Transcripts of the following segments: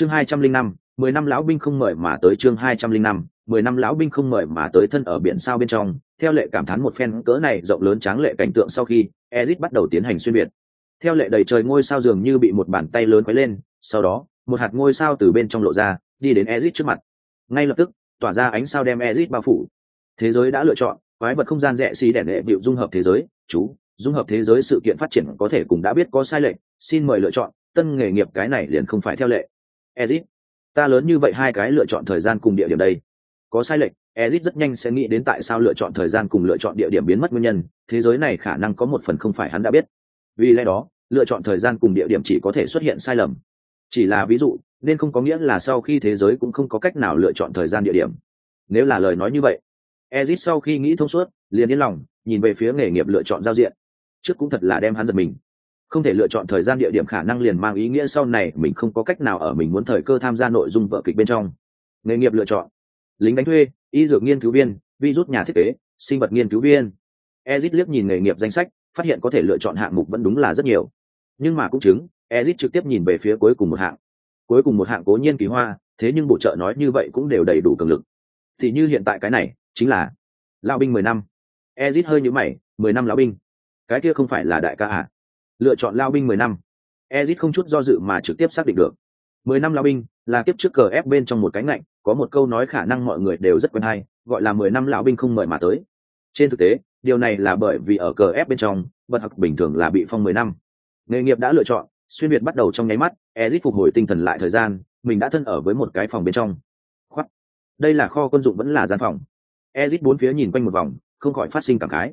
chương hai trăm linh năm, mười năm lão binh không mời mà tới chương hai trăm linh năm, mười năm lão binh không mời mà tới thân ở biển sao bên trong. Theo lệ cảm thán một phen cỡ này rộng lớn tráng lệ cảnh tượng sau khi, ezit bắt đầu tiến hành xuyên biệt. Theo lệ đầy trời ngôi sao dường như bị một bàn tay lớn quấy lên, sau đó, một hạt ngôi sao từ bên trong lộ ra, đi đến ezit trước mặt. Ngay lập tức, tỏa ra ánh sao đem ezit bao phủ. Thế giới đã lựa chọn, quái vật không gian rẻ xì đẻ lệ vịu dung hợp thế giới. Chú, dung hợp thế giới sự kiện phát triển có thể cũng đã biết có sai lệch, xin mời lựa chọn, tân nghề nghiệp cái này liền không phải theo lệ ezit, ta lớn như vậy hai cái lựa chọn thời gian cùng địa điểm đây. Có sai lệch, ezit rất nhanh sẽ nghĩ đến tại sao lựa chọn thời gian cùng lựa chọn địa điểm biến mất nguyên nhân, thế giới này khả năng có một phần không phải hắn đã biết. Vì lẽ đó, lựa chọn thời gian cùng địa điểm chỉ có thể xuất hiện sai lầm. Chỉ là ví dụ, nên không có nghĩa là sau khi thế giới cũng không có cách nào lựa chọn thời gian địa điểm. Nếu là lời nói như vậy, ezit sau khi nghĩ thông suốt, liền yên lòng, nhìn về phía nghề nghiệp lựa chọn giao diện. Trước cũng thật là đem hắn giật mình không thể lựa chọn thời gian địa điểm khả năng liền mang ý nghĩa sau này mình không có cách nào ở mình muốn thời cơ tham gia nội dung vở kịch bên trong. Nghề nghiệp lựa chọn. Lính đánh thuê, y dược nghiên cứu viên virus nhà thiết kế, sinh vật nghiên cứu viên. Ezit liếc nhìn nghề nghiệp danh sách, phát hiện có thể lựa chọn hạng mục vẫn đúng là rất nhiều. Nhưng mà cũng chứng, ezit trực tiếp nhìn về phía cuối cùng một hạng. Cuối cùng một hạng cố nhiên kỳ hoa, thế nhưng bộ trợ nói như vậy cũng đều đầy đủ cường lực. Thì như hiện tại cái này, chính là lao binh mười năm. Ezit hơi nhữ mày, mười năm lão binh. Cái kia không phải là đại ca à? Lựa chọn lao binh mười năm. Ezit không chút do dự mà trực tiếp xác định được. Mười năm lao binh là kiếp trước cờ ép bên trong một cái ngạnh, có một câu nói khả năng mọi người đều rất quen hay, gọi là mười năm lão binh không mời mà tới. Trên thực tế, điều này là bởi vì ở cờ ép bên trong bật học bình thường là bị phong mười năm. Nghề nghiệp đã lựa chọn, xuyên việt bắt đầu trong nháy mắt ezit phục hồi tinh thần lại thời gian, mình đã thân ở với một cái phòng bên trong. Khoắt đây là kho quân dụng vẫn là gian phòng. Ezit bốn phía nhìn quanh một vòng, không khỏi phát sinh cảm khái.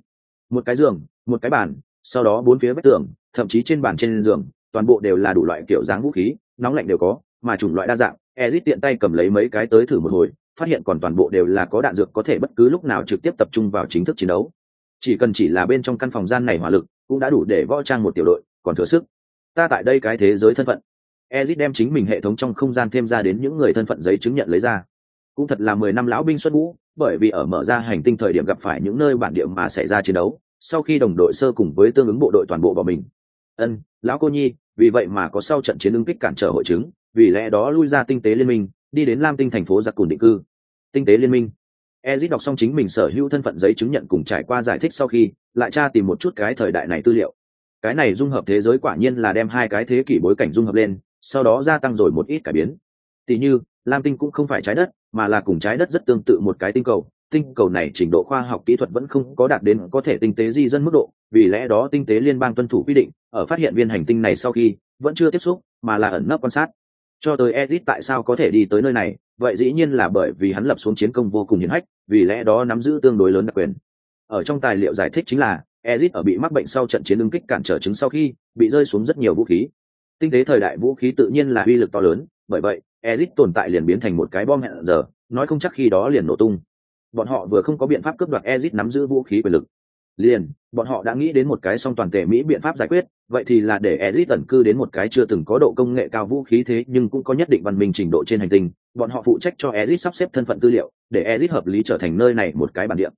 Một cái giường, một cái bàn sau đó bốn phía vách tường, thậm chí trên bàn trên giường, toàn bộ đều là đủ loại kiểu dáng vũ khí, nóng lạnh đều có, mà chủng loại đa dạng, ezit tiện tay cầm lấy mấy cái tới thử một hồi, phát hiện còn toàn bộ đều là có đạn dược có thể bất cứ lúc nào trực tiếp tập trung vào chính thức chiến đấu. Chỉ cần chỉ là bên trong căn phòng gian này hỏa lực, cũng đã đủ để võ trang một tiểu đội, còn thừa sức. Ta tại đây cái thế giới thân phận. Ezit đem chính mình hệ thống trong không gian thêm ra đến những người thân phận giấy chứng nhận lấy ra. Cũng thật là mười năm lão binh xuất ngũ, bởi vì ở mở ra hành tinh thời điểm gặp phải những nơi bản địa mà xảy ra chiến đấu sau khi đồng đội sơ cùng với tương ứng bộ đội toàn bộ vào mình. Ân, lão cô nhi, vì vậy mà có sau trận chiến ứng kích cản trở hội chứng, vì lẽ đó lui ra tinh tế liên minh, đi đến lam tinh thành phố giặc cùn định cư. Tinh tế liên minh. Ezit đọc xong chính mình sở hữu thân phận giấy chứng nhận cùng trải qua giải thích sau khi, lại tra tìm một chút cái thời đại này tư liệu. Cái này dung hợp thế giới quả nhiên là đem hai cái thế kỷ bối cảnh dung hợp lên, sau đó gia tăng rồi một ít cải biến. Tỉ như, lam tinh cũng không phải trái đất, mà là cùng trái đất rất tương tự một cái tinh cầu tinh cầu này trình độ khoa học kỹ thuật vẫn không có đạt đến có thể tinh tế di dân mức độ, vì lẽ đó tinh tế liên bang tuân thủ quy định, ở phát hiện viên hành tinh này sau khi, vẫn chưa tiếp xúc, mà là ẩn nấp quan sát. Cho tới Edit tại sao có thể đi tới nơi này, vậy dĩ nhiên là bởi vì hắn lập xuống chiến công vô cùng hiển hách, vì lẽ đó nắm giữ tương đối lớn đặc quyền. Ở trong tài liệu giải thích chính là Edit ở bị mắc bệnh sau trận chiến ứng kích cản trở chứng sau khi, bị rơi xuống rất nhiều vũ khí. Tinh tế thời đại vũ khí tự nhiên là uy lực to lớn, bởi vậy ezit tồn tại liền biến thành một cái bom hẹn giờ, nói không chắc khi đó liền nổ tung bọn họ vừa không có biện pháp cướp đoạt Ezit nắm giữ vũ khí quyền lực. Liền, bọn họ đã nghĩ đến một cái song toàn thể Mỹ biện pháp giải quyết, vậy thì là để Ezit tẩn cư đến một cái chưa từng có độ công nghệ cao vũ khí thế nhưng cũng có nhất định văn minh trình độ trên hành tinh, bọn họ phụ trách cho Ezit sắp xếp thân phận tư liệu, để Ezit hợp lý trở thành nơi này một cái bản địa.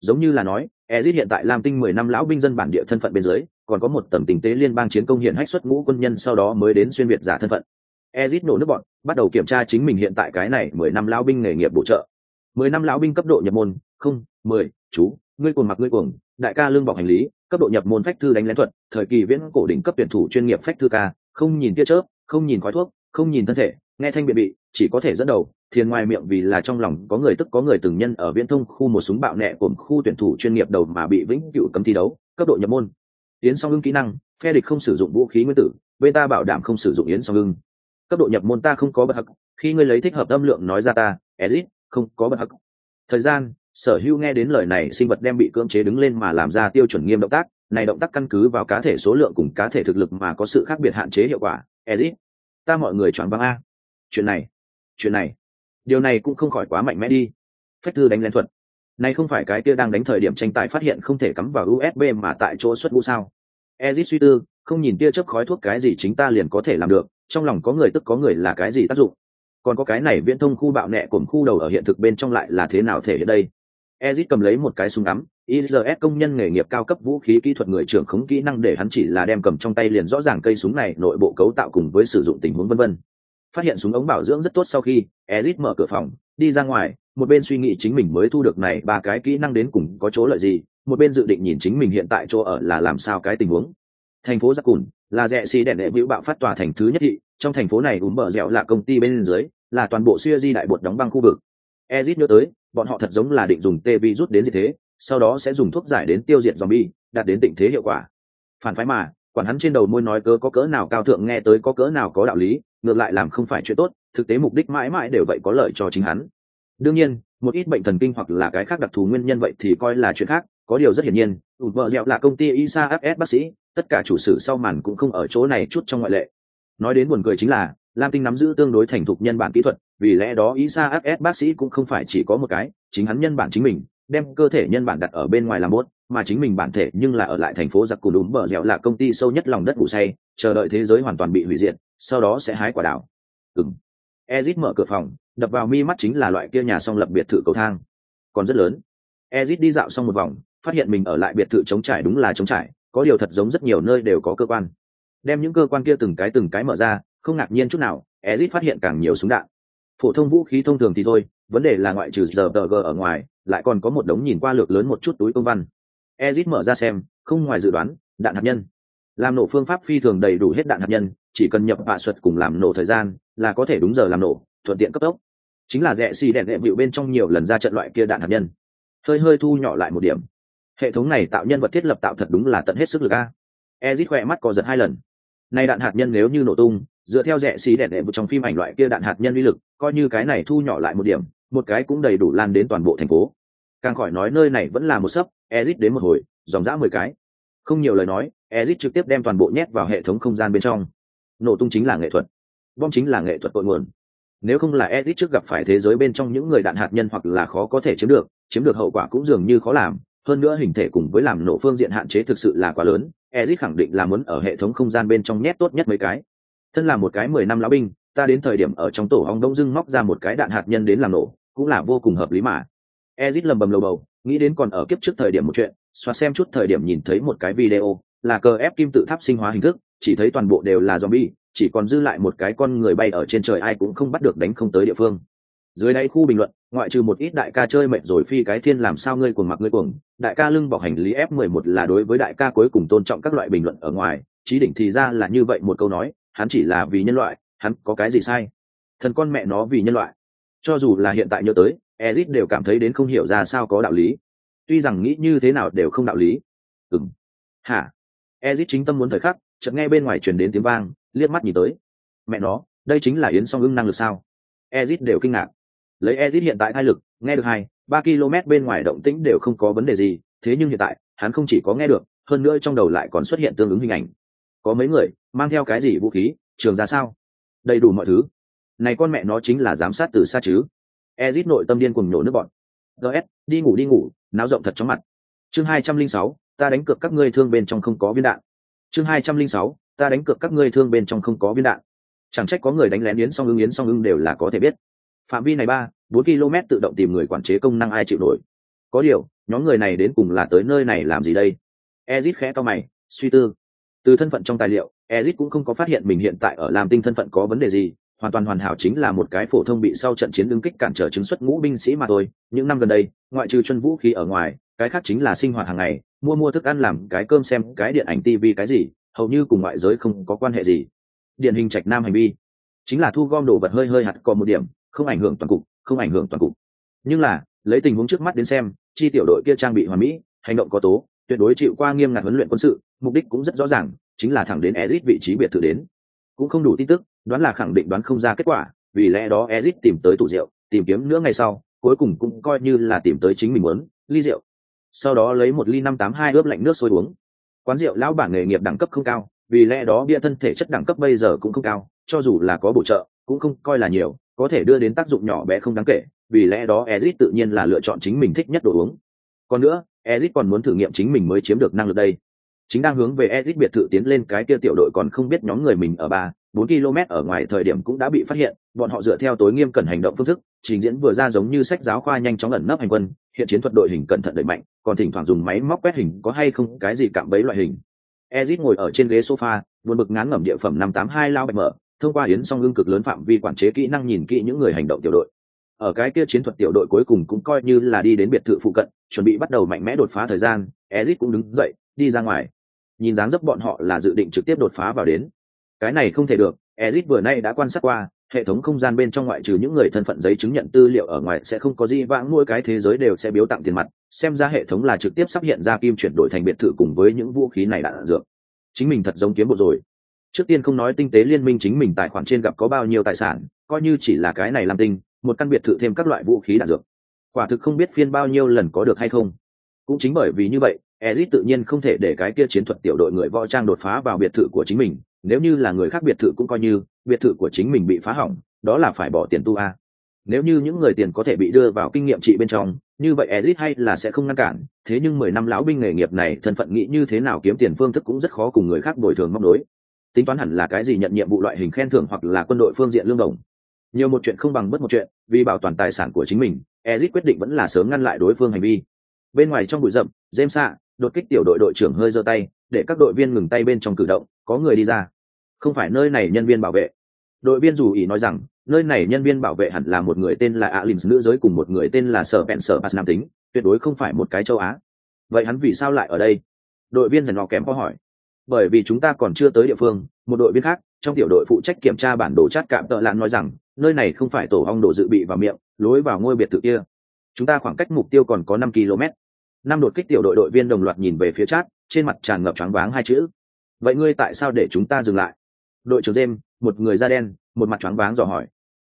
Giống như là nói, Ezit hiện tại làm tinh mười năm lão binh dân bản địa thân phận bên dưới, còn có một tầm tình tế liên bang chiến công hiện hách xuất ngũ quân nhân sau đó mới đến xuyên việt giả thân phận. Ezit nổ nước bọn, bắt đầu kiểm tra chính mình hiện tại cái này mười năm lão binh nghề nghiệp bổ trợ, mười năm lão binh cấp độ nhập môn không mười chú ngươi cuồng mặc ngươi cuồng đại ca lương bọc hành lý cấp độ nhập môn phách thư đánh lén thuật thời kỳ viễn cổ đỉnh cấp tuyển thủ chuyên nghiệp phách thư ca không nhìn tia chớp không nhìn khói thuốc không nhìn thân thể nghe thanh biện bị chỉ có thể dẫn đầu thiền ngoài miệng vì là trong lòng có người tức có người từng nhân ở viễn thông khu một súng bạo nẹ cùng khu tuyển thủ chuyên nghiệp đầu mà bị vĩnh cựu cấm thi đấu cấp độ nhập môn. Yến song ưng kỹ năng phe địch không sử dụng vũ khí nguyên tử bên ta bảo đảm không sử dụng yến song ưng. Cấp độ nhập môn ta không có bất hợp, khi ngươi lấy thích hợp âm lượng nói ra ta ezit không có bất hắc. Thời gian, sở hữu nghe đến lời này, sinh vật đem bị cưỡng chế đứng lên mà làm ra tiêu chuẩn nghiêm động tác. Này động tác căn cứ vào cá thể số lượng cùng cá thể thực lực mà có sự khác biệt hạn chế hiệu quả. Ezit, ta mọi người chọn băng a. Chuyện này chuyện này. Điều này cũng không khỏi quá mạnh mẽ đi. Phách thư đánh lên thuật. Này không phải cái kia đang đánh thời điểm tranh tài phát hiện không thể cắm vào usb mà tại chỗ xuất ngũ sao? Ezit suy tư, không nhìn tia chớp khói thuốc cái gì chính ta liền có thể làm được. Trong lòng có người tức có người là cái gì tác dụng? Còn có cái này viễn thông khu bạo nẹ cùng khu đầu ở hiện thực bên trong lại là thế nào thể hiện đây ezit cầm lấy một cái súng ngắm IRS công nhân nghề nghiệp cao cấp vũ khí kỹ thuật người trưởng khống kỹ năng để hắn chỉ là đem cầm trong tay liền rõ ràng cây súng này nội bộ cấu tạo cùng với sử dụng tình huống vân vân. phát hiện súng ống bảo dưỡng rất tốt sau khi, ezit mở cửa phòng, đi ra ngoài, một bên suy nghĩ chính mình mới thu được này ba cái kỹ năng đến cùng có chỗ lợi gì, một bên dự định nhìn chính mình hiện tại chỗ ở là làm sao cái tình huống thành phố giặc cùn là rẽ xì đèn đệ vũ bạo phát tòa thành thứ nhất thị trong thành phố này ùm bờ dẻo là công ty bên dưới, là toàn bộ xuya di đại bột đóng băng khu vực. Ezit nhớ tới, bọn họ thật giống là định dùng tê vi rút đến gì thế, sau đó sẽ dùng thuốc giải đến tiêu diệt zombie, đạt đến tình thế hiệu quả. Phản phái mà, quản hắn trên đầu môi nói cớ có cỡ nào cao thượng nghe tới có cỡ nào có đạo lý, ngược lại làm không phải chuyện tốt, thực tế mục đích mãi mãi đều vậy có lợi cho chính hắn. Đương nhiên, một ít bệnh thần kinh hoặc là cái khác đặc thù nguyên nhân vậy thì coi là chuyện khác, có điều rất hiển nhiên ủ vợ dẹo là công ty isa fs bác sĩ, tất cả chủ sử sau màn cũng không ở chỗ này chút trong ngoại lệ nói đến buồn cười chính là, lam tinh nắm giữ tương đối thành thục nhân bản kỹ thuật, vì lẽ đó isa fs bác sĩ cũng không phải chỉ có một cái, chính hắn nhân bản chính mình, đem cơ thể nhân bản đặt ở bên ngoài làm bốt, mà chính mình bản thể nhưng là ở lại thành phố giặc cù đúng bờ dẻo là công ty sâu nhất lòng đất ngủ say, chờ đợi thế giới hoàn toàn bị hủy diệt, sau đó sẽ hái quả đảo ừng ezit mở cửa phòng, đập vào mi mắt chính là loại kia nhà song lập biệt thự cầu thang. Còn rất lớn. Ezit đi dạo xong một vòng, phát hiện mình ở lại biệt thự chống trải đúng là chống trải, có điều thật giống rất nhiều nơi đều có cơ quan đem những cơ quan kia từng cái từng cái mở ra, không ngạc nhiên chút nào, ezit phát hiện càng nhiều súng đạn. Phổ thông vũ khí thông thường thì thôi, vấn đề là ngoại trừ giờ tờ g ở ngoài, lại còn có một đống nhìn qua lược lớn một chút túi công văn. Ezit mở ra xem, không ngoài dự đoán, đạn hạt nhân. Làm nổ phương pháp phi thường đầy đủ hết đạn hạt nhân, chỉ cần nhập hạ thuật cùng làm nổ thời gian, là có thể đúng giờ làm nổ, thuận tiện cấp tốc. Chính là rẽ xì đèn đệ vịu bên trong nhiều lần ra trận loại kia đạn hạt nhân. Hơi hơi thu nhỏ lại một điểm. Hệ thống này tạo nhân vật thiết lập tạo thật đúng là tận hết sức lực a. Ezit khỏe mắt có giật hai lần nay đạn hạt nhân nếu như nổ tung, dựa theo rẽ xí đèn đệ vịu trong phim ảnh loại kia đạn hạt nhân uy lực, coi như cái này thu nhỏ lại một điểm, một cái cũng đầy đủ lan đến toàn bộ thành phố. Càng khỏi nói nơi này vẫn là một sấp ezit đến một hồi, dòng dã mười cái. Không nhiều lời nói ezit trực tiếp đem toàn bộ nhét vào hệ thống không gian bên trong. Nổ tung chính là nghệ thuật. Bom chính là nghệ thuật cội nguồn. Nếu không là ezit trước gặp phải thế giới bên trong những người đạn hạt nhân hoặc là khó có thể chiếm được chiếm được hậu quả cũng dường như khó làm hơn nữa hình thể cùng với làm nổ phương diện hạn chế thực sự là quá lớn ezit khẳng định là muốn ở hệ thống không gian bên trong nhét tốt nhất mấy cái. Thân là một cái mười năm lão binh, ta đến thời điểm ở trong tổ hong đông dưng móc ra một cái đạn hạt nhân đến làm nổ, cũng là vô cùng hợp lý mà. Ezit lầm bầm lầu bầu, nghĩ đến còn ở kiếp trước thời điểm một chuyện, xoa xem chút thời điểm nhìn thấy một cái video, là cờ ép kim tự tháp sinh hóa hình thức, chỉ thấy toàn bộ đều là zombie, chỉ còn dư lại một cái con người bay ở trên trời ai cũng không bắt được đánh không tới địa phương dưới đây khu bình luận, ngoại trừ một ít đại ca chơi mệt rồi phi cái thiên làm sao ngươi cuồng mặc ngươi cuồng, đại ca lưng bọc hành lý f 11 là đối với đại ca cuối cùng tôn trọng các loại bình luận ở ngoài trí đỉnh thì ra là như vậy một câu nói, hắn chỉ là vì nhân loại, hắn có cái gì sai? Thần con mẹ nó vì nhân loại. Cho dù là hiện tại nhớ tới, ezit đều cảm thấy đến không hiểu ra sao có đạo lý. Tuy rằng nghĩ như thế nào đều không đạo lý. Ừng hả? Ezit chính tâm muốn thời khắc, chợt nghe bên ngoài truyền đến tiếng vang, liếc mắt nhìn tới. Mẹ nó, đây chính là yến song ưng năng lực sao? Ezit đều kinh ngạc lấy ezit hiện tại hai lực, nghe được hai, ba km bên ngoài động tĩnh đều không có vấn đề gì, thế nhưng hiện tại, hắn không chỉ có nghe được, hơn nữa trong đầu lại còn xuất hiện tương ứng hình ảnh. Có mấy người, mang theo cái gì vũ khí, trường ra sao? Đầy đủ mọi thứ. Này con mẹ nó chính là giám sát từ xa chứ. Ezit nội tâm điên cùng nhổ nước bọn gs đi ngủ đi ngủ, náo rộng thật chóng mặt. Chương hai trăm linh sáu, ta đánh cược các ngươi thương bên trong không có viên đạn. Chương hai trăm linh sáu, ta đánh cược các ngươi thương bên trong không có viên đạn. Chẳng trách có người đánh lén yến song ưng yến song ưng đều là có thể biết phạm vi này ba, bốn km tự động tìm người quản chế công năng ai chịu nổi. Có điều, nhóm người này đến cùng là tới nơi này làm gì đây? Ezit khẽ to mày, suy tư. Từ thân phận trong tài liệu, ezit cũng không có phát hiện mình hiện tại ở làm tinh thân phận có vấn đề gì, hoàn toàn hoàn hảo chính là một cái phổ thông bị sau trận chiến ứng kích cản trở chứng xuất ngũ binh sĩ mà thôi. Những năm gần đây, ngoại trừ chân vũ khí ở ngoài, cái khác chính là sinh hoạt hàng ngày, mua mua thức ăn làm cái cơm xem cái điện ảnh tv cái gì, hầu như cùng ngoại giới không có quan hệ gì. Điển hình trạch nam hành vi, chính là thu gom đồ vật hơi hơi hạt còn một điểm không ảnh hưởng toàn cục, không ảnh hưởng toàn cục. Nhưng là, lấy tình huống trước mắt đến xem, chi tiểu đội kia trang bị hoàn mỹ, hành động có tố, tuyệt đối chịu qua nghiêm ngặt huấn luyện quân sự, mục đích cũng rất rõ ràng, chính là thẳng đến ezit vị trí biệt thự đến. Cũng không đủ tin tức, đoán là khẳng định đoán không ra kết quả, vì lẽ đó ezit tìm tới tủ rượu, tìm kiếm nữa ngày sau, cuối cùng cũng coi như là tìm tới chính mình muốn, ly rượu. Sau đó lấy một ly năm tám hai ướp lạnh nước sôi uống. Quán rượu lão bản nghề nghiệp đẳng cấp không cao, vì lẽ đó bia thân thể chất đẳng cấp bây giờ cũng không cao, cho dù là có bổ trợ, cũng không coi là nhiều có thể đưa đến tác dụng nhỏ bé không đáng kể, vì lẽ đó ezit tự nhiên là lựa chọn chính mình thích nhất đồ uống. Còn nữa ezit còn muốn thử nghiệm chính mình mới chiếm được năng lực đây. Chính đang hướng về ezit biệt thự tiến lên cái kia tiểu đội còn không biết nhóm người mình ở ba, bốn km ở ngoài thời điểm cũng đã bị phát hiện, bọn họ dựa theo tối nghiêm cẩn hành động phương thức, trình diễn vừa ra giống như sách giáo khoa nhanh chóng ẩn nấp hành quân, hiện chiến thuật đội hình cẩn thận đẩy mạnh, còn thỉnh thoảng dùng máy móc quét hình có hay không cái gì cạm bẫy loại hình. Ezit ngồi ở trên ghế sofa, buồn bực ngán ngẩm địa phẩm năm tám hai lao bạch mở thông qua yến song ưng cực lớn phạm vi quản chế kỹ năng nhìn kỹ những người hành động tiểu đội. Ở cái kia chiến thuật tiểu đội cuối cùng cũng coi như là đi đến biệt thự phụ cận, chuẩn bị bắt đầu mạnh mẽ đột phá thời gian, ezit cũng đứng dậy, đi ra ngoài. Nhìn dáng dấp bọn họ là dự định trực tiếp đột phá vào đến. Cái này không thể được, ezit vừa nay đã quan sát qua, hệ thống không gian bên trong ngoại trừ những người thân phận giấy chứng nhận tư liệu ở ngoài sẽ không có gì vãng, mỗi cái thế giới đều sẽ biếu tặng tiền mặt, xem ra hệ thống là trực tiếp sắp hiện ra kim chuyển đổi thành biệt thự cùng với những vũ khí này đạn dược. Chính mình thật giống kiếm bộ rồi trước tiên không nói tinh tế liên minh chính mình tài khoản trên gặp có bao nhiêu tài sản, coi như chỉ là cái này làm tinh, một căn biệt thự thêm các loại vũ khí đạn dược. Quả thực không biết phiên bao nhiêu lần có được hay không. Cũng chính bởi vì như vậy ezit tự nhiên không thể để cái kia chiến thuật tiểu đội người võ trang đột phá vào biệt thự của chính mình, nếu như là người khác biệt thự cũng coi như, biệt thự của chính mình bị phá hỏng, đó là phải bỏ tiền tu a. Nếu như những người tiền có thể bị đưa vào kinh nghiệm trị bên trong, như vậy ezit hay là sẽ không ngăn cản, thế nhưng mười năm lão binh nghề nghiệp này thân phận nghĩ như thế nào kiếm tiền phương thức cũng rất khó cùng người khác bồi thường móc đối tính toán hẳn là cái gì nhận nhiệm vụ loại hình khen thưởng hoặc là quân đội phương diện lương đồng. Nhiều một chuyện không bằng bất một chuyện, vì bảo toàn tài sản của chính mình ezit quyết định vẫn là sớm ngăn lại đối phương hành vi. Bên ngoài trong bụi rậm, james xạ đột kích tiểu đội đội trưởng hơi giơ tay, để các đội viên ngừng tay bên trong cử động, có người đi ra. Không phải nơi này nhân viên bảo vệ. Đội viên dù ý nói rằng, nơi này nhân viên bảo vệ hẳn là một người tên là alin nữ giới cùng một người tên là sở bẹn sở pass nam tính, tuyệt đối không phải một cái châu á. Vậy hắn vì sao lại ở đây? Đội viên dành lò kém có hỏi bởi vì chúng ta còn chưa tới địa phương, một đội viên khác, trong tiểu đội phụ trách kiểm tra bản đồ chát cạm tợ lạn nói rằng, nơi này không phải tổ hong đồ dự bị vào miệng, lối vào ngôi biệt thự kia. Chúng ta khoảng cách mục tiêu còn có năm km. Năm đột kích tiểu đội đội viên đồng loạt nhìn về phía chát, trên mặt tràn ngập choáng váng hai chữ. Vậy ngươi tại sao để chúng ta dừng lại? Đội trưởng jem một người da đen, một mặt choáng váng dò hỏi.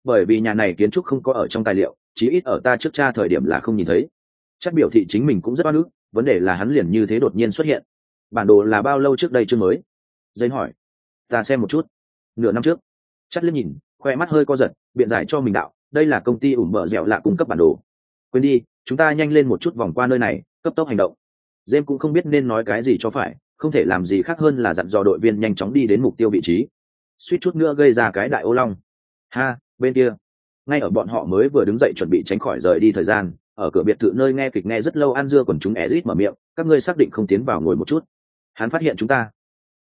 Bởi vì nhà này kiến trúc không có ở trong tài liệu, chí ít ở ta trước cha thời điểm là không nhìn thấy. Chắc biểu thị chính mình cũng rất oan ức, vấn đề là hắn liền như thế đột nhiên xuất hiện bản đồ là bao lâu trước đây chưa mới? Dây hỏi. Ta xem một chút. Nửa năm trước. Chắt liếc nhìn, khoe mắt hơi co giật, biện giải cho mình đạo, đây là công ty ủng mở dẻo lạ cung cấp bản đồ. Quên đi, chúng ta nhanh lên một chút vòng qua nơi này, cấp tốc hành động. Jem cũng không biết nên nói cái gì cho phải, không thể làm gì khác hơn là dặn dò đội viên nhanh chóng đi đến mục tiêu vị trí. Suýt chút nữa gây ra cái đại ô long. Ha, bên kia. Ngay ở bọn họ mới vừa đứng dậy chuẩn bị tránh khỏi rời đi thời gian, ở cửa biệt thự nơi nghe kịch nghe rất lâu ăn dưa còn chúng ezit mở miệng, các ngươi xác định không tiến vào ngồi một chút hắn phát hiện chúng ta.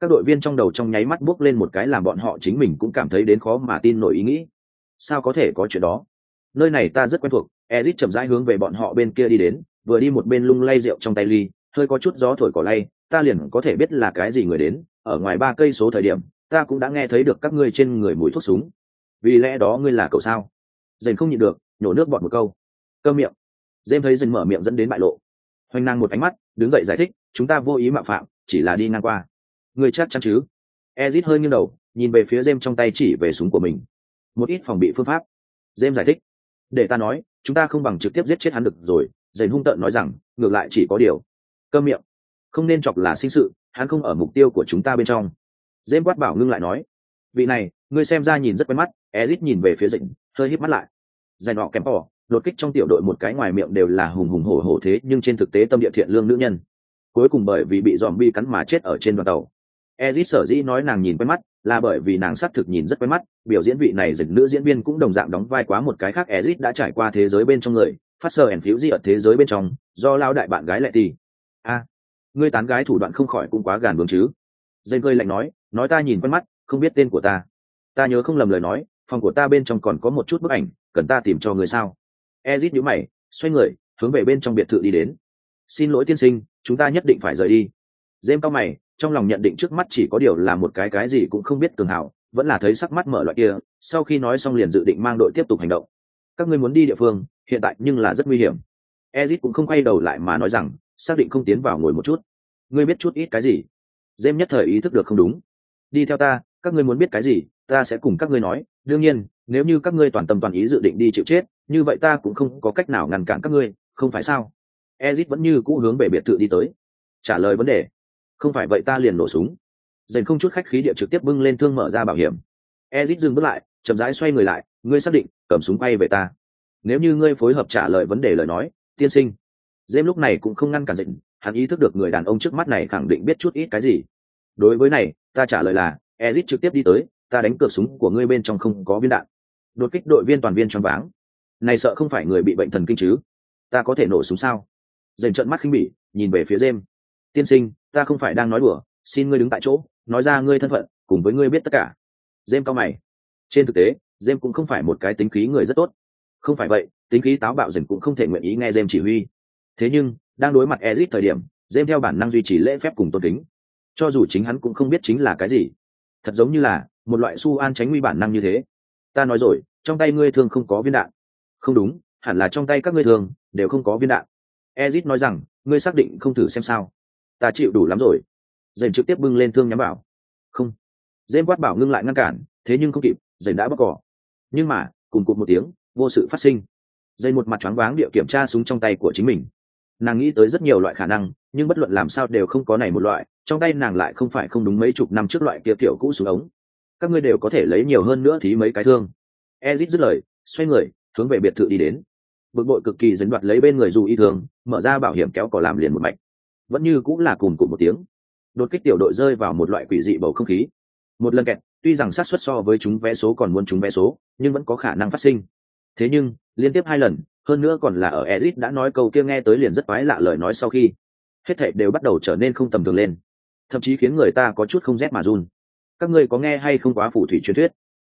Các đội viên trong đầu trong nháy mắt bước lên một cái làm bọn họ chính mình cũng cảm thấy đến khó mà tin nổi ý nghĩ. Sao có thể có chuyện đó? Nơi này ta rất quen thuộc ezit chậm rãi hướng về bọn họ bên kia đi đến, vừa đi một bên lung lay rượu trong tay ly, hơi có chút gió thổi cỏ lay, ta liền có thể biết là cái gì người đến, ở ngoài ba cây số thời điểm, ta cũng đã nghe thấy được các ngươi trên người mùi thuốc súng. Vì lẽ đó ngươi là cậu sao? Dền không nhịn được, nhổ nước bọt một câu. Cơ miệng. Dêm thấy dền mở miệng dẫn đến bại lộ. Hoành năng một ánh mắt, đứng dậy giải thích, chúng ta vô ý mạo phạm chỉ là đi ngang qua. Người chắc chắn chứ? Ezit hơi nghiêng đầu, nhìn về phía dêm trong tay chỉ về súng của mình. Một ít phòng bị phương pháp. Dêm giải thích. Để ta nói, chúng ta không bằng trực tiếp giết chết hắn được rồi, dền hung tợn nói rằng, ngược lại chỉ có điều. Cơ miệng. Không nên chọc là sinh sự, hắn không ở mục tiêu của chúng ta bên trong. Dêm quát bảo ngưng lại nói. Vị này ngươi xem ra nhìn rất quen mắt, ezit nhìn về phía dịnh hơi híp mắt lại. Dành họ kém bỏ, đột kích trong tiểu đội một cái ngoài miệng đều là hùng hùng hổ hổ thế, nhưng trên thực tế tâm địa thiện lương nữ nhân cuối cùng bởi vì bị dòm bi cắn mà chết ở trên đoàn tàu. Ezit sở dĩ nói nàng nhìn quen mắt là bởi vì nàng xác thực nhìn rất quen mắt, biểu diễn vị này dịch nữ diễn viên cũng đồng dạng đóng vai quá một cái khác. Ezit đã trải qua thế giới bên trong người, phát sờ ẩn phiếu di ở thế giới bên trong, do lao đại bạn gái lại thì. A, ngươi tán gái thủ đoạn không khỏi cũng quá gàn bướng chứ. Dây cơi lạnh nói nói ta nhìn quen mắt, không biết tên của ta. Ta nhớ không lầm lời nói, phòng của ta bên trong còn có một chút bức ảnh, cần ta tìm cho người sao? Ezit nhíu mày, xoay người, hướng về bên trong biệt thự đi đến xin lỗi tiên sinh, chúng ta nhất định phải rời đi. Dêm cao mày, trong lòng nhận định trước mắt chỉ có điều là một cái cái gì cũng không biết cường hảo vẫn là thấy sắc mắt mở loại kia, sau khi nói xong liền dự định mang đội tiếp tục hành động. Các ngươi muốn đi địa phương, hiện tại nhưng là rất nguy hiểm. Ezit cũng không quay đầu lại mà nói rằng, xác định không tiến vào ngồi một chút. Ngươi biết chút ít cái gì? Dêm nhất thời ý thức được không đúng. Đi theo ta, các ngươi muốn biết cái gì, ta sẽ cùng các ngươi nói. Đương nhiên, nếu như các ngươi toàn tâm toàn ý dự định đi chịu chết, như vậy ta cũng không có cách nào ngăn cản các ngươi, không phải sao? Ezit vẫn như cũ hướng về biệt thự đi tới. Trả lời vấn đề. Không phải vậy ta liền nổ súng. Dành không chút khách khí địa trực tiếp bưng lên thương mở ra bảo hiểm. Ezit dừng bước lại, chậm rãi xoay người lại. Ngươi xác định, cầm súng quay về ta. Nếu như ngươi phối hợp trả lời vấn đề lời nói, tiên sinh. Dêm lúc này cũng không ngăn cản dịnh hắn ý thức được người đàn ông trước mắt này khẳng định biết chút ít cái gì. Đối với này, ta trả lời là, ezit trực tiếp đi tới. Ta đánh cược súng của ngươi bên trong không có viên đạn. Đột kích đội viên toàn viên choáng váng. Này sợ không phải người bị bệnh thần kinh chứ? Ta có thể nổ súng sao? Dành trận mắt khinh bỉ, nhìn về phía dêm tiên sinh, ta không phải đang nói đùa, xin ngươi đứng tại chỗ, nói ra ngươi thân phận, cùng với ngươi biết tất cả. Dêm cao mày. Trên thực tế dêm cũng không phải một cái tính khí người rất tốt. Không phải vậy, tính khí táo bạo dần cũng không thể nguyện ý nghe dêm chỉ huy. Thế nhưng, đang đối mặt ezit thời điểm dêm theo bản năng duy trì lễ phép cùng tôn kính. Cho dù chính hắn cũng không biết chính là cái gì. Thật giống như là, một loại su an tránh nguy bản năng như thế. Ta nói rồi, trong tay ngươi thường không có viên đạn. Không đúng, hẳn là trong tay các ngươi thường đều không có viên đạn ezit nói rằng, ngươi xác định không thử xem sao? Ta chịu đủ lắm rồi. Dành trực tiếp bưng lên thương nhắm bảo không. Dêm quát bảo ngưng lại ngăn cản, thế nhưng không kịp dành đã bóc cỏ. Nhưng mà, cùng cụt một tiếng, vô sự phát sinh. Dây một mặt choáng váng địa kiểm tra súng trong tay của chính mình. Nàng nghĩ tới rất nhiều loại khả năng, nhưng bất luận làm sao đều không có này một loại, trong tay nàng lại không phải không đúng mấy chục năm trước loại kia kiểu cũ xuống ống. Các ngươi đều có thể lấy nhiều hơn nữa thì mấy cái thương. Ezit dứt lời, xoay người, hướng về biệt thự đi đến bực bội cực kỳ dấn đoạt lấy bên người dù y thường, mở ra bảo hiểm kéo cỏ làm liền một mạch. Vẫn như cũng là cùng cùng một tiếng. Đột kích tiểu đội rơi vào một loại quỷ dị bầu không khí. Một lần kẹt, tuy rằng sát xuất so với chúng vé số còn muốn chúng vé số, nhưng vẫn có khả năng phát sinh. Thế nhưng, liên tiếp hai lần, hơn nữa còn là ở ezit đã nói câu kia nghe tới liền rất quái lạ lời nói sau khi, hết thệ đều bắt đầu trở nên không tầm thường lên. Thậm chí khiến người ta có chút không rét mà run. Các ngươi có nghe hay không quá phủ thủy truyền thuyết?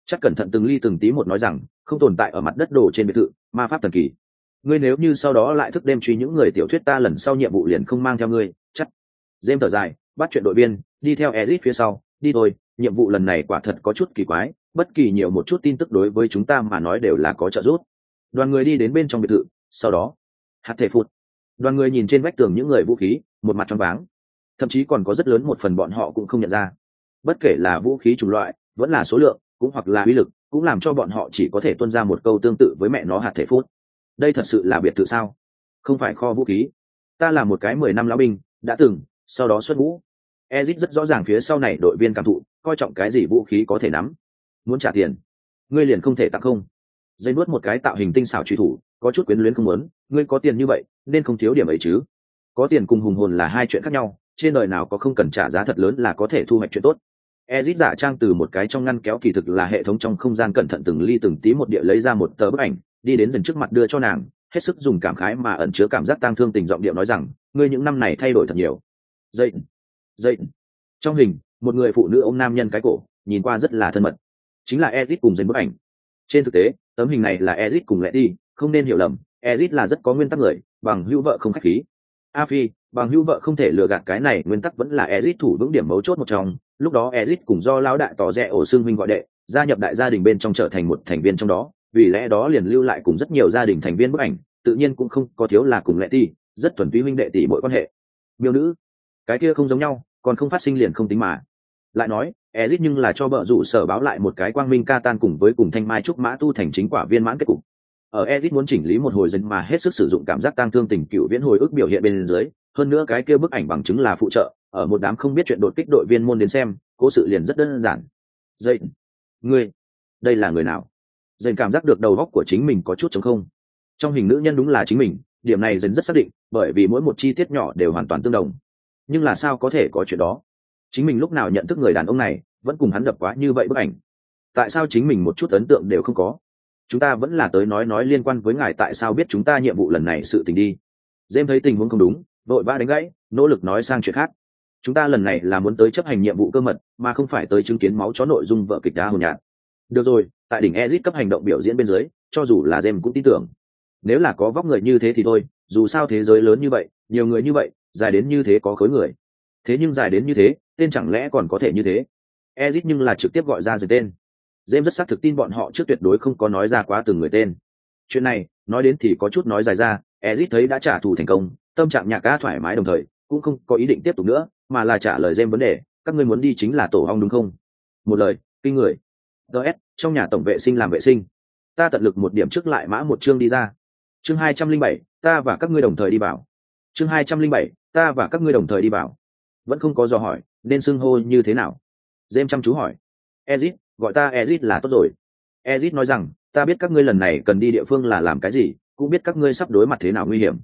Chắc cẩn thận từng ly từng tí một nói rằng, không tồn tại ở mặt đất đồ trên biệt thự, ma pháp thần kỳ ngươi nếu như sau đó lại thức đêm truy những người tiểu thuyết ta lần sau nhiệm vụ liền không mang theo ngươi, chắc. Dêm thở dài, bắt chuyện đội viên, đi theo ezit phía sau. Đi thôi, nhiệm vụ lần này quả thật có chút kỳ quái, bất kỳ nhiều một chút tin tức đối với chúng ta mà nói đều là có trợ giúp. Đoàn người đi đến bên trong biệt thự, sau đó hạt thể phụt. Đoàn người nhìn trên vách tường những người vũ khí, một mặt trong váng. Thậm chí còn có rất lớn một phần bọn họ cũng không nhận ra. Bất kể là vũ khí chủng loại, vẫn là số lượng, cũng hoặc là uy lực, cũng làm cho bọn họ chỉ có thể tuân ra một câu tương tự với mẹ nó hạt thể phút đây thật sự là biệt thự sao? Không phải kho vũ khí. Ta là một cái mười năm lão binh, đã từng, sau đó xuất ngũ. Ezit rất rõ ràng phía sau này đội viên cảm thụ, coi trọng cái gì vũ khí có thể nắm. Muốn trả tiền. Ngươi liền không thể tặng không. Dây nuốt một cái tạo hình tinh xảo truy thủ, có chút quyến luyến không muốn, ngươi có tiền như vậy, nên không thiếu điểm ấy chứ. Có tiền cùng hùng hồn là hai chuyện khác nhau, trên đời nào có không cần trả giá thật lớn là có thể thu hoạch chuyện tốt. Ezit giả trang từ một cái trong ngăn kéo kỳ thực là hệ thống trong không gian cẩn thận từng ly từng tí một địa lấy ra một tờ bức ảnh đi đến dần trước mặt đưa cho nàng, hết sức dùng cảm khái mà ẩn chứa cảm giác tang thương tình giọng điệu nói rằng, ngươi những năm này thay đổi thật nhiều. Dậy dậy. Trong hình, một người phụ nữ ôm nam nhân cái cổ, nhìn qua rất là thân mật. Chính là ezit cùng dành bức ảnh. Trên thực tế, tấm hình này là ezit cùng lẽ đi không nên hiểu lầm ezit là rất có nguyên tắc người, bằng hữu vợ không khách khí. A phi, bằng hữu vợ không thể lừa gạt cái này, nguyên tắc vẫn là ezit thủ vững điểm mấu chốt một trong. Lúc đó ezit cùng do lão đại tỏ rẽ ổ xương huynh gọi đệ, gia nhập đại gia đình bên trong trở thành một thành viên trong đó vì lẽ đó liền lưu lại cùng rất nhiều gia đình thành viên bức ảnh, tự nhiên cũng không có thiếu là cùng lệ ti rất thuần túy huynh đệ tỷ mỗi quan hệ. Miêu nữ, cái kia không giống nhau, còn không phát sinh liền không tính mà. Lại nói, ezit nhưng là cho vợ rủ sở báo lại một cái quang minh ca tan cùng với cùng thanh mai trúc mã tu thành chính quả viên mãn kết cục. Ở ezit muốn chỉnh lý một hồi dân mà hết sức sử dụng cảm giác tang thương tình cựu viễn hồi ức biểu hiện bên dưới, hơn nữa cái kia bức ảnh bằng chứng là phụ trợ, ở một đám không biết chuyện đột kích đội viên môn đến xem, cố sự liền rất đơn giản. Dậy, ngươi, đây là người nào? Dần cảm giác được đầu góc của chính mình có chút chống không. Trong hình nữ nhân đúng là chính mình, điểm này dần rất xác định, bởi vì mỗi một chi tiết nhỏ đều hoàn toàn tương đồng. Nhưng là sao có thể có chuyện đó? Chính mình lúc nào nhận thức người đàn ông này, vẫn cùng hắn đập quá như vậy bức ảnh. Tại sao chính mình một chút ấn tượng đều không có? Chúng ta vẫn là tới nói nói liên quan với ngài tại sao biết chúng ta nhiệm vụ lần này sự tình đi. Dêm thấy tình huống không đúng, vội vã đánh gãy, nỗ lực nói sang chuyện khác. Chúng ta lần này là muốn tới chấp hành nhiệm vụ cơ mật, mà không phải tới chứng kiến máu chó nội dung vợ kịch đá hồn nhạt được rồi tại đỉnh Ezic cấp hành động biểu diễn bên dưới, cho dù là jem cũng tin tưởng. Nếu là có vóc người như thế thì thôi, dù sao thế giới lớn như vậy, nhiều người như vậy, dài đến như thế có khối người. Thế nhưng dài đến như thế, tên chẳng lẽ còn có thể như thế? Ezic nhưng là trực tiếp gọi ra rồi tên. Jem rất xác thực tin bọn họ trước tuyệt đối không có nói ra quá từng người tên. Chuyện này, nói đến thì có chút nói dài ra Ezic thấy đã trả thù thành công, tâm trạng nhạc ca thoải mái đồng thời, cũng không có ý định tiếp tục nữa, mà là trả lời jem vấn đề, các ngươi muốn đi chính là tổ ong đúng không? Một lời, kinh người ts trong nhà tổng vệ sinh làm vệ sinh. Ta tận lực một điểm trước lại mã một chương đi ra. Chương hai trăm linh bảy, ta và các ngươi đồng thời đi vào. Chương hai trăm linh bảy, ta và các ngươi đồng thời đi vào. Vẫn không có dò hỏi, nên xưng hô như thế nào? Dêm chăm chú hỏi. Ezit, gọi ta ezit là tốt rồi. Ezit nói rằng, ta biết các ngươi lần này cần đi địa phương là làm cái gì, cũng biết các ngươi sắp đối mặt thế nào nguy hiểm.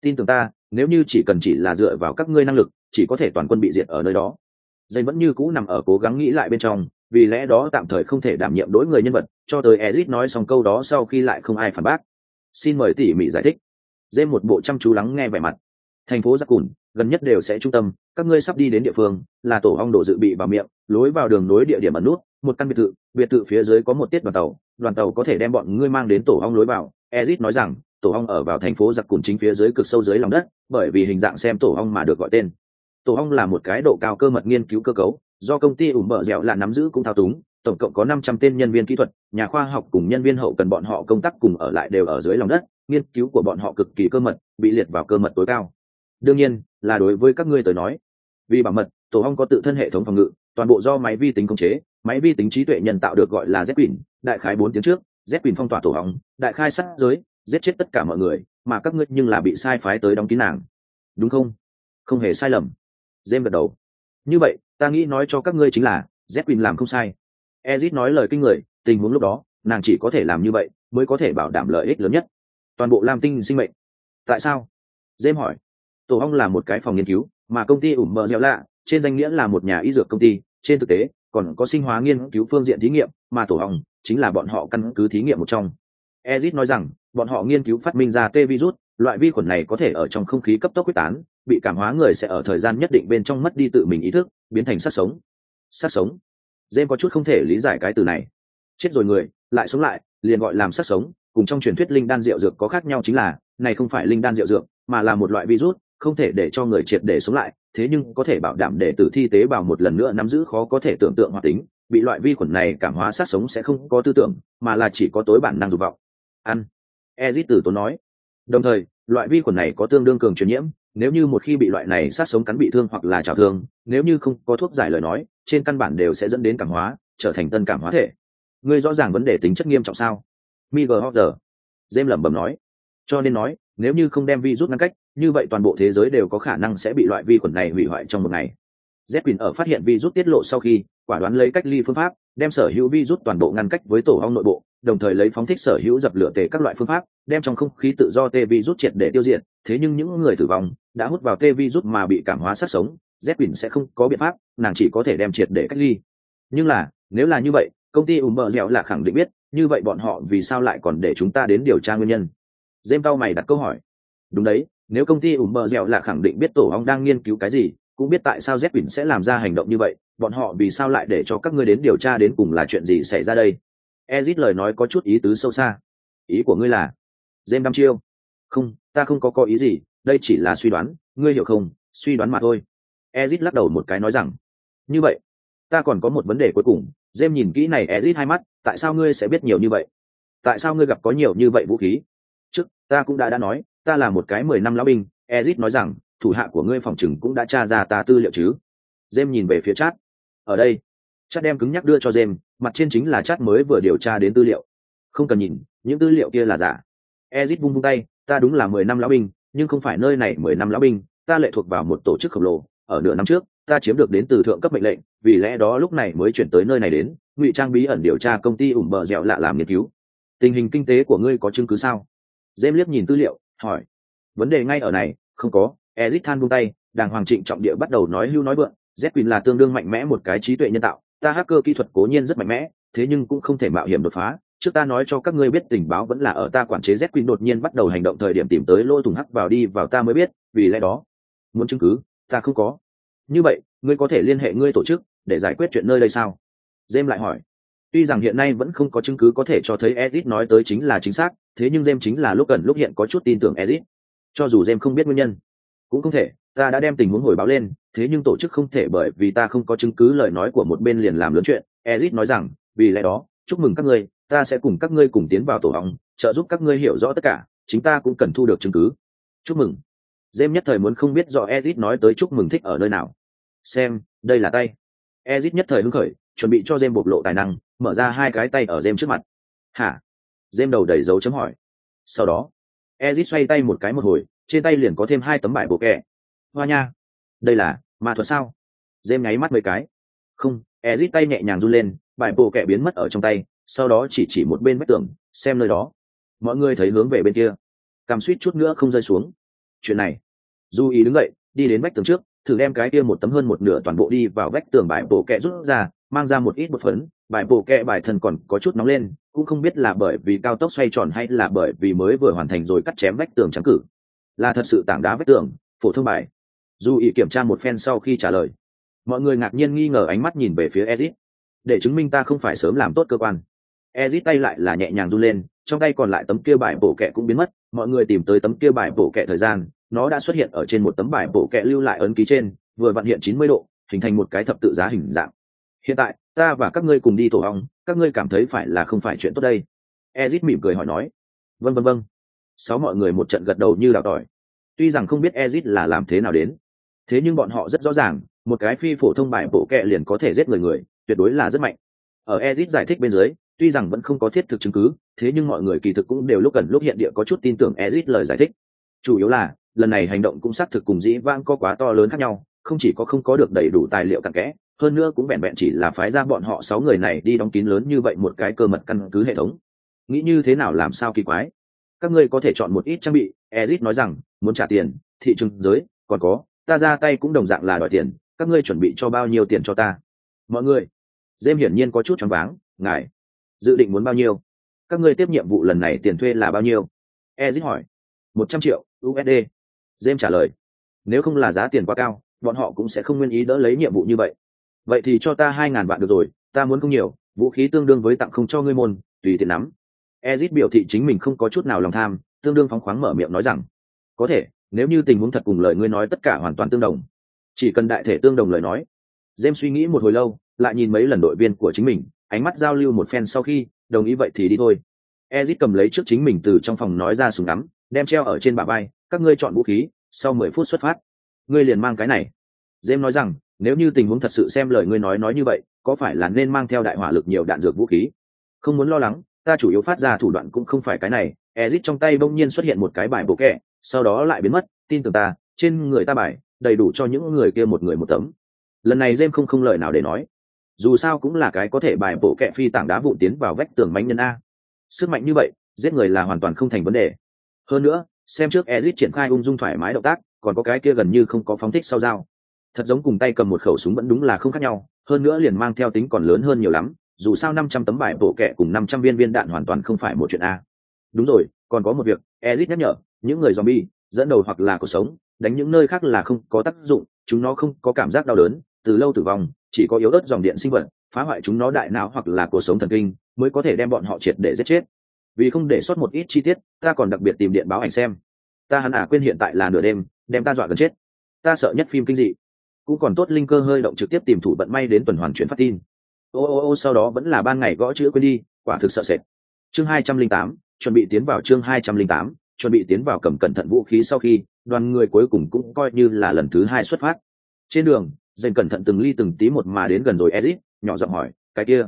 Tin tưởng ta, nếu như chỉ cần chỉ là dựa vào các ngươi năng lực, chỉ có thể toàn quân bị diệt ở nơi đó. Dây vẫn như cũ nằm ở cố gắng nghĩ lại bên trong vì lẽ đó tạm thời không thể đảm nhiệm đối người nhân vật, cho tới ezit nói xong câu đó sau khi lại không ai phản bác. Xin mời tỉ mỉ giải thích. Dê một bộ chăm chú lắng nghe vẻ mặt. Thành phố giặc cùn, gần nhất đều sẽ trung tâm, các ngươi sắp đi đến địa phương, là tổ ong đổ dự bị vào miệng, lối vào đường nối địa điểm ẩn nút, một căn biệt thự biệt thự phía dưới có một tiết đoàn tàu đoàn tàu có thể đem bọn ngươi mang đến tổ ong lối vào. Ezit nói rằng, tổ ong ở vào thành phố giặc cùn chính phía dưới cực sâu dưới lòng đất, bởi vì hình dạng xem tổ ong mà được gọi tên tổ ong là một cái độ cao cơ mật nghiên cứu cơ cấu, do công ty ủng bờ dẻo là nắm giữ cũng thao túng, tổng cộng có năm trăm tên nhân viên kỹ thuật, nhà khoa học cùng nhân viên hậu cần bọn họ công tác cùng ở lại đều ở dưới lòng đất, nghiên cứu của bọn họ cực kỳ cơ mật, bị liệt vào cơ mật tối cao. Đương nhiên, là đối với các ngươi tới nói. Vì bảo mật, tổ ong có tự thân hệ thống phòng ngự, toàn bộ do máy vi tính công chế, máy vi tính trí tuệ nhân tạo được gọi là z quỳnh, đại khái bốn tiếng trước, z quỳnh phong tỏa tổ ong, đại khai sát giới, giết chết tất cả mọi người, mà các ngươi nhưng là bị sai phái tới đóng kín nàng. Đúng không? Không hề sai lầm jem gật đầu. Như vậy, ta nghĩ nói cho các ngươi chính là z quỳnh làm không sai. Ezit nói lời kinh người, tình huống lúc đó, nàng chỉ có thể làm như vậy mới có thể bảo đảm lợi ích lớn nhất. Toàn bộ lam tinh sinh mệnh. Tại sao? Jem hỏi. Tổ ong là một cái phòng nghiên cứu, mà công ty ủng mờ dẻo lạ, trên danh nghĩa là một nhà y dược công ty. Trên thực tế, còn có sinh hóa nghiên cứu phương diện thí nghiệm, mà tổ ong chính là bọn họ căn cứ thí nghiệm một trong. Ezit nói rằng, bọn họ nghiên cứu phát minh ra t virus loại vi khuẩn này có thể ở trong không khí cấp tốc quyết tán bị cảm hóa người sẽ ở thời gian nhất định bên trong mất đi tự mình ý thức, biến thành sát sống. Sát sống? Dêm có chút không thể lý giải cái từ này. Chết rồi người, lại sống lại, liền gọi làm sát sống, cùng trong truyền thuyết linh đan rượu dược có khác nhau chính là, này không phải linh đan rượu dược, mà là một loại virus, không thể để cho người triệt để sống lại, thế nhưng có thể bảo đảm để tử thi tế bào một lần nữa nắm giữ khó có thể tưởng tượng hoạt tính, bị loại vi khuẩn này cảm hóa sát sống sẽ không có tư tưởng, mà là chỉ có tối bản năng dục vọng. Ăn. Ezit tử tốn nói. Đồng thời, loại vi khuẩn này có tương đương cường truyền nhiễm nếu như một khi bị loại này sát sống cắn bị thương hoặc là trào thương, nếu như không có thuốc giải lời nói, trên căn bản đều sẽ dẫn đến cảm hóa, trở thành tân cảm hóa thể. Ngươi rõ ràng vấn đề tính chất nghiêm trọng sao? Miguel horder james lẩm bẩm nói. Cho nên nói, nếu như không đem virus ngăn cách, như vậy toàn bộ thế giới đều có khả năng sẽ bị loại vi khuẩn này hủy hoại trong một ngày z ở phát hiện virus tiết lộ sau khi quả đoán lấy cách ly phương pháp, đem sở hữu virus toàn bộ ngăn cách với tổ ong nội bộ, đồng thời lấy phóng thích sở hữu dập lửa tề các loại phương pháp, đem trong không khí tự do tê virus triệt để tiêu diệt. Thế nhưng những người tử vong đã hút vào tê virus mà bị cảm hóa sát sống, z sẽ không có biện pháp, nàng chỉ có thể đem triệt để cách ly. Nhưng là, nếu là như vậy, công ty ùm bờ dẻo là khẳng định biết, như vậy bọn họ vì sao lại còn để chúng ta đến điều tra nguyên nhân? Dêm cao mày đặt câu hỏi. Đúng đấy, nếu công ty Umbrella bờ dẻo là khẳng định biết tổ ong đang nghiên cứu cái gì cũng biết tại sao z sẽ làm ra hành động như vậy, bọn họ vì sao lại để cho các ngươi đến điều tra đến cùng là chuyện gì xảy ra đây? Ezit lời nói có chút ý tứ sâu xa. Ý của ngươi là jem đăm chiêu. Không, ta không có có ý gì, đây chỉ là suy đoán, ngươi hiểu không? Suy đoán mà thôi. Ezit lắc đầu một cái nói rằng, như vậy, ta còn có một vấn đề cuối cùng. Jem nhìn kỹ này ezit hai mắt, tại sao ngươi sẽ biết nhiều như vậy? Tại sao ngươi gặp có nhiều như vậy vũ khí? Trước, ta cũng đã đã nói, ta là một cái mười năm lão binh. Ezit nói rằng thủ hạ của ngươi phòng chừng cũng đã tra ra ta tư liệu chứ? Jem nhìn về phía chat. Ở đây. Chat đem cứng nhắc đưa cho jem, mặt trên chính là chat mới vừa điều tra đến tư liệu. Không cần nhìn, những tư liệu kia là giả. Ezit vung vung tay, ta đúng là mười năm lão binh, nhưng không phải nơi này mười năm lão binh, ta lệ thuộc vào một tổ chức khổng lồ. Ở nửa năm trước, ta chiếm được đến từ thượng cấp mệnh lệnh, vì lẽ đó lúc này mới chuyển tới nơi này đến, ngụy trang bí ẩn điều tra công ty ủng bờ dẻo lạ làm nghiên cứu. Tình hình kinh tế của ngươi có chứng cứ sao? Dêm liếc nhìn tư liệu, hỏi. Vấn đề ngay ở này, không có. Ezic than buông tay, đàng hoàng trịnh trọng địa bắt đầu nói hưu nói vượng z là tương đương mạnh mẽ một cái trí tuệ nhân tạo, ta hacker kỹ thuật cố nhiên rất mạnh mẽ, thế nhưng cũng không thể mạo hiểm đột phá. Trước ta nói cho các ngươi biết tình báo vẫn là ở ta quản chế z đột nhiên bắt đầu hành động thời điểm tìm tới lôi thùng hắc vào đi vào ta mới biết, vì lẽ đó, muốn chứng cứ, ta không có. Như vậy, ngươi có thể liên hệ ngươi tổ chức để giải quyết chuyện nơi đây sao? Jem lại hỏi. Tuy rằng hiện nay vẫn không có chứng cứ có thể cho thấy Ezit nói tới chính là chính xác, thế nhưng jem chính là lúc gần lúc hiện có chút tin tưởng Ezit. cho dù jem không biết nguyên nhân cũng không thể ta đã đem tình huống hồi báo lên thế nhưng tổ chức không thể bởi vì ta không có chứng cứ lời nói của một bên liền làm lớn chuyện ezit nói rằng vì lẽ đó chúc mừng các ngươi ta sẽ cùng các ngươi cùng tiến vào tổ hóng trợ giúp các ngươi hiểu rõ tất cả chính ta cũng cần thu được chứng cứ chúc mừng Jem nhất thời muốn không biết rõ Ezit nói tới chúc mừng thích ở nơi nào. Xem, đây là tay. Ezit nhất thời hứng khởi, chuẩn bị cho Jem bộc lộ tài năng, mở ra hai cái tay ở Jem trước mặt. Hả? Jem đầu đầy dấu chấm hỏi. Sau đó, Ezit xoay tay một cái một hồi, trên tay liền có thêm hai tấm bài bộ kẹ. Hoa nha, đây là ma thuật sao? dêm nháy mắt mấy cái. Không, Ezit tay nhẹ nhàng run lên, bài bộ kẹ biến mất ở trong tay, sau đó chỉ chỉ một bên vách tường, xem nơi đó. Mọi người thấy hướng về bên kia, cằm suýt chút nữa không rơi xuống. Chuyện này, du ý đứng dậy đi đến vách tường trước thử đem cái kia một tấm hơn một nửa toàn bộ đi vào vách tường bài bộ kẹ rút ra mang ra một ít bột phấn bài bộ kẹ bài thần còn có chút nóng lên cũng không biết là bởi vì cao tốc xoay tròn hay là bởi vì mới vừa hoàn thành rồi cắt chém vách tường trắng cử là thật sự tảng đá vách tường, phổ thông bài. Dù ý kiểm tra một phen sau khi trả lời, mọi người ngạc nhiên nghi ngờ ánh mắt nhìn về phía ezit. Để chứng minh ta không phải sớm làm tốt cơ quan. Ezit tay lại là nhẹ nhàng run lên, trong tay còn lại tấm kia bài bổ kẹ cũng biến mất. Mọi người tìm tới tấm kia bài bổ kẹ thời gian, nó đã xuất hiện ở trên một tấm bài bổ kẹ lưu lại ấn ký trên, vừa vận hiện chín mươi độ, hình thành một cái thập tự giá hình dạng. Hiện tại, ta và các ngươi cùng đi tổ hong các ngươi cảm thấy phải là không phải chuyện tốt đây. Ezit mỉm cười hỏi nói. Vân vân vân sáu mọi người một trận gật đầu như đào tỏi. Tuy rằng không biết ezit là làm thế nào đến, thế nhưng bọn họ rất rõ ràng, một cái phi phổ thông bài bộ kẹ liền có thể giết người người, tuyệt đối là rất mạnh. Ở ezit giải thích bên dưới, tuy rằng vẫn không có thiết thực chứng cứ, thế nhưng mọi người kỳ thực cũng đều lúc gần lúc hiện địa có chút tin tưởng ezit lời giải thích. Chủ yếu là, lần này hành động cũng xác thực cùng dĩ vãng có quá to lớn khác nhau, không chỉ có không có được đầy đủ tài liệu cặn kẽ, hơn nữa cũng vẹn vẹn chỉ là phái ra bọn họ sáu người này đi đóng kín lớn như vậy một cái cơ mật căn cứ hệ thống. Nghĩ như thế nào làm sao kỳ quái? Các ngươi có thể chọn một ít trang bị, ezit nói rằng, muốn trả tiền, thị trường giới, còn có, ta ra tay cũng đồng dạng là đòi tiền, các ngươi chuẩn bị cho bao nhiêu tiền cho ta? Mọi người dêm hiển nhiên có chút choáng váng, ngài, dự định muốn bao nhiêu? Các ngươi tiếp nhiệm vụ lần này tiền thuê là bao nhiêu? Ezit hỏi. Một trăm triệu usd dêm trả lời. Nếu không là giá tiền quá cao, bọn họ cũng sẽ không nguyên ý đỡ lấy nhiệm vụ như vậy. Vậy thì cho ta hai ngàn vạn được rồi, ta muốn không nhiều, vũ khí tương đương với tặng không cho ngươi môn, tùy tiện nắm ezit biểu thị chính mình không có chút nào lòng tham, tương đương phóng khoáng mở miệng nói rằng, có thể, nếu như tình huống thật cùng lời ngươi nói tất cả hoàn toàn tương đồng, chỉ cần đại thể tương đồng lời nói. James suy nghĩ một hồi lâu, lại nhìn mấy lần đội viên của chính mình, ánh mắt giao lưu một phen sau khi, đồng ý vậy thì đi thôi. Ezit cầm lấy trước chính mình từ trong phòng nói ra súng ngắm, đem treo ở trên bả vai, các ngươi chọn vũ khí, sau mười phút xuất phát. Ngươi liền mang cái này. James nói rằng, nếu như tình huống thật sự xem lời ngươi nói nói như vậy, có phải là nên mang theo đại hỏa lực nhiều đạn dược vũ khí? Không muốn lo lắng ta chủ yếu phát ra thủ đoạn cũng không phải cái này, ezit trong tay bỗng nhiên xuất hiện một cái bài bộ kẹ, sau đó lại biến mất, tin tưởng ta, trên người ta bài, đầy đủ cho những người kia một người một tấm. Lần này jem không không lời nào để nói. Dù sao cũng là cái có thể bài bộ kẹ phi tảng đá vụn tiến vào vách tường bánh nhân a. Sức mạnh như vậy, giết người là hoàn toàn không thành vấn đề. Hơn nữa, xem trước ezit triển khai ung dung thoải mái động tác, còn có cái kia gần như không có phóng thích sau dao. Thật giống cùng tay cầm một khẩu súng vẫn đúng là không khác nhau, hơn nữa liền mang theo tính còn lớn hơn nhiều lắm dù sao năm trăm tấm bài bộ kẹ cùng năm trăm viên viên đạn hoàn toàn không phải một chuyện a. Đúng rồi, còn có một việc Ezic nhắc nhở, những người zombie, dẫn đầu hoặc là cuộc sống, đánh những nơi khác là không có tác dụng, chúng nó không có cảm giác đau đớn, từ lâu tử vong, chỉ có yếu ớt dòng điện sinh vật, phá hoại chúng nó đại não hoặc là cuộc sống thần kinh, mới có thể đem bọn họ triệt để giết chết. Vì không để sót một ít chi tiết, ta còn đặc biệt tìm điện báo ảnh xem. Ta hắn à quên hiện tại là nửa đêm, đem ta dọa gần chết. Ta sợ nhất phim kinh dị. Cũng còn tốt linh cơ hơi động trực tiếp tìm thủ vận may đến tuần hoàn chuyển phát tin ô ô ô, sau đó vẫn là ban ngày gõ chữ quên đi, quả thực sợ sệt. Chương hai trăm linh tám, chuẩn bị tiến vào chương hai trăm linh tám, chuẩn bị tiến vào cầm cẩn thận vũ khí sau khi, đoàn người cuối cùng cũng coi như là lần thứ hai xuất phát. Trên đường, dành cẩn thận từng ly từng tí một mà đến gần rồi ezit, nhỏ giọng hỏi, cái kia,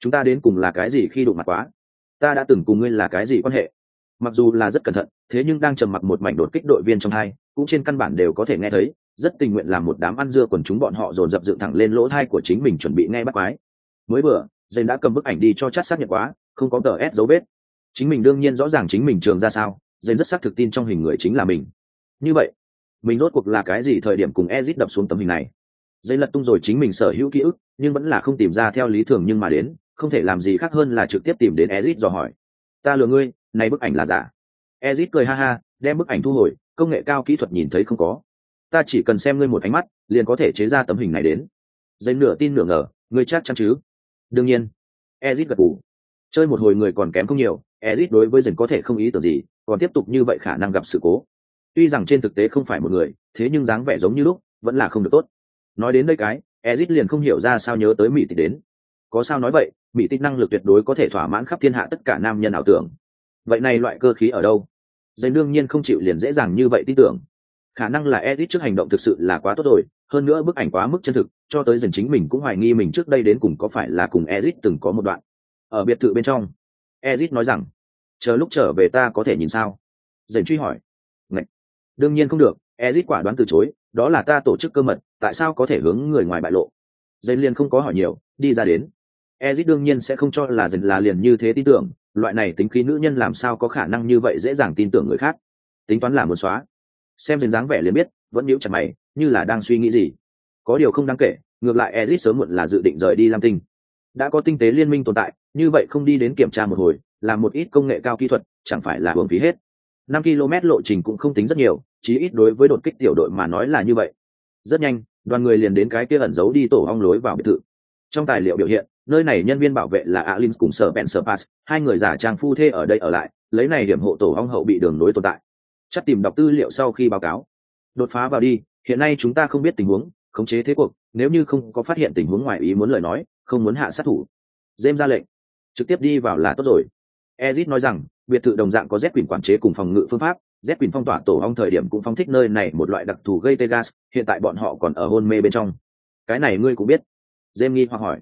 chúng ta đến cùng là cái gì khi đụng mặt quá? Ta đã từng cùng ngươi là cái gì quan hệ? Mặc dù là rất cẩn thận, thế nhưng đang trầm mặc một mảnh đột kích đội viên trong hai, cũng trên căn bản đều có thể nghe thấy, rất tình nguyện làm một đám ăn dưa quần chúng bọn họ dồn dập dựng thẳng lên lỗ thai của chính mình chuẩn bị nghe bắt quái mới vừa dành đã cầm bức ảnh đi cho chắc xác nhận quá, không có tờ s dấu vết. Chính mình đương nhiên rõ ràng chính mình trường ra sao dành rất xác thực tin trong hình người chính là mình. Như vậy, mình rốt cuộc là cái gì thời điểm cùng ezit đập xuống tấm hình này? Dây lật tung rồi chính mình sở hữu ký ức, nhưng vẫn là không tìm ra theo lý thường nhưng mà đến, không thể làm gì khác hơn là trực tiếp tìm đến ezit dò hỏi. Ta lừa ngươi, này bức ảnh là giả. Ezit cười ha ha, đem bức ảnh thu hồi, công nghệ cao kỹ thuật nhìn thấy không có. Ta chỉ cần xem ngươi một ánh mắt, liền có thể chế ra tấm hình này đến. Dây nửa tin nửa ngờ, ngươi chắc chắn chứ? Đương nhiên, ezit gật gù. Chơi một hồi người còn kém không nhiều, ezit đối với dần có thể không ý tưởng gì, còn tiếp tục như vậy khả năng gặp sự cố. Tuy rằng trên thực tế không phải một người, thế nhưng dáng vẻ giống như lúc, vẫn là không được tốt. Nói đến đây cái, ezit liền không hiểu ra sao nhớ tới mỹ tịch đến. Có sao nói vậy mỹ tịch năng lực tuyệt đối có thể thỏa mãn khắp thiên hạ tất cả nam nhân ảo tưởng. Vậy này loại cơ khí ở đâu? Dây đương nhiên không chịu liền dễ dàng như vậy tin tưởng khả năng là ezit trước hành động thực sự là quá tốt rồi, hơn nữa bức ảnh quá mức chân thực, cho tới dần chính mình cũng hoài nghi mình trước đây đến cùng có phải là cùng ezit từng có một đoạn. Ở biệt thự bên trong ezit nói rằng, chờ lúc trở về ta có thể nhìn sao? Dần truy hỏi. Ngậy! đương nhiên không được ezit quả đoán từ chối, đó là ta tổ chức cơ mật, tại sao có thể hướng người ngoài bại lộ? Dần liền không có hỏi nhiều, đi ra đến. Ezit đương nhiên sẽ không cho là dần là liền như thế tin tưởng, loại này tính khí nữ nhân làm sao có khả năng như vậy dễ dàng tin tưởng người khác. Tính toán là muốn xóa xem dần dáng vẻ liền biết, vẫn níu chặt mày, như là đang suy nghĩ gì. Có điều không đáng kể, ngược lại ezit sớm muộn là dự định rời đi lam tinh. Đã có tinh tế liên minh tồn tại, như vậy không đi đến kiểm tra một hồi, làm một ít công nghệ cao kỹ thuật, chẳng phải là hưởng phí hết. Năm km lộ trình cũng không tính rất nhiều, chí ít đối với đột kích tiểu đội mà nói là như vậy. Rất nhanh, đoàn người liền đến cái kia ẩn giấu đi tổ ong lối vào biệt thự. Trong tài liệu biểu hiện, nơi này nhân viên bảo vệ là alin cùng sở bèn sở pass, hai người giả trang phu thê ở đây ở lại, lấy này điểm hộ tổ ong hậu bị đường nối tồn tại chắc tìm đọc tư liệu sau khi báo cáo. Đột phá vào đi, hiện nay chúng ta không biết tình huống, khống chế thế cuộc, nếu như không có phát hiện tình huống ngoài ý muốn lời nói, không muốn hạ sát thủ. James ra lệnh. Trực tiếp đi vào là tốt rồi. Ezit nói rằng, biệt thự đồng dạng có z quyền quản chế cùng phòng ngự phương pháp, z quyền phong tỏa tổ ong thời điểm cũng phong thích nơi này một loại đặc thù gây tê gas, hiện tại bọn họ còn ở hôn mê bên trong. Cái này ngươi cũng biết. James nghi hoặc hỏi.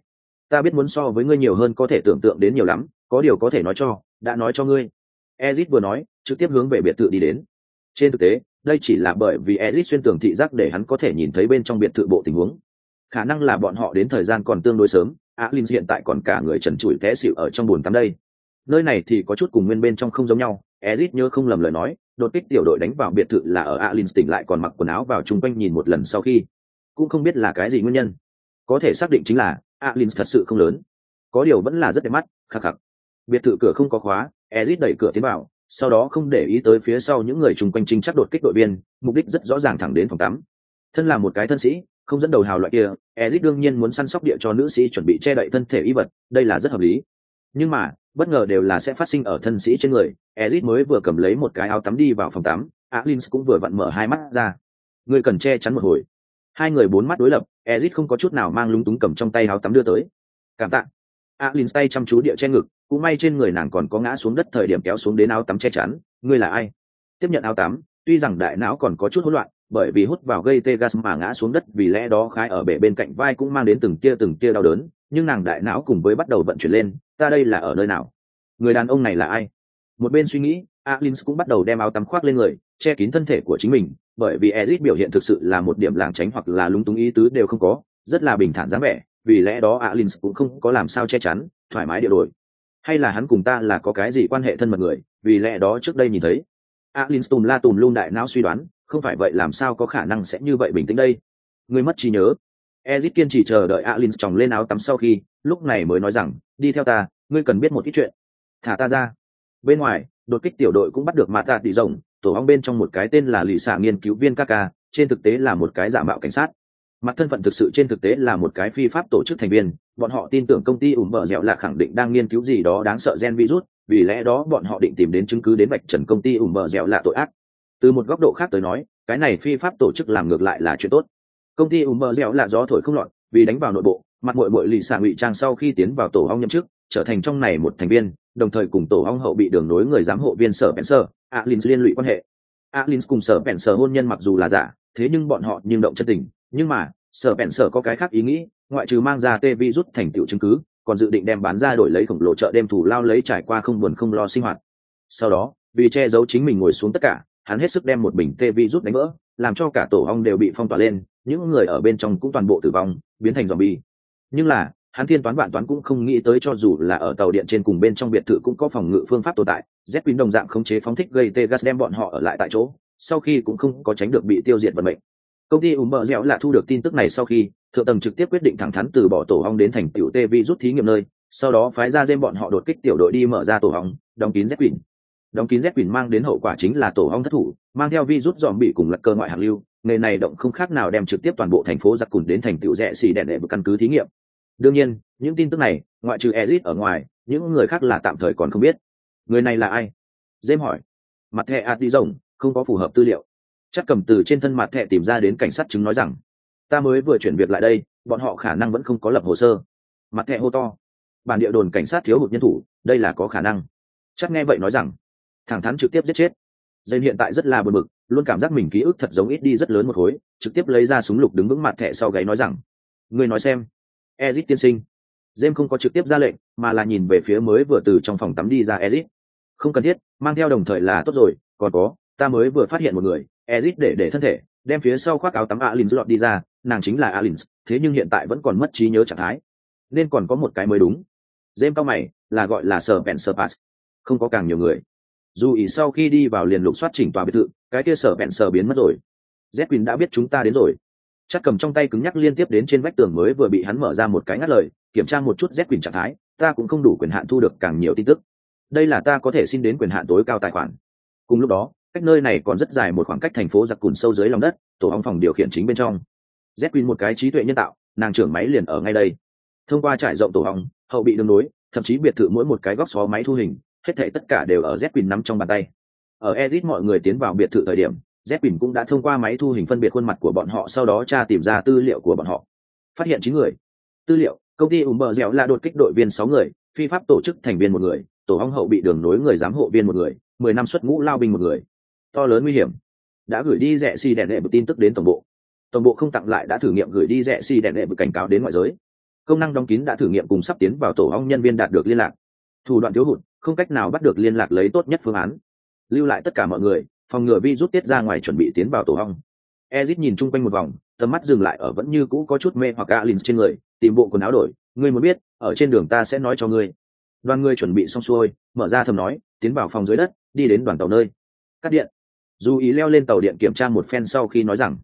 Ta biết muốn so với ngươi nhiều hơn có thể tưởng tượng đến nhiều lắm, có điều có thể nói cho, đã nói cho ngươi. Ezit vừa nói, trực tiếp hướng về biệt thự đi đến trên thực tế, đây chỉ là bởi vì ezit xuyên tường thị giác để hắn có thể nhìn thấy bên trong biệt thự bộ tình huống. Khả năng là bọn họ đến thời gian còn tương đối sớm, alin hiện tại còn cả người trần trụi té xịu ở trong bồn tắm đây. Nơi này thì có chút cùng nguyên bên trong không giống nhau, ezit nhớ không lầm lời nói, đột kích tiểu đội đánh vào biệt thự là ở alin tỉnh lại còn mặc quần áo vào chung quanh nhìn một lần sau khi. Cũng không biết là cái gì nguyên nhân. Có thể xác định chính là, alin thật sự không lớn. Có điều vẫn là rất đẹp mắt, khắc khắc. Biệt thự cửa không có khóa, ezit đẩy cửa tiến vào sau đó không để ý tới phía sau những người chung quanh trinh chắc đột kích đội viên, mục đích rất rõ ràng thẳng đến phòng tắm. Thân là một cái thân sĩ, không dẫn đầu hào loại kia ezit đương nhiên muốn săn sóc địa cho nữ sĩ chuẩn bị che đậy thân thể y vật, đây là rất hợp lý. Nhưng mà, bất ngờ đều là sẽ phát sinh ở thân sĩ trên người ezit mới vừa cầm lấy một cái áo tắm đi vào phòng tắm, alins cũng vừa vặn mở hai mắt ra. Người cần che chắn một hồi. Hai người bốn mắt đối lập ezit không có chút nào mang lúng túng cầm trong tay áo tắm đưa tới. Cảm tạ. Alins tay chăm chú địa che ngực cũng may trên người nàng còn có ngã xuống đất thời điểm kéo xuống đến áo tắm che chắn. Ngươi là ai? Tiếp nhận áo tắm, tuy rằng đại não còn có chút hỗn loạn, bởi vì hút vào gây tê gas mà ngã xuống đất, vì lẽ đó khái ở bể bên cạnh vai cũng mang đến từng tia từng tia đau đớn, nhưng nàng đại não cùng với bắt đầu vận chuyển lên, ta đây là ở nơi nào? Người đàn ông này là ai? Một bên suy nghĩ alin cũng bắt đầu đem áo tắm khoác lên người, che kín thân thể của chính mình, bởi vì ezit biểu hiện thực sự là một điểm làng tránh hoặc là lúng túng ý tứ đều không có, rất là bình thản dáng vẻ, vì lẽ đó alin cũng không có làm sao che chắn, thoải mái địa đổi hay là hắn cùng ta là có cái gì quan hệ thân mật người, vì lẽ đó trước đây nhìn thấy. Alin tùm la tùm luôn đại não suy đoán, không phải vậy làm sao có khả năng sẽ như vậy bình tĩnh đây? Ngươi mất trí nhớ. Ezit kiên trì chờ đợi alin tròng lên áo tắm sau khi, lúc này mới nói rằng, đi theo ta, ngươi cần biết một ít chuyện. Thả ta ra. Bên ngoài, đột kích tiểu đội cũng bắt được mạ tạ đi rồng, tổ hong bên trong một cái tên là lì xạ nghiên cứu viên kaka trên thực tế là một cái giả mạo cảnh sát mặt thân phận thực sự trên thực tế là một cái phi pháp tổ chức thành viên, bọn họ tin tưởng công ty ủng mở dẻo là khẳng định đang nghiên cứu gì đó đáng sợ gen virus, vì lẽ đó bọn họ định tìm đến chứng cứ đến vạch trần công ty ủng mở dẻo là tội ác. Từ một góc độ khác tới nói, cái này phi pháp tổ chức làm ngược lại là chuyện tốt. Công ty ủng mở dẻo là gió thổi không lọt, vì đánh vào nội bộ, mặt mội mội lì xạ ngụy trang sau khi tiến vào tổ hong nhậm chức, trở thành trong này một thành viên, đồng thời cùng tổ hong hậu bị đường nối người giám hộ viên sở pencer alin liên lụy quan hệ. Alin cùng sở pencer hôn nhân mặc dù là giả, thế nhưng bọn họ nhưng động chân tình nhưng mà, sở bèn sở có cái khác ý nghĩ, ngoại trừ mang ra tê vi rút thành tựu chứng cứ, còn dự định đem bán ra đổi lấy khổng lồ chợ đêm thủ lao lấy trải qua không buồn không lo sinh hoạt. Sau đó, vì che giấu chính mình ngồi xuống tất cả, hắn hết sức đem một bình tê vi rút đánh vỡ, làm cho cả tổ ong đều bị phong tỏa lên, những người ở bên trong cũng toàn bộ tử vong, biến thành dòm bi nhưng là, hắn thiên toán vạn toán cũng không nghĩ tới cho dù là ở tàu điện trên cùng bên trong biệt thự cũng có phòng ngự phương pháp tồn tại z pin đồng dạng khống chế phóng thích gây tê gas đem bọn họ ở lại tại chỗ, sau khi cũng không có tránh được bị tiêu diệt vận mệnh công ty ủng dẻo là thu được tin tức này sau khi, thượng tầng trực tiếp quyết định thẳng thắn từ bỏ tổ hong đến thành tiểu tê vi rút thí nghiệm nơi, sau đó phái ra dêm bọn họ đột kích tiểu đội đi mở ra tổ hong đóng kín z quỳnh đóng kín z quỳnh mang đến hậu quả chính là tổ hong thất thủ, mang theo vi rút dòm bị cùng lật cơ ngoại hạt lưu, nghề này động không khác nào đem trực tiếp toàn bộ thành phố giặc cùn đến thành tiểu rẽ xì đèn đệ một căn cứ thí nghiệm. Đương nhiên, những tin tức này, ngoại trừ ezit ở ngoài, những người khác là tạm thời còn không biết. Người này là ai? Dêm hỏi. Mặt hệ ạt đi rồng không có phù hợp tư liệu chắc cầm từ trên thân mặt thẻ tìm ra đến cảnh sát chứng nói rằng, ta mới vừa chuyển việc lại đây, bọn họ khả năng vẫn không có lập hồ sơ. Mặt thẻ hô to, bản địa đồn cảnh sát thiếu hụt nhân thủ, đây là có khả năng. Chắc nghe vậy nói rằng, thẳng thắn trực tiếp giết chết. Dây hiện tại rất là buồn bực, luôn cảm giác mình ký ức thật giống ít đi rất lớn một khối, trực tiếp lấy ra súng lục đứng vững mặt thẻ sau gáy nói rằng người nói xem, ezit tiên sinh. Jem không có trực tiếp ra lệnh, mà là nhìn về phía mới vừa từ trong phòng tắm đi ra ezit. Không cần thiết, mang theo đồng thời là tốt rồi, còn có, ta mới vừa phát hiện một người Ezic để để thân thể đem phía sau khoác áo tắm Alins lọt đi ra nàng chính là Alins, thế nhưng hiện tại vẫn còn mất trí nhớ trạng thái. Nên còn có một cái mới đúng. Jem cao mày là gọi là sở bèn sở pass. Không có càng nhiều người. Dù ý sau khi đi vào liền lục soát chỉnh tòa biệt thự cái kia sở bèn sở biến mất rồi. Z đã biết chúng ta đến rồi. Chắc cầm trong tay cứng nhắc liên tiếp đến trên vách tường mới vừa bị hắn mở ra một cái ngắt lời kiểm tra một chút z trạng thái ta cũng không đủ quyền hạn thu được càng nhiều tin tức. Đây là ta có thể xin đến quyền hạn tối cao tài khoản. Cùng lúc đó cách nơi này còn rất dài một khoảng cách thành phố giặc cùn sâu dưới lòng đất, tổ hóng phòng điều khiển chính bên trong. Z quy một cái trí tuệ nhân tạo, nàng trưởng máy liền ở ngay đây. Thông qua trải rộng tổ hóng hậu bị đường nối, thậm chí biệt thự mỗi một cái góc xó máy thu hình, hết thể tất cả đều ở z quy nắm trong bàn tay. Ở edit mọi người tiến vào biệt thự thời điểm z quy cũng đã thông qua máy thu hình phân biệt khuôn mặt của bọn họ, sau đó tra tìm ra tư liệu của bọn họ. Phát hiện chín người. Tư liệu, công ty ủng bờ dẻo là đột kích đội viên sáu người, phi pháp tổ chức thành viên một người, tổ hóng hậu bị đường nối người giám hộ viên một người, mười năm xuất ngũ lao binh một người to lớn nguy hiểm. Đã gửi đi rẻ xi đèn đệ một tin tức đến tổng bộ. Tổng bộ không tặng lại đã thử nghiệm gửi đi rẻ xi đèn đệ một cảnh cáo đến ngoại giới. Công năng đóng kín đã thử nghiệm cùng sắp tiến vào tổ ong nhân viên đạt được liên lạc. Thủ đoạn thiếu hụt không cách nào bắt được liên lạc lấy tốt nhất phương án. Lưu lại tất cả mọi người phòng ngừa vi rút tiết ra ngoài chuẩn bị tiến vào tổ ong, ezit nhìn chung quanh một vòng tầm mắt dừng lại ở vẫn như cũ có chút mê hoặc alin trên người tìm bộ quần áo đổi ngươi muốn biết ở trên đường ta sẽ nói cho ngươi. Đoàn ngươi chuẩn bị xong xuôi mở ra thầm nói tiến vào phòng dưới đất đi đến đoàn tàu nơi. Cắt điện dù ý leo lên tàu điện kiểm tra một phen sau khi nói rằng,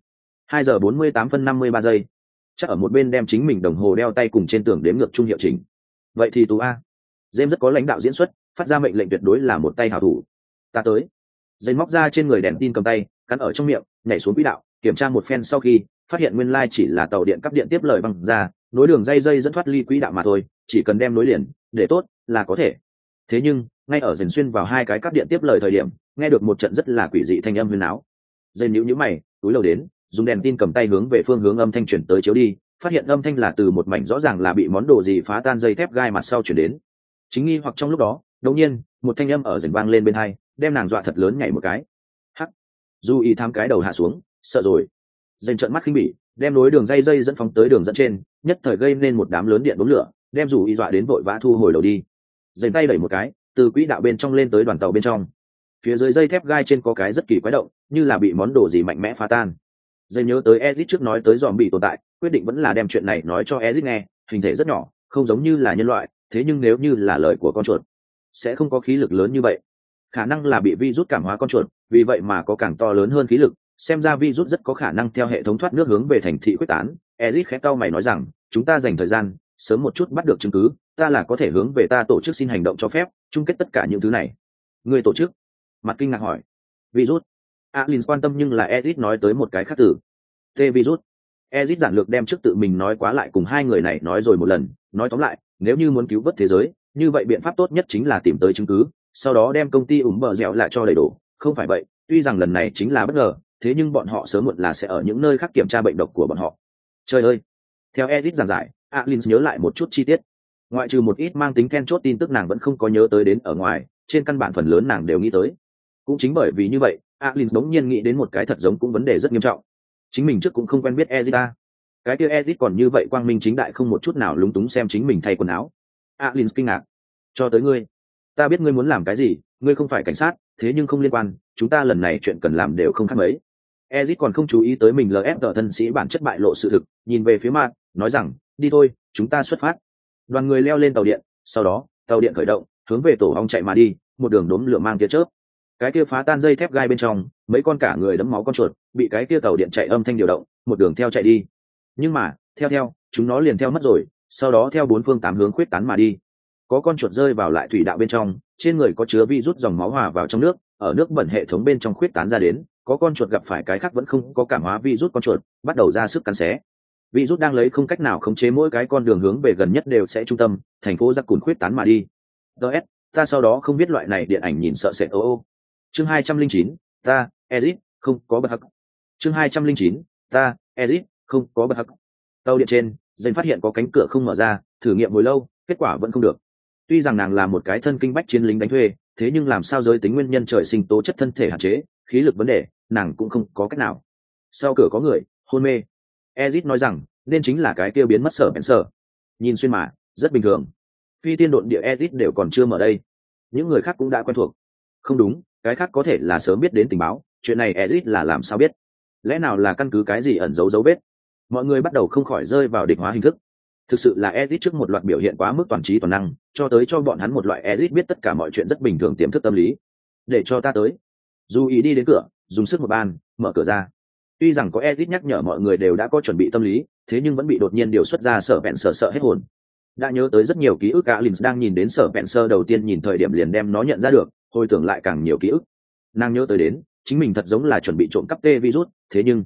hai giờ bốn mươi tám phân năm mươi ba giây, chắc ở một bên đem chính mình đồng hồ đeo tay cùng trên tường đếm ngược trung hiệu chỉnh. Vậy thì tú a, james rất có lãnh đạo diễn xuất, phát ra mệnh lệnh tuyệt đối là một tay hảo thủ. Ta tới. Dây móc ra trên người đèn tin cầm tay, cắn ở trong miệng, nhảy xuống quỹ đạo, kiểm tra một phen sau khi, phát hiện nguyên lai chỉ là tàu điện cắp điện tiếp lời bằng ra, nối đường dây dây dẫn thoát ly quỹ đạo mà thôi, chỉ cần đem nối liền, để tốt là có thể. Thế nhưng ngay ở dền xuyên vào hai cái cắp điện tiếp lời thời điểm, nghe được một trận rất là quỷ dị thanh âm huyền áo. Dây nhũ nhũ mày, túi lâu đến, dùng đèn tin cầm tay hướng về phương hướng âm thanh chuyển tới chiếu đi, phát hiện âm thanh là từ một mảnh rõ ràng là bị món đồ gì phá tan dây thép gai mặt sau chuyển đến. Chính nghi hoặc trong lúc đó, đột nhiên, một thanh âm ở dền vang lên bên hai, đem nàng dọa thật lớn nhảy một cái. Hắc! Du y tham cái đầu hạ xuống, sợ rồi. Dền trợn mắt khinh bỉ, đem nối đường dây dây dẫn phóng tới đường dẫn trên, nhất thời gây nên một đám lớn điện đốn lửa, đem dù y dọa đến vội vã thu hồi đầu đi. Dành tay đẩy một cái từ quỹ đạo bên trong lên tới đoàn tàu bên trong. Phía dưới dây thép gai trên có cái rất kỳ quái động, như là bị món đồ gì mạnh mẽ phá tan. Dây nhớ tới ezit trước nói tới dòm bị tồn tại, quyết định vẫn là đem chuyện này nói cho ezit nghe, hình thể rất nhỏ, không giống như là nhân loại, thế nhưng nếu như là lời của con chuột, sẽ không có khí lực lớn như vậy. Khả năng là bị vi rút cảm hóa con chuột, vì vậy mà có càng to lớn hơn khí lực, xem ra vi rút rất có khả năng theo hệ thống thoát nước hướng về thành thị quyết tán. Ezit khẽ cau mày nói rằng, chúng ta dành thời gian, sớm một chút bắt được chứng cứ ta là có thể hướng về ta tổ chức xin hành động cho phép, chung kết tất cả những thứ này. Người tổ chức? Mặt kinh ngạc hỏi. Virus. Alin quan tâm nhưng là edit nói tới một cái khác từ. T virus. Edit giản lược đem trước tự mình nói quá lại cùng hai người này nói rồi một lần. Nói tóm lại, nếu như muốn cứu vớt thế giới, như vậy biện pháp tốt nhất chính là tìm tới chứng cứ, sau đó đem công ty ủng bờ dẻo lại cho đầy đủ. Không phải vậy, tuy rằng lần này chính là bất ngờ, thế nhưng bọn họ sớm muộn là sẽ ở những nơi khác kiểm tra bệnh độc của bọn họ. Trời ơi! Theo edit giảng giải, alin nhớ lại một chút chi tiết ngoại trừ một ít mang tính then chốt tin tức nàng vẫn không có nhớ tới đến ở ngoài, trên căn bản phần lớn nàng đều nghĩ tới. Cũng chính bởi vì như vậy alin đống nhiên nghĩ đến một cái thật giống cũng vấn đề rất nghiêm trọng. Chính mình trước cũng không quen biết ezita. Cái kia Ezit còn như vậy quang minh chính đại không một chút nào lúng túng xem chính mình thay quần áo. Alin kinh ngạc. Cho tới ngươi. Ta biết ngươi muốn làm cái gì, ngươi không phải cảnh sát, thế nhưng không liên quan, chúng ta lần này chuyện cần làm đều không khác mấy. Ezit còn không chú ý tới mình lf thân sĩ bản chất bại lộ sự thực, nhìn về phía mặt, nói rằng, đi thôi, chúng ta xuất phát đoàn người leo lên tàu điện, sau đó, tàu điện khởi động, hướng về tổ ong chạy mà đi, một đường đốm lửa mang tia chớp. Cái kia phá tan dây thép gai bên trong, mấy con cả người đấm máu con chuột, bị cái kia tàu điện chạy âm thanh điều động, một đường theo chạy đi. Nhưng mà, theo theo, chúng nó liền theo mất rồi, sau đó theo bốn phương tám hướng khuyết tán mà đi. Có con chuột rơi vào lại thủy đạo bên trong, trên người có chứa vi rút dòng máu hòa vào trong nước, ở nước bẩn hệ thống bên trong khuyết tán ra đến, có con chuột gặp phải cái khác vẫn không có cảm hóa vi rút con chuột, bắt đầu ra sức cắn xé. Vị rút đang lấy không cách nào khống chế mỗi cái con đường hướng về gần nhất đều sẽ trung tâm, thành phố giặc cùn khuyết tán mà đi. Ts ta sau đó không biết loại này điện ảnh nhìn sợ sệt ô ô. Chương hai trăm linh chín, ta, ezit, không có bậc hắc. Chương hai trăm linh chín, ta, ezit, không có bậc hắc. Tàu điện trên dành phát hiện có cánh cửa không mở ra, thử nghiệm hồi lâu, kết quả vẫn không được. Tuy rằng nàng là một cái thân kinh bách chiến lính đánh thuê, thế nhưng làm sao giới tính nguyên nhân trời sinh tố chất thân thể hạn chế, khí lực vấn đề, nàng cũng không có cách nào. Sau cửa có người, hôn mê ezit nói rằng, nên chính là cái kia biến mất sở bén sở. Nhìn xuyên mà, rất bình thường. Phi tiên độn địa ezit đều còn chưa mở đây. Những người khác cũng đã quen thuộc. Không đúng, cái khác có thể là sớm biết đến tình báo, chuyện này ezit là làm sao biết? Lẽ nào là căn cứ cái gì ẩn giấu dấu vết? Mọi người bắt đầu không khỏi rơi vào địch hóa hình thức. Thực sự là ezit trước một loạt biểu hiện quá mức toàn trí toàn năng, cho tới cho bọn hắn một loại ezit biết tất cả mọi chuyện rất bình thường tiềm thức tâm lý. Để cho ta tới. Dù ý đi đến cửa, dùng sức một ban, mở cửa ra tuy rằng có edit nhắc nhở mọi người đều đã có chuẩn bị tâm lý, thế nhưng vẫn bị đột nhiên điều xuất ra sở vẹn sợ sợ hết hồn. Đã nhớ tới rất nhiều ký ức cả lynx đang nhìn đến sở vẹn sơ đầu tiên nhìn thời điểm liền đem nó nhận ra được, hồi tưởng lại càng nhiều ký ức. Nàng nhớ tới đến, chính mình thật giống là chuẩn bị trộm cắp tê virus, thế nhưng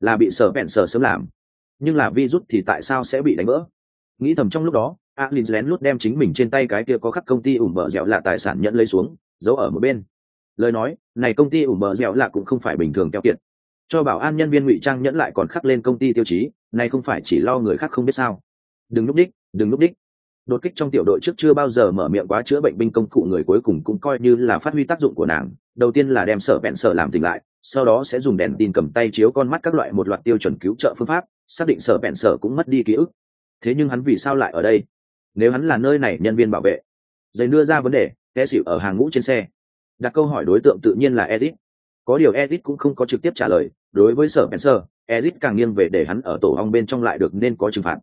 là bị sở vẹn sở sớm làm. Nhưng là virus thì tại sao sẽ bị đánh vỡ? Nghĩ thầm trong lúc đó, alin lén lút đem chính mình trên tay cái kia có khắc công ty ủng bờ dẻo là tài sản nhận lấy xuống, giấu ở một bên. Lời nói, này công ty ủng bờ dẻo là cũng không phải bình thường keo kiệt cho bảo an nhân viên ngụy trang nhẫn lại còn khắc lên công ty tiêu chí này không phải chỉ lo người khác không biết sao. Đừng núp đích đừng núp đích đột kích trong tiểu đội trước chưa bao giờ mở miệng quá chữa bệnh binh công cụ người cuối cùng cũng coi như là phát huy tác dụng của nàng. Đầu tiên là đem sở vẹn sở làm tỉnh lại, sau đó sẽ dùng đèn tin cầm tay chiếu con mắt các loại một loạt tiêu chuẩn cứu trợ phương pháp, xác định sở vẹn sở cũng mất đi ký ức. Thế nhưng hắn vì sao lại ở đây? Nếu hắn là nơi này nhân viên bảo vệ giấy đưa ra vấn đề, té xịu ở hàng ngũ trên xe. Đặt câu hỏi đối tượng tự nhiên là edit có điều edit cũng không có trực tiếp trả lời đối với sở spencer Ezic càng nghiêng về để hắn ở tổ ong bên trong lại được nên có trừng phạt.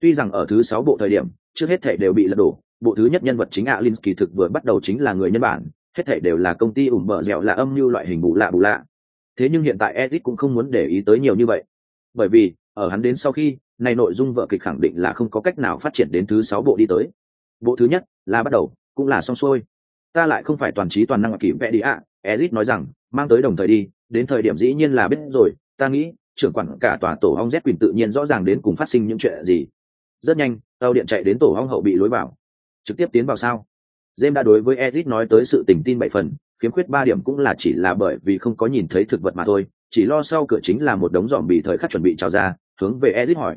Tuy rằng ở thứ sáu bộ thời điểm, trước hết thể đều bị lật đổ, bộ thứ nhất nhân vật chính alin kỳ thực vừa bắt đầu chính là người nhân bản, hết thể đều là công ty ủng bợ dẻo là âm mưu loại hình bù lạ bù lạ. Thế nhưng hiện tại Ezic cũng không muốn để ý tới nhiều như vậy. Bởi vì, ở hắn đến sau khi, này nội dung vợ kịch khẳng định là không có cách nào phát triển đến thứ sáu bộ đi tới. Bộ thứ nhất, là bắt đầu, cũng là xong xuôi. Ta lại không phải toàn trí toàn năng kỷ vẽ đi ạ. À. ezit nói rằng, mang tới đồng thời đi đến thời điểm dĩ nhiên là biết rồi ta nghĩ trưởng quản cả tòa tổ hong z quyền tự nhiên rõ ràng đến cùng phát sinh những chuyện gì rất nhanh tàu điện chạy đến tổ hong hậu bị lối vào trực tiếp tiến vào sao James đã đối với Ezit nói tới sự tình tin bảy phần, khiếm khuyết ba điểm cũng là chỉ là bởi vì không có nhìn thấy thực vật mà thôi, chỉ lo sau cửa chính là một đống giòm bị thời khắc chuẩn bị trào ra, hướng về Ezit hỏi.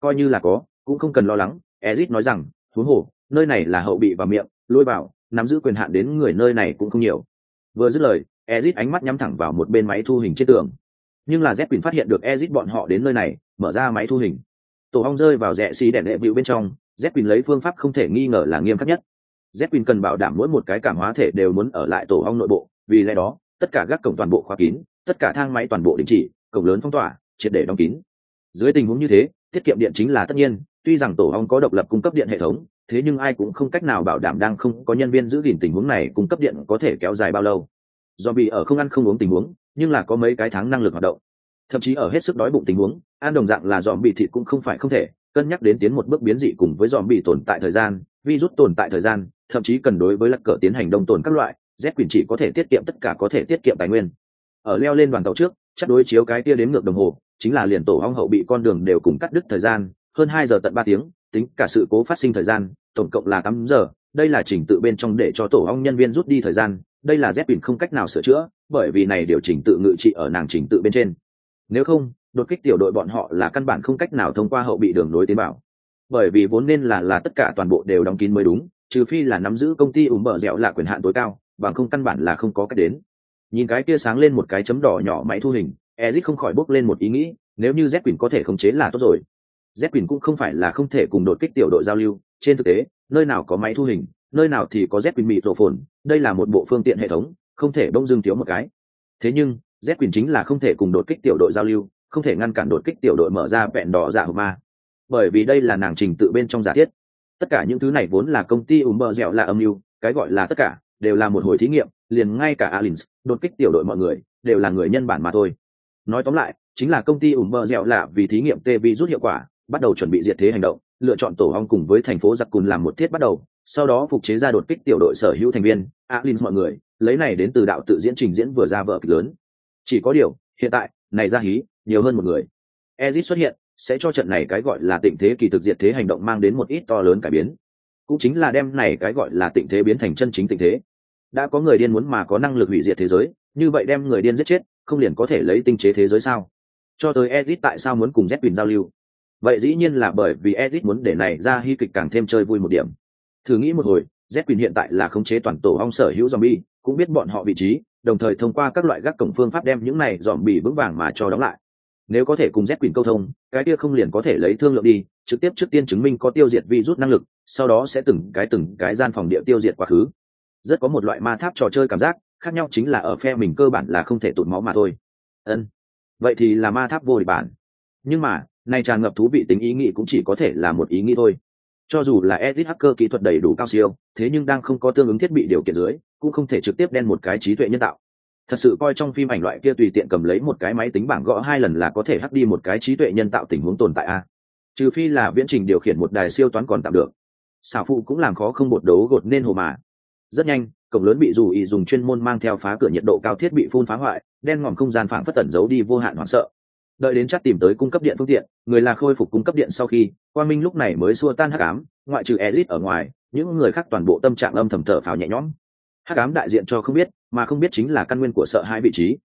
Coi như là có, cũng không cần lo lắng, Ezit nói rằng, huống hồ, nơi này là hậu bị và miệng, lôi bảo, nắm giữ quyền hạn đến người nơi này cũng không nhiều. Vừa dứt lời, Ezit ánh mắt nhắm thẳng vào một bên máy thu hình trên tường. Nhưng là Zepin phát hiện được Ezit bọn họ đến nơi này, mở ra máy thu hình. Tổ ong rơi vào rẽ xí đèn đệ vịu bên trong, Zepin lấy phương pháp không thể nghi ngờ là nghiêm khắc nhất. Zepin cần bảo đảm mỗi một cái cảm hóa thể đều muốn ở lại tổ ong nội bộ, vì lẽ đó, tất cả gác cổng toàn bộ khóa kín, tất cả thang máy toàn bộ đình chỉ, cổng lớn phong tỏa, triệt để đóng kín. Dưới tình huống như thế, tiết kiệm điện chính là tất nhiên, tuy rằng tổ ong có độc lập cung cấp điện hệ thống, thế nhưng ai cũng không cách nào bảo đảm đang không có nhân viên giữ gìn tình huống này cung cấp điện có thể kéo dài bao lâu do bị ở không ăn không uống tình huống, nhưng là có mấy cái tháng năng lực hoạt động. Thậm chí ở hết sức đói bụng tình huống, ăn đồng dạng là dòm bị thịt cũng không phải không thể, cân nhắc đến tiến một bước biến dị cùng với dòm bị tồn tại thời gian, virus tồn tại thời gian, thậm chí cần đối với lật cờ tiến hành đông tồn các loại, z quyền chỉ có thể tiết kiệm tất cả có thể tiết kiệm tài nguyên. Ở leo lên đoàn tàu trước, chắc đối chiếu cái tia đến ngược đồng hồ, chính là liền tổ hong hậu bị con đường đều cùng cắt đứt thời gian, hơn hai giờ tận ba tiếng, tính cả sự cố phát sinh thời gian, tổng cộng là tám giờ, đây là trình tự bên trong để cho tổ ong nhân viên rút đi thời gian đây là z không cách nào sửa chữa, bởi vì này điều chỉnh tự ngự trị ở nàng chỉnh tự bên trên. Nếu không, đột kích tiểu đội bọn họ là căn bản không cách nào thông qua hậu bị đường nối tế bào bởi vì vốn nên là là tất cả toàn bộ đều đóng kín mới đúng, trừ phi là nắm giữ công ty ủng bờ dẻo là quyền hạn tối cao, bằng không căn bản là không có cách đến. Nhìn cái kia sáng lên một cái chấm đỏ nhỏ máy thu hình, Ezic không khỏi bốc lên một ý nghĩ, nếu như z quyền có thể khống chế là tốt rồi. Z quyền cũng không phải là không thể cùng đột kích tiểu đội giao lưu, trên thực tế, nơi nào có máy thu hình nơi nào thì có z quyền mịt rổ phồn, đây là một bộ phương tiện hệ thống, không thể đông dương thiếu một cái. Thế nhưng, z quyền chính là không thể cùng đột kích tiểu đội giao lưu, không thể ngăn cản đột kích tiểu đội mở ra vẹn đỏ giả hộp ma. Bởi vì đây là nàng trình tự bên trong giả thiết. Tất cả những thứ này vốn là công ty ùm bờ dẻo là âm mưu, cái gọi là tất cả, đều là một hồi thí nghiệm, liền ngay cả alins, đột kích tiểu đội mọi người, đều là người nhân bản mà thôi. Nói tóm lại, chính là công ty ùm bờ dẻo là vì thí nghiệm tê vi rút hiệu quả, bắt đầu chuẩn bị diệt thế hành động, lựa chọn tổ ong cùng với thành phố giặc cùn làm một thiết bắt đầu sau đó phục chế ra đột kích tiểu đội sở hữu thành viên, alin mọi người, lấy này đến từ đạo tự diễn trình diễn vừa ra vợ kịch lớn. Chỉ có điều, hiện tại, này ra hí, nhiều hơn một người. Ezit xuất hiện, sẽ cho trận này cái gọi là tịnh thế kỳ thực diệt thế hành động mang đến một ít to lớn cải biến. Cũng chính là đem này cái gọi là tịnh thế biến thành chân chính tịnh thế. Đã có người điên muốn mà có năng lực hủy diệt thế giới, như vậy đem người điên giết chết, không liền có thể lấy tinh chế thế giới sao? Cho tới ezit tại sao muốn cùng z giao lưu? Vậy dĩ nhiên là bởi vì edit muốn để này ra hy kịch càng thêm chơi vui một điểm thử nghĩ một hồi z quyền hiện tại là khống chế toàn tổ ong sở hữu zombie, cũng biết bọn họ vị trí, đồng thời thông qua các loại gác cổng phương pháp đem những này dòm bì vững vàng mà cho đóng lại. Nếu có thể cùng z quyền câu thông, cái kia không liền có thể lấy thương lượng đi, trực tiếp trước tiên chứng minh có tiêu diệt virus năng lực, sau đó sẽ từng cái từng cái gian phòng địa tiêu diệt quá khứ. Rất có một loại ma tháp trò chơi cảm giác, khác nhau chính là ở phe mình cơ bản là không thể tụt máu mà thôi. Ân, vậy thì là ma tháp vô địch bản. Nhưng mà, nay tràn ngập thú vị tính ý nghĩ cũng chỉ có thể là một ý nghĩ thôi cho dù là edit hacker kỹ thuật đầy đủ cao siêu, thế nhưng đang không có tương ứng thiết bị điều kiện dưới, cũng không thể trực tiếp đen một cái trí tuệ nhân tạo. Thật sự coi trong phim ảnh loại kia tùy tiện cầm lấy một cái máy tính bảng gõ hai lần là có thể hắt đi một cái trí tuệ nhân tạo tình huống tồn tại a. Trừ phi là viễn trình điều khiển một đài siêu toán còn tạm được. Xảo phụ cũng làm khó không bột đấu gột nên hồ mà. Rất nhanh, cổng lớn bị dù ý dùng chuyên môn mang theo phá cửa nhiệt độ cao thiết bị phun phá hoại, đen ngòm không gian phản phất tẩn giấu đi vô hạn hoảng sợ đợi đến chắc tìm tới cung cấp điện phương tiện, người là khôi phục cung cấp điện sau khi, quang minh lúc này mới xua tan hắc ám, ngoại trừ ezit ở ngoài, những người khác toàn bộ tâm trạng âm thầm thở phào nhẹ nhõm. Hắc ám đại diện cho không biết, mà không biết chính là căn nguyên của sợ hai vị trí.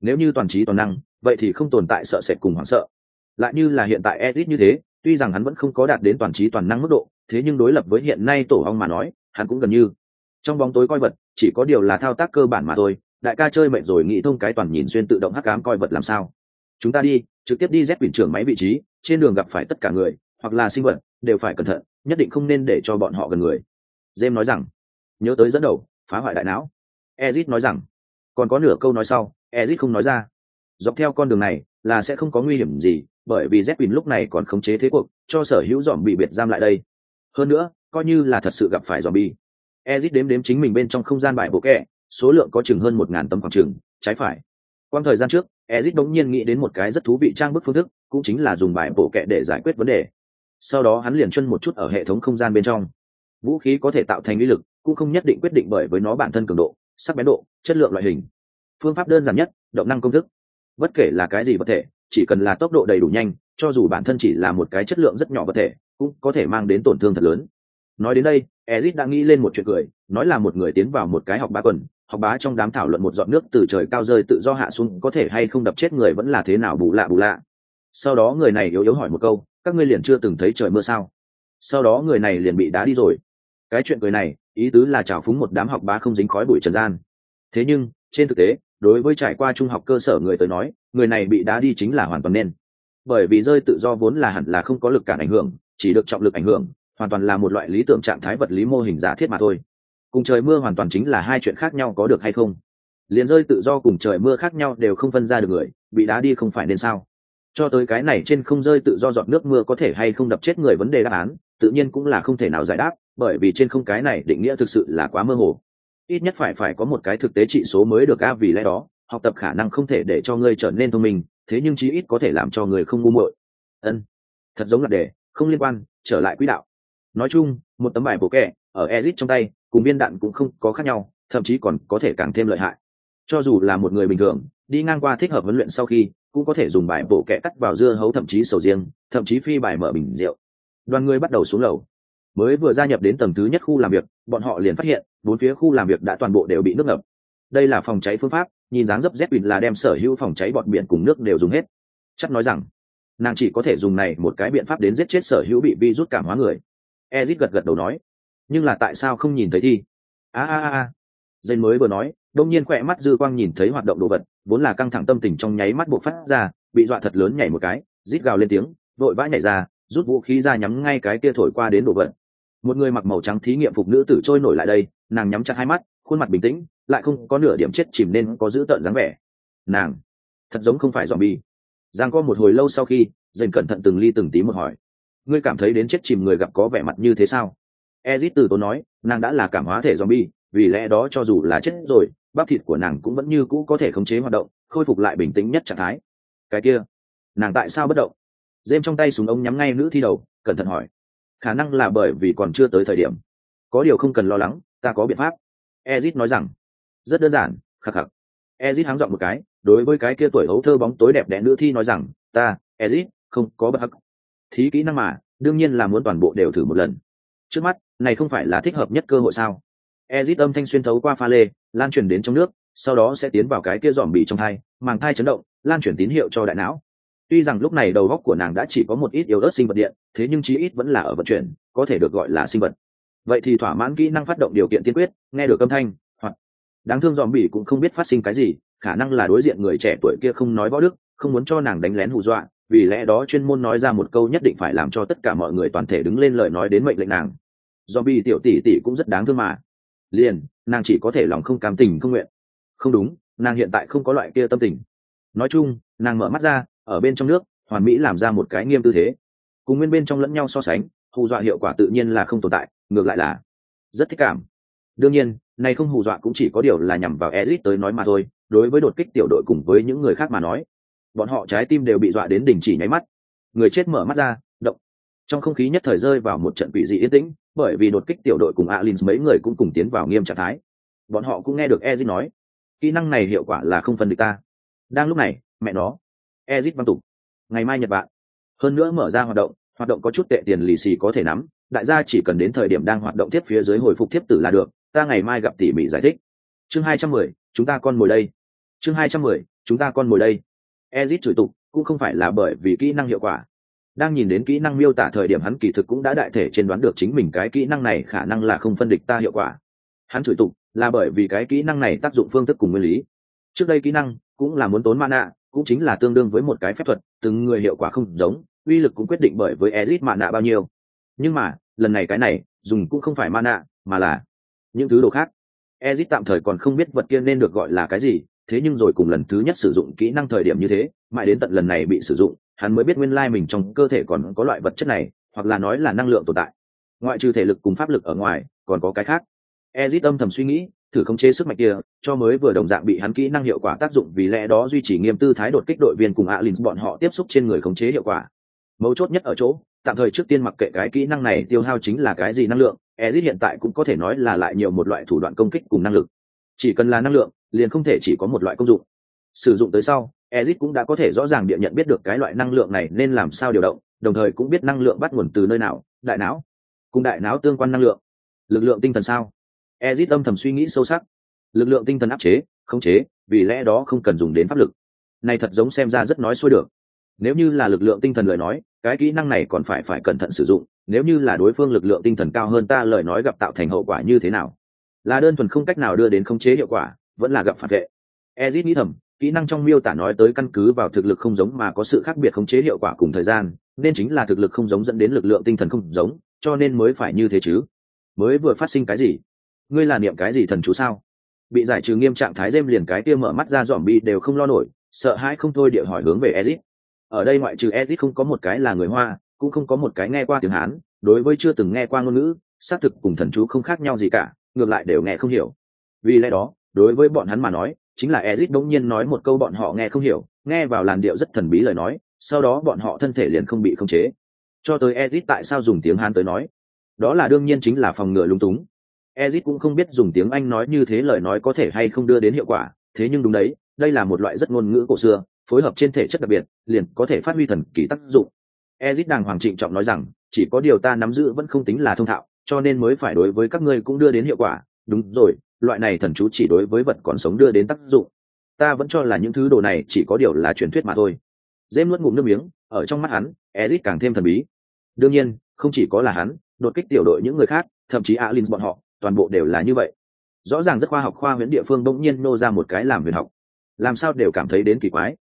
Nếu như toàn trí toàn năng, vậy thì không tồn tại sợ sệt cùng hoảng sợ. Lại như là hiện tại ezit như thế, tuy rằng hắn vẫn không có đạt đến toàn trí toàn năng mức độ, thế nhưng đối lập với hiện nay tổ ong mà nói, hắn cũng gần như trong bóng tối coi vật, chỉ có điều là thao tác cơ bản mà thôi. Đại ca chơi mệnh rồi, nghĩ thông cái toàn nhìn xuyên tự động hắc ám coi vật làm sao chúng ta đi, trực tiếp đi dép biển trưởng máy vị trí, trên đường gặp phải tất cả người, hoặc là sinh vật, đều phải cẩn thận, nhất định không nên để cho bọn họ gần người. James nói rằng. Nhớ tới dẫn đầu, phá hoại đại não. Ezit nói rằng. Còn có nửa câu nói sau ezit không nói ra. Dọc theo con đường này, là sẽ không có nguy hiểm gì, bởi vì z lúc này còn khống chế thế cuộc, cho sở hữu dòm bị biệt giam lại đây. Hơn nữa, coi như là thật sự gặp phải dòm bi ezit đếm đếm chính mình bên trong không gian bài bộ kẹ, số lượng có chừng hơn một ngàn tấm khoảng chừng, trái phải. Quang thời gian trước Ezic đột nhiên nghĩ đến một cái rất thú vị trang bức phương thức, cũng chính là dùng bài bộ kẹ để giải quyết vấn đề. Sau đó hắn liền chân một chút ở hệ thống không gian bên trong. Vũ khí có thể tạo thành uy lực, cũng không nhất định quyết định bởi với nó bản thân cường độ, sắc bén độ, chất lượng loại hình. Phương pháp đơn giản nhất, động năng công thức. Bất kể là cái gì vật thể, chỉ cần là tốc độ đầy đủ nhanh, cho dù bản thân chỉ là một cái chất lượng rất nhỏ vật thể, cũng có thể mang đến tổn thương thật lớn. Nói đến đây, Ezic đã nghĩ lên một chuyện cười, nói là một người tiến vào một cái học bá quần học bá trong đám thảo luận một giọt nước từ trời cao rơi tự do hạ xuống có thể hay không đập chết người vẫn là thế nào bù lạ bù lạ. Sau đó người này yếu yếu hỏi một câu, các ngươi liền chưa từng thấy trời mưa sao? Sau đó người này liền bị đá đi rồi. Cái chuyện cười này, ý tứ là trào phúng một đám học bá không dính khói bụi trần gian. Thế nhưng, trên thực tế, đối với trải qua trung học cơ sở người tới nói, người này bị đá đi chính là hoàn toàn nên. Bởi vì rơi tự do vốn là hẳn là không có lực cản ảnh hưởng, chỉ được trọng lực ảnh hưởng, hoàn toàn là một loại lý tưởng trạng thái vật lý mô hình giả thiết mà thôi cùng trời mưa hoàn toàn chính là hai chuyện khác nhau có được hay không? Liền rơi tự do cùng trời mưa khác nhau đều không phân ra được người, bị đá đi không phải nên sao? Cho tới cái này trên không rơi tự do giọt nước mưa có thể hay không đập chết người vấn đề đáp án, tự nhiên cũng là không thể nào giải đáp, bởi vì trên không cái này định nghĩa thực sự là quá mơ hồ. Ít nhất phải phải có một cái thực tế trị số mới được a vì lẽ đó, học tập khả năng không thể để cho ngươi trở nên thông minh, thế nhưng chí ít có thể làm cho người không ngu muội. Ân, thật giống là đề không liên quan, trở lại quỹ đạo. Nói chung, một tấm bài bổ kẹ, ở ezit trong tay cùng viên đạn cũng không có khác nhau, thậm chí còn có thể càng thêm lợi hại. Cho dù là một người bình thường, đi ngang qua thích hợp huấn luyện sau khi, cũng có thể dùng bài bổ kẹ cắt vào dưa hấu thậm chí sầu riêng, thậm chí phi bài mở bình rượu. Đoàn người bắt đầu xuống lầu. Mới vừa gia nhập đến tầng thứ nhất khu làm việc, bọn họ liền phát hiện, bốn phía khu làm việc đã toàn bộ đều bị nước ngập. Đây là phòng cháy phương pháp, nhìn dáng dấp z là đem sở hữu phòng cháy bọt biển cùng nước đều dùng hết. Chắc nói rằng, nàng chỉ có thể dùng này một cái biện pháp đến giết chết sở hữu bị vi rút cảm hóa người. Ezit gật gật đầu nói nhưng là tại sao không nhìn thấy thi a a a dây mới vừa nói, đông nhiên khỏe mắt dư quang nhìn thấy hoạt động đồ vật, vốn là căng thẳng tâm tình trong nháy mắt buộc phát ra, bị dọa thật lớn nhảy một cái, rít gào lên tiếng, vội vã nhảy ra, rút vũ khí ra nhắm ngay cái kia thổi qua đến đồ vật. Một người mặc màu trắng thí nghiệm phục nữ tử trôi nổi lại đây, nàng nhắm chặt hai mắt, khuôn mặt bình tĩnh, lại không có nửa điểm chết chìm nên có giữ tợn dáng vẻ. Nàng, thật giống không phải dòm bi giang có một hồi lâu sau khi dành cẩn thận từng ly từng tí một hỏi, ngươi cảm thấy đến chết chìm người gặp có vẻ mặt như thế sao? Ezit từ tốn nói, nàng đã là cảm hóa thể zombie, vì lẽ đó cho dù là chết rồi, bắp thịt của nàng cũng vẫn như cũ có thể khống chế hoạt động, khôi phục lại bình tĩnh nhất trạng thái. Cái kia, nàng tại sao bất động? Dêm trong tay súng ống nhắm ngay nữ thi đầu, cẩn thận hỏi. Khả năng là bởi vì còn chưa tới thời điểm. Có điều không cần lo lắng, ta có biện pháp. Ezit nói rằng, rất đơn giản, khắc khắc. Ezit háng dọn một cái, đối với cái kia tuổi hấu thơ bóng tối đẹp đẽ nữ thi nói rằng, ta, ezit, không có bất hắc. Thí kỹ năng mà, đương nhiên là muốn toàn bộ đều thử một lần. Trước mắt này không phải là thích hợp nhất cơ hội sao? Ezit âm thanh xuyên thấu qua pha lê, lan truyền đến trong nước, sau đó sẽ tiến vào cái kia dòm bị trong thai, màng thai chấn động, lan truyền tín hiệu cho đại não. Tuy rằng lúc này đầu góc của nàng đã chỉ có một ít yếu ớt sinh vật điện, thế nhưng chí ít vẫn là ở vận chuyển, có thể được gọi là sinh vật. Vậy thì thỏa mãn kỹ năng phát động điều kiện tiên quyết, nghe được âm thanh, hoặc đáng thương dòm bị cũng không biết phát sinh cái gì, khả năng là đối diện người trẻ tuổi kia không nói võ đức, không muốn cho nàng đánh lén hù dọa, vì lẽ đó chuyên môn nói ra một câu nhất định phải làm cho tất cả mọi người toàn thể đứng lên lời nói đến mệnh lệnh nàng do bi tiểu tỷ tỷ cũng rất đáng thương mà. Liền, nàng chỉ có thể lòng không cảm tình không nguyện. Không đúng, nàng hiện tại không có loại kia tâm tình. Nói chung, nàng mở mắt ra, ở bên trong nước, hoàn mỹ làm ra một cái nghiêm tư thế. Cùng nguyên bên trong lẫn nhau so sánh, hù dọa hiệu quả tự nhiên là không tồn tại, ngược lại là rất thích cảm. Đương nhiên này không hù dọa cũng chỉ có điều là nhằm vào ezit tới nói mà thôi, đối với đột kích tiểu đội cùng với những người khác mà nói, bọn họ trái tim đều bị dọa đến đình chỉ nháy mắt. Người chết mở mắt ra, động. Trong không khí nhất thời rơi vào một trận quỷ dị yên tĩnh bởi vì đột kích tiểu đội cùng alin mấy người cũng cùng tiến vào nghiêm trạng thái. Bọn họ cũng nghe được ezit nói, kỹ năng này hiệu quả là không phân địch ta. Đang lúc này, mẹ nó ezit văn tục. Ngày mai nhật bạn hơn nữa mở ra hoạt động hoạt động có chút tệ tiền lì xì có thể nắm, đại gia chỉ cần đến thời điểm đang hoạt động tiếp phía dưới hồi phục tiếp tử là được, ta ngày mai gặp tỉ mỉ giải thích. Chương hai trăm mười, chúng ta con ngồi đây. Chương hai trăm mười, chúng ta con ngồi đây. Ezit chửi tục, cũng không phải là bởi vì kỹ năng hiệu quả đang nhìn đến kỹ năng miêu tả thời điểm hắn kỳ thực cũng đã đại thể trên đoán được chính mình cái kỹ năng này khả năng là không phân địch ta hiệu quả. Hắn chửi tục là bởi vì cái kỹ năng này tác dụng phương thức cùng nguyên lý. Trước đây kỹ năng cũng là muốn tốn mana, cũng chính là tương đương với một cái phép thuật, từng người hiệu quả không giống, uy lực cũng quyết định bởi với ezit mana bao nhiêu. Nhưng mà, lần này cái này, dùng cũng không phải mana, mà là những thứ đồ khác. Ezit tạm thời còn không biết vật kia nên được gọi là cái gì thế nhưng rồi cùng lần thứ nhất sử dụng kỹ năng thời điểm như thế, mãi đến tận lần này bị sử dụng, hắn mới biết nguyên lai mình trong cơ thể còn có loại vật chất này, hoặc là nói là năng lượng tồn tại. Ngoại trừ thể lực cùng pháp lực ở ngoài, còn có cái khác. Ezit âm thầm suy nghĩ, thử khống chế sức mạnh kia, cho mới vừa đồng dạng bị hắn kỹ năng hiệu quả tác dụng vì lẽ đó duy trì nghiêm tư thái đột kích đội viên cùng alin bọn họ tiếp xúc trên người khống chế hiệu quả. Mấu chốt nhất ở chỗ, tạm thời trước tiên mặc kệ cái kỹ năng này tiêu hao chính là cái gì năng lượng, ezit hiện tại cũng có thể nói là lại nhiều một loại thủ đoạn công kích cùng năng lực. Chỉ cần là năng lượng liền không thể chỉ có một loại công dụng. Sử dụng tới sau, ezit cũng đã có thể rõ ràng địa nhận biết được cái loại năng lượng này nên làm sao điều động, đồng thời cũng biết năng lượng bắt nguồn từ nơi nào, đại não. Cùng đại não tương quan năng lượng. Lực lượng tinh thần sao? Ezit âm thầm suy nghĩ sâu sắc. Lực lượng tinh thần áp chế, khống chế, vì lẽ đó không cần dùng đến pháp lực. Này thật giống xem ra rất nói xuôi được. Nếu như là lực lượng tinh thần lời nói, cái kỹ năng này còn phải phải cẩn thận sử dụng, nếu như là đối phương lực lượng tinh thần cao hơn ta lời nói gặp tạo thành hậu quả như thế nào? Là đơn thuần không cách nào đưa đến khống chế hiệu quả vẫn là gặp phản vệ. Ezit nghĩ thầm, kỹ năng trong miêu tả nói tới căn cứ vào thực lực không giống mà có sự khác biệt khống chế hiệu quả cùng thời gian, nên chính là thực lực không giống dẫn đến lực lượng tinh thần không giống, cho nên mới phải như thế chứ. Mới vừa phát sinh cái gì? Ngươi là niệm cái gì thần chú sao? Bị giải trừ nghiêm trạng thái dêm liền cái kia mở mắt ra dòm bi đều không lo nổi, sợ hãi không thôi địa hỏi hướng về ezit. Ở đây ngoại trừ ezit không có một cái là người hoa, cũng không có một cái nghe qua tiếng hán, đối với chưa từng nghe qua ngôn ngữ, xác thực cùng thần chú không khác nhau gì cả, ngược lại đều nghe không hiểu. Vì lẽ đó đối với bọn hắn mà nói, chính là ezit đống nhiên nói một câu bọn họ nghe không hiểu, nghe vào làn điệu rất thần bí lời nói, sau đó bọn họ thân thể liền không bị khống chế. Cho tới ezit tại sao dùng tiếng hán tới nói? Đó là đương nhiên chính là phòng ngừa lung túng. Ezit cũng không biết dùng tiếng anh nói như thế lời nói có thể hay không đưa đến hiệu quả, thế nhưng đúng đấy, đây là một loại rất ngôn ngữ cổ xưa, phối hợp trên thể chất đặc biệt, liền có thể phát huy thần kỳ tác dụng. Ezit đàng hoàng trịnh trọng nói rằng, chỉ có điều ta nắm giữ vẫn không tính là thông thạo, cho nên mới phải đối với các ngươi cũng đưa đến hiệu quả. Đúng rồi loại này thần chú chỉ đối với vật còn sống đưa đến tác dụng. Ta vẫn cho là những thứ đồ này chỉ có điều là truyền thuyết mà thôi. Dêm nuốt ngụm nước miếng, ở trong mắt hắn, ezit càng thêm thần bí. Đương nhiên, không chỉ có là hắn, đột kích tiểu đội những người khác, thậm chí alin bọn họ, toàn bộ đều là như vậy. Rõ ràng rất khoa học, khoa huyễn địa phương bỗng nhiên nô ra một cái làm huyền học. Làm sao đều cảm thấy đến kỳ quái.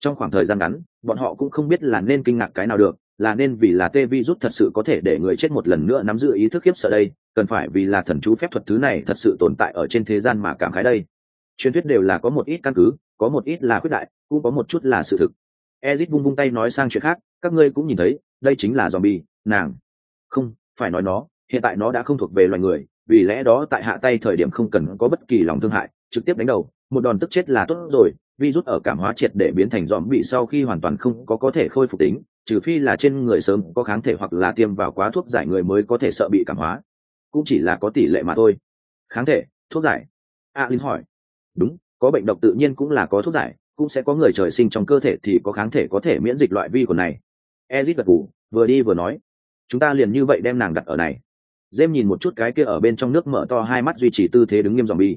Trong khoảng thời gian ngắn, bọn họ cũng không biết là nên kinh ngạc cái nào được, là nên vì là tê vi rút thật sự có thể để người chết một lần nữa nắm giữ ý thức khiếp sợ đây cần phải vì là thần chú phép thuật thứ này thật sự tồn tại ở trên thế gian mà cảm khái đây. Truyền thuyết đều là có một ít căn cứ, có một ít là khuyết đại, cũng có một chút là sự thực. Ezit vung vung tay nói sang chuyện khác, các ngươi cũng nhìn thấy, đây chính là zombie, nàng. Không, phải nói nó, hiện tại nó đã không thuộc về loài người, vì lẽ đó tại hạ tay thời điểm không cần có bất kỳ lòng thương hại, trực tiếp đánh đầu, một đòn tức chết là tốt rồi, virus ở cảm hóa triệt để biến thành dòm bị sau khi hoàn toàn không có có thể khôi phục tính, trừ phi là trên người sớm có kháng thể hoặc là tiêm vào quá thuốc giải người mới có thể sợ bị cảm hóa cũng chỉ là có tỷ lệ mà thôi. Kháng thể thuốc giải. A linh hỏi. Đúng có bệnh độc tự nhiên cũng là có thuốc giải cũng sẽ có người trời sinh trong cơ thể thì có kháng thể có thể miễn dịch loại vi khuẩn này. Ezit gật gù vừa đi vừa nói. Chúng ta liền như vậy đem nàng đặt ở này. Jem nhìn một chút cái kia ở bên trong nước mở to hai mắt duy trì tư thế đứng nghiêm zombie.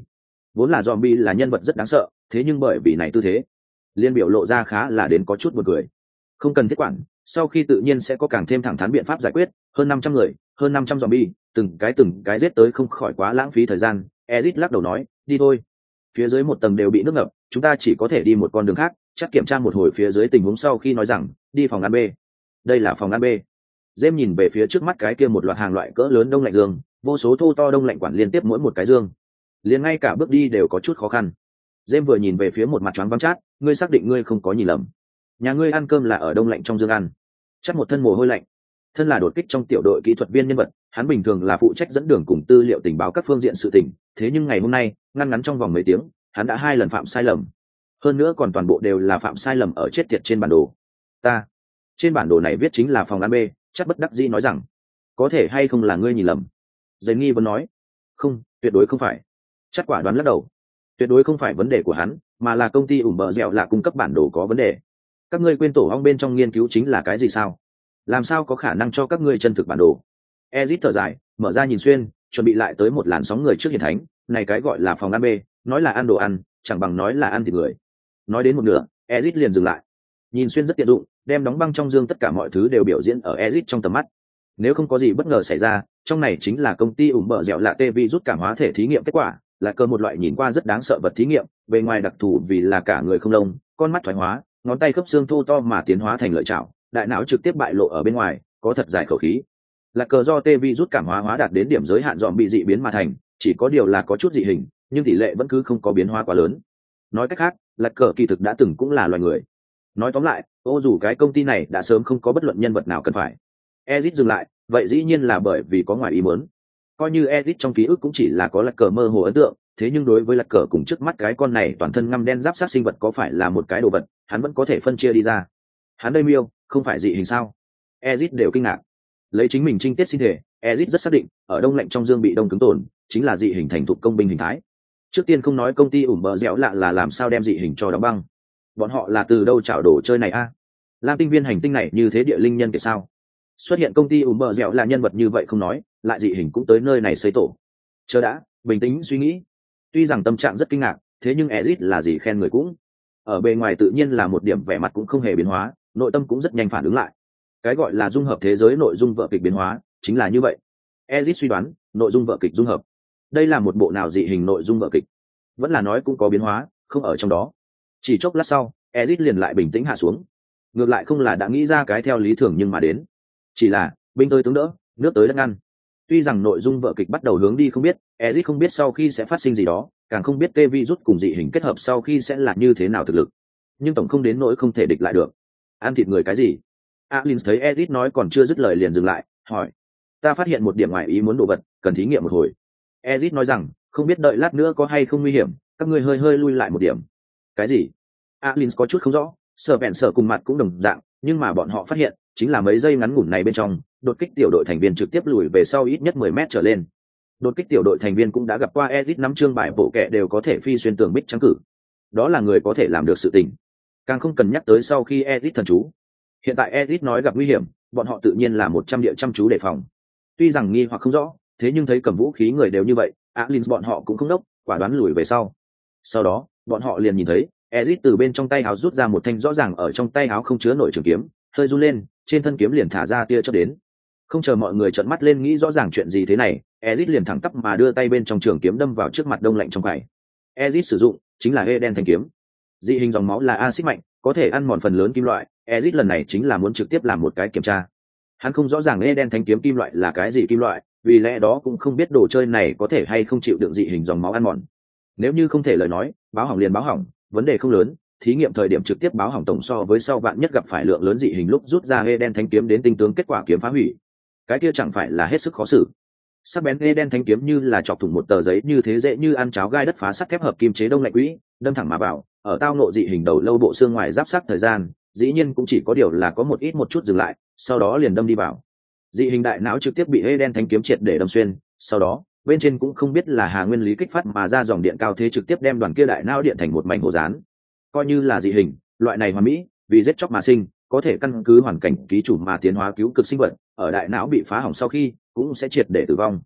Vốn là zombie là nhân vật rất đáng sợ, thế nhưng bởi vì này tư thế, liên biểu lộ ra khá là đến có chút buồn cười. Không cần thiết quản, sau khi tự nhiên sẽ có càng thêm thẳng thắn biện pháp giải quyết, hơn năm trăm người, hơn năm trăm zombie, từng cái từng cái giết tới không khỏi quá lãng phí thời gian, Ezic lắc đầu nói, đi thôi. Phía dưới một tầng đều bị nước ngập, chúng ta chỉ có thể đi một con đường khác, chắc kiểm tra một hồi phía dưới tình huống sau khi nói rằng, đi phòng ăn B. Đây là phòng ăn B. Dêm nhìn về phía trước mắt cái kia một loạt hàng loại cỡ lớn đông lạnh dương, vô số thô to đông lạnh quản liên tiếp mỗi một cái dương. Liền ngay cả bước đi đều có chút khó khăn. Dêm vừa nhìn về phía một mặt choáng vắng chát, ngươi xác định ngươi không có nhìn lầm. Nhà ngươi ăn cơm là ở đông lạnh trong dương ăn. Chắc một thân mồ hôi lạnh. Thân là đột kích trong tiểu đội kỹ thuật viên nhân vật, hắn bình thường là phụ trách dẫn đường cùng tư liệu tình báo các phương diện sự tình, thế nhưng ngày hôm nay, ngăn ngắn trong vòng mấy tiếng, hắn đã hai lần phạm sai lầm. Hơn nữa còn toàn bộ đều là phạm sai lầm ở chết tiệt trên bản đồ. Ta, trên bản đồ này viết chính là phòng ăn B, chắc bất đắc dĩ nói rằng có thể hay không là ngươi nhìn lầm giấy nghi vẫn nói không tuyệt đối không phải chắc quả đoán lắc đầu tuyệt đối không phải vấn đề của hắn mà là công ty ủng bờ dẻo là cung cấp bản đồ có vấn đề các ngươi quên tổ hong bên trong nghiên cứu chính là cái gì sao làm sao có khả năng cho các ngươi chân thực bản đồ? Ezit thở dài, mở ra nhìn xuyên, chuẩn bị lại tới một làn sóng người trước hiền thánh, này cái gọi là phòng ăn bê, nói là ăn đồ ăn, chẳng bằng nói là ăn thịt người. Nói đến một nửa, ezit liền dừng lại. Nhìn xuyên rất tiện dụng, đem đóng băng trong dương tất cả mọi thứ đều biểu diễn ở ezit trong tầm mắt. Nếu không có gì bất ngờ xảy ra, trong này chính là công ty ủng mở dẻo lạ tê vi rút cảm hóa thể thí nghiệm kết quả, là cơ một loại nhìn qua rất đáng sợ vật thí nghiệm, bề ngoài đặc thù vì là cả người không lông, con mắt thoái hóa, ngón tay khớp xương thô to mà tiến hóa thành lợi chảo đại não trực tiếp bại lộ ở bên ngoài, có thật dài khẩu khí. Là cờ do tê vi rút cảm hóa hóa đạt đến điểm giới hạn dòm bị dị biến mà thành, chỉ có điều là có chút dị hình, nhưng tỷ lệ vẫn cứ không có biến hóa quá lớn. Nói cách khác là cờ kỳ thực đã từng cũng là loài người. Nói tóm lại, ô dù cái công ty này đã sớm không có bất luận nhân vật nào cần phải. Ezit dừng lại, vậy dĩ nhiên là bởi vì có ngoài ý muốn. Coi như ezit trong ký ức cũng chỉ là có lạc cờ mơ hồ ấn tượng, thế nhưng đối với lạc cờ cùng trước mắt cái con này toàn thân ngăm đen giáp sát sinh vật có phải là một cái đồ vật, hắn vẫn có thể phân chia đi ra. Hắn đây miêu không phải dị hình sao? Ezit đều kinh ngạc. Lấy chính mình trinh tiết sinh thể, ezit rất xác định, ở đông lạnh trong dương bị đông cứng tồn, chính là dị hình thành thục công binh hình thái. Trước tiên không nói công ty ủm bờ dẻo lạ là làm sao đem dị hình cho đóng băng. Bọn họ là từ đâu chảo đồ chơi này a? Lam tinh viên hành tinh này như thế địa linh nhân kể sao? Xuất hiện công ty ủm bờ dẻo là nhân vật như vậy không nói, lại dị hình cũng tới nơi này xây tổ. Chờ đã, bình tĩnh suy nghĩ. Tuy rằng tâm trạng rất kinh ngạc, thế nhưng ezit là gì khen người cũng. Ở bề ngoài tự nhiên là một điểm vẻ mặt cũng không hề biến hóa nội tâm cũng rất nhanh phản ứng lại. Cái gọi là dung hợp thế giới nội dung vợ kịch biến hóa, chính là như vậy. Ezit suy đoán, nội dung vợ kịch dung hợp. Đây là một bộ nào dị hình nội dung vợ kịch? Vẫn là nói cũng có biến hóa, không ở trong đó. Chỉ chốc lát sau, ezit liền lại bình tĩnh hạ xuống. Ngược lại không là đã nghĩ ra cái theo lý thường nhưng mà đến. Chỉ là, binh tới tướng đỡ, nước tới đất ngăn. Tuy rằng nội dung vợ kịch bắt đầu hướng đi không biết, ezit không biết sau khi sẽ phát sinh gì đó, càng không biết tê vi rút cùng dị hình kết hợp sau khi sẽ là như thế nào thực lực. Nhưng tổng không đến nỗi không thể địch lại được ăn thịt người cái gì? Alin thấy ezit nói còn chưa dứt lời liền dừng lại, hỏi. Ta phát hiện một điểm ngoài ý muốn đồ vật, cần thí nghiệm một hồi. Ezit nói rằng, không biết đợi lát nữa có hay không nguy hiểm, các ngươi hơi hơi lui lại một điểm. Cái gì? Alin có chút không rõ sợ vẹn sợ cùng mặt cũng đồng dạng, nhưng mà bọn họ phát hiện, chính là mấy giây ngắn ngủn này bên trong, đột kích tiểu đội thành viên trực tiếp lùi về sau ít nhất mười mét trở lên. Đột kích tiểu đội thành viên cũng đã gặp qua edit năm chương bài bộ kệ đều có thể phi xuyên tường bích trắng cử. Đó là người có thể làm được sự tình càng không cần nhắc tới sau khi edit thần chú. Hiện tại edit nói gặp nguy hiểm, bọn họ tự nhiên là một trăm địa chăm chú đề phòng. Tuy rằng nghi hoặc không rõ, thế nhưng thấy cầm vũ khí người đều như vậy alin bọn họ cũng không đốc, quả đoán lùi về sau. Sau đó, bọn họ liền nhìn thấy ezit từ bên trong tay áo rút ra một thanh rõ ràng ở trong tay áo không chứa nổi trường kiếm, hơi run lên, trên thân kiếm liền thả ra tia chớp đến. Không chờ mọi người trợn mắt lên nghĩ rõ ràng chuyện gì thế này ezit liền thẳng tắp mà đưa tay bên trong trường kiếm đâm vào trước mặt đông lạnh trong quầy. Ezit sử dụng chính là hê đen thanh kiếm dị hình dòng máu là axit mạnh, có thể ăn mòn phần lớn kim loại. Ezit lần này chính là muốn trực tiếp làm một cái kiểm tra. Hắn không rõ ràng hê đen thanh kiếm kim loại là cái gì kim loại, vì lẽ đó cũng không biết đồ chơi này có thể hay không chịu đựng dị hình dòng máu ăn mòn. Nếu như không thể lời nói, báo hỏng liền báo hỏng, vấn đề không lớn, thí nghiệm thời điểm trực tiếp báo hỏng tổng so với sau bạn nhất gặp phải lượng lớn dị hình lúc rút ra hê đen thanh kiếm đến tinh tướng kết quả kiếm phá hủy. Cái kia chẳng phải là hết sức khó xử. Sắc bén hê đen thanh kiếm như là chọc thủng một tờ giấy như thế dễ như ăn cháo gai đất phá sắt thép hợp kim chế đông lạnh quỹ đâm thẳng mà vào, ở tao nộ dị hình đầu lâu bộ xương ngoài giáp sát thời gian, dĩ nhiên cũng chỉ có điều là có một ít một chút dừng lại, sau đó liền đâm đi vào. Dị hình đại não trực tiếp bị hê đen thanh kiếm triệt để đâm xuyên, sau đó, bên trên cũng không biết là hà nguyên lý kích phát mà ra dòng điện cao thế trực tiếp đem đoàn kia đại não điện thành một mảnh hồ rán coi như là dị hình, loại này hoàn mỹ, vì giết chóc mà sinh, có thể căn cứ hoàn cảnh ký chủ mà tiến hóa cứu cực sinh vật, ở đại não bị phá hỏng sau khi, cũng sẽ triệt để tử vong.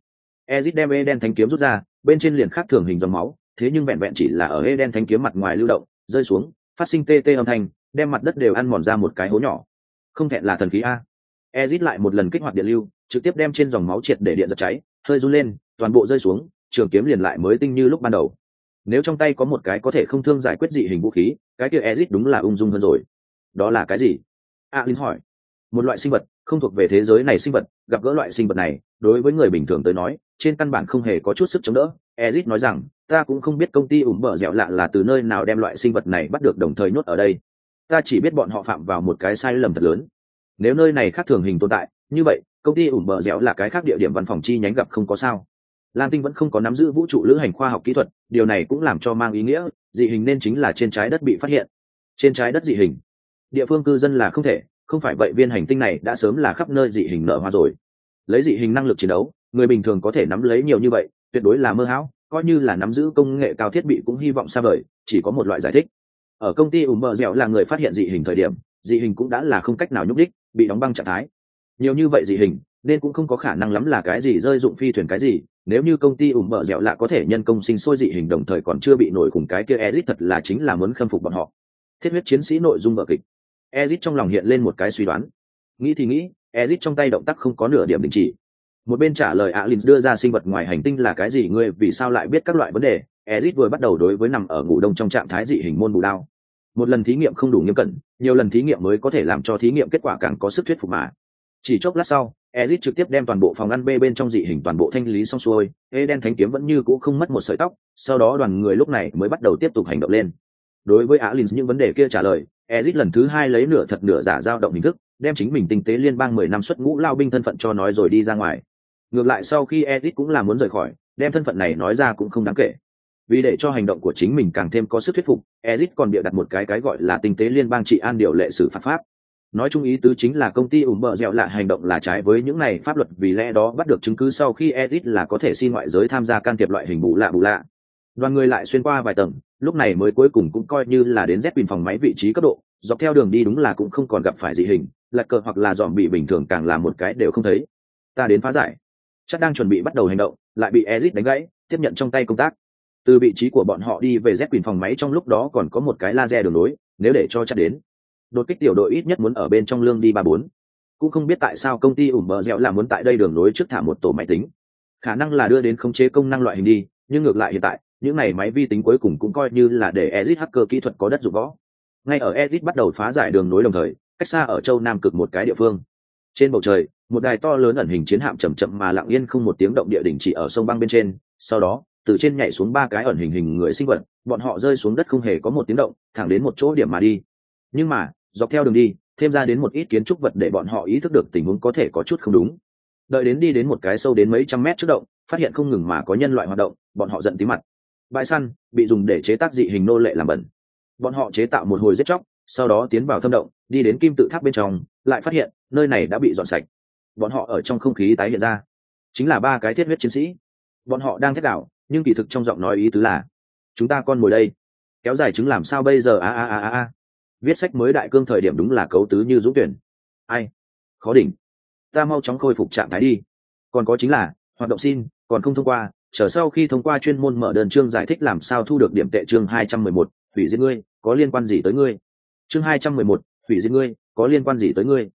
Ezit đem e đen thanh kiếm rút ra, bên trên liền khác thường hình dòng máu thế nhưng vẹn vẹn chỉ là ở hê đen thanh kiếm mặt ngoài lưu động, rơi xuống, phát sinh tê tê âm thanh, đem mặt đất đều ăn mòn ra một cái hố nhỏ. Không thẹn là thần khí a. Ezit lại một lần kích hoạt điện lưu, trực tiếp đem trên dòng máu triệt để điện giật cháy, hơi run lên, toàn bộ rơi xuống, trường kiếm liền lại mới tinh như lúc ban đầu. Nếu trong tay có một cái có thể không thương giải quyết dị hình vũ khí, cái kia ezit đúng là ung dung hơn rồi. Đó là cái gì? Alin hỏi. Một loại sinh vật, không thuộc về thế giới này sinh vật, gặp gỡ loại sinh vật này, đối với người bình thường tới nói, trên căn bản không hề có chút sức chống đỡ. Ezit nói rằng ta cũng không biết công ty ủng bờ dẻo lạ là từ nơi nào đem loại sinh vật này bắt được đồng thời nhốt ở đây. Ta chỉ biết bọn họ phạm vào một cái sai lầm thật lớn. Nếu nơi này khác thường hình tồn tại, như vậy, công ty ủng bờ dẻo là cái khác địa điểm văn phòng chi nhánh gặp không có sao. Lam tinh vẫn không có nắm giữ vũ trụ lữ hành khoa học kỹ thuật, điều này cũng làm cho mang ý nghĩa, dị hình nên chính là trên trái đất bị phát hiện. Trên trái đất dị hình. Địa phương cư dân là không thể, không phải vậy viên hành tinh này đã sớm là khắp nơi dị hình nở hoa rồi. Lấy dị hình năng lực chiến đấu, người bình thường có thể nắm lấy nhiều như vậy, tuyệt đối là mơ hão coi như là nắm giữ công nghệ cao thiết bị cũng hy vọng xa vời, chỉ có một loại giải thích. Ở công ty ủ mờ dẻo là người phát hiện dị hình thời điểm, dị hình cũng đã là không cách nào nhúc đích bị đóng băng trạng thái. Nhiều như vậy dị hình, nên cũng không có khả năng lắm là cái gì rơi dụng phi thuyền cái gì, nếu như công ty ủng mở dẻo lạ có thể nhân công sinh sôi dị hình đồng thời còn chưa bị nổi cùng cái kia ezit thật là chính là muốn khâm phục bọn họ. Thiết huyết chiến sĩ nội dung vở kịch. Ezit trong lòng hiện lên một cái suy đoán. Nghĩ thì nghĩ ezit trong tay động tác không có nửa điểm đình chỉ một bên trả lời alin đưa ra sinh vật ngoài hành tinh là cái gì, ngươi vì sao lại biết các loại vấn đề? Ezit vừa bắt đầu đối với nằm ở ngủ đông trong trạng thái dị hình môn bù đao. Một lần thí nghiệm không đủ nghiêm cẩn, nhiều lần thí nghiệm mới có thể làm cho thí nghiệm kết quả càng có sức thuyết phục mà. Chỉ chốc lát sau, ezit trực tiếp đem toàn bộ phòng ăn bê bên trong dị hình toàn bộ thanh lý xong xuôi ê đen thánh kiếm vẫn như cũ không mất một sợi tóc, sau đó đoàn người lúc này mới bắt đầu tiếp tục hành động lên. Đối với alin những vấn đề kia trả lời, ezit lần thứ hai lấy nửa thật nửa giả dao động hình thức, đem chính mình tinh tế liên bang mười năm xuất ngũ lao binh thân phận cho nói rồi đi ra ngoài ngược lại sau khi Edit cũng là muốn rời khỏi, đem thân phận này nói ra cũng không đáng kể. Vì để cho hành động của chính mình càng thêm có sức thuyết phục Edit còn bịa đặt một cái cái gọi là tinh tế liên bang trị an điều lệ xử phạt pháp. Nói chung ý tứ chính là công ty ủng bờ dẹo lạ hành động là trái với những này pháp luật, vì lẽ đó bắt được chứng cứ sau khi Edit là có thể xin ngoại giới tham gia can thiệp loại hình bù lạ bù lạ. Đoàn người lại xuyên qua vài tầng, lúc này mới cuối cùng cũng coi như là đến z pin phòng máy vị trí cấp độ, dọc theo đường đi đúng là cũng không còn gặp phải dị hình, lật cờ hoặc là dòm bị bình thường càng là một cái đều không thấy. Ta đến phá giải chắc đang chuẩn bị bắt đầu hành động, lại bị ezit đánh gãy, tiếp nhận trong tay công tác. Từ vị trí của bọn họ đi về z quyền phòng máy trong lúc đó còn có một cái laser đường nối nếu để cho chắc đến. Đột kích tiểu đội ít nhất muốn ở bên trong lương đi ba bốn. Cũng không biết tại sao công ty ủng bờ dẻo là muốn tại đây đường nối trước thả một tổ máy tính. Khả năng là đưa đến khống chế công năng loại hình đi, nhưng ngược lại hiện tại, những này máy vi tính cuối cùng cũng coi như là để Ezit hacker kỹ thuật có đất dụng võ. Ngay ở Ezit bắt đầu phá giải đường nối đồng thời, cách xa ở châu nam cực một cái địa phương. Trên bầu trời một đài to lớn ẩn hình chiến hạm chậm chậm mà lặng yên không một tiếng động địa đỉnh chỉ ở sông băng bên trên. Sau đó, từ trên nhảy xuống ba cái ẩn hình hình người sinh vật, bọn họ rơi xuống đất không hề có một tiếng động, thẳng đến một chỗ điểm mà đi. Nhưng mà, dọc theo đường đi, thêm ra đến một ít kiến trúc vật để bọn họ ý thức được tình huống có thể có chút không đúng. Đợi đến đi đến một cái sâu đến mấy trăm mét trước động, phát hiện không ngừng mà có nhân loại hoạt động, bọn họ giận tí mặt. Bãi săn bị dùng để chế tác dị hình nô lệ làm bẩn. Bọn họ chế tạo một hồi giết chóc, sau đó tiến vào thâm động, đi đến kim tự tháp bên trong, lại phát hiện nơi này đã bị dọn sạch bọn họ ở trong không khí tái hiện ra. Chính là ba cái thiết huyết chiến sĩ. Bọn họ đang thét đảo, nhưng kỳ thực trong giọng nói ý tứ là, chúng ta con mồi đây. Kéo dài chứng làm sao bây giờ? A a a a a. Viết sách mới đại cương thời điểm đúng là cấu tứ như dũng tuyển. Ai? Khó đỉnh. Ta mau chóng khôi phục trạng thái đi. Còn có chính là, hoạt động xin, còn không thông qua, chờ sau khi thông qua chuyên môn mở đơn chương giải thích làm sao thu được điểm tệ chương hai trăm mười một, hủy diệt ngươi, có liên quan gì tới ngươi? Chương hai trăm mười một, hủy diệt ngươi, có liên quan gì tới ngươi?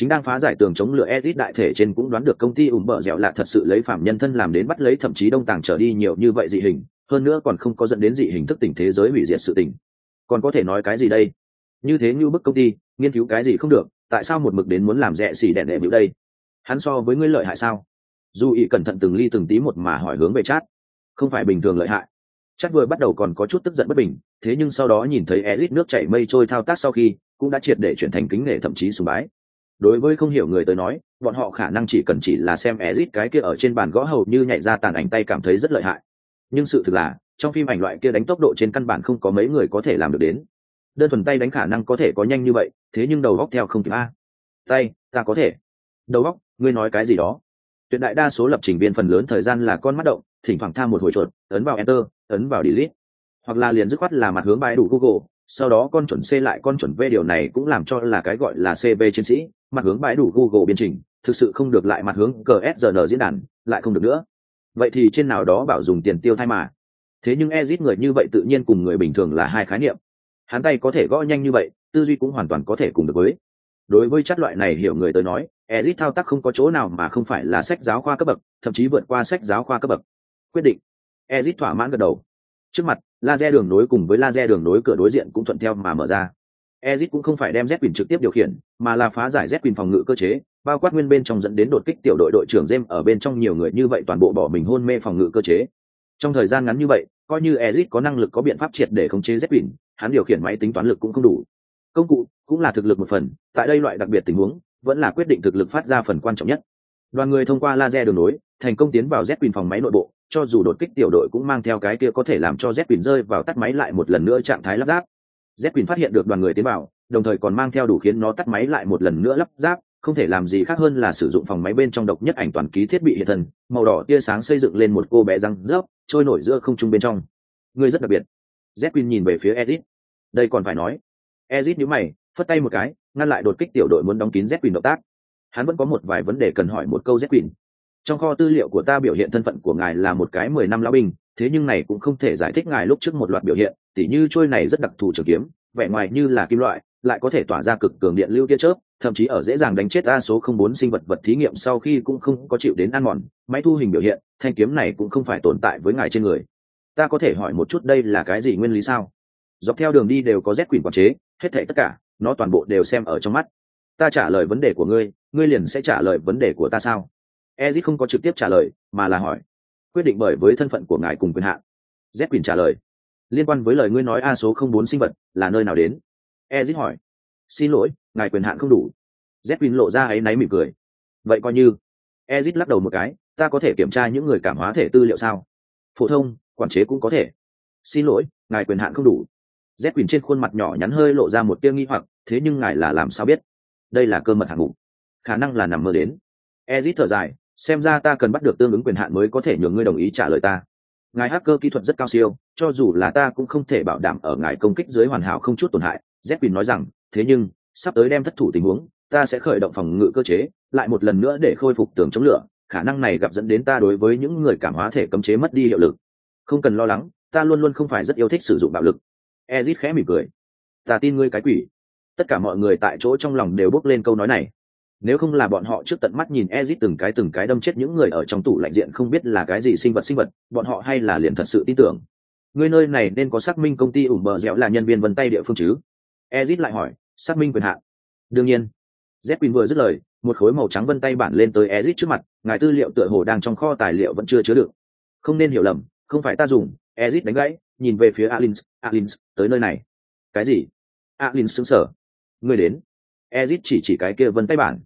Chính đang phá giải tường chống lửa edit đại thể trên cũng đoán được công ty ủng bờ dẻo lạ thật sự lấy phạm nhân thân làm đến bắt lấy thậm chí đông tàng trở đi nhiều như vậy dị hình, hơn nữa còn không có dẫn đến dị hình thức tỉnh thế giới hủy diệt sự tỉnh. Còn có thể nói cái gì đây? Như thế như bức công ty, nghiên cứu cái gì không được, tại sao một mực đến muốn làm rẻ xỉ đẻ đẻ biểu đây? Hắn so với ngươi lợi hại sao? Dù ý cẩn thận từng ly từng tí một mà hỏi hướng về chat. Không phải bình thường lợi hại. Chắc vừa bắt đầu còn có chút tức giận bất bình, thế nhưng sau đó nhìn thấy ezit nước chảy mây trôi thao tác sau khi, cũng đã triệt để chuyển thành kính nể thậm chí sùng bái đối với không hiểu người tới nói, bọn họ khả năng chỉ cần chỉ là xem ezit cái kia ở trên bàn gõ hầu như nhảy ra tàn ảnh tay cảm thấy rất lợi hại. Nhưng sự thực là, trong phim ảnh loại kia đánh tốc độ trên căn bản không có mấy người có thể làm được đến. Đơn thuần tay đánh khả năng có thể có nhanh như vậy, thế nhưng đầu góc theo không kịp a. Tay, ta có thể. Đầu góc, ngươi nói cái gì đó? Tuyệt đại đa số lập trình viên phần lớn thời gian là con mắt động, thỉnh thoảng tham một hồi chuột, ấn vào enter, ấn vào delete. Hoặc là liền dứt khoát là mặt hướng bài đủ google, sau đó con chuẩn c lại con chuẩn v điều này cũng làm cho là cái gọi là cb chiến sĩ mặt hướng bãi đủ google biên trình, thực sự không được lại mặt hướng gsn diễn đàn, lại không được nữa. Vậy thì trên nào đó bảo dùng tiền tiêu thay mà. Thế nhưng ezit người như vậy tự nhiên cùng người bình thường là hai khái niệm. Hắn tay có thể gõ nhanh như vậy, tư duy cũng hoàn toàn có thể cùng được với. Đối với chất loại này hiểu người tới nói, ezit thao tác không có chỗ nào mà không phải là sách giáo khoa cấp bậc, thậm chí vượt qua sách giáo khoa cấp bậc. Quyết định. Ezit thỏa mãn gật đầu. Trước mặt, laser đường nối cùng với laser đường nối cửa đối diện cũng thuận theo mà mở ra ezit cũng không phải đem z trực tiếp điều khiển, mà là phá giải z phòng ngự cơ chế, bao quát nguyên bên trong dẫn đến đột kích tiểu đội đội trưởng Gem ở bên trong nhiều người như vậy toàn bộ bỏ mình hôn mê phòng ngự cơ chế. Trong thời gian ngắn như vậy, coi như ezit có năng lực có biện pháp triệt để khống chế z hắn điều khiển máy tính toán lực cũng không đủ. Công cụ cũng là thực lực một phần, tại đây loại đặc biệt tình huống, vẫn là quyết định thực lực phát ra phần quan trọng nhất. Đoàn người thông qua laser đường nối, thành công tiến vào z phòng máy nội bộ, cho dù đột kích tiểu đội cũng mang theo cái kia có thể làm cho z rơi vào tắt máy lại một lần nữa trạng thái lắp ráp z quyền phát hiện được đoàn người tiến vào, đồng thời còn mang theo đủ khiến nó tắt máy lại một lần nữa lắp ráp, không thể làm gì khác hơn là sử dụng phòng máy bên trong độc nhất ảnh toàn ký thiết bị hiện thân, màu đỏ tia sáng xây dựng lên một cô bé răng rớp, trôi nổi giữa không trung bên trong. Người rất đặc biệt. Z nhìn về phía ezit. Đây còn phải nói. Ezit nhíu mày, phất tay một cái, ngăn lại đột kích tiểu đội muốn đóng kín z quyền động tác. Hắn vẫn có một vài vấn đề cần hỏi một câu z quyền trong kho tư liệu của ta biểu hiện thân phận của ngài là một cái mười năm lão binh, thế nhưng này cũng không thể giải thích ngài lúc trước một loạt biểu hiện, tỉ như trôi này rất đặc thù trường kiếm, vẻ ngoài như là kim loại, lại có thể tỏa ra cực cường điện lưu tia chớp, thậm chí ở dễ dàng đánh chết a số không bốn sinh vật vật thí nghiệm sau khi cũng không có chịu đến ăn mòn, máy thu hình biểu hiện, thanh kiếm này cũng không phải tồn tại với ngài trên người. Ta có thể hỏi một chút đây là cái gì nguyên lý sao? Dọc theo đường đi đều có rét quỷ quản chế, hết thảy tất cả, nó toàn bộ đều xem ở trong mắt. Ta trả lời vấn đề của ngươi ngươi liền sẽ trả lời vấn đề của ta sao? Ezit không có trực tiếp trả lời, mà là hỏi. Quyết định bởi với thân phận của ngài cùng quyền hạn. Z quyền trả lời. Liên quan với lời ngươi nói a số không bốn sinh vật là nơi nào đến? Ezit hỏi. Xin lỗi, ngài quyền hạn không đủ. Z quyền lộ ra áy náy mỉm cười. Vậy coi như. Ezit lắc đầu một cái. Ta có thể kiểm tra những người cảm hóa thể tư liệu sao? Phổ thông, quản chế cũng có thể. Xin lỗi, ngài quyền hạn không đủ. Z quyền trên khuôn mặt nhỏ nhắn hơi lộ ra một tiêu nghi hoặc, thế nhưng ngài là làm sao biết? Đây là cơ mật hạng mục. Khả năng là nằm mơ đến. Ezit thở dài xem ra ta cần bắt được tương ứng quyền hạn mới có thể nhường ngươi đồng ý trả lời ta. Ngài hacker kỹ thuật rất cao siêu, cho dù là ta cũng không thể bảo đảm ở ngài công kích dưới hoàn hảo không chút tổn hại z quyền nói rằng, thế nhưng, sắp tới đem thất thủ tình huống, ta sẽ khởi động phòng ngự cơ chế, lại một lần nữa để khôi phục tường chống lửa, khả năng này gặp dẫn đến ta đối với những người cảm hóa thể cấm chế mất đi hiệu lực. Không cần lo lắng, ta luôn luôn không phải rất yêu thích sử dụng bạo lực. Ezit khẽ mỉm cười. Ta tin ngươi cái quỷ. Tất cả mọi người tại chỗ trong lòng đều bước lên câu nói này nếu không là bọn họ trước tận mắt nhìn ezit từng cái từng cái đâm chết những người ở trong tủ lạnh diện không biết là cái gì sinh vật sinh vật, bọn họ hay là liền thật sự tin tưởng. Người nơi này nên có xác minh công ty ủng bờ dẻo là nhân viên vân tay địa phương chứ? Ezit lại hỏi, xác minh quyền hạn. Đương nhiên. Z quỳnh vừa dứt lời, một khối màu trắng vân tay bản lên tới ezit trước mặt, ngài tư liệu tựa hồ đang trong kho tài liệu vẫn chưa chứa được. Không nên hiểu lầm, không phải ta dùng ezit đánh gãy, nhìn về phía alins alins, tới nơi này. Cái gì? Alins xứng sở người đến. Ezit chỉ chỉ cái kia vân tay bản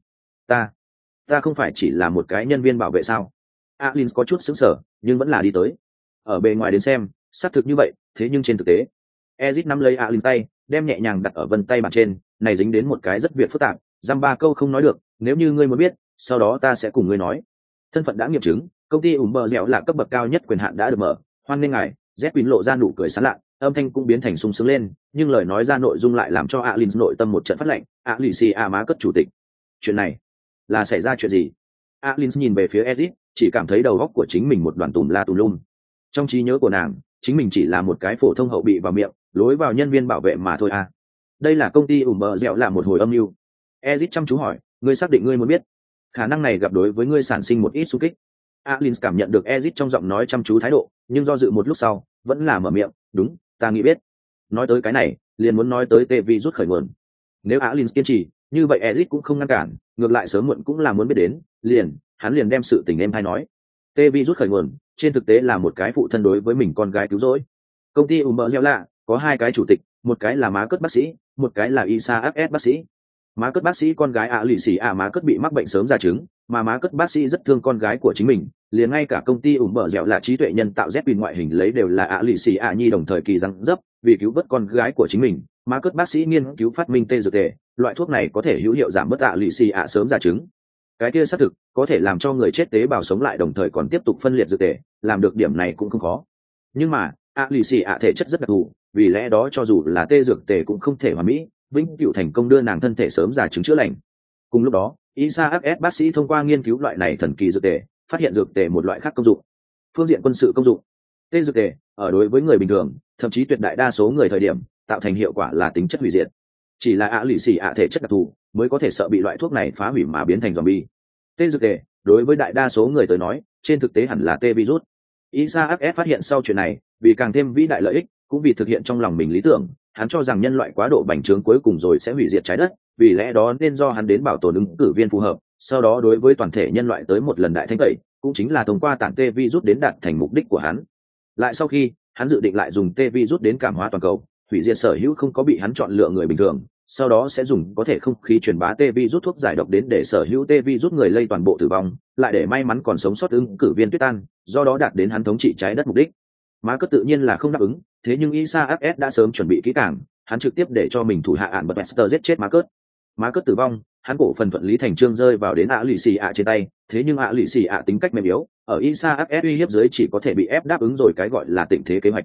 ta ta không phải chỉ là một cái nhân viên bảo vệ sao? Alin có chút xứng sở nhưng vẫn là đi tới. Ở bề ngoài đến xem, xác thực như vậy, thế nhưng trên thực tế, ezit nắm lấy alin tay, đem nhẹ nhàng đặt ở vân tay bàn trên, này dính đến một cái rất việc phức tạp dăm ba câu không nói được, nếu như ngươi muốn biết, sau đó ta sẽ cùng ngươi nói. Thân phận đã nghiệm chứng, công ty ủng bờ dẻo là cấp bậc cao nhất quyền hạn đã được mở. Hoan nghênh ngài z quyến lộ ra nụ cười sán lạ âm thanh cũng biến thành sung sướng lên, nhưng lời nói ra nội dung lại làm cho alin nội tâm một trận phát lệnh. A lì xì a má cất chủ tịch. Chuyện này là xảy ra chuyện gì? Alin nhìn về phía edit chỉ cảm thấy đầu góc của chính mình một đoàn tùm la tùm lum. Trong trí nhớ của nàng, chính mình chỉ là một cái phổ thông hậu bị vào miệng, lối vào nhân viên bảo vệ mà thôi à. Đây là công ty ủ mờ dẻo là một hồi âm mưu. Edith chăm chú hỏi, ngươi xác định ngươi muốn biết khả năng này gặp đối với ngươi sản sinh một ít xung kích? Alin cảm nhận được Edith trong giọng nói chăm chú thái độ, nhưng do dự một lúc sau, vẫn là mở miệng, đúng, ta nghĩ biết. Nói tới cái này, liền muốn nói tới tê vi rút khởi nguồn. Nếu alin kiên trì như vậy ezit cũng không ngăn cản, ngược lại sớm muộn cũng là muốn biết đến, liền, hắn liền đem sự tình em hay nói. Tê vi rút khởi nguồn, trên thực tế là một cái phụ thân đối với mình con gái cứu rỗi. Công ty ùm bờ gieo lạ có hai cái chủ tịch, một cái là má cất bác sĩ, một cái là isa fs bác sĩ. Má cất bác sĩ con gái ạ lì xì ạ, má cất bị mắc bệnh sớm ra chứng, mà má cất bác sĩ rất thương con gái của chính mình, liền ngay cả công ty ủng mở dẻo là trí tuệ nhân tạo z pin ngoại hình lấy đều là ạ lì xì ạ nhi đồng thời kỳ răng dấp, vì cứu vớt con gái của chính mình. Má cất bác sĩ nghiên cứu phát minh tê dược tề loại thuốc này có thể hữu hiệu giảm bớt ạ lì xì ạ sớm ra trứng. cái kia xác thực, có thể làm cho người chết tế bào sống lại đồng thời còn tiếp tục phân liệt dược tề làm được điểm này cũng không khó. Nhưng mà, ạ lì xì ạ thể chất rất đặc thù, vì lẽ đó cho dù là tê dược tề cũng không thể hòa mỹ, vĩnh cựu thành công đưa nàng thân thể sớm già chứng chữa lành. Cùng lúc đó isa fs bác sĩ thông qua nghiên cứu loại này thần kỳ dược tề, phát hiện dược tề một loại khác công dụng. Phương diện quân sự công dụng. Tê dược tề, ở đối với người bình thường, thậm chí tuyệt đại đa số người thời điểm, tạo thành hiệu quả là tính chất hủy diệt chỉ là ạ lì xì ạ thể chất đặc thù, mới có thể sợ bị loại thuốc này phá hủy mà biến thành zombie. Tê dược tề, đối với đại đa số người tới nói, trên thực tế hẳn là tê virus. Isa F phát hiện sau chuyện này, vì càng thêm vĩ đại lợi ích, cũng vì thực hiện trong lòng mình lý tưởng, hắn cho rằng nhân loại quá độ bành trướng cuối cùng rồi sẽ hủy diệt trái đất, vì lẽ đó nên do hắn đến bảo tồn ứng cử viên phù hợp, sau đó đối với toàn thể nhân loại tới một lần đại thanh tẩy, cũng chính là thông qua tản tê vi rút đến đạt thành mục đích của hắn. Lại sau khi, hắn dự định lại dùng tê vi rút đến cảm hóa toàn cầu hủy diệt sở hữu không có bị hắn chọn lựa người bình thường, sau đó sẽ dùng có thể không khí truyền bá tê vi rút thuốc giải độc đến để sở hữu tê vi rút người lây toàn bộ tử vong, lại để may mắn còn sống sót ứng cử viên tuyết tan, do đó đạt đến hắn thống trị trái đất mục đích. Má cất tự nhiên là không đáp ứng, thế nhưng isa fs đã sớm chuẩn bị kỹ càng, hắn trực tiếp để cho mình thủ hạ ạn bật Webster giết chết má cất. Má cất tử vong, hắn cổ phần thuận lý thành trương rơi vào đến ạ lì xì ạ trên tay, thế nhưng ạ lì xì ạ tính cách mềm yếu, ở isa fs uy hiếp dưới chỉ có thể bị ép đáp ứng rồi cái gọi là tình thế kế hoạch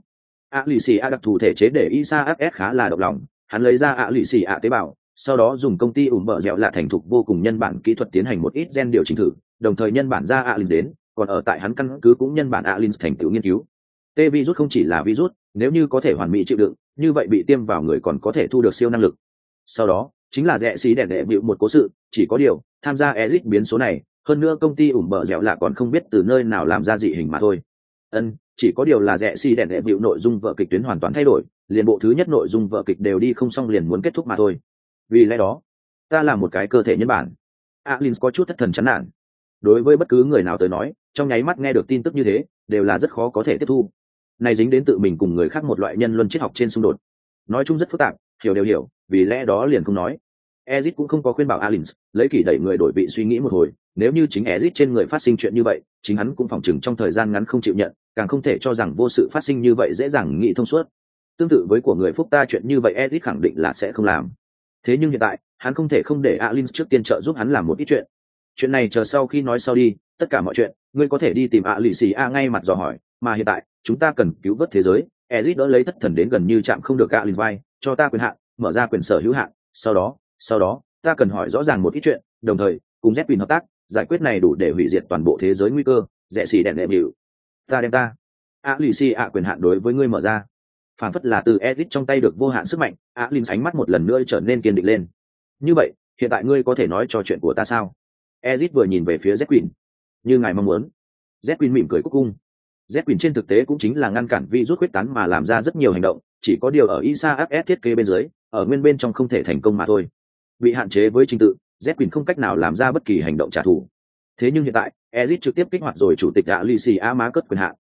ạ lì xì ạ đặc thù thể chế để isa fs khá là độc lòng. Hắn lấy ra ạ lì xì ạ tế bào, sau đó dùng công ty ủng bờ dẻo lạ thành thục vô cùng nhân bản kỹ thuật tiến hành một ít gen điều chỉnh thử, đồng thời nhân bản ra alin đến, còn ở tại hắn căn cứ cũng nhân bản alin thành tựu nghiên cứu. T virus không chỉ là virus, nếu như có thể hoàn mỹ chịu đựng, như vậy bị tiêm vào người còn có thể thu được siêu năng lực. Sau đó, chính là rẽ xí đèn đệ bịu một cố sự, chỉ có điều, tham gia exit biến số này, hơn nữa công ty ủng bờ dẻo lạ còn không biết từ nơi nào làm ra dị hình mà thôi. Ân chỉ có điều là rẻ xì đèn đệ vịu nội dung vợ kịch tuyến hoàn toàn thay đổi, liền bộ thứ nhất nội dung vợ kịch đều đi không xong liền muốn kết thúc mà thôi. Vì lẽ đó, ta là một cái cơ thể nhân bản. Alin có chút thất thần chán nản. Đối với bất cứ người nào tới nói, trong nháy mắt nghe được tin tức như thế, đều là rất khó có thể tiếp thu. Này dính đến tự mình cùng người khác một loại nhân luân triết học trên xung đột. Nói chung rất phức tạp, hiểu đều hiểu, vì lẽ đó liền không nói. Ezit cũng không có khuyên bảo alin, lấy kỷ đẩy người đổi vị suy nghĩ một hồi nếu như chính ezit trên người phát sinh chuyện như vậy, chính hắn cũng phòng chừng trong thời gian ngắn không chịu nhận, càng không thể cho rằng vô sự phát sinh như vậy dễ dàng nghĩ thông suốt. Tương tự với của người phúc ta chuyện như vậy ezit khẳng định là sẽ không làm. Thế nhưng hiện tại, hắn không thể không để alin trước tiên trợ giúp hắn làm một ít chuyện. Chuyện này chờ sau khi nói sau đi, tất cả mọi chuyện, ngươi có thể đi tìm ạ lì xì a ngay mặt dò hỏi, mà hiện tại, chúng ta cần cứu vớt thế giới. Ezit đỡ lấy thất thần đến gần như chạm không được alin vai, cho ta quyền hạn, mở ra quyền sở hữu hạn, sau đó sau đó, ta cần hỏi rõ ràng một ít chuyện, đồng thời, cùng z hợp tác giải quyết này đủ để hủy diệt toàn bộ thế giới nguy cơ, rẻ xì đèn đệm hiệu. Ta đem ta. A lì xì ạ quyền hạn đối với ngươi mở ra. Phản phất là từ edit trong tay được vô hạn sức mạnh, a lin sánh mắt một lần nữa trở nên kiên định lên. Như vậy, hiện tại ngươi có thể nói cho chuyện của ta sao? Edit vừa nhìn về phía z quỳnh như ngài mong muốn. Z quỳnh mỉm cười cúc cung. Z quỳnh trên thực tế cũng chính là ngăn cản vi rút quyết tán mà làm ra rất nhiều hành động, chỉ có điều ở isa fs thiết kế bên dưới, ở nguyên bên trong không thể thành công mà thôi. Bị hạn chế với trình tự z quỳnh không cách nào làm ra bất kỳ hành động trả thù. Thế nhưng hiện tại ezit trực tiếp kích hoạt rồi chủ tịch ạ lì xì a má cất quyền hạn.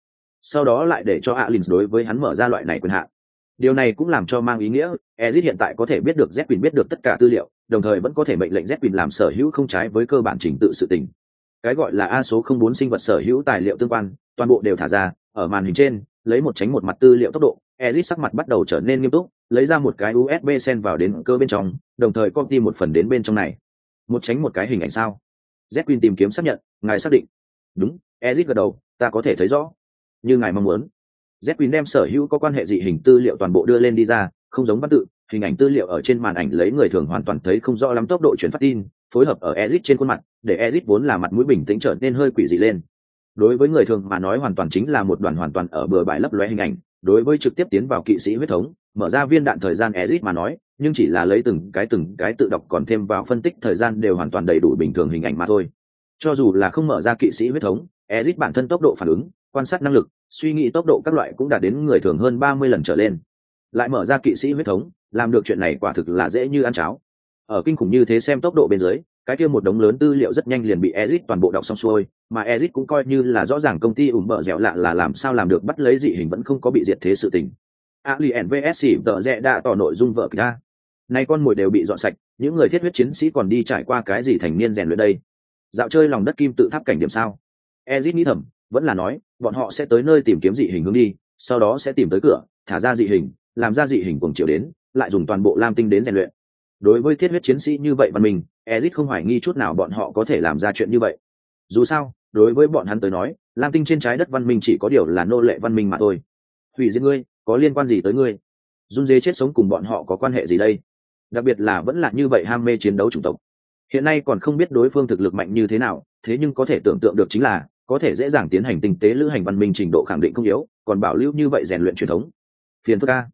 Sau đó lại để cho alin đối với hắn mở ra loại này quyền hạn. Điều này cũng làm cho mang ý nghĩa ezit hiện tại có thể biết được z quỳnh biết được tất cả tư liệu, đồng thời vẫn có thể mệnh lệnh z quỳnh làm sở hữu không trái với cơ bản trình tự sự tình. Cái gọi là a số không bốn sinh vật sở hữu tài liệu tương quan, toàn bộ đều thả ra, ở màn hình trên, lấy một tránh một mặt tư liệu tốc độ ezit sắc mặt bắt đầu trở nên nghiêm túc, lấy ra một cái usb sen vào đến cơ bên trong, đồng thời copy một phần đến bên trong này một tránh một cái hình ảnh sao? Z quỳnh tìm kiếm xác nhận, ngài xác định. Đúng ezit gật đầu, ta có thể thấy rõ. Như ngài mong muốn. Z quỳnh đem sở hữu có quan hệ dị hình tư liệu toàn bộ đưa lên đi ra, không giống văn tự, hình ảnh tư liệu ở trên màn ảnh lấy người thường hoàn toàn thấy không rõ lắm tốc độ chuyển phát tin, phối hợp ở ezit trên khuôn mặt, để ezit vốn là mặt mũi bình tĩnh trở nên hơi quỷ dị lên. Đối với người thường mà nói hoàn toàn chính là một đoàn hoàn toàn ở bừa bãi lấp lóe hình ảnh, đối với trực tiếp tiến vào kỵ sĩ huyết thống mở ra viên đạn thời gian ezit mà nói nhưng chỉ là lấy từng cái từng cái tự đọc còn thêm vào phân tích thời gian đều hoàn toàn đầy đủ bình thường hình ảnh mà thôi. Cho dù là không mở ra kỵ sĩ huyết thống ezit bản thân tốc độ phản ứng quan sát năng lực suy nghĩ tốc độ các loại cũng đạt đến người thường hơn ba mươi lần trở lên. Lại mở ra kỵ sĩ huyết thống làm được chuyện này quả thực là dễ như ăn cháo. Ở kinh khủng như thế xem tốc độ bên dưới cái kia một đống lớn tư liệu rất nhanh liền bị Ezic toàn bộ đọc xong xuôi, mà Ezic cũng coi như là rõ ràng công ty ủng bợ dẻo lạ là làm sao làm được bắt lấy dị hình vẫn không có bị diệt thế sự tình. Alien VS tờ rẽ đã tỏ nội dung vợ kịch ta. Nay con mồi đều bị dọn sạch, những người thiết huyết chiến sĩ còn đi trải qua cái gì thành niên rèn luyện đây? Dạo chơi lòng đất kim tự tháp cảnh điểm sao? Ezit nghĩ thầm, vẫn là nói, bọn họ sẽ tới nơi tìm kiếm dị hình hướng đi, sau đó sẽ tìm tới cửa, thả ra dị hình, làm ra dị hình cùng chiều đến, lại dùng toàn bộ lam tinh đến rèn luyện đối với thiết huyết chiến sĩ như vậy văn minh ezit không hoài nghi chút nào bọn họ có thể làm ra chuyện như vậy dù sao đối với bọn hắn tới nói lam tinh trên trái đất văn minh chỉ có điều là nô lệ văn minh mà thôi hủy diệt ngươi có liên quan gì tới ngươi? Run dế chết sống cùng bọn họ có quan hệ gì đây? Đặc biệt là vẫn là như vậy ham mê chiến đấu chủng tộc. Hiện nay còn không biết đối phương thực lực mạnh như thế nào, thế nhưng có thể tưởng tượng được chính là, có thể dễ dàng tiến hành tinh tế lữ hành văn minh trình độ khẳng định không yếu, còn bảo lưu như vậy rèn luyện truyền thống. Phiền phức ca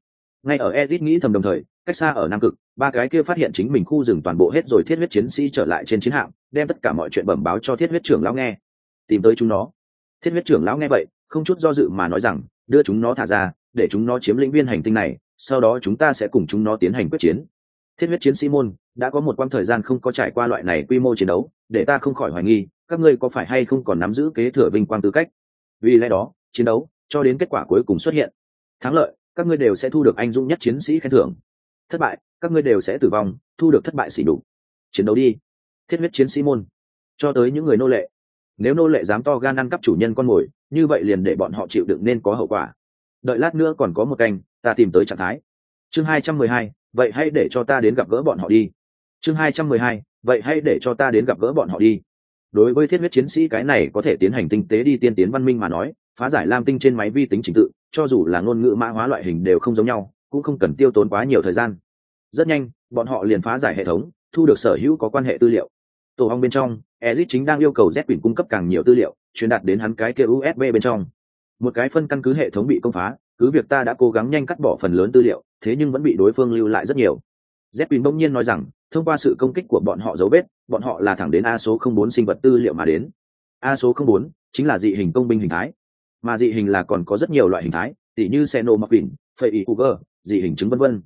ngay ở edit nghĩ thầm đồng thời, cách xa ở nam cực, ba cái kia phát hiện chính mình khu rừng toàn bộ hết rồi thiết huyết chiến sĩ trở lại trên chiến hạm, đem tất cả mọi chuyện bẩm báo cho thiết huyết trưởng lão nghe. Tìm tới chúng nó. Thiết huyết trưởng lão nghe vậy, không chút do dự mà nói rằng, đưa chúng nó thả ra để chúng nó chiếm lĩnh viên hành tinh này, sau đó chúng ta sẽ cùng chúng nó tiến hành quyết chiến. Thiết huyết chiến sĩ môn, đã có một quãng thời gian không có trải qua loại này quy mô chiến đấu, để ta không khỏi hoài nghi, các ngươi có phải hay không còn nắm giữ kế thừa vinh quang tư cách? Vì lẽ đó, chiến đấu, cho đến kết quả cuối cùng xuất hiện. Thắng lợi, các ngươi đều sẽ thu được anh dũng nhất chiến sĩ khen thưởng. Thất bại, các ngươi đều sẽ tử vong, thu được thất bại xỉ đủ. chiến đấu đi. Thiết huyết chiến sĩ môn. Cho tới những người nô lệ. Nếu nô lệ dám to gan ăn cắp chủ nhân con mồi, như vậy liền để bọn họ chịu đựng nên có hậu quả đợi lát nữa còn có một canh, ta tìm tới trạng thái. Chương hai trăm mười hai, vậy hãy để cho ta đến gặp gỡ bọn họ đi. Chương hai trăm mười hai, vậy hãy để cho ta đến gặp gỡ bọn họ đi. Đối với thiết huyết chiến sĩ cái này có thể tiến hành tinh tế đi tiên tiến văn minh mà nói, phá giải lam tinh trên máy vi tính trình tự, cho dù là ngôn ngữ mã hóa loại hình đều không giống nhau, cũng không cần tiêu tốn quá nhiều thời gian. Rất nhanh, bọn họ liền phá giải hệ thống, thu được sở hữu có quan hệ tư liệu. Tổ hong bên trong ezit chính đang yêu cầu z quyền cung cấp càng nhiều tư liệu, truyền đạt đến hắn cái kia usb bên trong một cái phân căn cứ hệ thống bị công phá, cứ việc ta đã cố gắng nhanh cắt bỏ phần lớn tư liệu, thế nhưng vẫn bị đối phương lưu lại rất nhiều. Z pin bỗng nhiên nói rằng, thông qua sự công kích của bọn họ dấu vết, bọn họ là thẳng đến a số không bốn sinh vật tư liệu mà đến. A số không bốn chính là dị hình công binh hình thái. Mà dị hình là còn có rất nhiều loại hình thái, tỉ như xeno mặc vịn phệ ý uger dị hình chứng vân vân.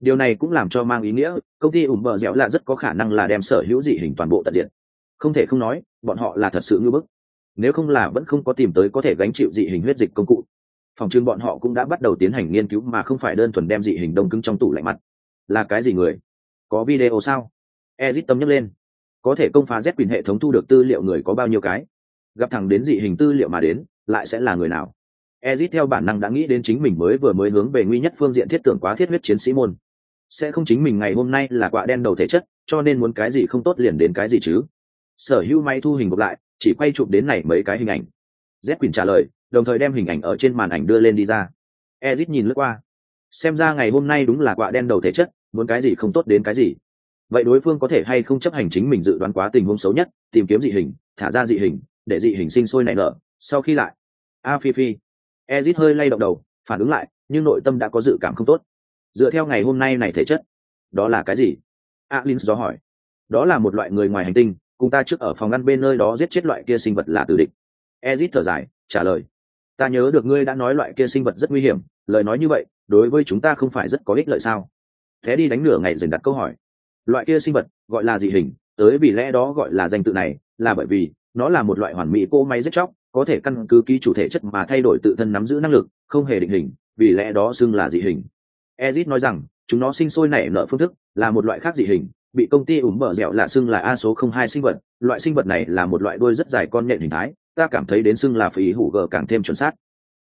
Điều này cũng làm cho mang ý nghĩa, công ty ủng bờ dẻo là rất có khả năng là đem sở hữu dị hình toàn bộ tận diện không thể không nói, bọn họ là thật sự ngưỡng bức nếu không là vẫn không có tìm tới có thể gánh chịu dị hình huyết dịch công cụ. Phòng trưng bọn họ cũng đã bắt đầu tiến hành nghiên cứu mà không phải đơn thuần đem dị hình đông cứng trong tủ lạnh mặt. Là cái gì người? Có video sao? Ezit tâm nhấc lên. Có thể công phá z quyền hệ thống thu được tư liệu người có bao nhiêu cái? Gặp thẳng đến dị hình tư liệu mà đến, lại sẽ là người nào? Ezit theo bản năng đã nghĩ đến chính mình mới vừa mới hướng về nguy nhất phương diện thiết tưởng quá thiết huyết chiến sĩ môn. Sẽ không chính mình ngày hôm nay là quạ đen đầu thể chất, cho nên muốn cái gì không tốt liền đến cái gì chứ? Sở hữu máy thu hình gộp lại chỉ quay chụp đến này mấy cái hình ảnh. Z quỳnh trả lời, đồng thời đem hình ảnh ở trên màn ảnh đưa lên đi ra. Ezit nhìn lướt qua. Xem ra ngày hôm nay đúng là quạ đen đầu thể chất, muốn cái gì không tốt đến cái gì. Vậy đối phương có thể hay không chấp hành chính mình dự đoán quá tình huống xấu nhất, tìm kiếm dị hình, thả ra dị hình, để dị hình sinh sôi nảy nở, sau khi lại. A phi phi. Ezit hơi lay động đầu, phản ứng lại, nhưng nội tâm đã có dự cảm không tốt. Dựa theo ngày hôm nay này thể chất, đó là cái gì? Alin do hỏi. Đó là một loại người ngoài hành tinh cùng ta trước ở phòng ngăn bên nơi đó giết chết loại kia sinh vật là tử địch. Ezit thở dài, trả lời. Ta nhớ được ngươi đã nói loại kia sinh vật rất nguy hiểm, lời nói như vậy, đối với chúng ta không phải rất có ích lợi sao? Thế đi đánh nửa ngày dừng đặt câu hỏi. Loại kia sinh vật, gọi là dị hình, tới vì lẽ đó gọi là danh tự này, là bởi vì, nó là một loại hoàn mỹ cỗ máy giết chóc, có thể căn cứ ký chủ thể chất mà thay đổi tự thân nắm giữ năng lực, không hề định hình, vì lẽ đó xưng là dị hình. Ezit nói rằng, chúng nó sinh sôi nảy nở phương thức là một loại khác dị hình bị công ty ủng bờ dẻo là xưng là a số không hai sinh vật, loại sinh vật này là một loại đuôi rất dài con nhện hình thái, ta cảm thấy đến xưng là phí hủ gờ càng thêm chuẩn xác.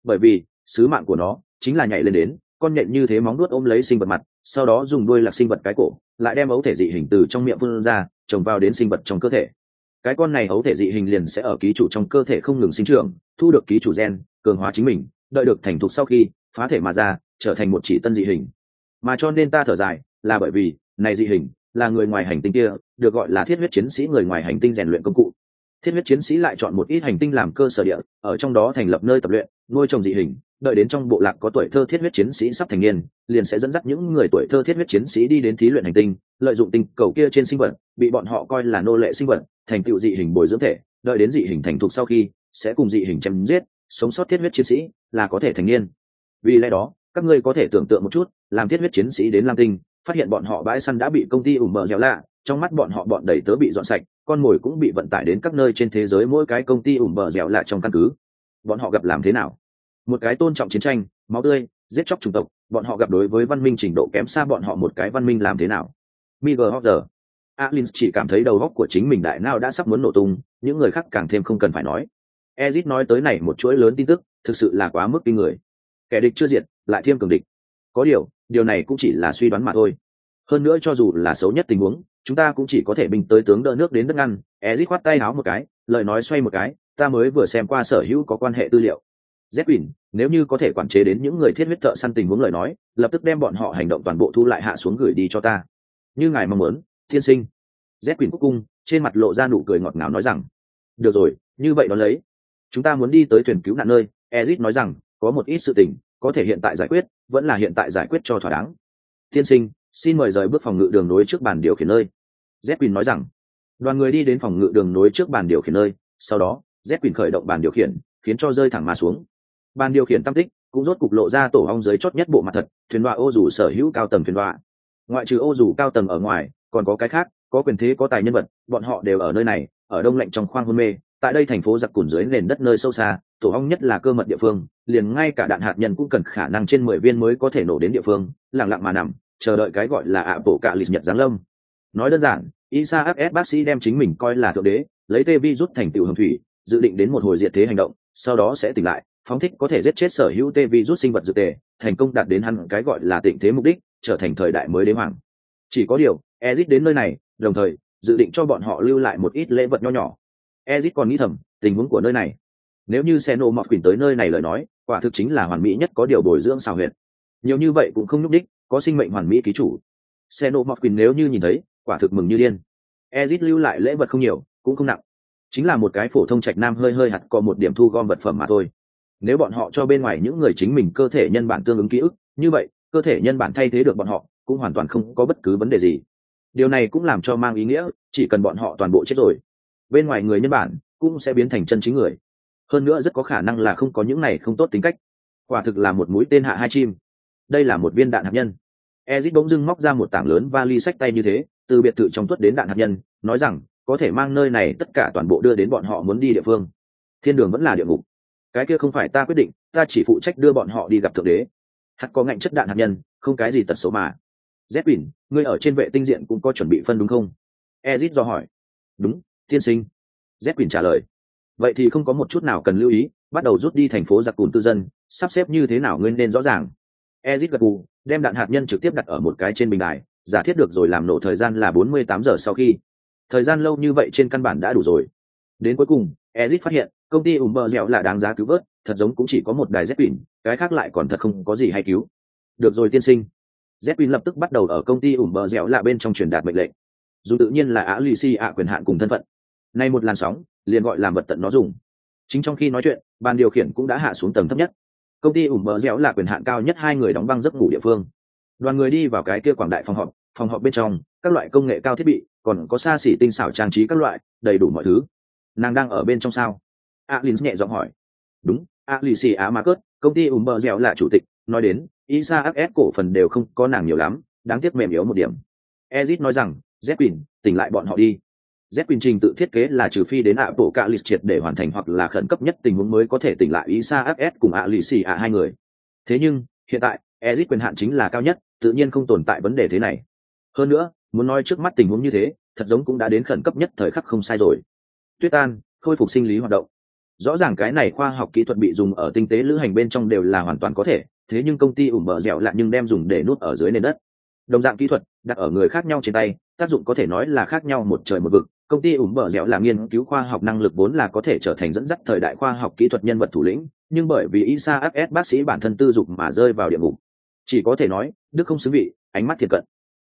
Bởi vì, sứ mạng của nó chính là nhảy lên đến, con nhện như thế móng nuốt ôm lấy sinh vật mặt, sau đó dùng đuôi lạc sinh vật cái cổ, lại đem ấu thể dị hình từ trong miệng vươn ra, trồng vào đến sinh vật trong cơ thể. Cái con này ấu thể dị hình liền sẽ ở ký chủ trong cơ thể không ngừng sinh trưởng, thu được ký chủ gen, cường hóa chính mình, đợi được thành thục sau khi, phá thể mà ra, trở thành một chỉ tân dị hình. Mà cho nên ta thở dài là bởi vì, này dị hình là người ngoài hành tinh kia, được gọi là thiết huyết chiến sĩ người ngoài hành tinh rèn luyện công cụ. Thiết huyết chiến sĩ lại chọn một ít hành tinh làm cơ sở địa, ở trong đó thành lập nơi tập luyện, nuôi trồng dị hình, đợi đến trong bộ lạc có tuổi thơ thiết huyết chiến sĩ sắp thành niên, liền sẽ dẫn dắt những người tuổi thơ thiết huyết chiến sĩ đi đến thí luyện hành tinh, lợi dụng tinh cầu kia trên sinh vật, bị bọn họ coi là nô lệ sinh vật, thành tựu dị hình bồi dưỡng thể, đợi đến dị hình thành thục sau khi, sẽ cùng dị hình chém giết, sống sót thiết huyết chiến sĩ là có thể thành niên. Vì lẽ đó, các ngươi có thể tưởng tượng một chút, làm thiết huyết chiến sĩ đến lam tinh phát hiện bọn họ bãi săn đã bị công ty ủng mờ dẻo lạ, trong mắt bọn họ bọn đầy tớ bị dọn sạch, con mồi cũng bị vận tải đến các nơi trên thế giới mỗi cái công ty ủng bờ dẻo lạ trong căn cứ. Bọn họ gặp làm thế nào? Một cái tôn trọng chiến tranh, máu tươi, giết chóc chủng tộc, bọn họ gặp đối với văn minh trình độ kém xa bọn họ một cái văn minh làm thế nào? Miguel hogger alin chỉ cảm thấy đầu góc của chính mình đại nào đã sắp muốn nổ tung, những người khác càng thêm không cần phải nói. Ezit nói tới này một chuỗi lớn tin tức, thực sự là quá mức kinh người. Kẻ địch chưa diệt, lại thêm cường địch có điều điều này cũng chỉ là suy đoán mà thôi hơn nữa cho dù là xấu nhất tình huống chúng ta cũng chỉ có thể bình tới tướng đỡ nước đến đất ngăn ezit khoát tay áo một cái lời nói xoay một cái ta mới vừa xem qua sở hữu có quan hệ tư liệu Zepin, nếu như có thể quản chế đến những người thiết huyết thợ săn tình huống lời nói, lập tức đem bọn họ hành động toàn bộ thu lại hạ xuống gửi đi cho ta. Như ngài mong muốn, thiên sinh. Zepin quốc cung, trên mặt lộ ra nụ cười ngọt ngào nói rằng, được rồi, như vậy đó lấy. Chúng ta muốn đi tới thuyền cứu nạn nơi, Ezit nói rằng, có một ít sự tình, có thể hiện tại giải quyết, vẫn là hiện tại giải quyết cho thỏa đáng. Thiên sinh, xin mời rời bước phòng ngự đường nối trước bàn điều khiển nơi. Zepin nói rằng, đoàn người đi đến phòng ngự đường nối trước bàn điều khiển nơi, sau đó, Zepin khởi động bàn điều khiển, khiến cho rơi thẳng mà xuống Bàn điều khiển tam tích cũng rốt cục lộ ra tổ ong dưới chót nhất bộ mặt thật thuyền đoạ ô dù sở hữu cao tầng thuyền đoạ ngoại trừ ô dù cao tầng ở ngoài còn có cái khác có quyền thế có tài nhân vật bọn họ đều ở nơi này ở đông lạnh trong khoang hôn mê tại đây thành phố giặc cùn dưới nền đất nơi sâu xa, tổ ong nhất là cơ mật địa phương, liền ngay cả đạn hạt nhân cũng cần khả năng trên mười viên mới có thể nổ đến địa phương, lặng lặng mà nằm, chờ đợi cái gọi là ạ bộ cạ lịch nhật giáng lâm. Nói đơn giản, isa fs bác sĩ đem chính mình coi là thượng đế, lấy tê vi rút thành tiểu hồng thủy, dự định đến một hồi diệt thế hành động, sau đó sẽ tỉnh lại, phóng thích có thể giết chết sở hữu tê vi rút sinh vật dược tề, thành công đạt đến hắn cái gọi là tịnh thế mục đích, trở thành thời đại mới đế hoàng. Chỉ có điều ezit đến nơi này, đồng thời, dự định cho bọn họ lưu lại một ít lễ vật nho nhỏ ezit còn nghĩ thầm, tình huống của nơi này. Nếu như xe nổ mọc quỳnh tới nơi này lời nói, quả thực chính là hoàn mỹ nhất có điều bồi dưỡng xào huyệt. Nhiều như vậy cũng không nhúc đích có sinh mệnh hoàn mỹ ký chủ. Xe nộ mọc quỳnh nếu như nhìn thấy, quả thực mừng như điên. Ezit lưu lại lễ vật không nhiều, cũng không nặng. Chính là một cái phổ thông trạch nam hơi hơi hạt có một điểm thu gom vật phẩm mà thôi. Nếu bọn họ cho bên ngoài những người chính mình cơ thể nhân bản tương ứng ký ức, như vậy, cơ thể nhân bản thay thế được bọn họ, cũng hoàn toàn không có bất cứ vấn đề gì. Điều này cũng làm cho mang ý nghĩa, chỉ cần bọn họ toàn bộ chết rồi bên ngoài người nhân bản cũng sẽ biến thành chân chính người. Hơn nữa rất có khả năng là không có những này không tốt tính cách. Quả thực là một mũi tên hạ hai chim. Đây là một viên đạn hạt nhân. Ezit bỗng dưng móc ra một tảng lớn vali sách tay như thế, từ biệt thự trong tuất đến đạn hạt nhân, nói rằng, có thể mang nơi này tất cả toàn bộ đưa đến bọn họ muốn đi địa phương. Thiên đường vẫn là địa ngục. Cái kia không phải ta quyết định, ta chỉ phụ trách đưa bọn họ đi gặp thượng đế. Hạt có ngạnh chất đạn hạt nhân, không cái gì tật xấu mà. Zepin ngươi ở trên vệ tinh diện cũng có chuẩn bị phân đúng không? Ezit do hỏi. Đúng tiên sinh. Zepin trả lời. Vậy thì không có một chút nào cần lưu ý, bắt đầu rút đi thành phố giặc cùn tư dân, sắp xếp như thế nào nguyên nên rõ ràng. Ezit gật cù đem đạn hạt nhân trực tiếp đặt ở một cái trên bình đài, giả thiết được rồi làm nổ thời gian là 48 giờ sau khi. Thời gian lâu như vậy trên căn bản đã đủ rồi. Đến cuối cùng, ezit phát hiện, công ty ủng bờ dẻo là đáng giá cứu vớt, thật giống cũng chỉ có một đài zepin cái khác lại còn thật không có gì hay cứu. Được rồi tiên sinh. Zepin lập tức bắt đầu ở công ty ủng bờ dẻo là bên trong truyền đạt mệnh lệnh. Dù tự nhiên là á lì xì ạ quyền hạn cùng thân phận nay một làn sóng, liền gọi làm vật tận nó dùng. Chính trong khi nói chuyện, ban điều khiển cũng đã hạ xuống tầng thấp nhất. Công ty ủng bờ dẻo là quyền hạn cao nhất hai người đóng băng giấc ngủ địa phương. Đoàn người đi vào cái kia quảng đại phòng họp phòng họp bên trong, các loại công nghệ cao thiết bị, còn có xa xỉ tinh xảo trang trí các loại, đầy đủ mọi thứ. Nàng đang ở bên trong sao? Alin nhẹ giọng hỏi. Đúng alicia á marcus công ty ủng bờ dẻo là chủ tịch, nói đến, isa fs cổ phần đều không có nàng nhiều lắm, đáng tiếc mềm yếu một điểm. Ezit nói rằng zepin tỉnh lại bọn họ đi. Zepin trình tự thiết kế là trừ phi đến ạ bộ cạ lịch triệt để hoàn thành hoặc là khẩn cấp nhất tình huống mới có thể tỉnh lại Isa FS cùng ạ lì xì ạ hai người. Thế nhưng, hiện tại, Ezic quyền hạn chính là cao nhất, tự nhiên không tồn tại vấn đề thế này. Hơn nữa, muốn nói trước mắt tình huống như thế, thật giống cũng đã đến khẩn cấp nhất thời khắc không sai rồi. Tuyết tan, khôi phục sinh lý hoạt động. Rõ ràng cái này khoa học kỹ thuật bị dùng ở tinh tế lữ hành bên trong đều là hoàn toàn có thể, thế nhưng công ty ủng bờ dẻo lại nhưng đem dùng để nút ở dưới nền đất. Đồng dạng kỹ thuật, đặt ở người khác nhau trên tay, tác dụng có thể nói là khác nhau một trời một vực, công ty ủng bờ dẻo là nghiên cứu khoa học năng lực vốn là có thể trở thành dẫn dắt thời đại khoa học kỹ thuật nhân vật thủ lĩnh nhưng bởi vì isa fs bác sĩ bản thân tư dục mà rơi vào địa ngục. Chỉ có thể nói đức không xứng vị ánh mắt thiệt cận.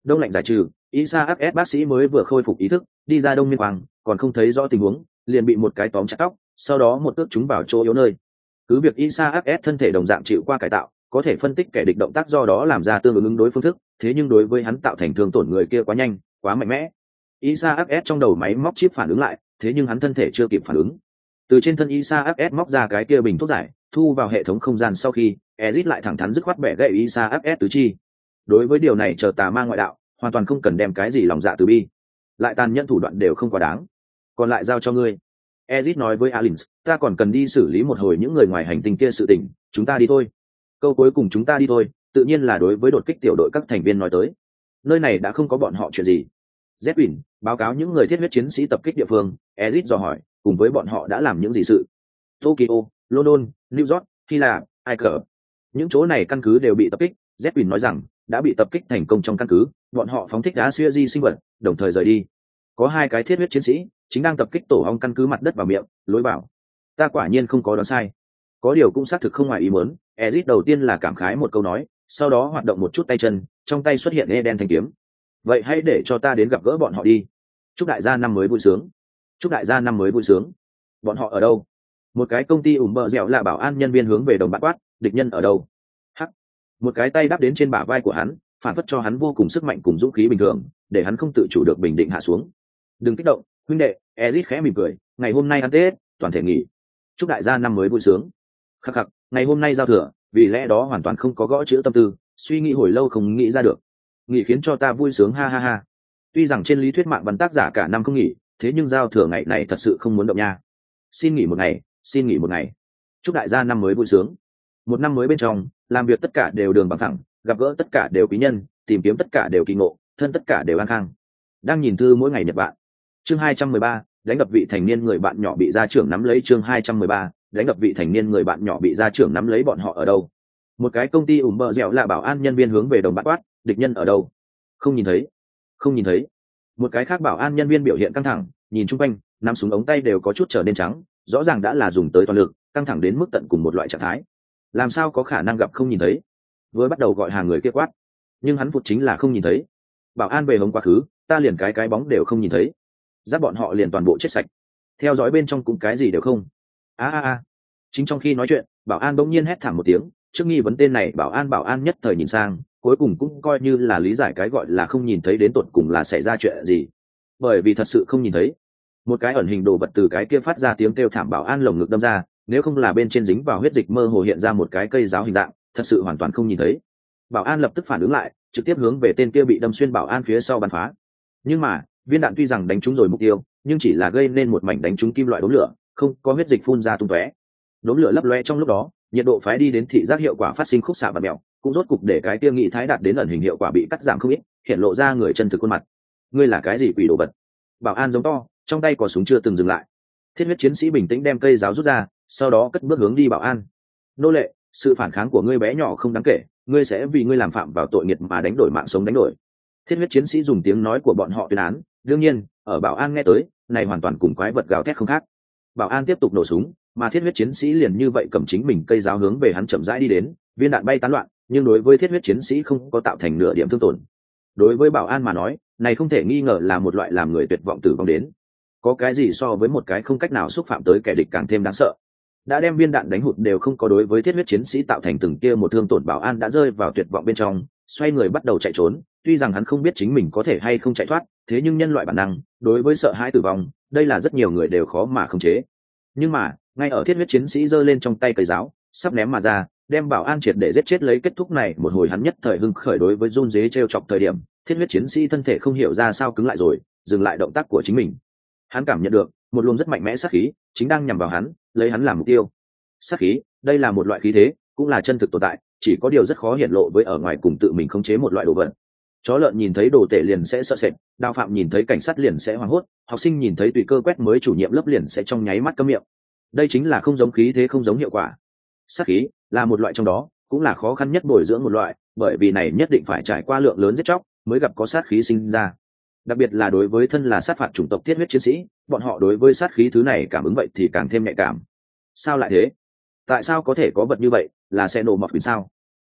Đông lạnh giải trừ isa fs bác sĩ mới vừa khôi phục ý thức đi ra đông miên Hoàng, còn không thấy rõ tình huống liền bị một cái tóm chặt tóc sau đó một tước chúng vào chỗ yếu nơi. Cứ việc isa fs thân thể đồng dạng chịu qua cải tạo có thể phân tích kẻ địch động tác do đó làm ra tương ứng đối phương thức thế nhưng đối với hắn tạo thành thương tổn người kia quá nhanh quá mạnh mẽ isa fs trong đầu máy móc chip phản ứng lại thế nhưng hắn thân thể chưa kịp phản ứng. Từ trên thân isa fs móc ra cái kia bình thuốc giải thu vào hệ thống không gian sau khi ezit lại thẳng thắn dứt khoát bẻ gãy isa fs tứ chi. Đối với điều này chờ tà ma ngoại đạo hoàn toàn không cần đem cái gì lòng dạ từ bi. Lại tàn nhẫn thủ đoạn đều không quá đáng. Còn lại giao cho ngươi. Ezit nói với Alins, ta còn cần đi xử lý một hồi những người ngoài hành tinh kia sự tình chúng ta đi thôi. Câu cuối cùng chúng ta đi thôi tự nhiên là đối với đột kích tiểu đội các thành viên nói tới. Nơi này đã không có bọn họ chuyện gì. Zepin, báo cáo những người thiết huyết chiến sĩ tập kích địa phương, Ezit dò hỏi, cùng với bọn họ đã làm những gì sự. Tokyo, London, New York, Hy Lạp, Ai cờ Những chỗ này căn cứ đều bị tập kích, Zepin nói rằng, đã bị tập kích thành công trong căn cứ, bọn họ phóng thích đá xưa di sinh vật, đồng thời rời đi. Có hai cái thiết huyết chiến sĩ, chính đang tập kích tổ ong căn cứ mặt đất vào miệng, lối bảo. Ta quả nhiên không có đoán sai. Có điều cũng xác thực không ngoài ý muốn, Ezit đầu tiên là cảm khái một câu nói, sau đó hoạt động một chút tay chân, trong tay xuất hiện Eden thanh kiếm vậy hãy để cho ta đến gặp gỡ bọn họ đi. Chúc đại gia năm mới vui sướng. Chúc đại gia năm mới vui sướng. Bọn họ ở đâu? Một cái công ty ủng bờ dẻo là bảo an nhân viên hướng về đồng bát quát, địch nhân ở đâu? Hắc. Một cái tay đắp đến trên bả vai của hắn, phản phất cho hắn vô cùng sức mạnh cùng dũng khí bình thường, để hắn không tự chủ được bình định hạ xuống. Đừng kích động, huynh đệ, ezit khẽ mỉm cười, ngày hôm nay ăn tết, toàn thể nghỉ. Chúc đại gia năm mới vui sướng. Khắc khắc, ngày hôm nay giao thừa, vì lẽ đó hoàn toàn không có gõ chữ tâm tư, suy nghĩ hồi lâu không nghĩ ra được nghỉ khiến cho ta vui sướng, ha ha ha. Tuy rằng trên lý thuyết mạng văn tác giả cả năm không nghỉ, thế nhưng giao thừa ngày này thật sự không muốn động nha. Xin nghỉ một ngày, xin nghỉ một ngày. Chúc đại gia năm mới vui sướng. Một năm mới bên trong, làm việc tất cả đều đường bằng thẳng gặp gỡ tất cả đều quý nhân, tìm kiếm tất cả đều kỳ ngộ, thân tất cả đều an khang. Đang nhìn thư mỗi ngày nhật bạn chương hai trăm mười ba, đánh đập vị thành niên người bạn nhỏ bị gia trưởng nắm lấy chương hai trăm mười ba, đánh đập vị thành niên người bạn nhỏ bị gia trưởng nắm lấy bọn họ ở đâu. Một cái công ty ủng bờ dẻo là bảo an nhân viên hướng về đồng bát quát địch nhân ở đâu? Không nhìn thấy. Không nhìn thấy. Một cái khác bảo an nhân viên biểu hiện căng thẳng, nhìn chung quanh, nắm súng ống tay đều có chút trở nên trắng, rõ ràng đã là dùng tới toàn lực, căng thẳng đến mức tận cùng một loại trạng thái. Làm sao có khả năng gặp không nhìn thấy? Vừa bắt đầu gọi hàng người kia quát, nhưng hắn phụt chính là không nhìn thấy. Bảo an về hống quá khứ, ta liền cái cái bóng đều không nhìn thấy. Giáp bọn họ liền toàn bộ chết sạch. Theo dõi bên trong cũng cái gì đều không. A a a. Chính trong khi nói chuyện, bảo an bỗng nhiên hét thảm một tiếng, trước nghi vấn tên này, bảo an bảo an nhất thời nhìn sang cuối cùng cũng coi như là lý giải cái gọi là không nhìn thấy đến tột cùng là xảy ra chuyện gì. Bởi vì thật sự không nhìn thấy. Một cái ẩn hình đồ vật từ cái kia phát ra tiếng kêu thảm bảo an lồng ngực đâm ra, nếu không là bên trên dính vào huyết dịch mơ hồ hiện ra một cái cây giáo hình dạng, thật sự hoàn toàn không nhìn thấy. Bảo an lập tức phản ứng lại, trực tiếp hướng về tên kia bị đâm xuyên bảo an phía sau bắn phá. Nhưng mà, viên đạn tuy rằng đánh trúng rồi mục tiêu, nhưng chỉ là gây nên một mảnh đánh trúng kim loại đốm lửa, không có huyết dịch phun ra tung tóe. Đốm lửa lấp loe trong lúc đó, nhiệt độ phái đi đến thị giác hiệu quả phát sinh khúc xạ và mèo cũng rốt cục để cái tiêu nghị thái đạt đến ẩn hình hiệu quả bị cắt giảm không ít, hiện lộ ra người chân thực khuôn mặt. Ngươi là cái gì quỷ đồ vật? Bảo an giống to, trong tay có súng chưa từng dừng lại. Thiết huyết chiến sĩ bình tĩnh đem cây giáo rút ra, sau đó cất bước hướng đi bảo an. Nô lệ, sự phản kháng của ngươi bé nhỏ không đáng kể, ngươi sẽ vì ngươi làm phạm vào tội nghiệt mà đánh đổi mạng sống đánh đổi. Thiết huyết chiến sĩ dùng tiếng nói của bọn họ tuyên án, đương nhiên, ở bảo an nghe tới, này hoàn toàn cùng quái vật gào thét không khác. Bảo an tiếp tục nổ súng, mà thiết huyết chiến sĩ liền như vậy cầm chính mình cây giáo hướng về hắn chậm rãi đi đến, viên đạn bay tán loạn nhưng đối với thiết huyết chiến sĩ không có tạo thành nửa điểm thương tổn. Đối với bảo an mà nói, này không thể nghi ngờ là một loại làm người tuyệt vọng tử vong đến. Có cái gì so với một cái không cách nào xúc phạm tới kẻ địch càng thêm đáng sợ. Đã đem viên đạn đánh hụt đều không có đối với thiết huyết chiến sĩ tạo thành từng kia một thương tổn bảo an đã rơi vào tuyệt vọng bên trong, xoay người bắt đầu chạy trốn, tuy rằng hắn không biết chính mình có thể hay không chạy thoát, thế nhưng nhân loại bản năng, đối với sợ hãi tử vong, đây là rất nhiều người đều khó mà khống chế. Nhưng mà, ngay ở thiết huyết chiến sĩ giơ lên trong tay cây giáo, sắp ném mà ra đem bảo an triệt để giết chết lấy kết thúc này một hồi hắn nhất thời hưng khởi đối với run dế t r e o chọc thời điểm, thiết huyết chiến sĩ thân thể không hiểu ra sao cứng lại rồi, dừng lại động tác của chính mình. Hắn cảm nhận được, một luồng rất mạnh mẽ sát khí chính đang nhằm vào hắn, lấy hắn làm mục tiêu. Sát khí, đây là một loại khí thế, cũng là chân thực tồn tại, chỉ có điều rất khó hiện lộ với ở ngoài cùng tự mình khống chế một loại đồ vật. Chó lợn nhìn thấy đồ tể liền sẽ sợ sệt đào phạm nhìn thấy cảnh sát liền sẽ hoảng hốt, học sinh nhìn thấy tùy cơ quét mới chủ nhiệm lớp liền sẽ trong nháy mắt cấm miệng. Đây chính là không giống khí thế không giống hiệu quả sát khí là một loại trong đó, cũng là khó khăn nhất bồi dưỡng một loại, bởi vì này nhất định phải trải qua lượng lớn giết chóc mới gặp có sát khí sinh ra. Đặc biệt là đối với thân là sát phạt chủng tộc thiết huyết chiến sĩ, bọn họ đối với sát khí thứ này cảm ứng vậy thì càng thêm nhạy cảm. Sao lại thế? Tại sao có thể có vật như vậy, là xe nổ mọc vì sao?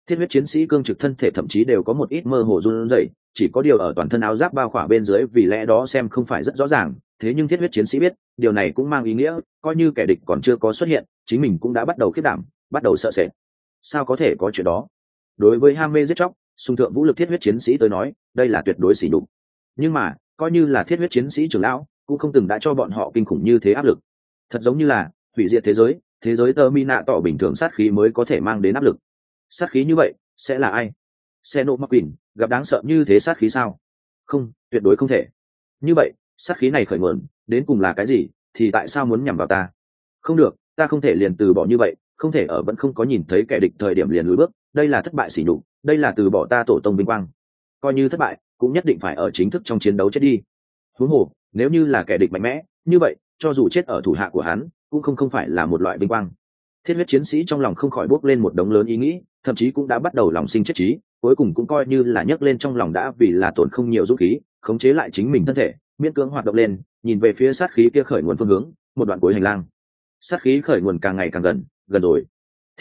Thiết huyết chiến sĩ cương trực thân thể thậm chí đều có một ít mơ hồ run rẩy, chỉ có điều ở toàn thân áo giáp bao khỏa bên dưới vì lẽ đó xem không phải rất rõ ràng, thế nhưng thiết huyết chiến sĩ biết, điều này cũng mang ý nghĩa, coi như kẻ địch còn chưa có xuất hiện, chính mình cũng đã bắt đầu khiết đảm bắt đầu sợ sệt. Sao có thể có chuyện đó? Đối với ham mê giết chóc sung thượng vũ lực thiết huyết chiến sĩ tới nói, đây là tuyệt đối xỉ đục nhưng mà, coi như là thiết huyết chiến sĩ trưởng lão, cũng không từng đã cho bọn họ kinh khủng như thế áp lực. Thật giống như là, hủy diệt thế giới thế giới tơ mi nạ tỏ bình thường sát khí mới có thể mang đến áp lực. Sát khí như vậy, sẽ là ai? Xe nộ mắc quỳnh, gặp đáng sợ như thế sát khí sao? Không, tuyệt đối không thể. Như vậy, sát khí này khởi nguồn, đến cùng là cái gì, thì tại sao muốn nhằm vào ta? Không được, ta không thể liền từ bỏ như vậy không thể ở vẫn không có nhìn thấy kẻ địch thời điểm liền lùi bước, đây là thất bại xỉ nhục, đây là từ bỏ ta tổ tông vinh quang. Coi như thất bại, cũng nhất định phải ở chính thức trong chiến đấu chết đi. Huống hồ, nếu như là kẻ địch mạnh mẽ, như vậy, cho dù chết ở thủ hạ của hắn, cũng không không phải là một loại vinh quang. Thiết huyết chiến sĩ trong lòng không khỏi bốc lên một đống lớn ý nghĩ, thậm chí cũng đã bắt đầu lòng sinh chết trí, cuối cùng cũng coi như là nhấc lên trong lòng đã vì là tổn không nhiều dũng khí, khống chế lại chính mình thân thể, miễn cưỡng hoạt động lên, nhìn về phía sát khí kia khởi nguồn phương hướng, một đoạn cuối hành lang. Sát khí khởi nguồn càng ngày càng gần gần rồi.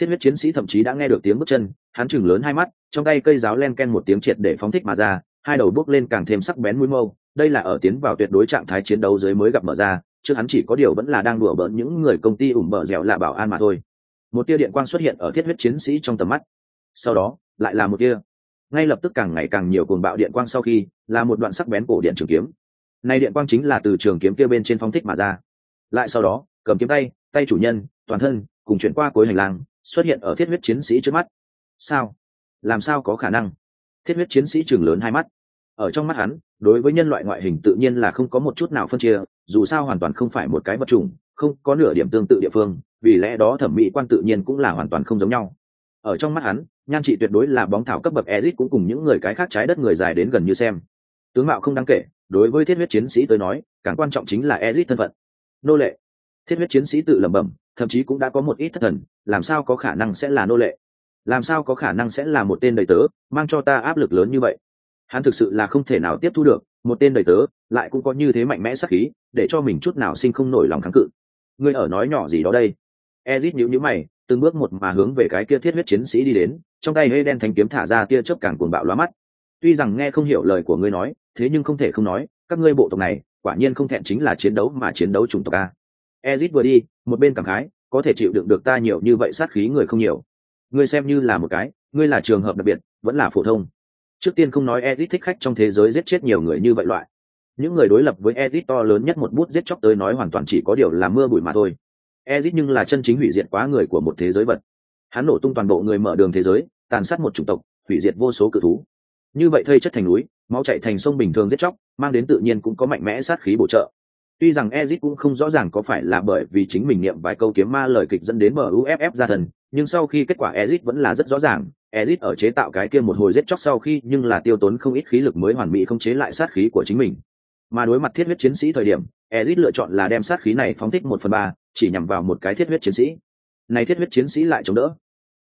Thiết huyết chiến sĩ thậm chí đã nghe được tiếng bước chân, hắn chừng lớn hai mắt, trong tay cây giáo len ken một tiếng triệt để phóng thích mà ra, hai đầu bước lên càng thêm sắc bén mũi mâu. Đây là ở tiến vào tuyệt đối trạng thái chiến đấu dưới mới gặp mở ra, chứ hắn chỉ có điều vẫn là đang đùa bỡn những người công ty ủng bờ dẻo là bảo an mà thôi. Một tia điện quang xuất hiện ở thiết huyết chiến sĩ trong tầm mắt. Sau đó, lại là một tia. Ngay lập tức càng ngày càng nhiều cuồng bạo điện quang sau khi, là một đoạn sắc bén cổ điện trường kiếm. Này điện quang chính là từ trường kiếm kia bên trên phóng thích mà ra. Lại sau đó, cầm kiếm tay tay chủ nhân, toàn thân cùng chuyển qua cuối hành lang, xuất hiện ở thiết huyết chiến sĩ trước mắt. Sao? Làm sao có khả năng? Thiết huyết chiến sĩ trường lớn hai mắt. Ở trong mắt hắn, đối với nhân loại ngoại hình tự nhiên là không có một chút nào phân chia, dù sao hoàn toàn không phải một cái vật chủng, không có nửa điểm tương tự địa phương, vì lẽ đó thẩm mỹ quan tự nhiên cũng là hoàn toàn không giống nhau. Ở trong mắt hắn, nhan trị tuyệt đối là bóng thảo cấp bậc ezit cũng cùng những người cái khác trái đất người dài đến gần như xem. Tướng mạo không đáng kể, đối với thiết huyết chiến sĩ tới nói, càng quan trọng chính là ezit thân phận. Nô lệ. Thiết huyết chiến sĩ tự lẩm bẩm thậm chí cũng đã có một ít thất thần, làm sao có khả năng sẽ là nô lệ? Làm sao có khả năng sẽ là một tên đầy tớ, mang cho ta áp lực lớn như vậy? Hắn thực sự là không thể nào tiếp thu được, một tên đầy tớ, lại cũng có như thế mạnh mẽ sắc khí, để cho mình chút nào sinh không nổi lòng kháng cự. Ngươi ở nói nhỏ gì đó đây? Ezit nhíu nhíu mày, từng bước một mà hướng về cái kia thiết huyết chiến sĩ đi đến, trong tay hơi đen thanh kiếm thả ra tia chớp càng cuồng bạo lóa mắt. Tuy rằng nghe không hiểu lời của ngươi nói, thế nhưng không thể không nói, các ngươi bộ tộc này, quả nhiên không thẹn chính là chiến đấu mà chiến đấu chủng tộc a ezit vừa đi, một bên cảm khái, có thể chịu đựng được ta nhiều như vậy sát khí người không nhiều. Ngươi xem như là một cái, ngươi là trường hợp đặc biệt, vẫn là phổ thông. Trước tiên không nói ezit thích khách trong thế giới giết chết nhiều người như vậy loại. Những người đối lập với ezit to lớn nhất một bút giết chóc tới nói hoàn toàn chỉ có điều là mưa bụi mà thôi. Ezit nhưng là chân chính hủy diệt quá người của một thế giới vật. Hắn nổ tung toàn bộ người mở đường thế giới, tàn sát một chủng tộc, hủy diệt vô số cự thú. Như vậy thây chất thành núi, máu chạy thành sông bình thường giết chóc, mang đến tự nhiên cũng có mạnh mẽ sát khí bổ trợ tuy rằng Ezic cũng không rõ ràng có phải là bởi vì chính mình niệm vài câu kiếm ma lời kịch dẫn đến muff ra thần, nhưng sau khi kết quả Ezic vẫn là rất rõ ràng. Ezic ở chế tạo cái kia một hồi giết chóc sau khi, nhưng là tiêu tốn không ít khí lực mới hoàn mỹ không chế lại sát khí của chính mình. Mà đối mặt thiết huyết chiến sĩ thời điểm Ezic lựa chọn là đem sát khí này phóng thích một phần ba, chỉ nhằm vào một cái thiết huyết chiến sĩ. Này thiết huyết chiến sĩ lại chống đỡ.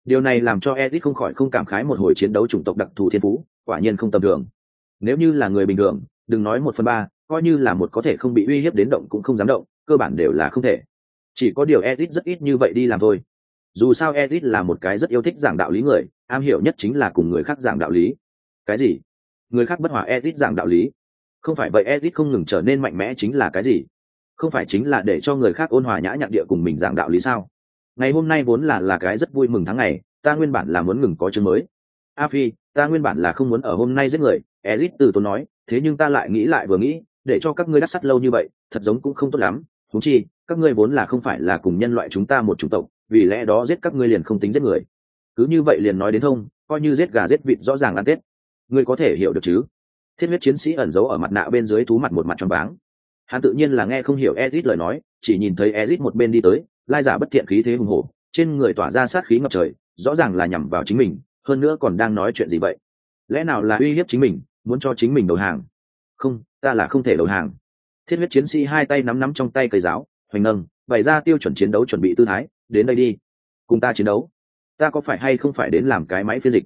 Điều này làm cho Ezic không khỏi không cảm khái một hồi chiến đấu chủng tộc đặc thù thiên phú, quả nhiên không tầm thường. Nếu như là người bình thường, đừng nói một phần ba coi như là một có thể không bị uy hiếp đến động cũng không dám động, cơ bản đều là không thể. Chỉ có điều ezit rất ít như vậy đi làm thôi. Dù sao ezit là một cái rất yêu thích giảng đạo lý người, am hiểu nhất chính là cùng người khác giảng đạo lý. Cái gì? Người khác bất hòa ezit giảng đạo lý. Không phải vậy ezit không ngừng trở nên mạnh mẽ chính là cái gì? Không phải chính là để cho người khác ôn hòa nhã nhặn địa cùng mình giảng đạo lý sao? Ngày hôm nay vốn là là cái rất vui mừng tháng ngày, ta nguyên bản là muốn ngừng có chương mới. A phi, ta nguyên bản là không muốn ở hôm nay giết người ezit từ tốn nói, thế nhưng ta lại nghĩ lại vừa nghĩ để cho các ngươi đắc sắt lâu như vậy, thật giống cũng không tốt lắm. Thú chi, các ngươi vốn là không phải là cùng nhân loại chúng ta một chủng tộc, vì lẽ đó giết các ngươi liền không tính giết người. Cứ như vậy liền nói đến thông, coi như giết gà giết vịt rõ ràng ăn tết. Ngươi có thể hiểu được chứ? Thiết huyết chiến sĩ ẩn giấu ở mặt nạ bên dưới thú mặt một mặt tròn váng. Hắn tự nhiên là nghe không hiểu ezit lời nói, chỉ nhìn thấy ezit một bên đi tới, lai giả bất thiện khí thế hùng hổ, trên người tỏa ra sát khí ngập trời, rõ ràng là nhằm vào chính mình, hơn nữa còn đang nói chuyện gì vậy? Lẽ nào là uy hiếp chính mình, muốn cho chính mình đầu hàng? Không ta là không thể đầu hàng. Thiết huyết chiến sĩ hai tay nắm nắm trong tay cây giáo, hoành nâng, bày ra tiêu chuẩn chiến đấu chuẩn bị tư thái, đến đây đi. Cùng ta chiến đấu. Ta có phải hay không phải đến làm cái máy phiên dịch?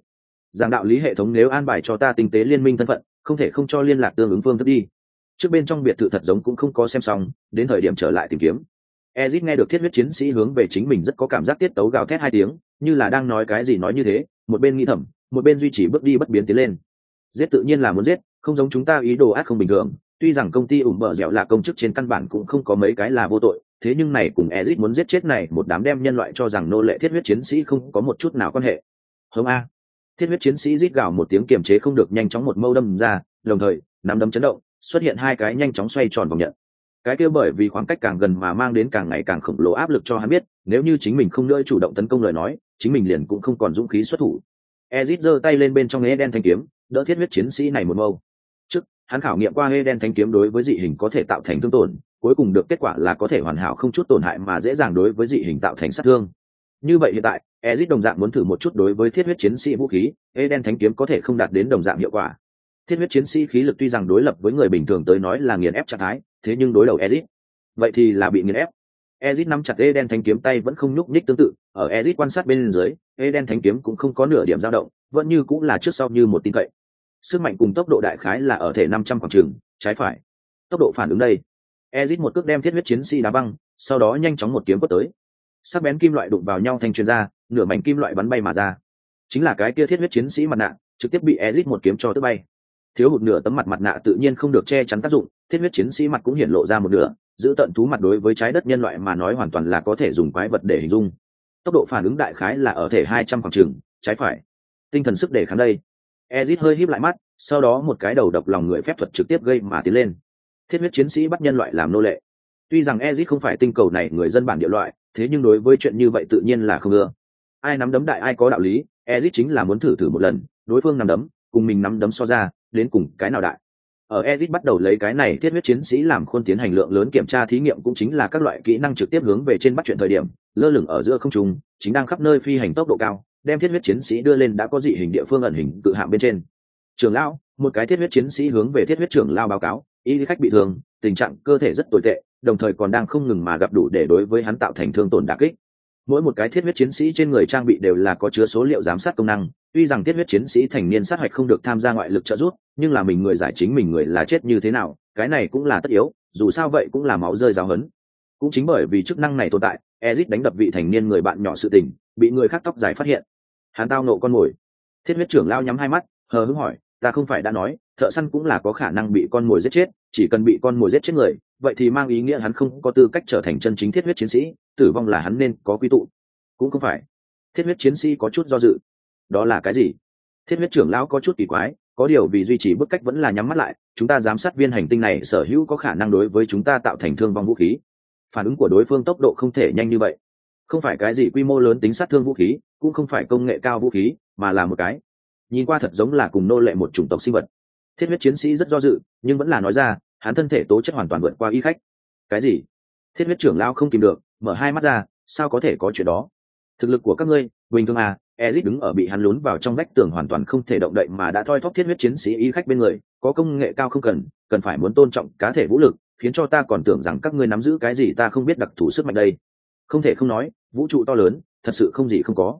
Giảng đạo lý hệ thống nếu an bài cho ta tinh tế liên minh thân phận, không thể không cho liên lạc tương ứng phương thức đi. Trước bên trong biệt thự thật giống cũng không có xem xong, đến thời điểm trở lại tìm kiếm. Ezit nghe được thiết huyết chiến sĩ hướng về chính mình rất có cảm giác tiết tấu gào thét hai tiếng, như là đang nói cái gì nói như thế, một bên nghĩ thầm, một bên duy trì bước đi bất biến tiến lên. Giết tự nhiên là muốn giết không giống chúng ta ý đồ ác không bình thường, tuy rằng công ty ủng bờ dẻo là công chức trên căn bản cũng không có mấy cái là vô tội, thế nhưng này cùng ezit muốn giết chết này một đám đem nhân loại cho rằng nô lệ thiết huyết chiến sĩ không có một chút nào quan hệ. Hông a. Thiết huyết chiến sĩ rít gào một tiếng kiềm chế không được nhanh chóng một mâu đâm ra, đồng thời, nắm đấm chấn động, xuất hiện hai cái nhanh chóng xoay tròn vòng nhận. Cái kia bởi vì khoảng cách càng gần mà mang đến càng ngày càng khổng lồ áp lực cho hắn biết, nếu như chính mình không nữa chủ động tấn công lời nói, chính mình liền cũng không còn dũng khí xuất thủ. Ezit giơ tay lên bên trong nghe đen thanh kiếm, đỡ thiết huyết chiến sĩ này một mâu hắn khảo nghiệm qua hê đen thanh kiếm đối với dị hình có thể tạo thành thương tổn, cuối cùng được kết quả là có thể hoàn hảo không chút tổn hại mà dễ dàng đối với dị hình tạo thành sát thương. Như vậy hiện tại, ezit đồng dạng muốn thử một chút đối với thiết huyết chiến sĩ vũ khí hê đen thanh kiếm có thể không đạt đến đồng dạng hiệu quả. Thiết huyết chiến sĩ khí lực tuy rằng đối lập với người bình thường tới nói là nghiền ép trạng thái, thế nhưng đối đầu ezit, vậy thì là bị nghiền ép. Ezit nắm chặt Eden đen thanh kiếm tay vẫn không nhúc nhích tương tự, ở ezit quan sát bên dưới, Eden đen thanh kiếm cũng không có nửa điểm dao động, vẫn như cũng là trước sau như một tin cậy sức mạnh cùng tốc độ đại khái là ở thể năm trăm khoảng trường, trái phải. Tốc độ phản ứng đây. Ezit một cước đem thiết huyết chiến sĩ đá băng, sau đó nhanh chóng một kiếm quất tới. Sắc bén kim loại đụng vào nhau thành chuyên gia nửa mảnh kim loại bắn bay mà ra. Chính là cái kia thiết huyết chiến sĩ mặt nạ, trực tiếp bị ezit một kiếm cho tức bay. Thiếu hụt nửa tấm mặt mặt nạ tự nhiên không được che chắn tác dụng, thiết huyết chiến sĩ mặt cũng hiện lộ ra một nửa, giữ tận thú mặt đối với trái đất nhân loại mà nói hoàn toàn là có thể dùng quái vật để hình dung. Tốc độ phản ứng đại khái là ở thể hai trăm khoảng trường, trái phải. Tinh thần sức đề kháng đây ezit hơi híp lại mắt, sau đó một cái đầu độc lòng người phép thuật trực tiếp gây mà tiến lên. Thiết huyết chiến sĩ bắt nhân loại làm nô lệ. Tuy rằng ezit không phải tinh cầu này người dân bản địa loại, thế nhưng đối với chuyện như vậy tự nhiên là không ưa ai nắm đấm đại ai có đạo lý, ezit chính là muốn thử thử một lần, đối phương nắm đấm, cùng mình nắm đấm so ra, đến cùng cái nào đại. Ở Edit bắt đầu lấy cái này, thiết huyết chiến sĩ làm khuôn tiến hành lượng lớn kiểm tra thí nghiệm cũng chính là các loại kỹ năng trực tiếp hướng về trên bắt chuyện thời điểm, lơ lửng ở giữa không trung, chính đang khắp nơi phi hành tốc độ cao đem thiết huyết chiến sĩ đưa lên đã có dị hình địa phương ẩn hình tự hạng bên trên. Trường lão, một cái thiết huyết chiến sĩ hướng về thiết huyết trưởng lao báo cáo, y khách bị thương, tình trạng cơ thể rất tồi tệ, đồng thời còn đang không ngừng mà gặp đủ để đối với hắn tạo thành thương tổn đặc kích. Mỗi một cái thiết huyết chiến sĩ trên người trang bị đều là có chứa số liệu giám sát công năng, tuy rằng thiết huyết chiến sĩ thành niên sát hạch không được tham gia ngoại lực trợ giúp, nhưng là mình người giải chính mình người là chết như thế nào, cái này cũng là tất yếu, dù sao vậy cũng là máu rơi giáo hấn cũng chính bởi vì chức năng này tồn tại ezit đánh đập vị thành niên người bạn nhỏ sự tình, bị người khác tóc dài phát hiện hắn tao nộ con mồi. Thiết huyết trưởng lao nhắm hai mắt, hờ hững hỏi, ta không phải đã nói, thợ săn cũng là có khả năng bị con mồi giết chết, chỉ cần bị con mồi giết chết người, vậy thì mang ý nghĩa hắn không có tư cách trở thành chân chính thiết huyết chiến sĩ, tử vong là hắn nên có quy tụ. Cũng không phải. Thiết huyết chiến sĩ có chút do dự. Đó là cái gì? Thiết huyết trưởng lão có chút kỳ quái, có điều vì duy trì bức cách vẫn là nhắm mắt lại, chúng ta giám sát viên hành tinh này sở hữu có khả năng đối với chúng ta tạo thành thương vong vũ khí. Phản ứng của đối phương tốc độ không thể nhanh như vậy không phải cái gì quy mô lớn tính sát thương vũ khí, cũng không phải công nghệ cao vũ khí, mà là một cái. Nhìn qua thật giống là cùng nô lệ một chủng tộc sinh vật. Thiết huyết chiến sĩ rất do dự, nhưng vẫn là nói ra, hắn thân thể tố chất hoàn toàn vượt qua y khách. Cái gì? Thiết huyết trưởng lao không kìm được, mở hai mắt ra, sao có thể có chuyện đó? Thực lực của các ngươi, bình thường à ezit đứng ở bị hắn lún vào trong vách tường hoàn toàn không thể động đậy mà đã thoi thóp thiết huyết chiến sĩ y khách bên người, có công nghệ cao không cần cần phải muốn tôn trọng cá thể vũ lực, khiến cho ta còn tưởng rằng các ngươi nắm giữ cái gì ta không biết đặc thù sức mạnh đây không thể không nói, vũ trụ to lớn, thật sự không gì không có.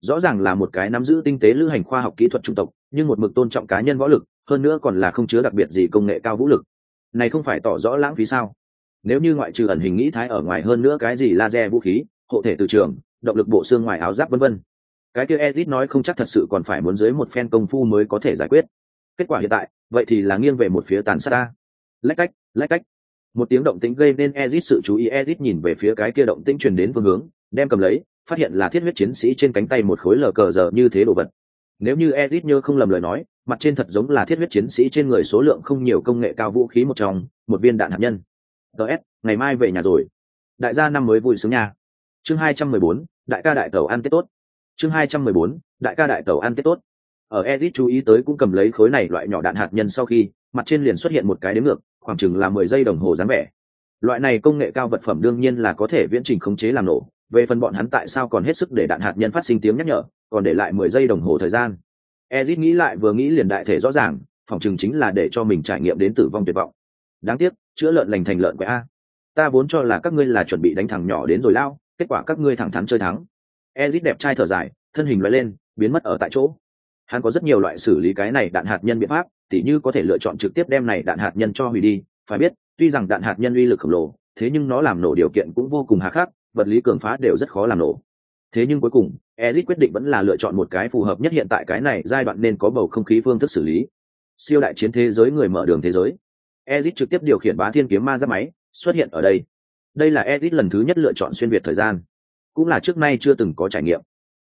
Rõ ràng là một cái nắm giữ tinh tế lữ hành khoa học kỹ thuật trung tộc, nhưng một mực tôn trọng cá nhân võ lực, hơn nữa còn là không chứa đặc biệt gì công nghệ cao vũ lực. Này không phải tỏ rõ lãng phí sao? Nếu như ngoại trừ ẩn hình nghĩ thái ở ngoài hơn nữa cái gì laser vũ khí, hộ thể từ trường, động lực bộ xương ngoài áo giáp vân vân. Cái kia edit nói không chắc thật sự còn phải muốn dưới một phen công phu mới có thể giải quyết. Kết quả hiện tại, vậy thì là nghiêng về một phía tàn sát ta. Lách cách lách cách một tiếng động tĩnh gây nên edit sự chú ý edit nhìn về phía cái kia động tĩnh truyền đến phương hướng, đem cầm lấy, phát hiện là thiết huyết chiến sĩ trên cánh tay một khối lờ cờ giờ như thế đồ vật. Nếu như edit nhớ không lầm lời nói, mặt trên thật giống là thiết huyết chiến sĩ trên người số lượng không nhiều công nghệ cao vũ khí một trong, một viên đạn hạt nhân. Ts ngày mai về nhà rồi. Đại gia năm mới vui sướng nha. Chương hai trăm mười bốn, đại ca đại tàu ăn tết tốt. Chương hai trăm mười bốn, đại ca đại tàu ăn tết tốt. Ở edit chú ý tới cũng cầm lấy khối này loại nhỏ đạn hạt nhân sau khi mặt trên liền xuất hiện một cái đếm ngược, khoảng chừng là mười giây đồng hồ dáng vẻ. Loại này công nghệ cao vật phẩm đương nhiên là có thể viễn trình khống chế làm nổ, về phần bọn hắn tại sao còn hết sức để đạn hạt nhân phát sinh tiếng nhắc nhở, còn để lại mười giây đồng hồ thời gian. Ezit nghĩ lại vừa nghĩ liền đại thể rõ ràng, phòng chừng chính là để cho mình trải nghiệm đến tử vong tuyệt vọng. Đáng tiếc, chữa lợn lành thành lợn quậy a. Ta vốn cho là các ngươi là chuẩn bị đánh thẳng nhỏ đến rồi lao, kết quả các ngươi thẳng thắn chơi thắng. Ezit đẹp trai thở dài, thân hình loại lên, biến mất ở tại chỗ. Hắn có rất nhiều loại xử lý cái này đạn hạt nhân biện pháp tỉ như có thể lựa chọn trực tiếp đem này đạn hạt nhân cho hủy đi, phải biết, tuy rằng đạn hạt nhân uy lực khổng lồ, thế nhưng nó làm nổ điều kiện cũng vô cùng hà khắc, vật lý cường phá đều rất khó làm nổ. Thế nhưng cuối cùng ezit quyết định vẫn là lựa chọn một cái phù hợp nhất hiện tại cái này giai đoạn nên có bầu không khí phương thức xử lý. Siêu đại chiến thế giới người mở đường thế giới. Ezit trực tiếp điều khiển bá thiên kiếm ma ra máy, xuất hiện ở đây. Đây là ezit lần thứ nhất lựa chọn xuyên việt thời gian. Cũng là trước nay chưa từng có trải nghiệm.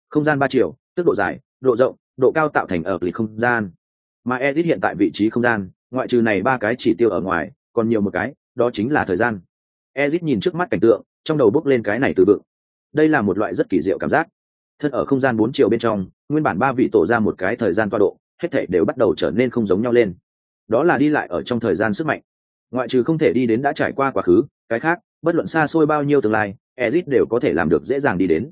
Không gian ba chiều tức độ dài, độ rộng, độ cao tạo thành ở lịch không gian mà Edit hiện tại vị trí không gian, ngoại trừ này ba cái chỉ tiêu ở ngoài, còn nhiều một cái, đó chính là thời gian. Edit nhìn trước mắt cảnh tượng, trong đầu bốc lên cái này từ vựng. Đây là một loại rất kỳ diệu cảm giác. Thân ở không gian bốn chiều bên trong, nguyên bản ba vị tổ ra một cái thời gian toa độ, hết thể đều bắt đầu trở nên không giống nhau lên. Đó là đi lại ở trong thời gian sức mạnh. Ngoại trừ không thể đi đến đã trải qua quá khứ, cái khác, bất luận xa xôi bao nhiêu tương lai ezit đều có thể làm được dễ dàng đi đến.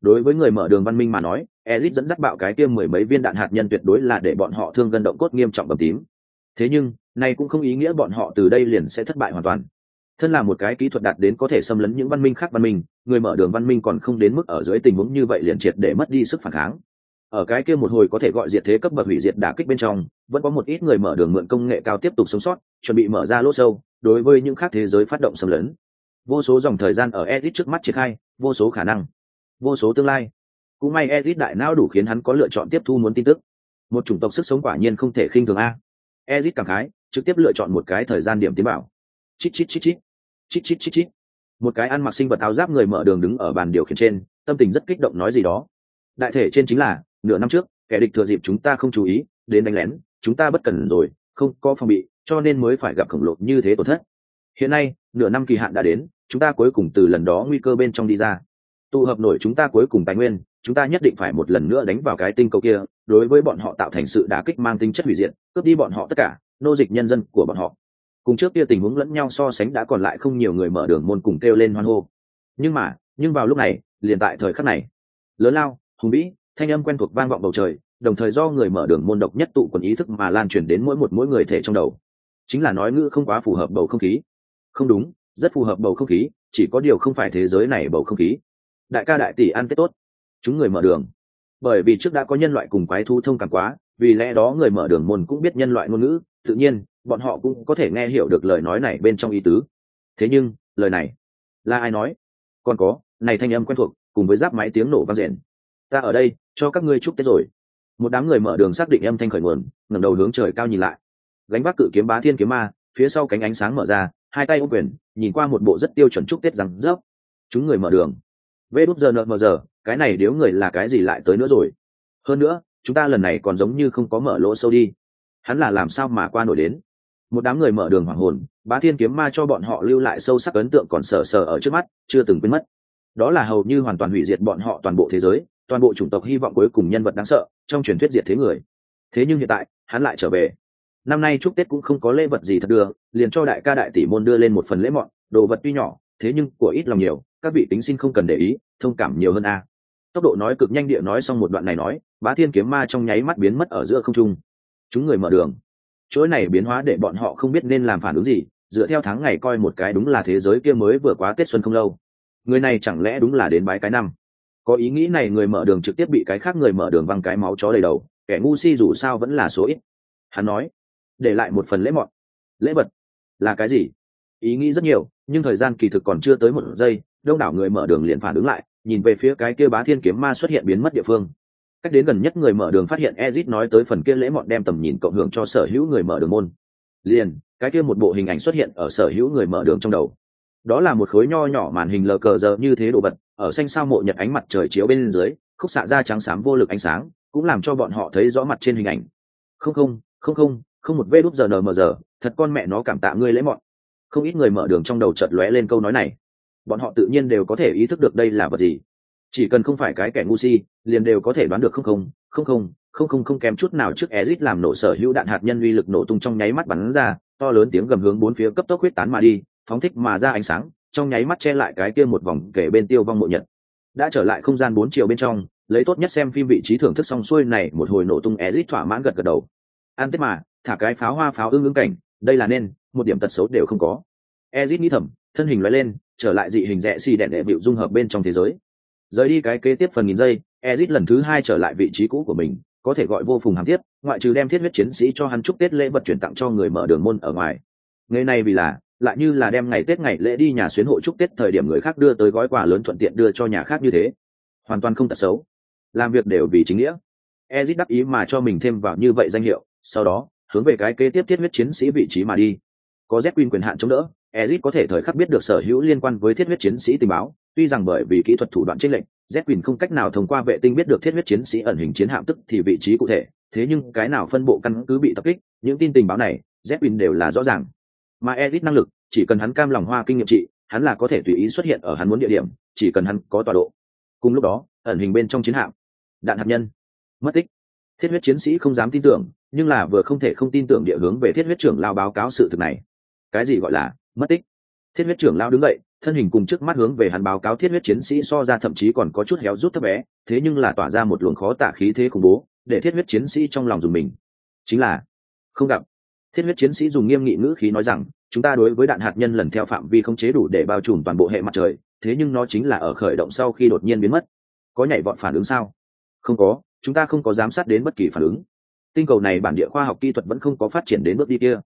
Đối với người mở đường văn minh mà nói Ezic dẫn dắt bạo cái kia mười mấy viên đạn hạt nhân tuyệt đối là để bọn họ thương gần động cốt nghiêm trọng bầm tím. Thế nhưng, này cũng không ý nghĩa bọn họ từ đây liền sẽ thất bại hoàn toàn. Thân là một cái kỹ thuật đạt đến có thể xâm lấn những văn minh khác văn minh, người mở đường văn minh còn không đến mức ở dưới tình huống như vậy liền triệt để mất đi sức phản kháng. Ở cái kia một hồi có thể gọi diệt thế cấp bậc hủy diệt đả kích bên trong, vẫn có một ít người mở đường mượn công nghệ cao tiếp tục sống sót, chuẩn bị mở ra lỗ sâu, đối với những khác thế giới phát động xâm lấn. Vô số dòng thời gian ở Ezic trước mắt triển khai, vô số khả năng, vô số tương lai cũng may ezit đại não đủ khiến hắn có lựa chọn tiếp thu muốn tin tức. Một chủng tộc sức sống quả nhiên không thể khinh thường a. Ezit cảm khái, trực tiếp lựa chọn một cái thời gian điểm tiến bảo. Chít chít chít chít chít chít chít chít một cái ăn mặc sinh vật áo giáp người mở đường đứng ở bàn điều khiển trên, tâm tình rất kích động nói gì đó. Đại thể trên chính là, nửa năm trước, kẻ địch thừa dịp chúng ta không chú ý, đến đánh lén, chúng ta bất cần rồi, không có phòng bị, cho nên mới phải gặp khổng lồ như thế tổn thất. Hiện nay, nửa năm kỳ hạn đã đến, chúng ta cuối cùng từ lần đó nguy cơ bên trong đi ra. Tụ hợp nổi chúng ta cuối cùng tài nguyên chúng ta nhất định phải một lần nữa đánh vào cái tinh cầu kia, đối với bọn họ tạo thành sự đả kích mang tính chất hủy diệt, cướp đi bọn họ tất cả, nô dịch nhân dân của bọn họ. Cùng trước kia tình huống lẫn nhau so sánh đã còn lại không nhiều người mở đường môn cùng kêu lên hoan hô. Nhưng mà, nhưng vào lúc này, liền tại thời khắc này, lớn lao, hùng vĩ, thanh âm quen thuộc vang vọng bầu trời, đồng thời do người mở đường môn độc nhất tụ quần ý thức mà lan truyền đến mỗi một mỗi người thể trong đầu. Chính là nói ngữ không quá phù hợp bầu không khí. Không đúng, rất phù hợp bầu không khí, chỉ có điều không phải thế giới này bầu không khí. Đại ca đại tỷ ăn tết tốt chúng người mở đường. Bởi vì trước đã có nhân loại cùng quái thú thông cảm quá, vì lẽ đó người mở đường môn cũng biết nhân loại ngôn ngữ, tự nhiên, bọn họ cũng có thể nghe hiểu được lời nói này bên trong ý tứ. Thế nhưng, lời này, là ai nói? Còn có, này thanh âm quen thuộc, cùng với giáp máy tiếng nổ vang rền. Ta ở đây, cho các ngươi chúc tết rồi. Một đám người mở đường xác định âm thanh khởi nguồn, ngẩng đầu hướng trời cao nhìn lại. Gánh vác cự kiếm bá thiên kiếm ma, phía sau cánh ánh sáng mở ra, hai tay ô quyền, nhìn qua một bộ rất tiêu chuẩn chúc tết rằng rớp. Chúng người mở đường. Vê đúp giờ nợ mờ giờ cái này nếu người là cái gì lại tới nữa rồi? Hơn nữa, chúng ta lần này còn giống như không có mở lỗ sâu đi. Hắn là làm sao mà qua nổi đến? Một đám người mở đường hoàng hồn, bá thiên kiếm ma cho bọn họ lưu lại sâu sắc ấn tượng còn sờ sờ ở trước mắt, chưa từng quên mất. Đó là hầu như hoàn toàn hủy diệt bọn họ toàn bộ thế giới, toàn bộ chủng tộc hy vọng cuối cùng nhân vật đáng sợ trong truyền thuyết diệt thế người. Thế nhưng hiện tại, hắn lại trở về. Năm nay chúc tết cũng không có lễ vật gì thật đưa, liền cho đại ca đại tỷ môn đưa lên một phần lễ mọn, đồ vật tuy nhỏ, thế nhưng của ít lòng nhiều, các vị tính xin không cần để ý, thông cảm nhiều hơn a tốc độ nói cực nhanh địa nói xong một đoạn này nói, bá thiên kiếm ma trong nháy mắt biến mất ở giữa không trung. Chúng người mở đường. Chuỗi này biến hóa để bọn họ không biết nên làm phản ứng gì, dựa theo tháng ngày coi một cái đúng là thế giới kia mới vừa quá tết xuân không lâu. Người này chẳng lẽ đúng là đến bái cái năm? Có ý nghĩ này người mở đường trực tiếp bị cái khác người mở đường văng cái máu chó đầy đầu, kẻ ngu si dù sao vẫn là số ít. Hắn nói, để lại một phần lễ mọn. Lễ vật? Là cái gì? Ý nghĩ rất nhiều, nhưng thời gian kỳ thực còn chưa tới một giây, đông đảo người mở đường liền phản ứng lại nhìn về phía cái kia bá thiên kiếm ma xuất hiện biến mất địa phương. Cách đến gần nhất người mở đường phát hiện ezit nói tới phần kia lễ mọn đem tầm nhìn cộng hưởng cho sở hữu người mở đường môn. Liền, cái kia một bộ hình ảnh xuất hiện ở sở hữu người mở đường trong đầu. Đó là một khối nho nhỏ màn hình lờ cờ giờ như thế đồ vật, ở xanh sao mộ nhật ánh mặt trời chiếu bên dưới, khúc xạ ra trắng xám vô lực ánh sáng, cũng làm cho bọn họ thấy rõ mặt trên hình ảnh. Không không không không không một vê đúp giờ nờ mờ giờ, thật con mẹ nó cảm tạ ngươi lễ mọn. Không ít người mở đường trong đầu chợt lóe lên câu nói này bọn họ tự nhiên đều có thể ý thức được đây là vật gì. Chỉ cần không phải cái kẻ ngu si, liền đều có thể đoán được không không không không không không không kém chút nào trước ezit làm nổ sở hữu đạn hạt nhân uy lực nổ tung trong nháy mắt bắn ra, to lớn tiếng gầm hướng bốn phía cấp tốc huyết tán mà đi, phóng thích mà ra ánh sáng, trong nháy mắt che lại cái kia một vòng kể bên tiêu vong mộ nhật. Đã trở lại không gian bốn chiều bên trong, lấy tốt nhất xem phim vị trí thưởng thức xong xuôi này, một hồi nổ tung ezit thỏa mãn gật gật đầu. An tết mà, thả cái pháo hoa pháo ưng ứng cảnh, đây là nên, một điểm tật xấu đều không có. Ezit nghĩ thầm, thân hình loại lên trở lại dị hình rẽ xì đẹn đệ bịu dung hợp bên trong thế giới. Rời đi cái kế tiếp phần nghìn giây, ezit lần thứ hai trở lại vị trí cũ của mình, có thể gọi vô phùng hàm tiếp, ngoại trừ đem thiết huyết chiến sĩ cho hắn chúc tết lễ vật chuyển tặng cho người mở đường môn ở ngoài. Ngày này vì là, lại như là đem ngày tết ngày lễ đi nhà xuyến hội chúc tết thời điểm người khác đưa tới gói quà lớn thuận tiện đưa cho nhà khác như thế. Hoàn toàn không tật xấu. Làm việc đều vì chính nghĩa. Ezit đắc ý mà cho mình thêm vào như vậy danh hiệu, sau đó, hướng về cái kế tiếp thiết huyết chiến sĩ vị trí mà đi. Có z quyền hạn chống đỡ ezit có thể thời khắc biết được sở hữu liên quan với thiết huyết chiến sĩ tình báo, tuy rằng bởi vì kỹ thuật thủ đoạn chiến lệnh z không cách nào thông qua vệ tinh biết được thiết huyết chiến sĩ ẩn hình chiến hạm tức thì vị trí cụ thể, thế nhưng cái nào phân bộ căn cứ bị tập kích, những tin tình báo này z đều là rõ ràng. Mà ezit năng lực, chỉ cần hắn cam lòng hoa kinh nghiệm trị, hắn là có thể tùy ý xuất hiện ở hắn muốn địa điểm, chỉ cần hắn có tọa độ. Cùng lúc đó, ẩn hình bên trong chiến hạm, đạn hạt nhân, mất tích. Thiết huyết chiến sĩ không dám tin tưởng, nhưng là vừa không thể không tin tưởng địa hướng về thiết huyết trưởng lao báo cáo sự thực này. Cái gì gọi là mất tích. Thiết huyết trưởng lao đứng dậy, thân hình cùng trước mắt hướng về hắn báo cáo thiết huyết chiến sĩ so ra thậm chí còn có chút héo rút thấp bé, thế nhưng là tỏa ra một luồng khó tả khí thế khủng bố, để thiết huyết chiến sĩ trong lòng dùng mình. Chính là, không gặp. Thiết huyết chiến sĩ dùng nghiêm nghị ngữ khí nói rằng, chúng ta đối với đạn hạt nhân lần theo phạm vi không chế đủ để bao trùm toàn bộ hệ mặt trời, thế nhưng nó chính là ở khởi động sau khi đột nhiên biến mất. Có nhảy vọt phản ứng sao? Không có, chúng ta không có giám sát đến bất kỳ phản ứng. Tinh cầu này bản địa khoa học kỹ thuật vẫn không có phát triển đến bước đi kia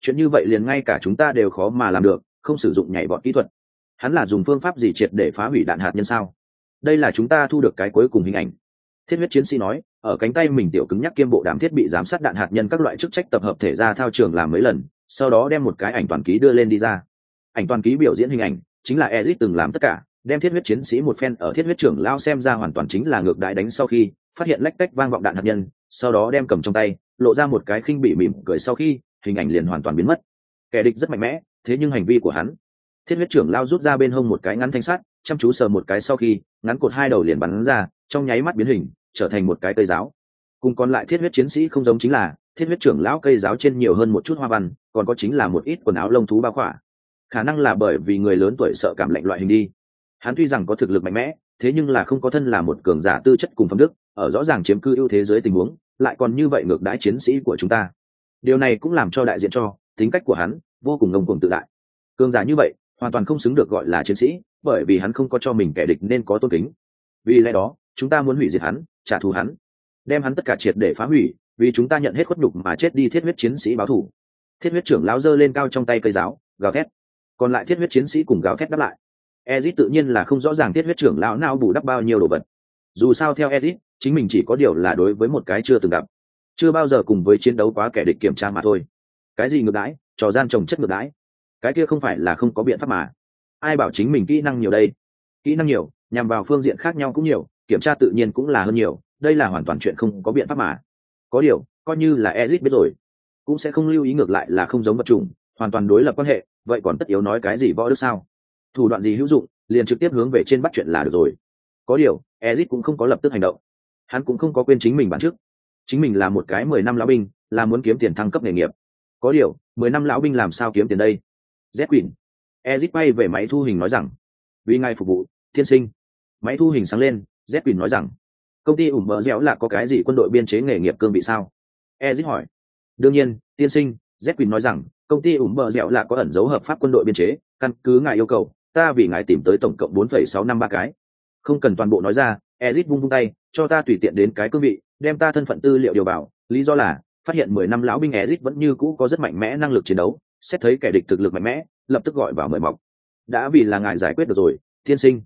chuyện như vậy liền ngay cả chúng ta đều khó mà làm được, không sử dụng nhảy vọt kỹ thuật. Hắn là dùng phương pháp gì triệt để phá hủy đạn hạt nhân sao? Đây là chúng ta thu được cái cuối cùng hình ảnh. Thiết huyết chiến sĩ nói, ở cánh tay mình tiểu cứng nhắc kiêm bộ đám thiết bị giám sát đạn hạt nhân các loại chức trách tập hợp thể ra thao trường làm mấy lần, sau đó đem một cái ảnh toàn ký đưa lên đi ra. Ảnh toàn ký biểu diễn hình ảnh chính là ezit từng làm tất cả, đem thiết huyết chiến sĩ một phen ở thiết huyết trưởng lao xem ra hoàn toàn chính là ngược đại đánh sau khi phát hiện lách cách vang vọng đạn hạt nhân, sau đó đem cầm trong tay, lộ ra một cái khinh bị mỉm cười sau khi hình ảnh liền hoàn toàn biến mất. Kẻ địch rất mạnh mẽ, thế nhưng hành vi của hắn. Thiết huyết trưởng lao rút ra bên hông một cái ngắn thanh sắt, chăm chú sờ một cái sau khi, ngắn cột hai đầu liền bắn ra, trong nháy mắt biến hình, trở thành một cái cây giáo. Cùng còn lại thiết huyết chiến sĩ không giống chính là, thiết huyết trưởng lão cây giáo trên nhiều hơn một chút hoa văn, còn có chính là một ít quần áo lông thú bao khỏa. Khả năng là bởi vì người lớn tuổi sợ cảm lạnh loại hình đi. Hắn tuy rằng có thực lực mạnh mẽ, thế nhưng là không có thân là một cường giả tư chất cùng phẩm đức, ở rõ ràng chiếm cư ưu thế dưới tình huống, lại còn như vậy ngược đãi chiến sĩ của chúng ta điều này cũng làm cho đại diện cho tính cách của hắn vô cùng ngông cuồng tự đại. Cường giả như vậy, hoàn toàn không xứng được gọi là chiến sĩ, bởi vì hắn không có cho mình kẻ địch nên có tôn kính. Vì lẽ đó, chúng ta muốn hủy diệt hắn, trả thù hắn, đem hắn tất cả triệt để phá hủy, vì chúng ta nhận hết khuất nhục mà chết đi thiết huyết chiến sĩ báo thù. Thiết huyết trưởng lão giơ lên cao trong tay cây giáo, gào thét. Còn lại thiết huyết chiến sĩ cùng gào thét đáp lại. Ezit tự nhiên là không rõ ràng thiết huyết trưởng lão nào bù đắp bao nhiêu đồ vật. Dù sao theo ezit, chính mình chỉ có điều là đối với một cái chưa từng gặp chưa bao giờ cùng với chiến đấu quá kẻ địch kiểm tra mà thôi. Cái gì ngược đãi, trò gian trồng chất ngược đãi. Cái kia không phải là không có biện pháp mà. Ai bảo chính mình kỹ năng nhiều đây? Kỹ năng nhiều, nhằm vào phương diện khác nhau cũng nhiều, kiểm tra tự nhiên cũng là hơn nhiều, đây là hoàn toàn chuyện không có biện pháp mà. Có điều, coi như là ezit biết rồi, cũng sẽ không lưu ý ngược lại là không giống vật chủng, hoàn toàn đối lập quan hệ, vậy còn tất yếu nói cái gì võ đức sao? Thủ đoạn gì hữu dụng, liền trực tiếp hướng về trên bắt chuyện là được rồi. Có điều, ezit cũng không có lập tức hành động. Hắn cũng không có quên chính mình bản trước chính mình là một cái mười năm lão binh, là muốn kiếm tiền thăng cấp nghề nghiệp. Có điều, mười năm lão binh làm sao kiếm tiền đây? Z quỳnh. Ezit bay về máy thu hình nói rằng, vì ngài phục vụ, thiên sinh. Máy thu hình sáng lên z quỳnh nói rằng, công ty ủng mỡ dẻo là có cái gì quân đội biên chế nghề nghiệp cương vị sao? Ezit hỏi. Đương nhiên tiên sinh z quỳnh nói rằng, công ty ủng mỡ dẻo là có ẩn dấu hợp pháp quân đội biên chế, căn cứ ngài yêu cầu, ta vì ngài tìm tới tổng cộng bốn phẩy sáu năm ba cái. Không cần toàn bộ nói ra ezit vung vung tay, cho ta tùy tiện đến cái cương vị, đem ta thân phận tư liệu điều bảo. Lý do là, phát hiện mười năm lão binh ezit vẫn như cũ có rất mạnh mẽ năng lực chiến đấu, xét thấy kẻ địch thực lực mạnh mẽ, lập tức gọi vào mời mọc. Đã vì là ngài giải quyết được rồi, tiên sinh.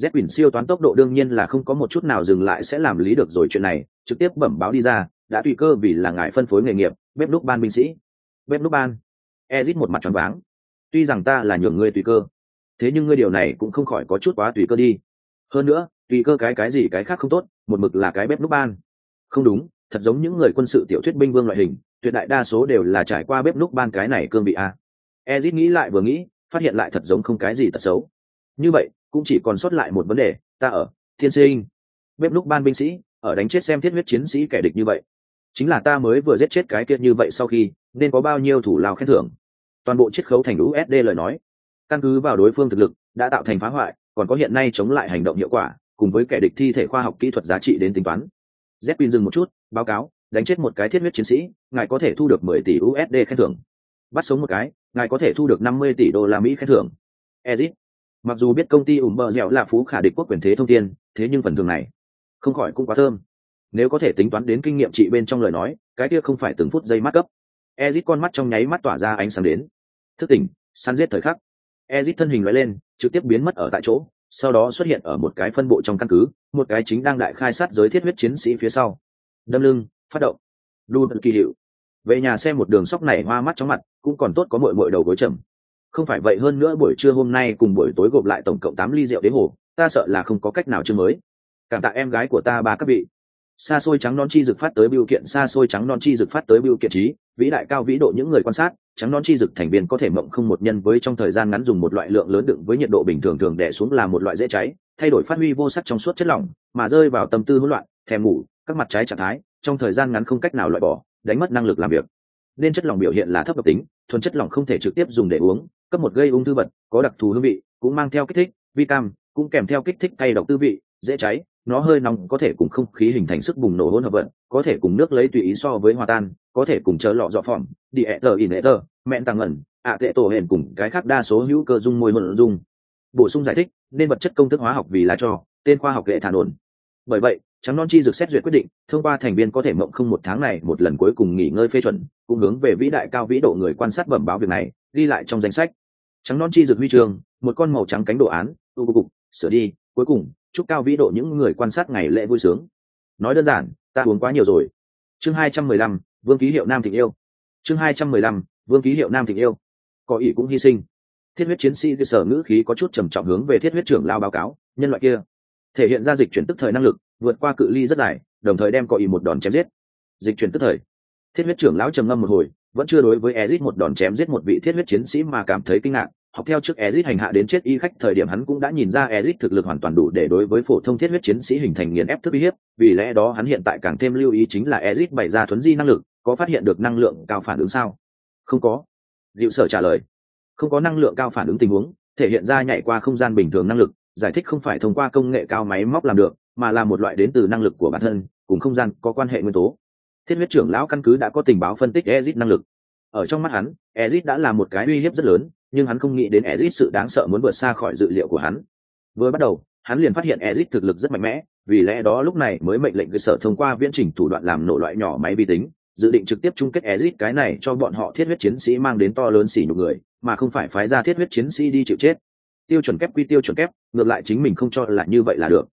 Z quỳnh siêu toán tốc độ đương nhiên là không có một chút nào dừng lại sẽ làm lý được rồi chuyện này, trực tiếp bẩm báo đi ra, đã tùy cơ vì là ngài phân phối nghề nghiệp, bếp núc ban binh sĩ. Bếp núc ban. Ezit một mặt tròn váng. Tuy rằng ta là nhường ngươi tùy cơ, thế nhưng ngươi điều này cũng không khỏi có chút quá tùy cơ đi. Hơn nữa tùy cơ cái cái gì cái khác không tốt, một mực là cái bếp núc ban. Không đúng, thật giống những người quân sự tiểu thuyết binh vương loại hình, tuyệt đại đa số đều là trải qua bếp núc ban cái này cương vị a. Ezit nghĩ lại vừa nghĩ, phát hiện lại thật giống không cái gì tật xấu. Như vậy, cũng chỉ còn sót lại một vấn đề, ta ở, thiên sinh. Bếp núc ban binh sĩ, ở đánh chết xem thiết huyết chiến sĩ kẻ địch như vậy. Chính là ta mới vừa giết chết cái kia như vậy sau khi, nên có bao nhiêu thủ lao khen thưởng. Toàn bộ chiết khấu thành usd lời nói. Căn cứ vào đối phương thực lực, đã tạo thành phá hoại, còn có hiện nay chống lại hành động hiệu quả cùng với kẻ địch thi thể khoa học kỹ thuật giá trị đến tính toán. Z dừng một chút, báo cáo, đánh chết một cái thiết huyết chiến sĩ, ngài có thể thu được mười tỷ usd khen thưởng. Bắt sống một cái, ngài có thể thu được năm mươi tỷ đô la mỹ khen thưởng. Ezit. Mặc dù biết công ty ủng bờ dẻo là phú khả địch quốc quyền thế thông tin, thế nhưng phần thưởng này không khỏi cũng quá thơm. Nếu có thể tính toán đến kinh nghiệm trị bên trong lời nói, cái kia không phải từng phút giây mắt cấp ezit con mắt trong nháy mắt tỏa ra ánh sáng đến. Thức tỉnh, săn giết thời khắc. Ezit thân hình loại lên, trực tiếp biến mất ở tại chỗ sau đó xuất hiện ở một cái phân bộ trong căn cứ, một cái chính đang đại khai sát giới thiết huyết chiến sĩ phía sau. Đâm lưng, phát động. Đu kỳ hiệu. Về nhà xem một đường sóc này hoa mắt chóng mặt, cũng còn tốt có mội mội đầu gối trầm không phải vậy hơn nữa buổi trưa hôm nay cùng buổi tối gộp lại tổng cộng tám ly rượu đế hồ, ta sợ là không có cách nào chưa mới. Cảm tạ em gái của ta ba các vị xa xôi trắng non chi dực phát tới biểu kiện xa xôi trắng non chi dực phát tới biểu kiện trí, vĩ đại cao vĩ độ những người quan sát, trắng non chi dực thành viên có thể mộng không một nhân với trong thời gian ngắn dùng một loại lượng lớn đựng với nhiệt độ bình thường thường đè xuống là một loại dễ cháy, thay đổi phát huy vô sắc trong suốt chất lỏng, mà rơi vào tâm tư hỗn loạn, thèm ngủ, các mặt trái trạng thái, trong thời gian ngắn không cách nào loại bỏ, đánh mất năng lực làm việc. Nên chất lỏng biểu hiện là thấp độc tính, thuần chất lỏng không thể trực tiếp dùng để uống, cấp một gây ung thư vật có đặc thù hương vị, cũng mang theo kích thích, vi cam, cũng kèm theo kích thích cay độc tư vị, dễ cháy nó hơi nóng, có thể cùng không khí hình thành sức bùng nổ hỗn hợp vận, có thể cùng nước lấy tùy ý so với hòa tan, có thể cùng chờ lọ dọ phỏng, đi ẹ tờ, in ẹ tờ, mẹn tăng ẩn, ạ tệ tổ hển cùng cái khác đa số hữu cơ dung môi hỗn dung. Bổ sung giải thích, nên vật chất công thức hóa học vì lá cho, tên khoa học lệ thản ổn. Bởi vậy, trắng non chi dược xét duyệt quyết định, thông qua thành viên có thể mộng không một tháng này, một lần cuối cùng nghỉ ngơi phê chuẩn, cũng hướng về vĩ đại cao vĩ độ người quan sát bẩm báo việc này, ghi lại trong danh sách. Trắng non chi dược huy trường một con màu trắng cánh đồ án tu cục, sửa đi, cuối cùng chúc cao vĩ độ những người quan sát ngày lễ vui sướng. Nói đơn giản, ta uống quá nhiều rồi. Chương hai trăm mười lăm, vương ký hiệu nam thịnh yêu. Chương hai trăm mười lăm, vương ký hiệu nam thịnh yêu. Có ý cũng hy sinh. Thiết huyết chiến sĩ cơ sở ngữ khí có chút trầm trọng hướng về thiết huyết trưởng lao báo cáo, nhân loại kia. Thể hiện ra dịch chuyển tức thời năng lực, vượt qua cự ly rất dài, đồng thời đem có ý một đòn chém giết. Dịch chuyển tức thời. Thiết huyết trưởng lão trầm ngâm một hồi, vẫn chưa đối với ezit một đòn chém giết một vị thiết huyết chiến sĩ mà cảm thấy kinh ngạc học theo trước Ezic hành hạ đến chết y khách, thời điểm hắn cũng đã nhìn ra Ezic thực lực hoàn toàn đủ để đối với phổ thông thiết huyết chiến sĩ hình thành nghiền ép thức uy hiếp, vì lẽ đó hắn hiện tại càng thêm lưu ý chính là Ezic bày ra thuấn di năng lực, có phát hiện được năng lượng cao phản ứng sao? Không có. Dịu sở trả lời. Không có năng lượng cao phản ứng tình huống, thể hiện ra nhảy qua không gian bình thường năng lực, giải thích không phải thông qua công nghệ cao máy móc làm được, mà là một loại đến từ năng lực của bản thân, cùng không gian có quan hệ nguyên tố. Thiết huyết trưởng lão căn cứ đã có tình báo phân tích Ezic năng lực. Ở trong mắt hắn, Ezic đã là một cái uy hiếp rất lớn nhưng hắn không nghĩ đến Ezic sự đáng sợ muốn vượt xa khỏi dự liệu của hắn. Vừa bắt đầu, hắn liền phát hiện Ezic thực lực rất mạnh mẽ, vì lẽ đó lúc này mới mệnh lệnh cơ sở thông qua viễn trình thủ đoạn làm nổ loại nhỏ máy vi tính, dự định trực tiếp chung kết Ezic cái này cho bọn họ thiết huyết chiến sĩ mang đến to lớn xỉ nhục người, mà không phải phái ra thiết huyết chiến sĩ đi chịu chết. Tiêu chuẩn kép quy tiêu chuẩn kép, ngược lại chính mình không cho là như vậy là được.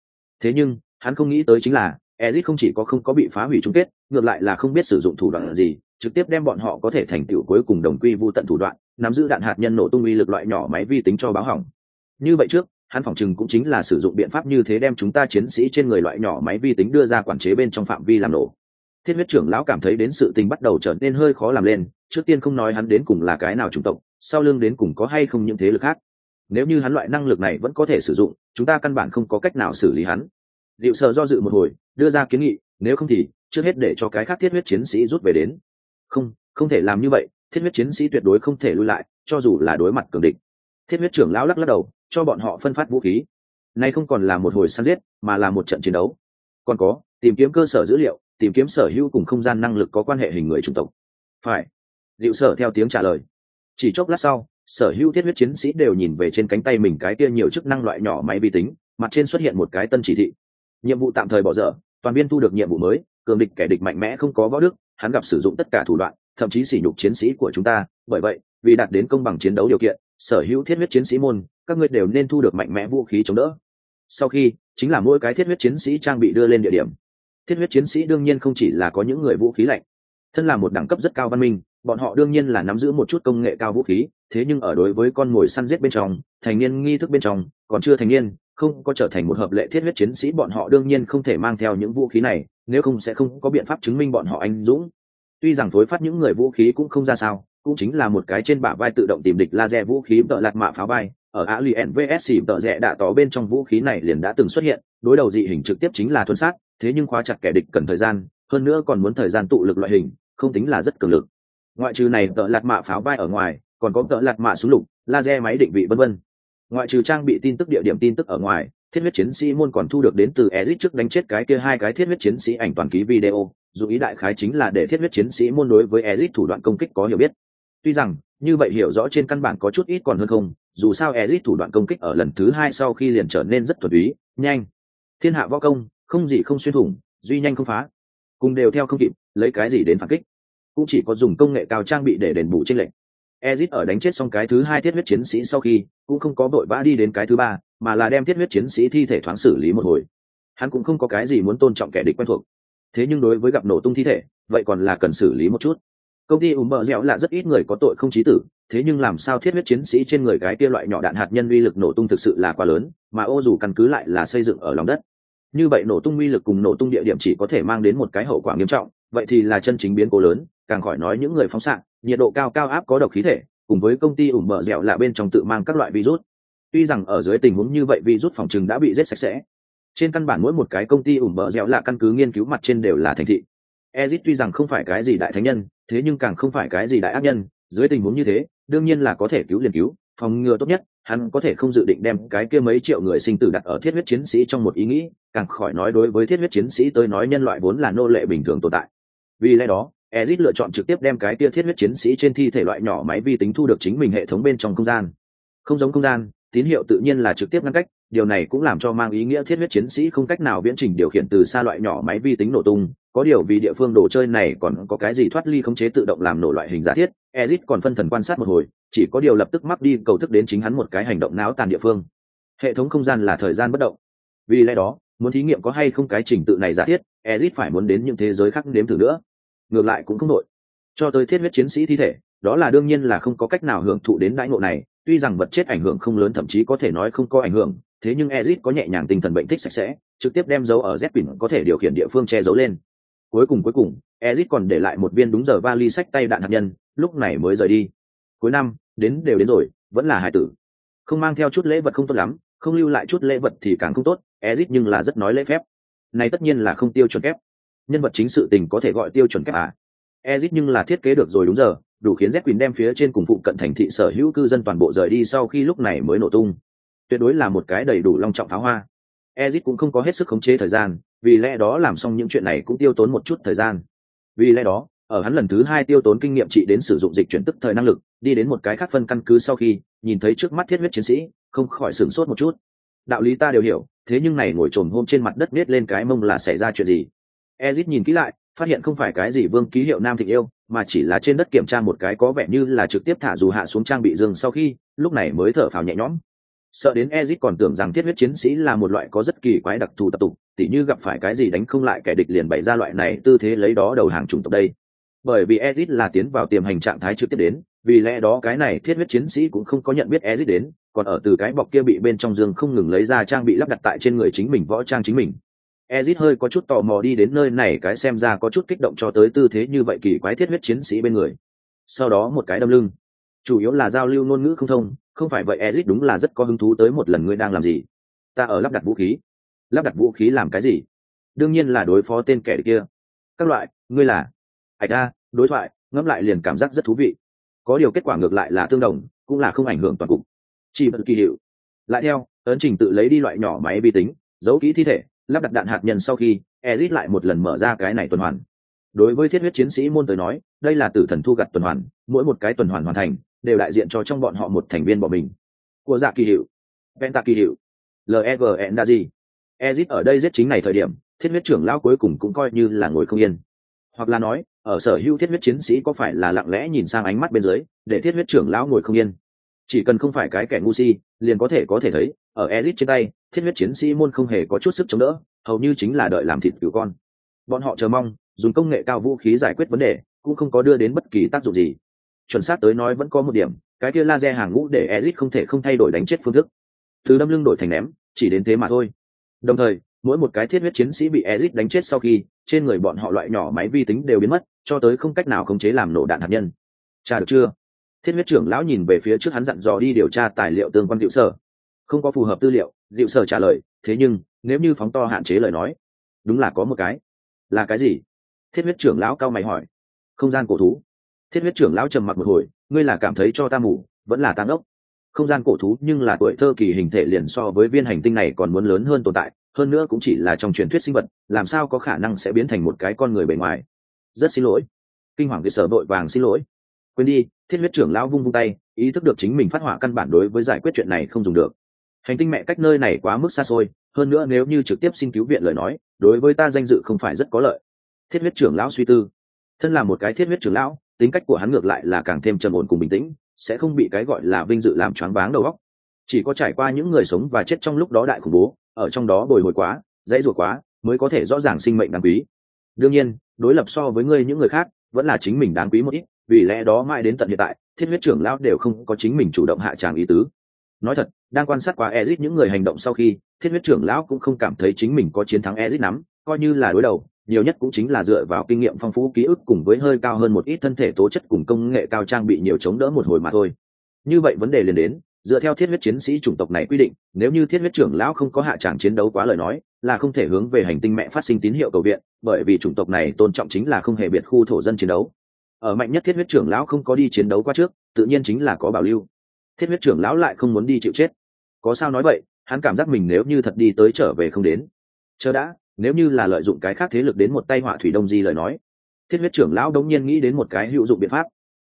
Thế nhưng, hắn không nghĩ tới chính là, Ezic không chỉ có không có bị phá hủy chung kết, ngược lại là không biết sử dụng thủ đoạn gì, trực tiếp đem bọn họ có thể thành tựu cuối cùng đồng quy vu tận thủ đoạn nắm giữ đạn hạt nhân nổ tung uy lực loại nhỏ máy vi tính cho báo hỏng. Như vậy trước, hắn phỏng chừng cũng chính là sử dụng biện pháp như thế đem chúng ta chiến sĩ trên người loại nhỏ máy vi tính đưa ra quản chế bên trong phạm vi làm nổ. Thiết huyết trưởng lão cảm thấy đến sự tình bắt đầu trở nên hơi khó làm lên, trước tiên không nói hắn đến cùng là cái nào chủng tộc, sau lưng đến cùng có hay không những thế lực khác. Nếu như hắn loại năng lực này vẫn có thể sử dụng, chúng ta căn bản không có cách nào xử lý hắn. Liệu sợ do dự một hồi, đưa ra kiến nghị, nếu không thì, trước hết để cho cái khác thiết huyết chiến sĩ rút về đến. Không không thể làm như vậy thiết huyết chiến sĩ tuyệt đối không thể lui lại, cho dù là đối mặt cường địch. Thiết huyết trưởng lão lắc lắc đầu, cho bọn họ phân phát vũ khí. Nay không còn là một hồi săn giết, mà là một trận chiến đấu. Còn có, tìm kiếm cơ sở dữ liệu, tìm kiếm sở hữu cùng không gian năng lực có quan hệ hình người chủng tộc. Phải. Liệu sở theo tiếng trả lời. Chỉ chốc lát sau, sở hữu thiết huyết chiến sĩ đều nhìn về trên cánh tay mình cái kia nhiều chức năng loại nhỏ máy vi tính, mặt trên xuất hiện một cái tân chỉ thị. Nhiệm vụ tạm thời bỏ dở, toàn viên thu được nhiệm vụ mới, cường địch kẻ địch mạnh mẽ không có võ đức, hắn gặp sử dụng tất cả thủ đoạn thậm chí sỉ nhục chiến sĩ của chúng ta. Bởi vậy, vì đạt đến công bằng chiến đấu điều kiện, sở hữu thiết huyết chiến sĩ môn, các ngươi đều nên thu được mạnh mẽ vũ khí chống đỡ. Sau khi, chính là mỗi cái thiết huyết chiến sĩ trang bị đưa lên địa điểm. Thiết huyết chiến sĩ đương nhiên không chỉ là có những người vũ khí lạnh. Thân là một đẳng cấp rất cao văn minh, bọn họ đương nhiên là nắm giữ một chút công nghệ cao vũ khí, thế nhưng ở đối với con mồi săn giết bên trong, thành niên nghi thức bên trong, còn chưa thành niên, không có trở thành một hợp lệ thiết huyết chiến sĩ, bọn họ đương nhiên không thể mang theo những vũ khí này, nếu không sẽ không có biện pháp chứng minh bọn họ anh dũng tuy rằng phối phát những người vũ khí cũng không ra sao cũng chính là một cái trên bả vai tự động tìm địch laser vũ khí tợ lạt mạ pháo vai. Ở á lien vs xỉ tợ rẽ đã tỏ bên trong vũ khí này liền đã từng xuất hiện đối đầu dị hình trực tiếp chính là thuần sát thế nhưng khóa chặt kẻ địch cần thời gian hơn nữa còn muốn thời gian tụ lực loại hình không tính là rất cường lực. Ngoại trừ này tợ lạt mạ pháo vai ở ngoài còn có tợ lạt mạ súng lục laser máy định vị vân vân. Ngoại trừ trang bị tin tức địa điểm tin tức ở ngoài thiết huyết chiến sĩ môn còn thu được đến từ ezit trước đánh chết cái kia hai cái thiết huyết chiến sĩ ảnh toàn ký video, dù ý đại khái chính là để thiết huyết chiến sĩ môn đối với Ezic thủ đoạn công kích có hiểu biết. Tuy rằng, như vậy hiểu rõ trên căn bản có chút ít còn hơn không, dù sao Ezic thủ đoạn công kích ở lần thứ hai sau khi liền trở nên rất thuần túy, nhanh. Thiên hạ võ công, không gì không xuyên thủng, duy nhanh không phá. Cùng đều theo không kịp, lấy cái gì đến phản kích. Cũng chỉ có dùng công nghệ cao trang bị để đền bù trên lệnh. Ezit ở đánh chết xong cái thứ hai thiết huyết chiến sĩ sau khi, cũng không có vội vã đi đến cái thứ ba, mà là đem thiết huyết chiến sĩ thi thể thoáng xử lý một hồi. Hắn cũng không có cái gì muốn tôn trọng kẻ địch quen thuộc. Thế nhưng đối với gặp nổ tung thi thể, vậy còn là cần xử lý một chút. Công ty ủ mờ dẻo là rất ít người có tội không chí tử, thế nhưng làm sao thiết huyết chiến sĩ trên người cái kia loại nhỏ đạn hạt nhân uy lực nổ tung thực sự là quá lớn, mà ô dù căn cứ lại là xây dựng ở lòng đất. Như vậy nổ tung uy lực cùng nổ tung địa điểm chỉ có thể mang đến một cái hậu quả nghiêm trọng, vậy thì là chân chính biến cố lớn, càng khỏi nói những người phóng xạ nhiệt độ cao cao áp có độc khí thể cùng với công ty ủ mờ dẻo là bên trong tự mang các loại virus tuy rằng ở dưới tình huống như vậy virus phòng trừng đã bị rết sạch sẽ trên căn bản mỗi một cái công ty ủng bờ dẻo là căn cứ nghiên cứu mặt trên đều là thành thị. Ezit tuy rằng không phải cái gì đại thánh nhân thế nhưng càng không phải cái gì đại ác nhân. Dưới tình huống như thế đương nhiên là có thể cứu liền cứu phòng ngừa tốt nhất hắn có thể không dự định đem cái kia mấy triệu người sinh tử đặt ở thiết huyết chiến sĩ trong một ý nghĩ càng khỏi nói đối với thiết huyết chiến sĩ tới nói nhân loại vốn là nô lệ bình thường tồn tại. Vì lẽ đó Ezit lựa chọn trực tiếp đem cái kia thiết huyết chiến sĩ trên thi thể loại nhỏ máy vi tính thu được chính mình hệ thống bên trong không gian. Không giống không gian, tín hiệu tự nhiên là trực tiếp ngăn cách, điều này cũng làm cho mang ý nghĩa thiết huyết chiến sĩ không cách nào viễn trình điều khiển từ xa loại nhỏ máy vi tính nổ tung, có điều vì địa phương đồ chơi này còn có cái gì thoát ly khống chế tự động làm nổ loại hình giả thiết, Ezit còn phân thần quan sát một hồi, chỉ có điều lập tức mắc đi cầu thức đến chính hắn một cái hành động náo tàn địa phương. Hệ thống không gian là thời gian bất động. Vì lẽ đó, muốn thí nghiệm có hay không cái trình tự này giả thiết, Ezit phải muốn đến những thế giới khác nếm thử nữa ngược lại cũng không nội cho tới thiết huyết chiến sĩ thi thể đó là đương nhiên là không có cách nào hưởng thụ đến đãi ngộ này tuy rằng vật chết ảnh hưởng không lớn thậm chí có thể nói không có ảnh hưởng thế nhưng Ezic có nhẹ nhàng tinh thần bệnh thích sạch sẽ, trực tiếp đem dấu ở Zepin có thể điều khiển địa phương che giấu lên. Cuối cùng cuối cùng Ezic còn để lại một viên đúng giờ vali sách tay đạn hạt nhân, lúc này mới rời đi. Cuối năm, đến đều đến rồi, vẫn là hải tử. Không mang theo chút lễ vật không tốt lắm, không lưu lại chút lễ vật thì càng không tốt Ezic nhưng là rất nói lễ phép. Này tất nhiên là không tiêu chuẩn kép. Nhân vật chính sự tình có thể gọi tiêu chuẩn kép à? Ezic nhưng là thiết kế được rồi đúng giờ, đủ khiến Zepin đem phía trên cùng phụ cận thành thị sở hữu cư dân toàn bộ rời đi sau khi lúc này mới nổ tung tuyệt đối là một cái đầy đủ long trọng pháo hoa. Ezit cũng không có hết sức khống chế thời gian, vì lẽ đó làm xong những chuyện này cũng tiêu tốn một chút thời gian. Vì lẽ đó, ở hắn lần thứ hai tiêu tốn kinh nghiệm trị đến sử dụng dịch chuyển tức thời năng lực, đi đến một cái khác phân căn cứ sau khi, nhìn thấy trước mắt thiết huyết chiến sĩ, không khỏi sửng sốt một chút. Đạo lý ta đều hiểu, thế nhưng này ngồi trồn hôm trên mặt đất biết lên cái mông là xảy ra chuyện gì? Ezit nhìn kỹ lại, phát hiện không phải cái gì vương ký hiệu nam thịnh yêu, mà chỉ là trên đất kiểm tra một cái có vẻ như là trực tiếp thả dù hạ xuống trang bị rừng sau khi, lúc này mới thở phào nhẹ nhõm sợ đến ezit còn tưởng rằng thiết huyết chiến sĩ là một loại có rất kỳ quái đặc thù tập tục, tỉ như gặp phải cái gì đánh không lại kẻ địch liền bày ra loại này tư thế lấy đó đầu hàng chủng tộc đây. Bởi vì ezit là tiến vào tiềm hành trạng thái trực tiếp đến, vì lẽ đó cái này thiết huyết chiến sĩ cũng không có nhận biết ezit đến, còn ở từ cái bọc kia bị bên trong giường không ngừng lấy ra trang bị lắp đặt tại trên người chính mình, võ trang chính mình. Ezit hơi có chút tò mò đi đến nơi này cái xem ra có chút kích động cho tới tư thế như vậy kỳ quái thiết huyết chiến sĩ bên người. Sau đó một cái đâm lưng. Chủ yếu là giao lưu ngôn ngữ không thông không phải vậy ezit đúng là rất có hứng thú tới một lần ngươi đang làm gì. Ta ở lắp đặt vũ khí. Lắp đặt vũ khí làm cái gì? Đương nhiên là đối phó tên kẻ kia. Các loại, ngươi là? Ạch a, đối thoại, ngẫm lại liền cảm giác rất thú vị. Có điều kết quả ngược lại là tương đồng, cũng là không ảnh hưởng toàn cục. Chỉ bật kỳ hiệu. Lại theo, ấn trình tự lấy đi loại nhỏ máy vi tính, giấu kỹ thi thể, lắp đặt đạn hạt nhân sau khi ezit lại một lần mở ra cái này tuần hoàn. Đối với thiết huyết chiến sĩ môn tới nói, đây là tử thần thu gặt tuần hoàn, mỗi một cái tuần hoàn hoàn thành đều đại diện cho trong bọn họ một thành viên bỏ mình. Của dạ kỳ hiệu penta kỳ hiệu legn đa gì ezit ở đây giết chính này thời điểm, thiết huyết trưởng lão cuối cùng cũng coi như là ngồi không yên. Hoặc là nói, ở sở hữu thiết huyết chiến sĩ có phải là lặng lẽ nhìn sang ánh mắt bên dưới, để thiết huyết trưởng lão ngồi không yên? Chỉ cần không phải cái kẻ ngu si, liền có thể có thể thấy, ở ezit trên tay, thiết huyết chiến sĩ môn không hề có chút sức chống đỡ, hầu như chính là đợi làm thịt cứu con. Bọn họ chờ mong, dùng công nghệ cao vũ khí giải quyết vấn đề, cũng không có đưa đến bất kỳ tác dụng gì chuẩn xác tới nói vẫn có một điểm, cái kia laser hàng ngũ để ezit không thể không thay đổi đánh chết phương thức. Từ đâm lưng đổi thành ném, chỉ đến thế mà thôi. Đồng thời, mỗi một cái thiết huyết chiến sĩ bị ezit đánh chết sau khi, trên người bọn họ loại nhỏ máy vi tính đều biến mất, cho tới không cách nào khống chế làm nổ đạn hạt nhân. Tra được chưa? Thiết huyết trưởng lão nhìn về phía trước hắn dặn dò đi điều tra tài liệu tương quan hiệu sở. Không có phù hợp tư liệu dịu sở trả lời, thế nhưng, nếu như phóng to hạn chế lời nói, đúng là có một cái. Là cái gì? Thiết huyết trưởng lão cao mày hỏi. Không gian cổ thú thiết huyết trưởng lão trầm mặc một hồi, ngươi là cảm thấy cho ta mù, vẫn là tăng ốc không gian cổ thú nhưng là tuổi thơ kỳ hình thể liền so với viên hành tinh này còn muốn lớn hơn tồn tại, hơn nữa cũng chỉ là trong truyền thuyết sinh vật, làm sao có khả năng sẽ biến thành một cái con người bề ngoài? Rất xin lỗi. Kinh hoàng cái sở đội vàng xin lỗi. Quên đi. Thiết huyết trưởng lão vung vung tay, ý thức được chính mình phát họa căn bản đối với giải quyết chuyện này không dùng được. Hành tinh mẹ, cách nơi này quá mức xa xôi, hơn nữa nếu như trực tiếp xin cứu viện lời nói, đối với ta danh dự không phải rất có lợi. Thiết huyết trưởng lão suy tư. Thân là một cái thiết huyết trưởng lão tính cách của hắn ngược lại là càng thêm trầm ổn cùng bình tĩnh, sẽ không bị cái gọi là vinh dự làm choáng váng đầu óc. Chỉ có trải qua những người sống và chết trong lúc đó đại khủng bố, ở trong đó bồi hồi quá, dãy ruột quá, mới có thể rõ ràng sinh mệnh đáng quý. Đương nhiên, đối lập so với ngươi những người khác, vẫn là chính mình đáng quý một ít, vì lẽ đó mãi đến tận hiện tại, thiết huyết trưởng lão đều không có chính mình chủ động hạ tràng ý tứ. Nói thật, đang quan sát qua ezit những người hành động sau khi, thiết huyết trưởng lão cũng không cảm thấy chính mình có chiến thắng ezit nắm coi như là đối đầu nhiều nhất cũng chính là dựa vào kinh nghiệm phong phú ký ức cùng với hơi cao hơn một ít thân thể tố chất cùng công nghệ cao trang bị nhiều chống đỡ một hồi mà thôi. Như vậy vấn đề liền đến, dựa theo thiết huyết chiến sĩ chủng tộc này quy định, nếu như thiết huyết trưởng lão không có hạ tràng chiến đấu quá lời nói, là không thể hướng về hành tinh mẹ phát sinh tín hiệu cầu viện, bởi vì chủng tộc này tôn trọng chính là không hề biệt khu thổ dân chiến đấu. Ở mạnh nhất thiết huyết trưởng lão không có đi chiến đấu qua trước, tự nhiên chính là có bảo lưu. Thiết huyết trưởng lão lại không muốn đi chịu chết. Có sao nói vậy, hắn cảm giác mình nếu như thật đi tới trở về không đến. Chờ đã nếu như là lợi dụng cái khác thế lực đến một tay họa thủy đông di lời nói, thiết huyết trưởng lão đống nhiên nghĩ đến một cái hữu dụng biện pháp.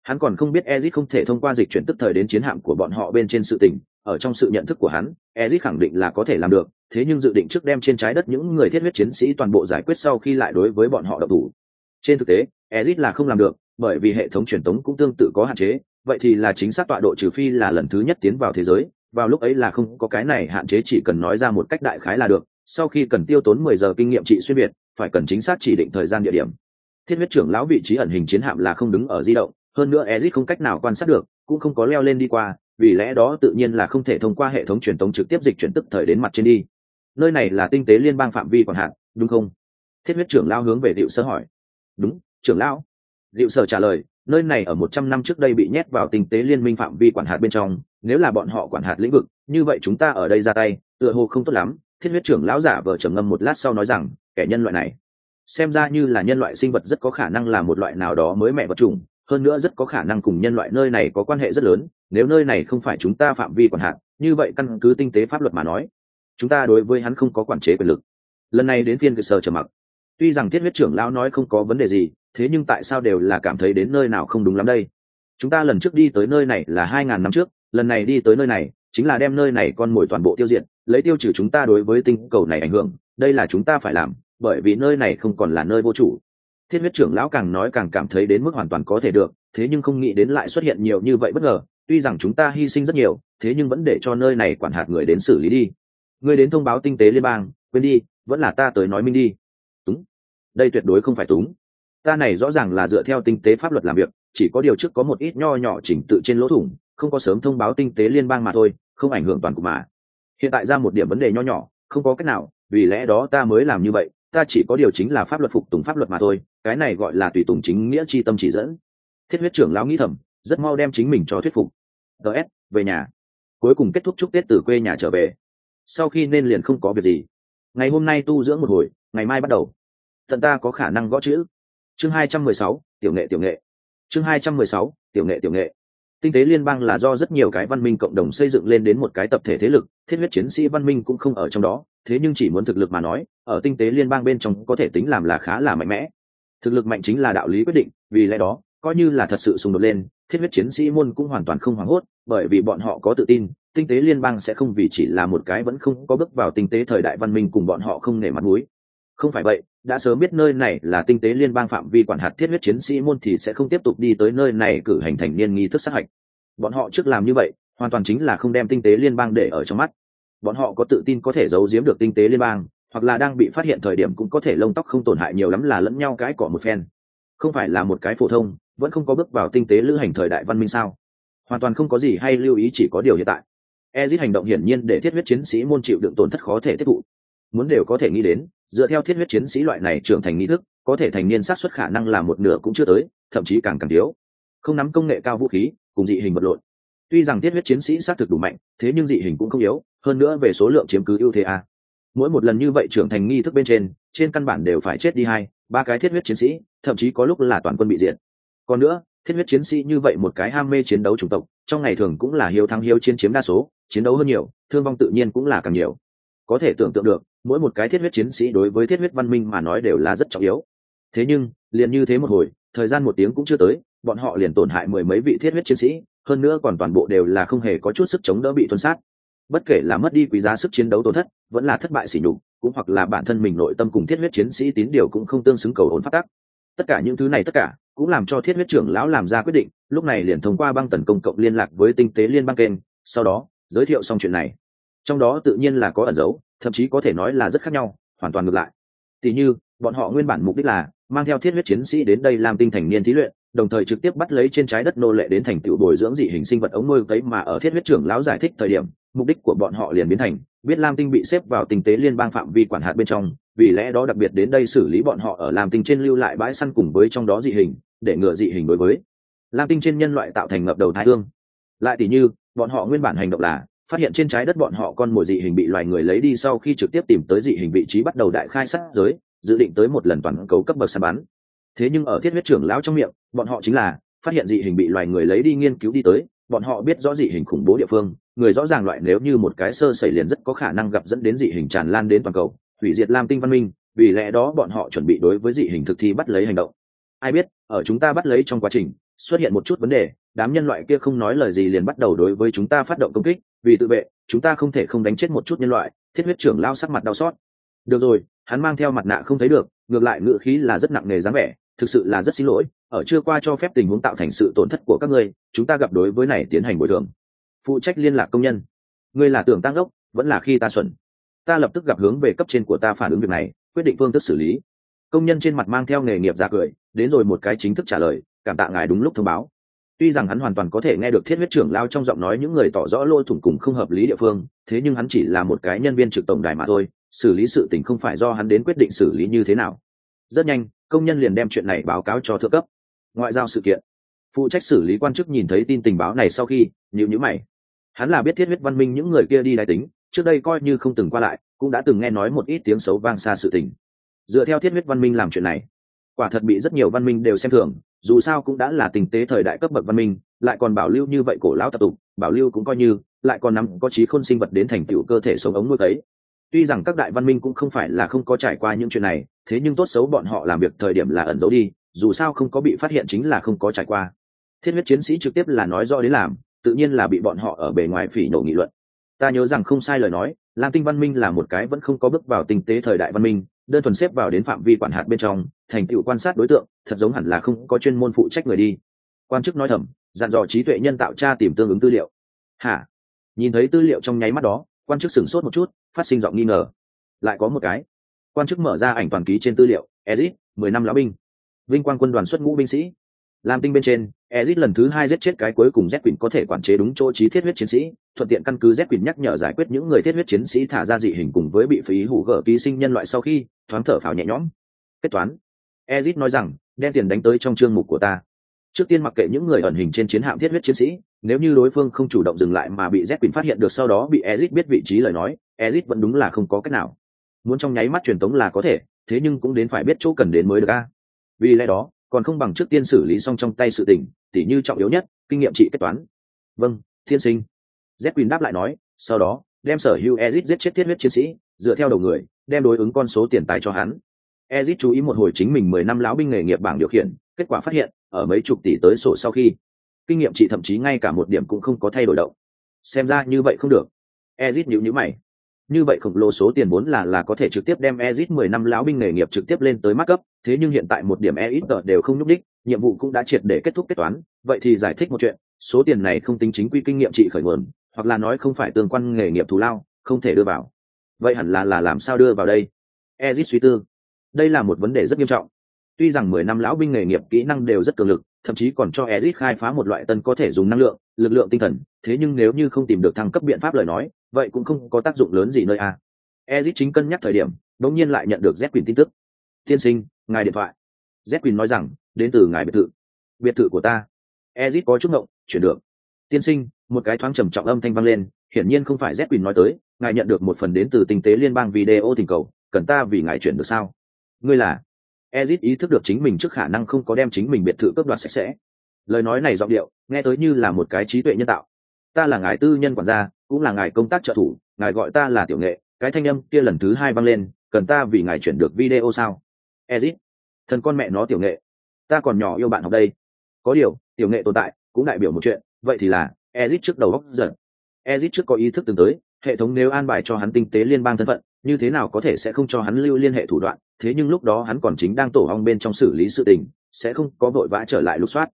Hắn còn không biết ezit không thể thông qua dịch chuyển tức thời đến chiến hạm của bọn họ bên trên sự tình, ở trong sự nhận thức của hắn ezit khẳng định là có thể làm được, thế nhưng dự định trước đem trên trái đất những người thiết huyết chiến sĩ toàn bộ giải quyết sau khi lại đối với bọn họ độc thủ. Trên thực tế ezit là không làm được, bởi vì hệ thống truyền tống cũng tương tự có hạn chế, vậy thì là chính xác tọa độ trừ phi là lần thứ nhất tiến vào thế giới, vào lúc ấy là không có cái này hạn chế chỉ cần nói ra một cách đại khái là được sau khi cần tiêu tốn mười giờ kinh nghiệm trị xuyên biệt phải cần chính xác chỉ định thời gian địa điểm. Thiết huyết trưởng lão vị trí ẩn hình chiến hạm là không đứng ở di động, hơn nữa ezit không cách nào quan sát được, cũng không có leo lên đi qua, vì lẽ đó tự nhiên là không thể thông qua hệ thống truyền tống trực tiếp dịch chuyển tức thời đến mặt trên đi. Nơi này là tinh tế liên bang phạm vi quản hạn, đúng không? Thiết huyết trưởng lão hướng về điệu sơ hỏi. Đúng, trưởng lão. Điệu sở trả lời, nơi này ở một trăm năm trước đây bị nhét vào tinh tế liên minh phạm vi quản hạt bên trong, nếu là bọn họ quản hạt lĩnh vực, như vậy chúng ta ở đây ra tay, tựa hồ không tốt lắm thiết huyết trưởng lão giả vờ trầm ngâm một lát sau nói rằng kẻ nhân loại này xem ra như là nhân loại sinh vật rất có khả năng là một loại nào đó mới mẹ vật trùng hơn nữa rất có khả năng cùng nhân loại nơi này có quan hệ rất lớn nếu nơi này không phải chúng ta phạm vi quản hạn, như vậy căn cứ tinh tế pháp luật mà nói chúng ta đối với hắn không có quản chế quyền lực. Lần này đến phiên cơ sở trầm mặc. Tuy rằng thiết huyết trưởng lão nói không có vấn đề gì thế nhưng tại sao đều là cảm thấy đến nơi nào không đúng lắm đây? Chúng ta lần trước đi tới nơi này là hai ngàn năm trước lần này đi tới nơi này chính là đem nơi này con mồi toàn bộ tiêu diệt lấy tiêu trừ chúng ta đối với tinh cầu này ảnh hưởng, đây là chúng ta phải làm, bởi vì nơi này không còn là nơi vô chủ. Thiết huyết trưởng lão càng nói càng cảm thấy đến mức hoàn toàn có thể được, thế nhưng không nghĩ đến lại xuất hiện nhiều như vậy bất ngờ, tuy rằng chúng ta hy sinh rất nhiều, thế nhưng vẫn để cho nơi này quản hạt người đến xử lý đi. Ngươi đến thông báo tinh tế liên bang, quên đi, vẫn là ta tới nói minh đi. Túng. Đây tuyệt đối không phải túng. Ta này rõ ràng là dựa theo tinh tế pháp luật làm việc, chỉ có điều trước có một ít nho nhỏ chỉnh tự trên lỗ thủng, không có sớm thông báo tinh tế liên bang mà thôi, không ảnh hưởng toàn cục mà hiện tại ra một điểm vấn đề nho nhỏ, không có cách nào, vì lẽ đó ta mới làm như vậy, ta chỉ có điều chính là pháp luật phục tùng pháp luật mà thôi, cái này gọi là tùy tùng chính nghĩa chi tâm chỉ dẫn. Thiết huyết trưởng lão nghĩ thầm, rất mau đem chính mình cho thuyết phục. Ts về nhà. Cuối cùng kết thúc chúc tết từ quê nhà trở về. Sau khi nên liền không có việc gì. Ngày hôm nay tu dưỡng một hồi, ngày mai bắt đầu. Tận ta có khả năng gõ chữ. Chương hai trăm mười sáu, tiểu nghệ tiểu nghệ. Chương hai trăm mười sáu, tiểu nghệ tiểu nghệ tinh tế liên bang là do rất nhiều cái văn minh cộng đồng xây dựng lên đến một cái tập thể thế lực, thiết huyết chiến sĩ văn minh cũng không ở trong đó, thế nhưng chỉ muốn thực lực mà nói, ở tinh tế liên bang bên trong có thể tính làm là khá là mạnh mẽ. Thực lực mạnh chính là đạo lý quyết định, vì lẽ đó, coi như là thật sự xung đột lên, thiết huyết chiến sĩ môn cũng hoàn toàn không hoảng hốt, bởi vì bọn họ có tự tin, tinh tế liên bang sẽ không vì chỉ là một cái vẫn không có bước vào tinh tế thời đại văn minh cùng bọn họ không nể mặt mũi không phải vậy, đã sớm biết nơi này là tinh tế liên bang phạm vi quản hạt thiết huyết chiến sĩ môn thì sẽ không tiếp tục đi tới nơi này cử hành thành niên nghi thức sát hạch. Bọn họ trước làm như vậy, hoàn toàn chính là không đem tinh tế liên bang để ở trong mắt. Bọn họ có tự tin có thể giấu giếm được tinh tế liên bang, hoặc là đang bị phát hiện thời điểm cũng có thể lông tóc không tổn hại nhiều lắm là lẫn nhau cái cỏ một phen. Không phải là một cái phổ thông, vẫn không có bước vào tinh tế lữ hành thời đại văn minh sao? Hoàn toàn không có gì hay lưu ý chỉ có điều hiện tại. Ezit hành động hiển nhiên để thiết huyết chiến sĩ môn chịu đựng tổn thất khó thể tiếp thụ. Muốn đều có thể nghĩ đến dựa theo thiết huyết chiến sĩ loại này trưởng thành nghi thức, có thể thành niên sát xuất khả năng là một nửa cũng chưa tới, thậm chí càng càng thiếu. Không nắm công nghệ cao vũ khí, cùng dị hình vật lộn. Tuy rằng thiết huyết chiến sĩ xác thực đủ mạnh, thế nhưng dị hình cũng không yếu, hơn nữa về số lượng chiếm cứ ưu thế a. Mỗi một lần như vậy trưởng thành nghi thức bên trên trên căn bản đều phải chết đi hai, ba cái thiết huyết chiến sĩ, thậm chí có lúc là toàn quân bị diệt. Còn nữa, thiết huyết chiến sĩ như vậy một cái ham mê chiến đấu chủng tộc, trong ngày thường cũng là hiếu thắng hiếu chiến chiếm đa số, chiến đấu hơn nhiều, thương vong tự nhiên cũng là càng nhiều có thể tưởng tượng được, mỗi một cái thiết huyết chiến sĩ đối với thiết huyết văn minh mà nói đều là rất trọng yếu. Thế nhưng, liền như thế một hồi, thời gian một tiếng cũng chưa tới, bọn họ liền tổn hại mười mấy vị thiết huyết chiến sĩ, hơn nữa còn toàn bộ đều là không hề có chút sức chống đỡ bị tuân sát. Bất kể là mất đi quý giá sức chiến đấu tổn thất, vẫn là thất bại xỉ nhục, cũng hoặc là bản thân mình nội tâm cùng thiết huyết chiến sĩ tín điều cũng không tương xứng cầu ổn phát tác. Tất cả những thứ này tất cả, cũng làm cho thiết huyết trưởng lão làm ra quyết định, lúc này liền thông qua băng tần công cộng liên lạc với tinh tế liên bang kênh, sau đó, giới thiệu xong chuyện này trong đó tự nhiên là có ẩn dấu, thậm chí có thể nói là rất khác nhau, hoàn toàn ngược lại. Tỉ như, bọn họ nguyên bản mục đích là mang theo thiết huyết chiến sĩ đến đây làm tinh thành niên thí luyện, đồng thời trực tiếp bắt lấy trên trái đất nô lệ đến thành tựu bồi dưỡng dị hình sinh vật ống nuôi cấy mà ở thiết huyết trưởng lão giải thích thời điểm, mục đích của bọn họ liền biến thành, biết lam tinh bị xếp vào tình tế liên bang phạm vi quản hạt bên trong, vì lẽ đó đặc biệt đến đây xử lý bọn họ ở lam tinh trên lưu lại bãi săn cùng với trong đó dị hình, để ngừa dị hình đối với. Lam tinh trên nhân loại tạo thành ngập đầu thái hương. Lại tỷ như, bọn họ nguyên bản hành động là phát hiện trên trái đất bọn họ con mồi dị hình bị loài người lấy đi sau khi trực tiếp tìm tới dị hình vị trí bắt đầu đại khai sát giới, dự định tới một lần toàn cầu cấp bậc săn bắn. Thế nhưng ở thiết huyết trưởng lão trong miệng, bọn họ chính là phát hiện dị hình bị loài người lấy đi nghiên cứu đi tới, bọn họ biết rõ dị hình khủng bố địa phương, người rõ ràng loại nếu như một cái sơ xảy liền rất có khả năng gặp dẫn đến dị hình tràn lan đến toàn cầu, hủy diệt lam tinh văn minh, vì lẽ đó bọn họ chuẩn bị đối với dị hình thực thi bắt lấy hành động. Ai biết, ở chúng ta bắt lấy trong quá trình xuất hiện một chút vấn đề, đám nhân loại kia không nói lời gì liền bắt đầu đối với chúng ta phát động công kích, vì tự vệ, chúng ta không thể không đánh chết một chút nhân loại, thiết huyết trưởng lao sắc mặt đau xót. Được rồi, hắn mang theo mặt nạ không thấy được, ngược lại ngựa khí là rất nặng nề dáng vẻ, thực sự là rất xin lỗi, ở chưa qua cho phép tình huống tạo thành sự tổn thất của các ngươi, chúng ta gặp đối với này tiến hành bồi thường. Phụ trách liên lạc công nhân. Ngươi là tưởng tăng ốc vẫn là khi ta xuẩn. Ta lập tức gặp hướng về cấp trên của ta phản ứng việc này, quyết định phương thức xử lý công nhân trên mặt mang theo nghề nghiệp ra cười, đến rồi một cái chính thức trả lời, cảm tạ ngài đúng lúc thông báo. Tuy rằng hắn hoàn toàn có thể nghe được thiết huyết trưởng lao trong giọng nói những người tỏ rõ lôi thủng cùng không hợp lý địa phương, thế nhưng hắn chỉ là một cái nhân viên trực tổng đài mà thôi, xử lý sự tình không phải do hắn đến quyết định xử lý như thế nào. Rất nhanh, công nhân liền đem chuyện này báo cáo cho thượng cấp. Ngoại giao sự kiện. Phụ trách xử lý quan chức nhìn thấy tin tình báo này sau khi nhịu nhữ mày. Hắn là biết thiết huyết văn minh những người kia đi đài tính, trước đây coi như không từng qua lại, cũng đã từng nghe nói một ít tiếng xấu vang xa sự tình dựa theo thiết huyết văn minh làm chuyện này. Quả thật bị rất nhiều văn minh đều xem thường, dù sao cũng đã là tình tế thời đại cấp bậc văn minh, lại còn bảo lưu như vậy cổ lão tập tục, bảo lưu cũng coi như, lại còn nắm có trí khôn sinh vật đến thành tựu cơ thể sống ống nuôi cấy. Tuy rằng các đại văn minh cũng không phải là không có trải qua những chuyện này, thế nhưng tốt xấu bọn họ làm việc thời điểm là ẩn giấu đi, dù sao không có bị phát hiện chính là không có trải qua. Thiết huyết chiến sĩ trực tiếp là nói do đến làm, tự nhiên là bị bọn họ ở bề ngoài phỉ nổ nghị luận. Ta nhớ rằng không sai lời nói, lam tinh văn minh là một cái vẫn không có bước vào tinh tế thời đại văn minh đơn thuần xếp vào đến phạm vi quản hạt bên trong, thành tựu quan sát đối tượng, thật giống hẳn là không có chuyên môn phụ trách người đi. Quan chức nói thầm, dặn dò trí tuệ nhân tạo tra tìm tương ứng tư liệu. Hả? Nhìn thấy tư liệu trong nháy mắt đó, quan chức sửng sốt một chút, phát sinh giọng nghi ngờ. Lại có một cái. Quan chức mở ra ảnh toàn ký trên tư liệu, ezit, mười năm lão binh. Vinh quang quân đoàn xuất ngũ binh sĩ làm tinh bên trên, ezit lần thứ hai giết chết cái cuối cùng z quỳnh có thể quản chế đúng chỗ trí thiết huyết chiến sĩ, thuận tiện căn cứ z quỳnh nhắc nhở giải quyết những người thiết huyết chiến sĩ thả ra dị hình cùng với bị phí hủ gở ký sinh nhân loại sau khi, thoáng thở phào nhẹ nhõm. Kết toán. Ezit nói rằng, đem tiền đánh tới trong chương mục của ta. Trước tiên mặc kệ những người ẩn hình trên chiến hạm thiết huyết chiến sĩ, nếu như đối phương không chủ động dừng lại mà bị z quỳnh phát hiện được sau đó bị ezit biết vị trí lời nói, ezit vẫn đúng là không có cách nào. Muốn trong nháy mắt truyền tống là có thể, thế nhưng cũng đến phải biết chỗ cần đến mới được a. Vì lẽ đó còn không bằng trước tiên xử lý xong trong tay sự tình, tỉ như trọng yếu nhất, kinh nghiệm trị kết toán. Vâng thiên sinh. Z quỳnh đáp lại nói, sau đó, đem sở hữu ezit giết chết thiết huyết chiến sĩ, dựa theo đầu người, đem đối ứng con số tiền tài cho hắn. Ezit chú ý một hồi chính mình mười năm lão binh nghề nghiệp bảng điều khiển, kết quả phát hiện, ở mấy chục tỷ tới sổ sau khi, kinh nghiệm trị thậm chí ngay cả một điểm cũng không có thay đổi động. Xem ra như vậy không được. Ezit nhíu nhíu mày như vậy khổng lồ số tiền vốn là là có thể trực tiếp đem Ezit 10 năm lão binh nghề nghiệp trực tiếp lên tới mắt cấp, thế nhưng hiện tại một điểm Ezit đều không nhúc đích, nhiệm vụ cũng đã triệt để kết thúc kết toán, vậy thì giải thích một chuyện, số tiền này không tính chính quy kinh nghiệm trị khởi nguồn, hoặc là nói không phải tương quan nghề nghiệp thù lao, không thể đưa vào. Vậy hẳn là là làm sao đưa vào đây? Ezit suy tư. Đây là một vấn đề rất nghiêm trọng. Tuy rằng 10 năm lão binh nghề nghiệp kỹ năng đều rất cường lực, thậm chí còn cho Ezic khai phá một loại tân có thể dùng năng lượng, lực lượng tinh thần, thế nhưng nếu như không tìm được thăng cấp biện pháp lời nói, vậy cũng không có tác dụng lớn gì nơi a. Ezic chính cân nhắc thời điểm đống nhiên lại nhận được z quyền tin tức. Tiên sinh ngài điện thoại. Z quyền nói rằng đến từ ngài biệt thự. Biệt thự của ta. Ezic có chút ngộng chuyển được. Tiên sinh một cái thoáng trầm trọng âm thanh vang lên hiển nhiên không phải z quyền nói tới ngài nhận được một phần đến từ tình tế liên bang video tình cầu cần ta vì ngài chuyển được sao? Ngươi là? Ezit ý thức được chính mình trước khả năng không có đem chính mình biệt thự cướp đoạt sạch sẽ. Lời nói này giọng điệu, nghe tới như là một cái trí tuệ nhân tạo. Ta là ngài tư nhân quản gia, cũng là ngài công tác trợ thủ, ngài gọi ta là tiểu nghệ, cái thanh âm kia lần thứ hai vang lên, cần ta vì ngài chuyển được video sao? Ezit, thần con mẹ nó tiểu nghệ, ta còn nhỏ yêu bạn học đây. Có điều, tiểu nghệ tồn tại, cũng đại biểu một chuyện, vậy thì là, ezit trước đầu góc giận. Ezit trước có ý thức từng tới, hệ thống nếu an bài cho hắn tinh tế liên bang thân phận, như thế nào có thể sẽ không cho hắn lưu liên hệ thủ đoạn? Thế nhưng lúc đó hắn còn chính đang tổ ong bên trong xử lý sự tình, sẽ không có vội vã trở lại lục soát.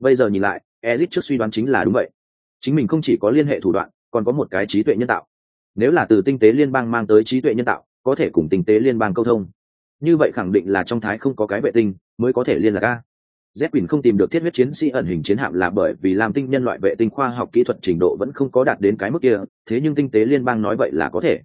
Bây giờ nhìn lại ezit trước suy đoán chính là đúng vậy. Chính mình không chỉ có liên hệ thủ đoạn, còn có một cái trí tuệ nhân tạo. Nếu là từ tinh tế liên bang mang tới trí tuệ nhân tạo, có thể cùng tinh tế liên bang câu thông. Như vậy khẳng định là trong thái không có cái vệ tinh mới có thể liên lạc a. Z quỳnh không tìm được thiết huyết chiến sĩ ẩn hình chiến hạm là bởi vì làm tinh nhân loại vệ tinh khoa học kỹ thuật trình độ vẫn không có đạt đến cái mức kia, thế nhưng tinh tế liên bang nói vậy là có thể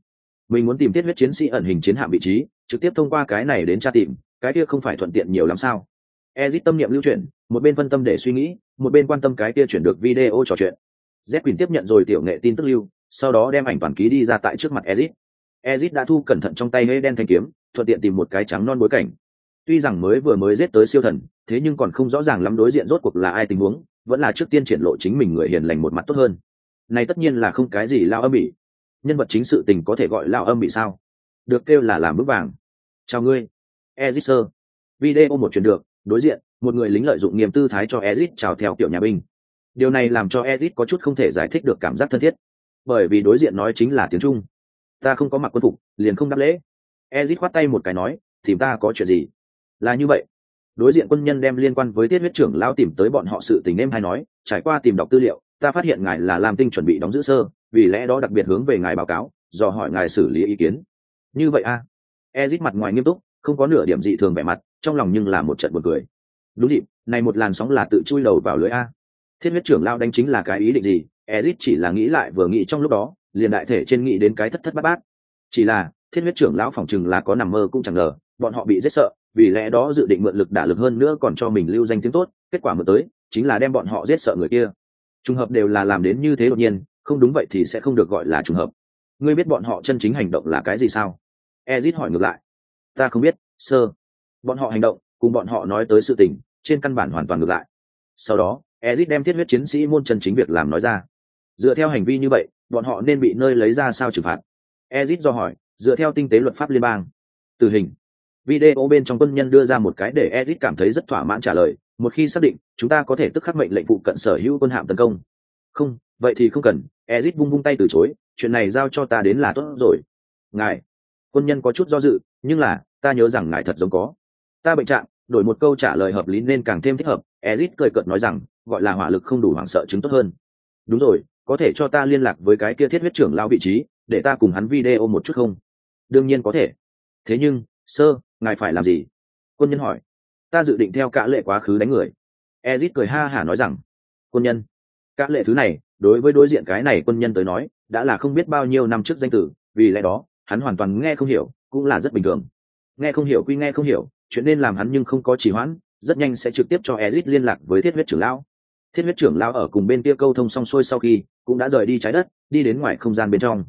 mình muốn tìm thiết huyết chiến sĩ ẩn hình chiến hạm vị trí, trực tiếp thông qua cái này đến tra tìm, cái kia không phải thuận tiện nhiều lắm sao? Ezit tâm niệm lưu chuyển, một bên phân tâm để suy nghĩ, một bên quan tâm cái kia chuyển được video trò chuyện. Z quỳnh tiếp nhận rồi tiểu nghệ tin tức lưu, sau đó đem ảnh toàn ký đi ra tại trước mặt ezit. Ezit đã thu cẩn thận trong tay hê đen thanh kiếm, thuận tiện tìm một cái trắng non bối cảnh. Tuy rằng mới vừa mới giết tới siêu thần, thế nhưng còn không rõ ràng lắm đối diện rốt cuộc là ai tình huống, vẫn là trước tiên triển lộ chính mình người hiền lành một mặt tốt hơn. Này tất nhiên là không cái gì lao âm bị nhân vật chính sự tình có thể gọi lao âm bị sao? Được kêu là làm bước vàng. Chào ngươi ezit sơ video một chuyện được, đối diện, một người lính lợi dụng niềm tư thái cho ezit chào theo kiểu nhà binh. Điều này làm cho ezit có chút không thể giải thích được cảm giác thân thiết. Bởi vì đối diện nói chính là tiếng trung. Ta không có mặc quân phục, liền không đáp lễ. Ezit khoát tay một cái nói, tìm ta có chuyện gì? Là như vậy. Đối diện quân nhân đem liên quan với tiết huyết trưởng lao tìm tới bọn họ sự tình em hay nói, trải qua tìm đọc tư liệu, ta phát hiện ngài là làm tinh chuẩn bị đóng giữ sơ vì lẽ đó đặc biệt hướng về ngài báo cáo do hỏi ngài xử lý ý kiến. Như vậy a? À? ezit mặt ngoài nghiêm túc, không có nửa điểm dị thường vẻ mặt, trong lòng nhưng là một trận buồn cười. Đúng dịp, này một làn sóng là tự chui đầu vào lưới a. Thiết huyết trưởng lao đánh chính là cái ý định gì? Ezit chỉ là nghĩ lại vừa nghĩ trong lúc đó, liền đại thể trên nghĩ đến cái thất thất bát bát. Chỉ là, thiết huyết trưởng lão phỏng chừng là có nằm mơ cũng chẳng ngờ, bọn họ bị rất sợ, vì lẽ đó dự định mượn lực đả lực hơn nữa còn cho mình lưu danh tiếng tốt, kết quả mượn tới, chính là đem bọn họ giết sợ người kia. Trùng hợp đều là làm đến như thế đột nhiên không đúng vậy thì sẽ không được gọi là trùng hợp. Ngươi biết bọn họ chân chính hành động là cái gì sao? Ezit hỏi ngược lại. Ta không biết sơ bọn họ hành động, cùng bọn họ nói tới sự tình, trên căn bản hoàn toàn ngược lại. Sau đó, ezit đem thiết huyết chiến sĩ môn chân chính việc làm nói ra. Dựa theo hành vi như vậy, bọn họ nên bị nơi lấy ra sao trừng phạt? Ezit do hỏi, dựa theo tinh tế luật pháp liên bang. Tử hình. Video bên trong quân nhân đưa ra một cái để ezit cảm thấy rất thỏa mãn trả lời, một khi xác định, chúng ta có thể tức khắc mệnh lệnh phụ cận sở hữu quân hạm tấn công không, vậy thì không cần, ezit vung vung tay từ chối, chuyện này giao cho ta đến là tốt rồi. Ngài, quân nhân có chút do dự, nhưng là, ta nhớ rằng ngài thật giống có. Ta bệnh trạng, đổi một câu trả lời hợp lý nên càng thêm thích hợp, ezit cười cợt nói rằng, gọi là hỏa lực không đủ hoảng sợ chứng tốt hơn. Đúng rồi, có thể cho ta liên lạc với cái kia thiết huyết trưởng lao vị trí, để ta cùng hắn video một chút không? Đương nhiên có thể. Thế nhưng, sơ, ngài phải làm gì? Quân nhân hỏi. Ta dự định theo cả lệ quá khứ đánh người. Ezit cười ha hả nói rằng, quân nhân các lệ thứ này, đối với đối diện cái này quân nhân tới nói, đã là không biết bao nhiêu năm trước danh tử, vì lẽ đó, hắn hoàn toàn nghe không hiểu, cũng là rất bình thường. Nghe không hiểu quy nghe không hiểu, chuyện nên làm hắn nhưng không có trì hoãn, rất nhanh sẽ trực tiếp cho ezit liên lạc với thiết huyết trưởng lão. Thiết huyết trưởng lão ở cùng bên kia câu thông xong xuôi sau khi, cũng đã rời đi trái đất, đi đến ngoài không gian bên trong.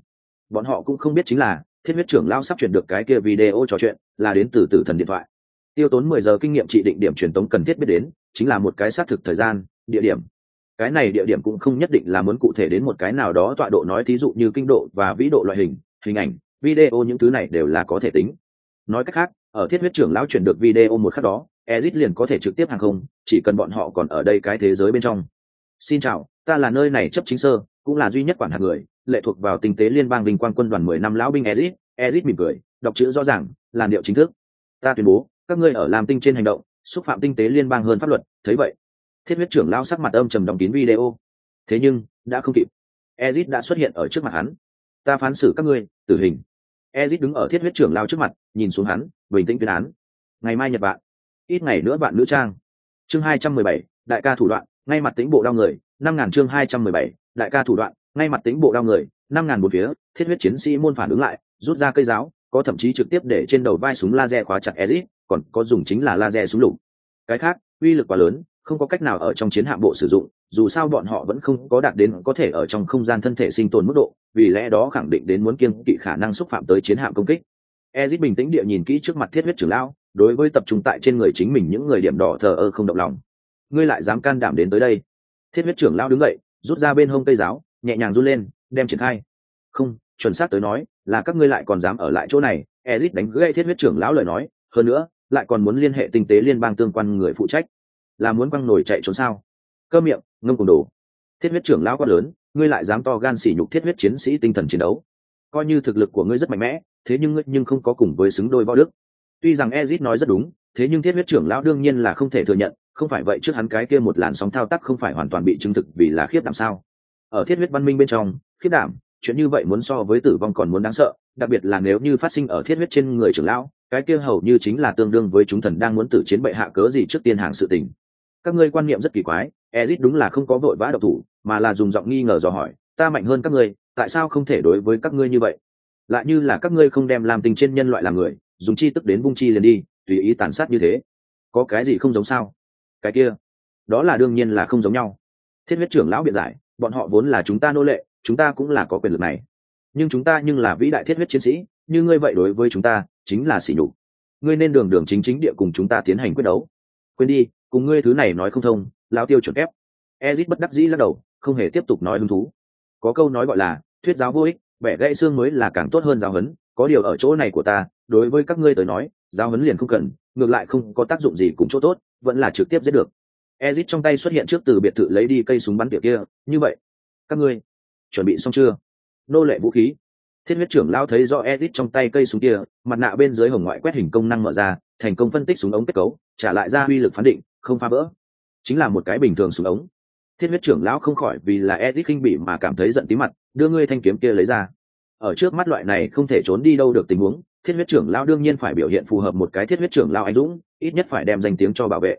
Bọn họ cũng không biết chính là, thiết huyết trưởng lão sắp chuyển được cái kia video trò chuyện, là đến từ tử thần điện thoại. Tiêu tốn mười giờ kinh nghiệm trị định điểm truyền tống cần thiết biết đến, chính là một cái xác thực thời gian, địa điểm cái này địa điểm cũng không nhất định là muốn cụ thể đến một cái nào đó tọa độ nói thí dụ như kinh độ và vĩ độ loại hình hình ảnh, video những thứ này đều là có thể tính. Nói cách khác, ở thiết huyết trưởng lão chuyển được video một khắc đó, ezit liền có thể trực tiếp hàng không, chỉ cần bọn họ còn ở đây cái thế giới bên trong. Xin chào, ta là nơi này chấp chính sơ, cũng là duy nhất quản hạt người, lệ thuộc vào tinh tế liên bang vinh quang quân đoàn mười năm lão binh ezit. Ezit mỉm cười, đọc chữ rõ ràng, làn điệu chính thức. Ta tuyên bố, các ngươi ở làm tinh trên hành động, xúc phạm tinh tế liên bang hơn pháp luật, thấy vậy thiết huyết trưởng lao sắc mặt âm trầm đóng kín video. Thế nhưng, đã không kịp. Ezit đã xuất hiện ở trước mặt hắn. Ta phán xử các ngươi, tử hình. Ezit đứng ở thiết huyết trưởng lao trước mặt, nhìn xuống hắn, bình tĩnh tuyên án. Ngày mai nhật bạn ít ngày nữa bạn nữ trang. Chương hai trăm mười bảy, đại ca thủ đoạn, ngay mặt tính bộ đau người. Năm ngàn chương hai trăm mười bảy, đại ca thủ đoạn, ngay mặt tính bộ đau người. Năm ngàn một phía, thiết huyết chiến sĩ môn phản ứng lại, rút ra cây giáo, có thậm chí trực tiếp để trên đầu vai súng laser khóa chặt ezit, còn có dùng chính là laser súng lục. Cái khác, uy lực quá lớn không có cách nào ở trong chiến hạm bộ sử dụng, dù sao bọn họ vẫn không có đạt đến có thể ở trong không gian thân thể sinh tồn mức độ, vì lẽ đó khẳng định đến muốn kiêng kỵ khả năng xúc phạm tới chiến hạm công kích. Ezit bình tĩnh địa nhìn kỹ trước mặt thiết huyết trưởng lão, đối với tập trung tại trên người chính mình những người điểm đỏ thờ ơ không động lòng. Ngươi lại dám can đảm đến tới đây? Thiết huyết trưởng lão đứng dậy, rút ra bên hông cây giáo, nhẹ nhàng run lên, đem triển khai. Không, chuẩn xác tới nói, là các ngươi lại còn dám ở lại chỗ này, ezit đánh gãy thiết huyết trưởng lão lời nói, hơn nữa, lại còn muốn liên hệ tinh tế liên bang tương quan người phụ trách là muốn quăng nổi chạy trốn sao? Cơ miệng, ngâm cùng đồ. Thiết huyết trưởng lão quát lớn, ngươi lại dám to gan sỉ nhục thiết huyết chiến sĩ tinh thần chiến đấu. Coi như thực lực của ngươi rất mạnh mẽ, thế nhưng ngươi nhưng không có cùng với xứng đôi võ đức. Tuy rằng ezit nói rất đúng, thế nhưng thiết huyết trưởng lão đương nhiên là không thể thừa nhận, không phải vậy trước hắn cái kia một làn sóng thao tác không phải hoàn toàn bị chứng thực vì là khiếp đảm sao? Ở thiết huyết văn minh bên trong, khiếp đảm, chuyện như vậy muốn so với tử vong còn muốn đáng sợ, đặc biệt là nếu như phát sinh ở thiết huyết trên người trưởng lão, cái kia hầu như chính là tương đương với chúng thần đang muốn tử chiến bệ hạ cớ gì trước tiên hàng sự tình các ngươi quan niệm rất kỳ quái, ezit đúng là không có vội vã độc thủ, mà là dùng giọng nghi ngờ dò hỏi, ta mạnh hơn các ngươi, tại sao không thể đối với các ngươi như vậy? Lại như là các ngươi không đem làm tình trên nhân loại làm người, dùng chi tức đến vung chi liền đi, tùy ý tàn sát như thế. Có cái gì không giống sao? Cái kia, đó là đương nhiên là không giống nhau. Thiết huyết trưởng lão biện giải, bọn họ vốn là chúng ta nô lệ, chúng ta cũng là có quyền lực này. Nhưng chúng ta nhưng là vĩ đại thiết huyết chiến sĩ, như ngươi vậy đối với chúng ta, chính là xỉ nhục. Ngươi nên đường đường chính chính địa cùng chúng ta tiến hành quyết đấu. Quên đi cùng ngươi thứ này nói không thông lao tiêu chuẩn kép. Ezit bất đắc dĩ lắc đầu, không hề tiếp tục nói hứng thú. Có câu nói gọi là, thuyết giáo vô ích, bẻ gãy xương mới là càng tốt hơn giáo huấn, có điều ở chỗ này của ta, đối với các ngươi tới nói, giáo huấn liền không cần, ngược lại không có tác dụng gì cùng chỗ tốt, vẫn là trực tiếp giết được. Ezit trong tay xuất hiện trước từ biệt thự lấy đi cây súng bắn tiệc kia, như vậy, các ngươi, chuẩn bị xong chưa? Nô lệ vũ khí. Thiết huyết trưởng lao thấy do ezit trong tay cây súng kia, mặt nạ bên dưới hồng ngoại quét hình công năng mở ra, thành công phân tích súng ống kết cấu, trả lại ra uy lực phán định không phá vỡ chính là một cái bình thường súng ống thiết huyết trưởng lão không khỏi vì là edit khinh bị mà cảm thấy giận tí mặt đưa ngươi thanh kiếm kia lấy ra ở trước mắt loại này không thể trốn đi đâu được tình huống thiết huyết trưởng lão đương nhiên phải biểu hiện phù hợp một cái thiết huyết trưởng lão anh dũng ít nhất phải đem danh tiếng cho bảo vệ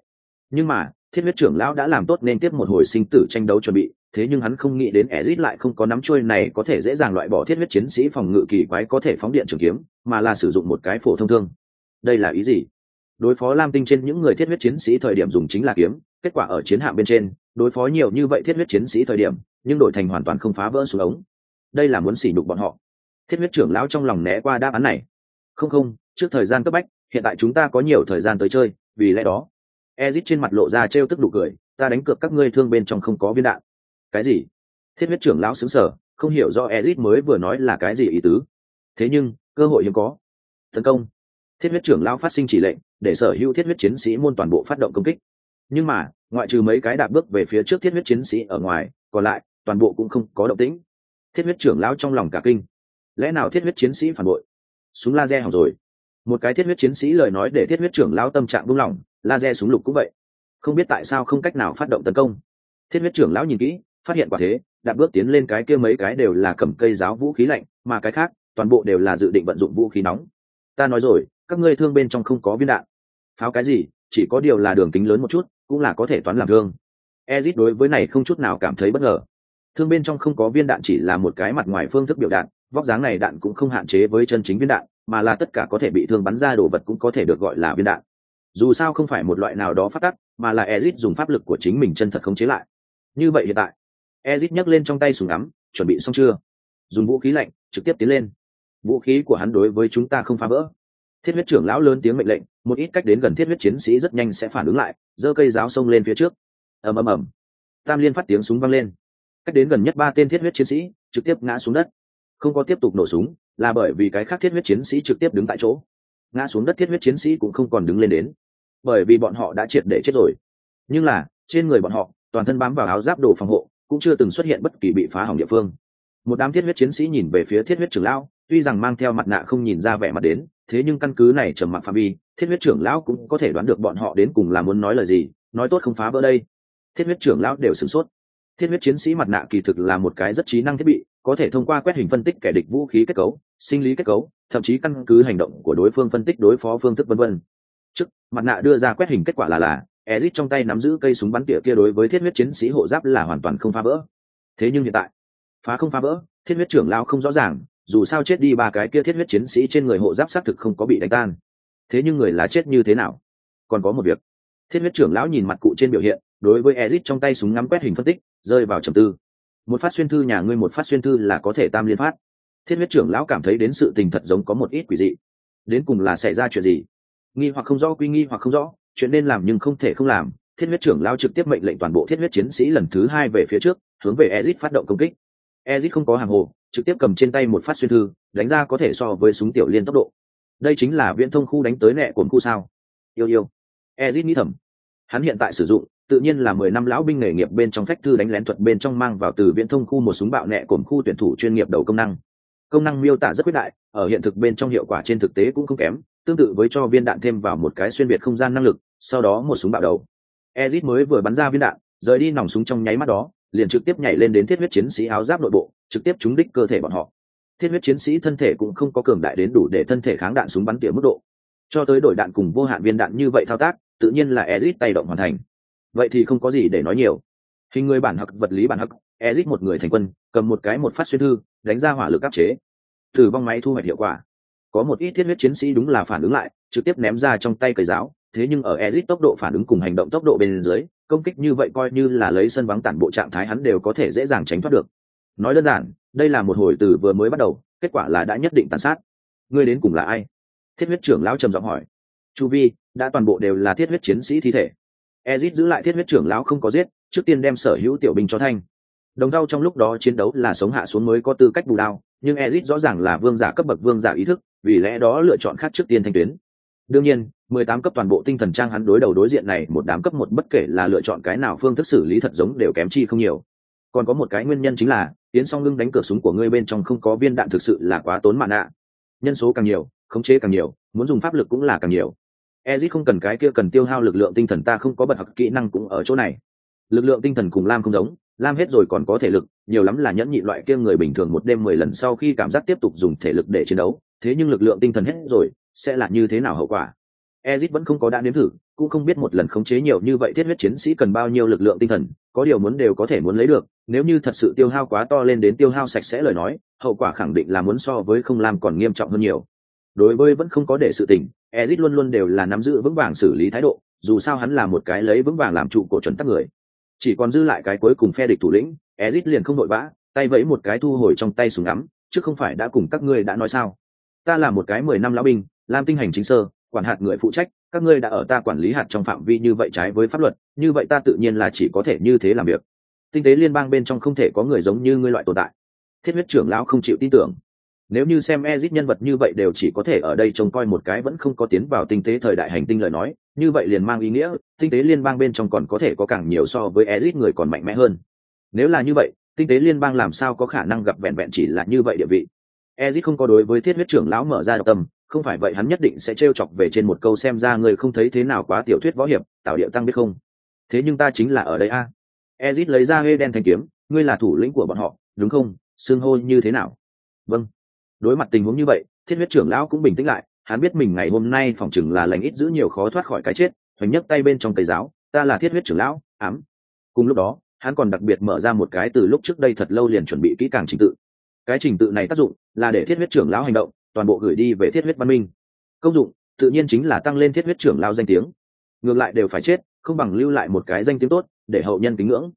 nhưng mà thiết huyết trưởng lão đã làm tốt nên tiếp một hồi sinh tử tranh đấu chuẩn bị thế nhưng hắn không nghĩ đến Ezic lại không có nắm chuôi này có thể dễ dàng loại bỏ thiết huyết chiến sĩ phòng ngự kỳ quái có thể phóng điện trường kiếm, mà là sử dụng một cái phổ thông thương. Đây là ý gì? Đối phó Lam Tinh trên những người thiết huyết chiến sĩ thời điểm dùng chính là kiếm, kết quả ở chiến hạm bên trên, đối phó nhiều như vậy thiết huyết chiến sĩ thời điểm, nhưng đổi thành hoàn toàn không phá vỡ xuống ống. Đây là muốn xỉ nhục bọn họ. Thiết huyết trưởng lão trong lòng né qua đáp án này. Không không, trước thời gian cấp bách, hiện tại chúng ta có nhiều thời gian tới chơi, vì lẽ đó, ezit trên mặt lộ ra trêu tức đủ cười, ta đánh cược các ngươi thương bên trong không có viên đạn cái gì thiết huyết trưởng lão xứng sở không hiểu do ezit mới vừa nói là cái gì ý tứ thế nhưng cơ hội hiếm có tấn công thiết huyết trưởng lão phát sinh chỉ lệnh, để sở hữu thiết huyết chiến sĩ môn toàn bộ phát động công kích. Nhưng mà, ngoại trừ mấy cái đạp bước về phía trước thiết huyết chiến sĩ ở ngoài, còn lại, toàn bộ cũng không có động tĩnh. Thiết huyết trưởng lão trong lòng cả kinh. Lẽ nào thiết huyết chiến sĩ phản bội? Súng laser hỏng rồi. Một cái thiết huyết chiến sĩ lời nói để thiết huyết trưởng lão tâm trạng buông lỏng, laser súng lục cũng vậy. Không biết tại sao không cách nào phát động tấn công. Thiết huyết trưởng lão nhìn kỹ, phát hiện quả thế, đạp bước tiến lên cái kia mấy cái đều là cầm cây giáo vũ khí lạnh, mà cái khác, toàn bộ đều là dự định vận dụng vũ khí nóng. Ta nói rồi các ngươi thương bên trong không có viên đạn. Pháo cái gì, chỉ có điều là đường kính lớn một chút, cũng là có thể toán làm thương. Ezit đối với này không chút nào cảm thấy bất ngờ. Thương bên trong không có viên đạn chỉ là một cái mặt ngoài phương thức biểu đạn, vóc dáng này đạn cũng không hạn chế với chân chính viên đạn, mà là tất cả có thể bị thương bắn ra đồ vật cũng có thể được gọi là viên đạn. Dù sao không phải một loại nào đó phát tắc, mà là ezit dùng pháp lực của chính mình chân thật khống chế lại. Như vậy hiện tại, ezit nhấc lên trong tay súng ngắm, chuẩn bị xong chưa? Dùng vũ khí lạnh, trực tiếp tiến lên. Vũ khí của hắn đối với chúng ta không phá vỡ thiết huyết trưởng lão lớn tiếng mệnh lệnh, một ít cách đến gần thiết huyết chiến sĩ rất nhanh sẽ phản ứng lại, giơ cây giáo xông lên phía trước. Ầm ầm ầm. Tam liên phát tiếng súng vang lên. Cách đến gần nhất ba tên thiết huyết chiến sĩ trực tiếp ngã xuống đất. Không có tiếp tục nổ súng, là bởi vì cái khác thiết huyết chiến sĩ trực tiếp đứng tại chỗ. Ngã xuống đất thiết huyết chiến sĩ cũng không còn đứng lên đến. Bởi vì bọn họ đã triệt để chết rồi. Nhưng là, trên người bọn họ, toàn thân bám vào áo giáp đồ phòng hộ, cũng chưa từng xuất hiện bất kỳ bị phá hỏng địa phương. Một đám thiết huyết chiến sĩ nhìn về phía thiết huyết trưởng lão, tuy rằng mang theo mặt nạ không nhìn ra vẻ mặt đến thế nhưng căn cứ này trầm mặc phạm vi, thiết huyết trưởng lão cũng có thể đoán được bọn họ đến cùng là muốn nói lời gì, nói tốt không phá vỡ đây. Thiết huyết trưởng lão đều sửng sốt. Thiết huyết chiến sĩ mặt nạ kỳ thực là một cái rất trí năng thiết bị, có thể thông qua quét hình phân tích kẻ địch vũ khí kết cấu, sinh lý kết cấu, thậm chí căn cứ hành động của đối phương phân tích đối phó phương thức vân vân. Trước, mặt nạ đưa ra quét hình kết quả là là ezit trong tay nắm giữ cây súng bắn tỉa kia đối với thiết huyết chiến sĩ hộ giáp là hoàn toàn không phá vỡ. Thế nhưng hiện tại, phá không phá vỡ, thiết huyết trưởng lao không rõ ràng dù sao chết đi ba cái kia thiết huyết chiến sĩ trên người hộ giáp xác thực không có bị đánh tan. Thế nhưng người lá chết như thế nào? Còn có một việc. Thiết huyết trưởng lão nhìn mặt cụ trên biểu hiện, đối với ezit trong tay súng ngắm quét hình phân tích, rơi vào trầm tư. Một phát xuyên thư nhà ngươi một phát xuyên thư là có thể tam liên phát. Thiết huyết trưởng lão cảm thấy đến sự tình thật giống có một ít quỷ dị. Đến cùng là xảy ra chuyện gì? Nghi hoặc không rõ quy nghi hoặc không rõ, chuyện nên làm nhưng không thể không làm. Thiết huyết trưởng lao trực tiếp mệnh lệnh toàn bộ thiết huyết chiến sĩ lần thứ hai về phía trước, hướng về ezit phát động công kích ezit không có hàng hồ, trực tiếp cầm trên tay một phát xuyên thư, đánh ra có thể so với súng tiểu liên tốc độ. Đây chính là viễn thông khu đánh tới nẹ của khu sao. Yêu yêu. Ezit nghĩ thầm. Hắn hiện tại sử dụng, tự nhiên là mười năm lão binh nghề nghiệp bên trong phách thư đánh lén thuật bên trong mang vào từ viễn thông khu một súng bạo nẹ cồn khu tuyển thủ chuyên nghiệp đầu công năng. Công năng miêu tả rất quyết đại, ở hiện thực bên trong hiệu quả trên thực tế cũng không kém, tương tự với cho viên đạn thêm vào một cái xuyên biệt không gian năng lực, sau đó một súng bạo đầu. Ezit mới vừa bắn ra viên đạn, rời đi nòng súng trong nháy mắt đó liền trực tiếp nhảy lên đến thiết huyết chiến sĩ áo giáp nội bộ, trực tiếp trúng đích cơ thể bọn họ. Thiết huyết chiến sĩ thân thể cũng không có cường đại đến đủ để thân thể kháng đạn súng bắn tỉa mức độ. Cho tới đổi đạn cùng vô hạn viên đạn như vậy thao tác, tự nhiên là ezit tay động hoàn thành. Vậy thì không có gì để nói nhiều. Hình người bản hặc vật lý bản hặc ezit một người thành quân, cầm một cái một phát xuyên thư, đánh ra hỏa lực áp chế. Thử vong máy thu hoạch hiệu quả. Có một ít thiết huyết chiến sĩ đúng là phản ứng lại, trực tiếp ném ra trong tay cầy giáo thế nhưng ở Ezic tốc độ phản ứng cùng hành động tốc độ bên dưới, công kích như vậy coi như là lấy sân vắng tản bộ trạng thái hắn đều có thể dễ dàng tránh thoát được. Nói đơn giản, đây là một hồi từ vừa mới bắt đầu, kết quả là đã nhất định tàn sát. Ngươi đến cùng là ai? Thiết huyết trưởng lão trầm giọng hỏi. Chu vi, đã toàn bộ đều là thiết huyết chiến sĩ thi thể. Ezic giữ lại thiết huyết trưởng lão không có giết, trước tiên đem sở hữu tiểu binh cho thanh. Đồng đau trong lúc đó chiến đấu là sống hạ xuống mới có tư cách bù đao, nhưng Ezic rõ ràng là vương giả cấp bậc vương giả ý thức, vì lẽ đó lựa chọn khác trước tiên thanh tuyến. Đương nhiên mười tám cấp toàn bộ tinh thần trang hắn đối đầu đối diện này, một đám cấp một bất kể là lựa chọn cái nào phương thức xử lý thật giống đều kém chi không nhiều. Còn có một cái nguyên nhân chính là tiến song lưng đánh cửa súng của ngươi bên trong không có viên đạn thực sự là quá tốn mạn nạ nhân số càng nhiều, khống chế càng nhiều, muốn dùng pháp lực cũng là càng nhiều. Ezit không cần cái kia cần tiêu hao lực lượng tinh thần, ta không có bật học kỹ năng cũng ở chỗ này. Lực lượng tinh thần cùng lam không giống, lam hết rồi còn có thể lực, nhiều lắm là nhẫn nhị loại kia người bình thường một đêm mười lần sau khi cảm giác tiếp tục dùng thể lực để chiến đấu. Thế nhưng lực lượng tinh thần hết rồi, sẽ là như thế nào hậu quả? Ezit vẫn không có đã nếm thử, cũng không biết một lần khống chế nhiều như vậy thiết huyết chiến sĩ cần bao nhiêu lực lượng tinh thần, có điều muốn đều có thể muốn lấy được, nếu như thật sự tiêu hao quá to lên đến tiêu hao sạch sẽ lời nói, hậu quả khẳng định là muốn so với không làm còn nghiêm trọng hơn nhiều. Đối với vẫn không có để sự tình, ezit luôn luôn đều là nắm giữ vững vàng xử lý thái độ, dù sao hắn là một cái lấy vững vàng làm trụ cổ chuẩn tắc người. Chỉ còn dư lại cái cuối cùng phe địch thủ lĩnh, ezit liền không đội vã tay vẫy một cái thu hồi trong tay súng ngắm, chứ không phải đã cùng các ngươi đã nói sao? Ta là một cái mười năm lão binh lam tinh hành chính sơ quản hạt người phụ trách, các ngươi đã ở ta quản lý hạt trong phạm vi như vậy trái với pháp luật, như vậy ta tự nhiên là chỉ có thể như thế làm việc. Tinh tế liên bang bên trong không thể có người giống như ngươi loại tồn tại. Thiết huyết trưởng lão không chịu tin tưởng. Nếu như xem ezit nhân vật như vậy đều chỉ có thể ở đây trông coi một cái vẫn không có tiến vào tinh tế thời đại hành tinh lời nói, như vậy liền mang ý nghĩa, tinh tế liên bang bên trong còn có thể có càng nhiều so với ezit người còn mạnh mẽ hơn. Nếu là như vậy, tinh tế liên bang làm sao có khả năng gặp vẹn vẹn chỉ là như vậy địa vị? Ezit không có đối với thiết huyết trưởng lão mở ra độc tâm không phải vậy hắn nhất định sẽ t chọc về trên một câu xem ra người không thấy thế nào quá tiểu thuyết võ hiệp tạo điệu tăng biết không? Thế nhưng ta chính là ở đây a. À. ezit lấy ra hê đen thanh kiếm, ngươi là thủ lĩnh của bọn họ, đúng không? Xưng hô như thế nào? Vâng. Đối mặt tình huống như vậy, thiết huyết trưởng lão cũng bình tĩnh lại, hắn biết mình ngày hôm nay phòng chừng là lành ít giữ nhiều khó thoát khỏi cái chết, hoành nhấc tay bên trong cây giáo, ta là thiết huyết trưởng lão, ám. Cùng lúc đó, hắn còn đặc biệt mở ra một cái từ lúc trước đây thật lâu liền chuẩn bị kỹ càng trình tự. Cái trình tự này tác dụng là để thiết huyết trưởng lão hành động toàn bộ gửi đi về thiết huyết văn minh. Công dụng, tự nhiên chính là tăng lên thiết huyết trưởng lao danh tiếng. Ngược lại đều phải chết, không bằng lưu lại một cái danh tiếng tốt, để hậu nhân kính ngưỡng.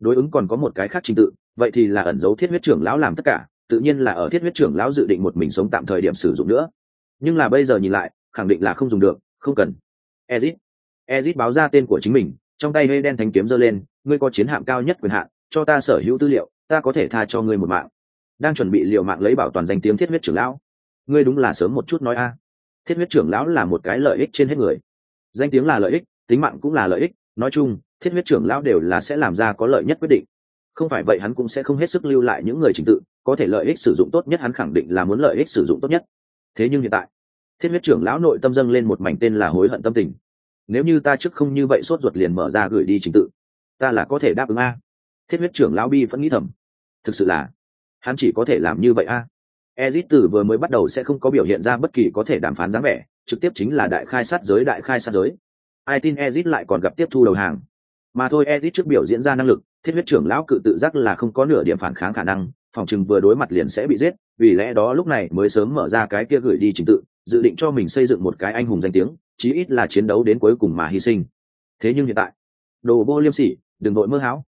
Đối ứng còn có một cái khác trình tự, vậy thì là ẩn dấu thiết huyết trưởng lão làm tất cả, tự nhiên là ở thiết huyết trưởng lão dự định một mình sống tạm thời điểm sử dụng nữa. Nhưng là bây giờ nhìn lại, khẳng định là không dùng được, không cần. Ezit ezit báo ra tên của chính mình, trong tay hơi đen thanh kiếm giơ lên, ngươi có chiến hạm cao nhất quyền hạn, cho ta sở hữu tư liệu, ta có thể tha cho ngươi một mạng. Đang chuẩn bị liệu mạng lấy bảo toàn danh tiếng thiết huyết trưởng lão ngươi đúng là sớm một chút nói a. Thiết huyết trưởng lão là một cái lợi ích trên hết người. Danh tiếng là lợi ích, tính mạng cũng là lợi ích, nói chung, thiết huyết trưởng lão đều là sẽ làm ra có lợi nhất quyết định. Không phải vậy hắn cũng sẽ không hết sức lưu lại những người trình tự, có thể lợi ích sử dụng tốt nhất hắn khẳng định là muốn lợi ích sử dụng tốt nhất. Thế nhưng hiện tại, thiết huyết trưởng lão nội tâm dâng lên một mảnh tên là hối hận tâm tình. Nếu như ta trước không như vậy sốt ruột liền mở ra gửi đi trình tự, ta là có thể đáp ứng a. Thiết huyết trưởng lão bi vẫn nghĩ thầm. Thực sự là, hắn chỉ có thể làm như vậy a ezit từ vừa mới bắt đầu sẽ không có biểu hiện ra bất kỳ có thể đàm phán dáng vẻ, trực tiếp chính là đại khai sát giới, đại khai sát giới. Ai tin ezit lại còn gặp tiếp thu đầu hàng? Mà thôi, ezit trước biểu diễn ra năng lực, thiết huyết trưởng lão cự tự giác là không có nửa điểm phản kháng khả năng, phòng trường vừa đối mặt liền sẽ bị giết, vì lẽ đó lúc này mới sớm mở ra cái kia gửi đi trình tự, dự định cho mình xây dựng một cái anh hùng danh tiếng, chí ít là chiến đấu đến cuối cùng mà hy sinh. Thế nhưng hiện tại, đồ vô liêm sỉ, đừng đội mơ hão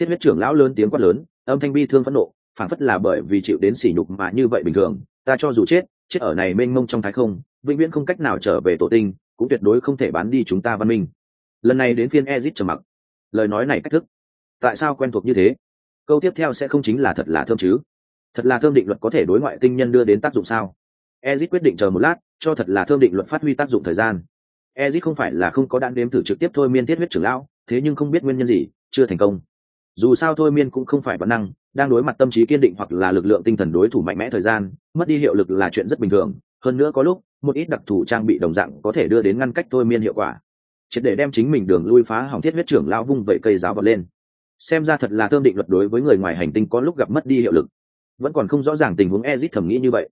thiết huyết trưởng lão lớn tiếng quát lớn, âm thanh bi thương phẫn nộ phản phất là bởi vì chịu đến sỉ nhục mà như vậy bình thường, ta cho dù chết chết ở này mênh mông trong thái không, vĩnh viễn không cách nào trở về tổ tinh, cũng tuyệt đối không thể bán đi chúng ta văn minh. Lần này đến phiên ezit trầm mặc. Lời nói này cách thức, tại sao quen thuộc như thế? Câu tiếp theo sẽ không chính là thật là thơm chứ? Thật là thơm định luật có thể đối ngoại tinh nhân đưa đến tác dụng sao? Ezit quyết định chờ một lát, cho thật là thơm định luật phát huy tác dụng thời gian. Ezit không phải là không có đạn đếm thử trực tiếp thôi miên thiết huyết trưởng lão, thế nhưng không biết nguyên nhân gì, chưa thành công. Dù sao thôi miên cũng không phải bản năng đang đối mặt tâm trí kiên định hoặc là lực lượng tinh thần đối thủ mạnh mẽ thời gian, mất đi hiệu lực là chuyện rất bình thường. Hơn nữa có lúc, một ít đặc thù trang bị đồng dạng có thể đưa đến ngăn cách thôi miên hiệu quả. Triệt để đem chính mình đường lui phá hỏng thiết huyết trưởng lão vung vẩy cây giáo vật lên. Xem ra thật là thơm định luật đối với người ngoài hành tinh có lúc gặp mất đi hiệu lực. Vẫn còn không rõ ràng tình huống ezit thầm nghĩ như vậy.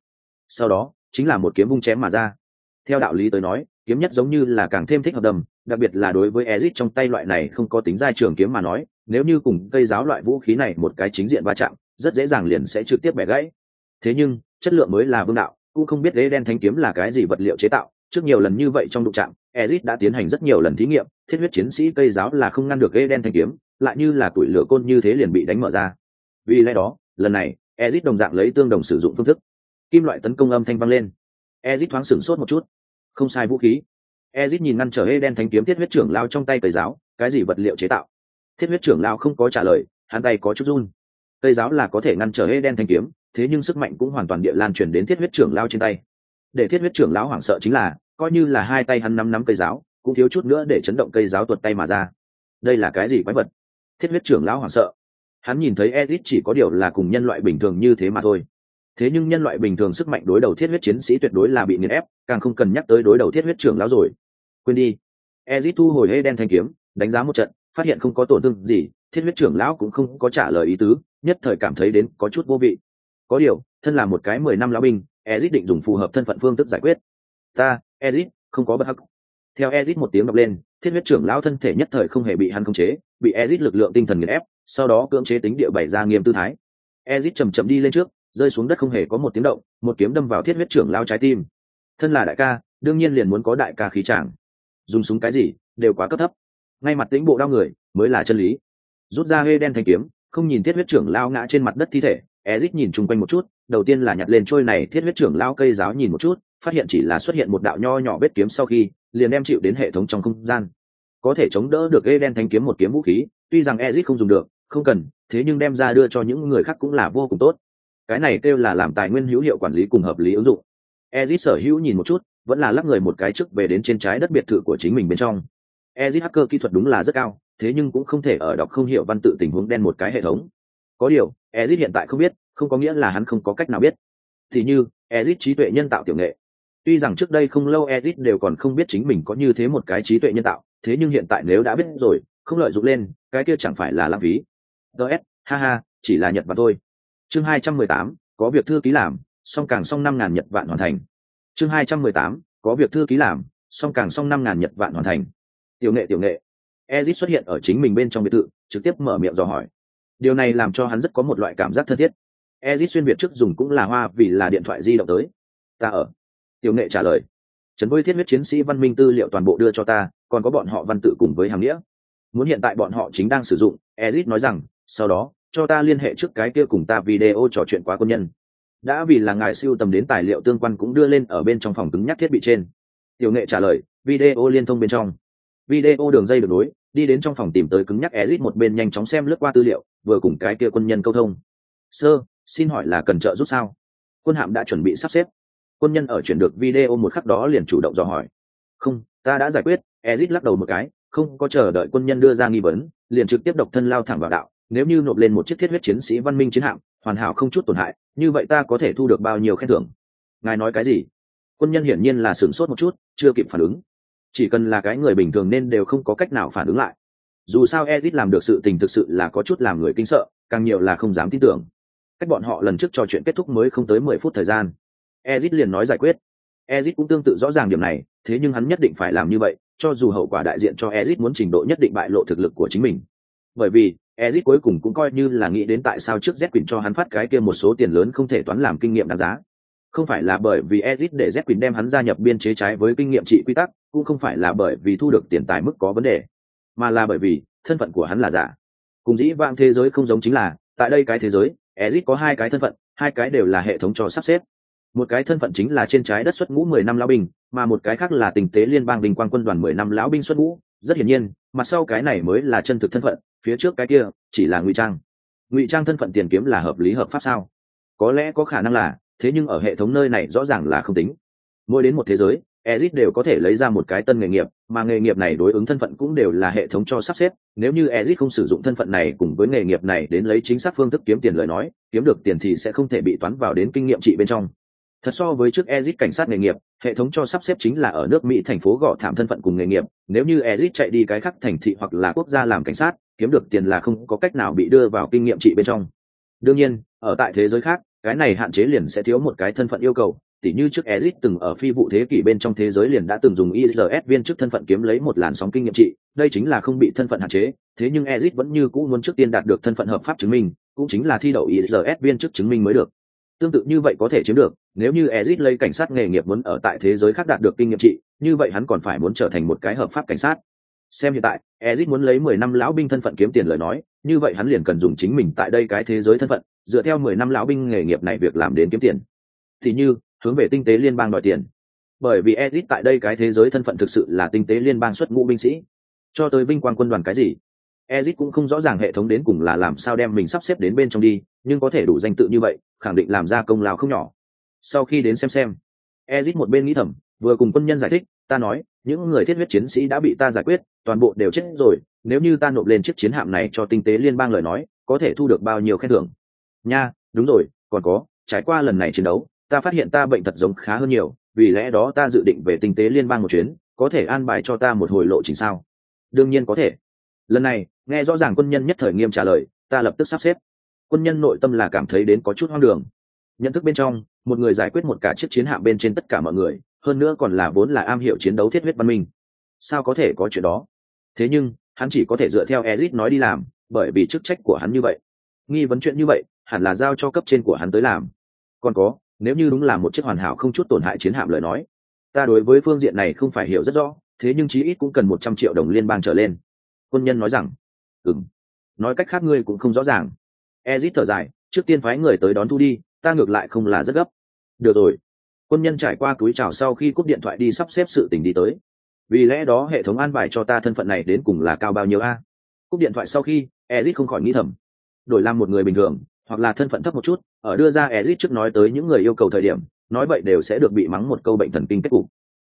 Sau đó, chính là một kiếm vung chém mà ra. Theo đạo lý tới nói, kiếm nhất giống như là càng thêm thích hợp đầm đặc biệt là đối với Ezic trong tay loại này không có tính giai trường kiếm mà nói, nếu như cùng cây giáo loại vũ khí này một cái chính diện va chạm, rất dễ dàng liền sẽ trực tiếp bẻ gãy. Thế nhưng, chất lượng mới là vương đạo, cũng không biết đế đen thanh kiếm là cái gì vật liệu chế tạo, trước nhiều lần như vậy trong đụng chạm Ezic đã tiến hành rất nhiều lần thí nghiệm, thiết huyết chiến sĩ cây giáo là không ngăn được đế đen thanh kiếm, lại như là tuổi lửa côn như thế liền bị đánh mở ra. Vì lẽ đó, lần này Ezic đồng dạng lấy tương đồng sử dụng phương thức. Kim loại tấn công âm thanh vang lên. Ezic thoáng sửng sốt một chút. Không sai vũ khí ezit nhìn ngăn trở hê đen thanh kiếm thiết huyết trưởng lao trong tay cây giáo, cái gì vật liệu chế tạo? Thiết huyết trưởng lao không có trả lời, hắn tay có chút run. Cây giáo là có thể ngăn trở hê đen thanh kiếm, thế nhưng sức mạnh cũng hoàn toàn địa lan truyền đến thiết huyết trưởng lao trên tay. Để thiết huyết trưởng lão hoảng sợ chính là, coi như là hai tay hắn nắm nắm cây giáo, cũng thiếu chút nữa để chấn động cây giáo tuột tay mà ra. Đây là cái gì quái vật? Thiết huyết trưởng lão hoảng sợ. Hắn nhìn thấy ezit chỉ có điều là cùng nhân loại bình thường như thế mà thôi thế nhưng nhân loại bình thường sức mạnh đối đầu thiết huyết chiến sĩ tuyệt đối là bị nghiền ép, càng không cần nhắc tới đối đầu thiết huyết trưởng lão rồi. Quên đi. Ezit thu hồi hê đen thanh kiếm, đánh giá một trận, phát hiện không có tổn thương gì, thiết huyết trưởng lão cũng không có trả lời ý tứ, nhất thời cảm thấy đến có chút vô vị. Có điều, thân là một cái mười năm lão binh ezit định dùng phù hợp thân phận phương thức giải quyết. Ta ezit không có bất hắc. Theo ezit một tiếng đọc lên, thiết huyết trưởng lão thân thể nhất thời không hề bị hắn khống chế, bị ezit lực lượng tinh thần nghiền ép, sau đó cưỡng chế tính địa bảy ra nghiêm tư thái. Ezit chầm chậm đi lên trước rơi xuống đất không hề có một tiếng động, một kiếm đâm vào thiết huyết trưởng lao trái tim. Thân là đại ca, đương nhiên liền muốn có đại ca khí tràng dùng súng cái gì, đều quá cấp thấp. Ngay mặt tính bộ đau người, mới là chân lý. Rút ra hê đen thanh kiếm, không nhìn thiết huyết trưởng lao ngã trên mặt đất thi thể ezit nhìn chung quanh một chút, đầu tiên là nhặt lên trôi này, thiết huyết trưởng lao cây giáo nhìn một chút, phát hiện chỉ là xuất hiện một đạo nho nhỏ vết kiếm sau khi, liền đem chịu đến hệ thống trong không gian. Có thể chống đỡ được ghê đen thanh kiếm một kiếm vũ khí, tuy rằng ezit không dùng được, không cần, thế nhưng đem ra đưa cho những người khác cũng là vô cùng tốt cái này kêu là làm tài nguyên hữu hiệu quản lý cùng hợp lý ứng dụng. Ezit sở hữu nhìn một chút, vẫn là lắc người một cái trước về đến trên trái đất biệt thự của chính mình bên trong. Ezit hacker kỹ thuật đúng là rất cao, thế nhưng cũng không thể ở đọc không hiểu văn tự tình huống đen một cái hệ thống. Có điều, ezit hiện tại không biết, không có nghĩa là hắn không có cách nào biết. Thì như, ezit trí tuệ nhân tạo tiểu nghệ. Tuy rằng trước đây không lâu edit đều còn không biết chính mình có như thế một cái trí tuệ nhân tạo, thế nhưng hiện tại nếu đã biết rồi, không lợi dụng lên, cái kia chẳng phải là lãng phí. Ts ha ha, chỉ là nhật và thôi chương hai trăm mười tám, có việc thư ký làm, song càng song năm ngàn nhật vạn hoàn thành. Chương hai trăm mười tám, có việc thư ký làm, song càng song năm ngàn nhật vạn hoàn thành. Tiểu nghệ tiểu nghệ. Ezit xuất hiện ở chính mình bên trong biệt thự, trực tiếp mở miệng dò hỏi. Điều này làm cho hắn rất có một loại cảm giác thân thiết. Ezit xuyên việt trước dùng cũng là hoa vì là điện thoại di động tới. Ta ở. Tiểu nghệ trả lời. Trấn vôi thiết huyết chiến sĩ văn minh tư liệu toàn bộ đưa cho ta, còn có bọn họ văn tự cùng với hàng nghĩa. Muốn hiện tại bọn họ chính đang sử dụng, ezit nói rằng, sau đó cho ta liên hệ trước cái kia cùng ta video trò chuyện quá quân nhân. Đã vì là ngài siêu tầm đến tài liệu tương quan cũng đưa lên ở bên trong phòng cứng nhắc thiết bị trên. Tiểu nghệ trả lời, video liên thông bên trong. Video đường dây được nối, đi đến trong phòng tìm tới cứng nhắc ezit một bên nhanh chóng xem lướt qua tư liệu, vừa cùng cái kia quân nhân câu thông. Sơ xin hỏi là cần trợ giúp sao? Quân hạm đã chuẩn bị sắp xếp. Quân nhân ở chuyển được video một khắc đó liền chủ động dò hỏi. Không, ta đã giải quyết ezit lắc đầu một cái, không có chờ đợi quân nhân đưa ra nghi vấn, liền trực tiếp độc thân lao thẳng vào đạo nếu như nộp lên một chiếc thiết huyết chiến sĩ văn minh chiến hạm, hoàn hảo không chút tổn hại, như vậy ta có thể thu được bao nhiêu khen thưởng? Ngài nói cái gì? Quân nhân hiển nhiên là sửng sốt một chút, chưa kịp phản ứng. Chỉ cần là cái người bình thường nên đều không có cách nào phản ứng lại. Dù sao edit làm được sự tình thực sự là có chút làm người kinh sợ, càng nhiều là không dám tin tưởng. Cách bọn họ lần trước trò chuyện kết thúc mới không tới mười phút thời gian. Edit liền nói giải quyết. Edit cũng tương tự rõ ràng điểm này, thế nhưng hắn nhất định phải làm như vậy, cho dù hậu quả đại diện cho edit muốn trình độ nhất định bại lộ thực lực của chính mình. Bởi vì Ezic cuối cùng cũng coi như là nghĩ đến tại sao trước z cho hắn phát cái kia một số tiền lớn không thể toán làm kinh nghiệm đáng giá. Không phải là bởi vì Ezic để z đem hắn gia nhập biên chế trái với kinh nghiệm trị quy tắc, cũng không phải là bởi vì thu được tiền tài mức có vấn đề, mà là bởi vì thân phận của hắn là giả. Cùng dĩ vãng thế giới không giống chính là, tại đây cái thế giới Ezic có hai cái thân phận, hai cái đều là hệ thống cho sắp xếp. Một cái thân phận chính là trên trái đất xuất ngũ mười năm lão binh, mà một cái khác là tình tế liên bang bình quang quân đoàn mười năm lão binh xuất ngũ rất hiển nhiên mặt sau cái này mới là chân thực thân phận phía trước cái kia chỉ là ngụy trang. Ngụy trang thân phận tiền kiếm là hợp lý hợp pháp sao? Có lẽ có khả năng là thế nhưng ở hệ thống nơi này rõ ràng là không tính. Mỗi đến một thế giới Ezit đều có thể lấy ra một cái tân nghề nghiệp, mà nghề nghiệp này đối ứng thân phận cũng đều là hệ thống cho sắp xếp, nếu như Ezit không sử dụng thân phận này cùng với nghề nghiệp này đến lấy chính xác phương thức kiếm tiền lời nói, kiếm được tiền thì sẽ không thể bị toán vào đến kinh nghiệm trị bên trong. Thật so với trước Ezit cảnh sát nghề nghiệp, hệ thống cho sắp xếp chính là ở nước Mỹ thành phố gõ thảm thân phận cùng nghề nghiệp, nếu như Ezit chạy đi cái khác thành thị hoặc là quốc gia làm cảnh sát, kiếm được tiền là không có cách nào bị đưa vào kinh nghiệm trị bên trong. Đương nhiên, ở tại thế giới khác, cái này hạn chế liền sẽ thiếu một cái thân phận yêu cầu, tỉ như trước ezit từng ở phi vụ thế kỷ bên trong thế giới liền đã từng dùng IRS viên trước thân phận kiếm lấy một làn sóng kinh nghiệm trị, đây chính là không bị thân phận hạn chế, thế nhưng ezit vẫn như cũ muốn trước tiên đạt được thân phận hợp pháp chứng minh, cũng chính là thi đậu IRS viên trước chứng minh mới được. Tương tự như vậy có thể chiếm được, nếu như Ezic lấy cảnh sát nghề nghiệp muốn ở tại thế giới khác đạt được kinh nghiệm trị, như vậy hắn còn phải muốn trở thành một cái hợp pháp cảnh sát. Xem hiện tại, Ezic muốn lấy mười năm lão binh thân phận kiếm tiền lời nói, như vậy hắn liền cần dùng chính mình tại đây cái thế giới thân phận, dựa theo mười năm lão binh nghề nghiệp này việc làm đến kiếm tiền. Thì như, hướng về tinh tế liên bang đòi tiền bởi vì Ezit tại đây cái thế giới thân phận thực sự là tinh tế liên bang xuất ngũ binh sĩ cho tới vinh quang quân đoàn cái gì Ezic cũng không rõ ràng hệ thống đến cùng là làm sao đem mình sắp xếp đến bên trong đi nhưng có thể đủ danh tự như vậy khẳng định làm ra công lao không nhỏ sau khi đến xem xem, Ezit một bên nghĩ thầm, vừa cùng quân nhân giải thích, ta nói, những người thiết huyết chiến sĩ đã bị ta giải quyết, toàn bộ đều chết rồi, nếu như ta nộp lên chiếc chiến hạm này cho tinh tế liên bang lời nói, có thể thu được bao nhiêu khen thưởng? Nha, đúng rồi, còn có, trải qua lần này chiến đấu, ta phát hiện ta bệnh thật giống khá hơn nhiều, vì lẽ đó ta dự định về tinh tế liên bang một chuyến, có thể an bài cho ta một hồi lộ trình sao? Đương nhiên có thể. Lần này, nghe rõ ràng quân nhân nhất thời nghiêm trả lời, ta lập tức sắp xếp. Quân nhân nội tâm là cảm thấy đến có chút hoang đường. Nhận thức bên trong một người giải quyết một cả chiếc chiến hạm bên trên tất cả mọi người, hơn nữa còn là vốn là am hiểu chiến đấu thiết huyết văn minh. Sao có thể có chuyện đó? Thế nhưng, hắn chỉ có thể dựa theo ezit nói đi làm, bởi vì chức trách của hắn như vậy. Nghi vấn chuyện như vậy, hẳn là giao cho cấp trên của hắn tới làm. Còn có, nếu như đúng là một chiếc hoàn hảo không chút tổn hại chiến hạm lời nói, ta đối với phương diện này không phải hiểu rất rõ, thế nhưng chí ít cũng cần một trăm triệu đồng liên bang trở lên. Quân nhân nói rằng ừ m nói cách khác ngươi cũng không rõ ràng. Ezit thở dài, trước tiên phái người tới đón thu đi ta ngược lại không là rất gấp. Được rồi. Quân nhân trải qua túi chào sau khi cúp điện thoại đi sắp xếp sự tình đi tới. Vì lẽ đó hệ thống an bài cho ta thân phận này đến cùng là cao bao nhiêu a? Cúp điện thoại sau khi ezit không khỏi nghĩ thầm. Đổi làm một người bình thường, hoặc là thân phận thấp một chút, ở đưa ra ezit trước nói tới những người yêu cầu thời điểm, nói vậy đều sẽ được bị mắng một câu bệnh thần kinh kết cục.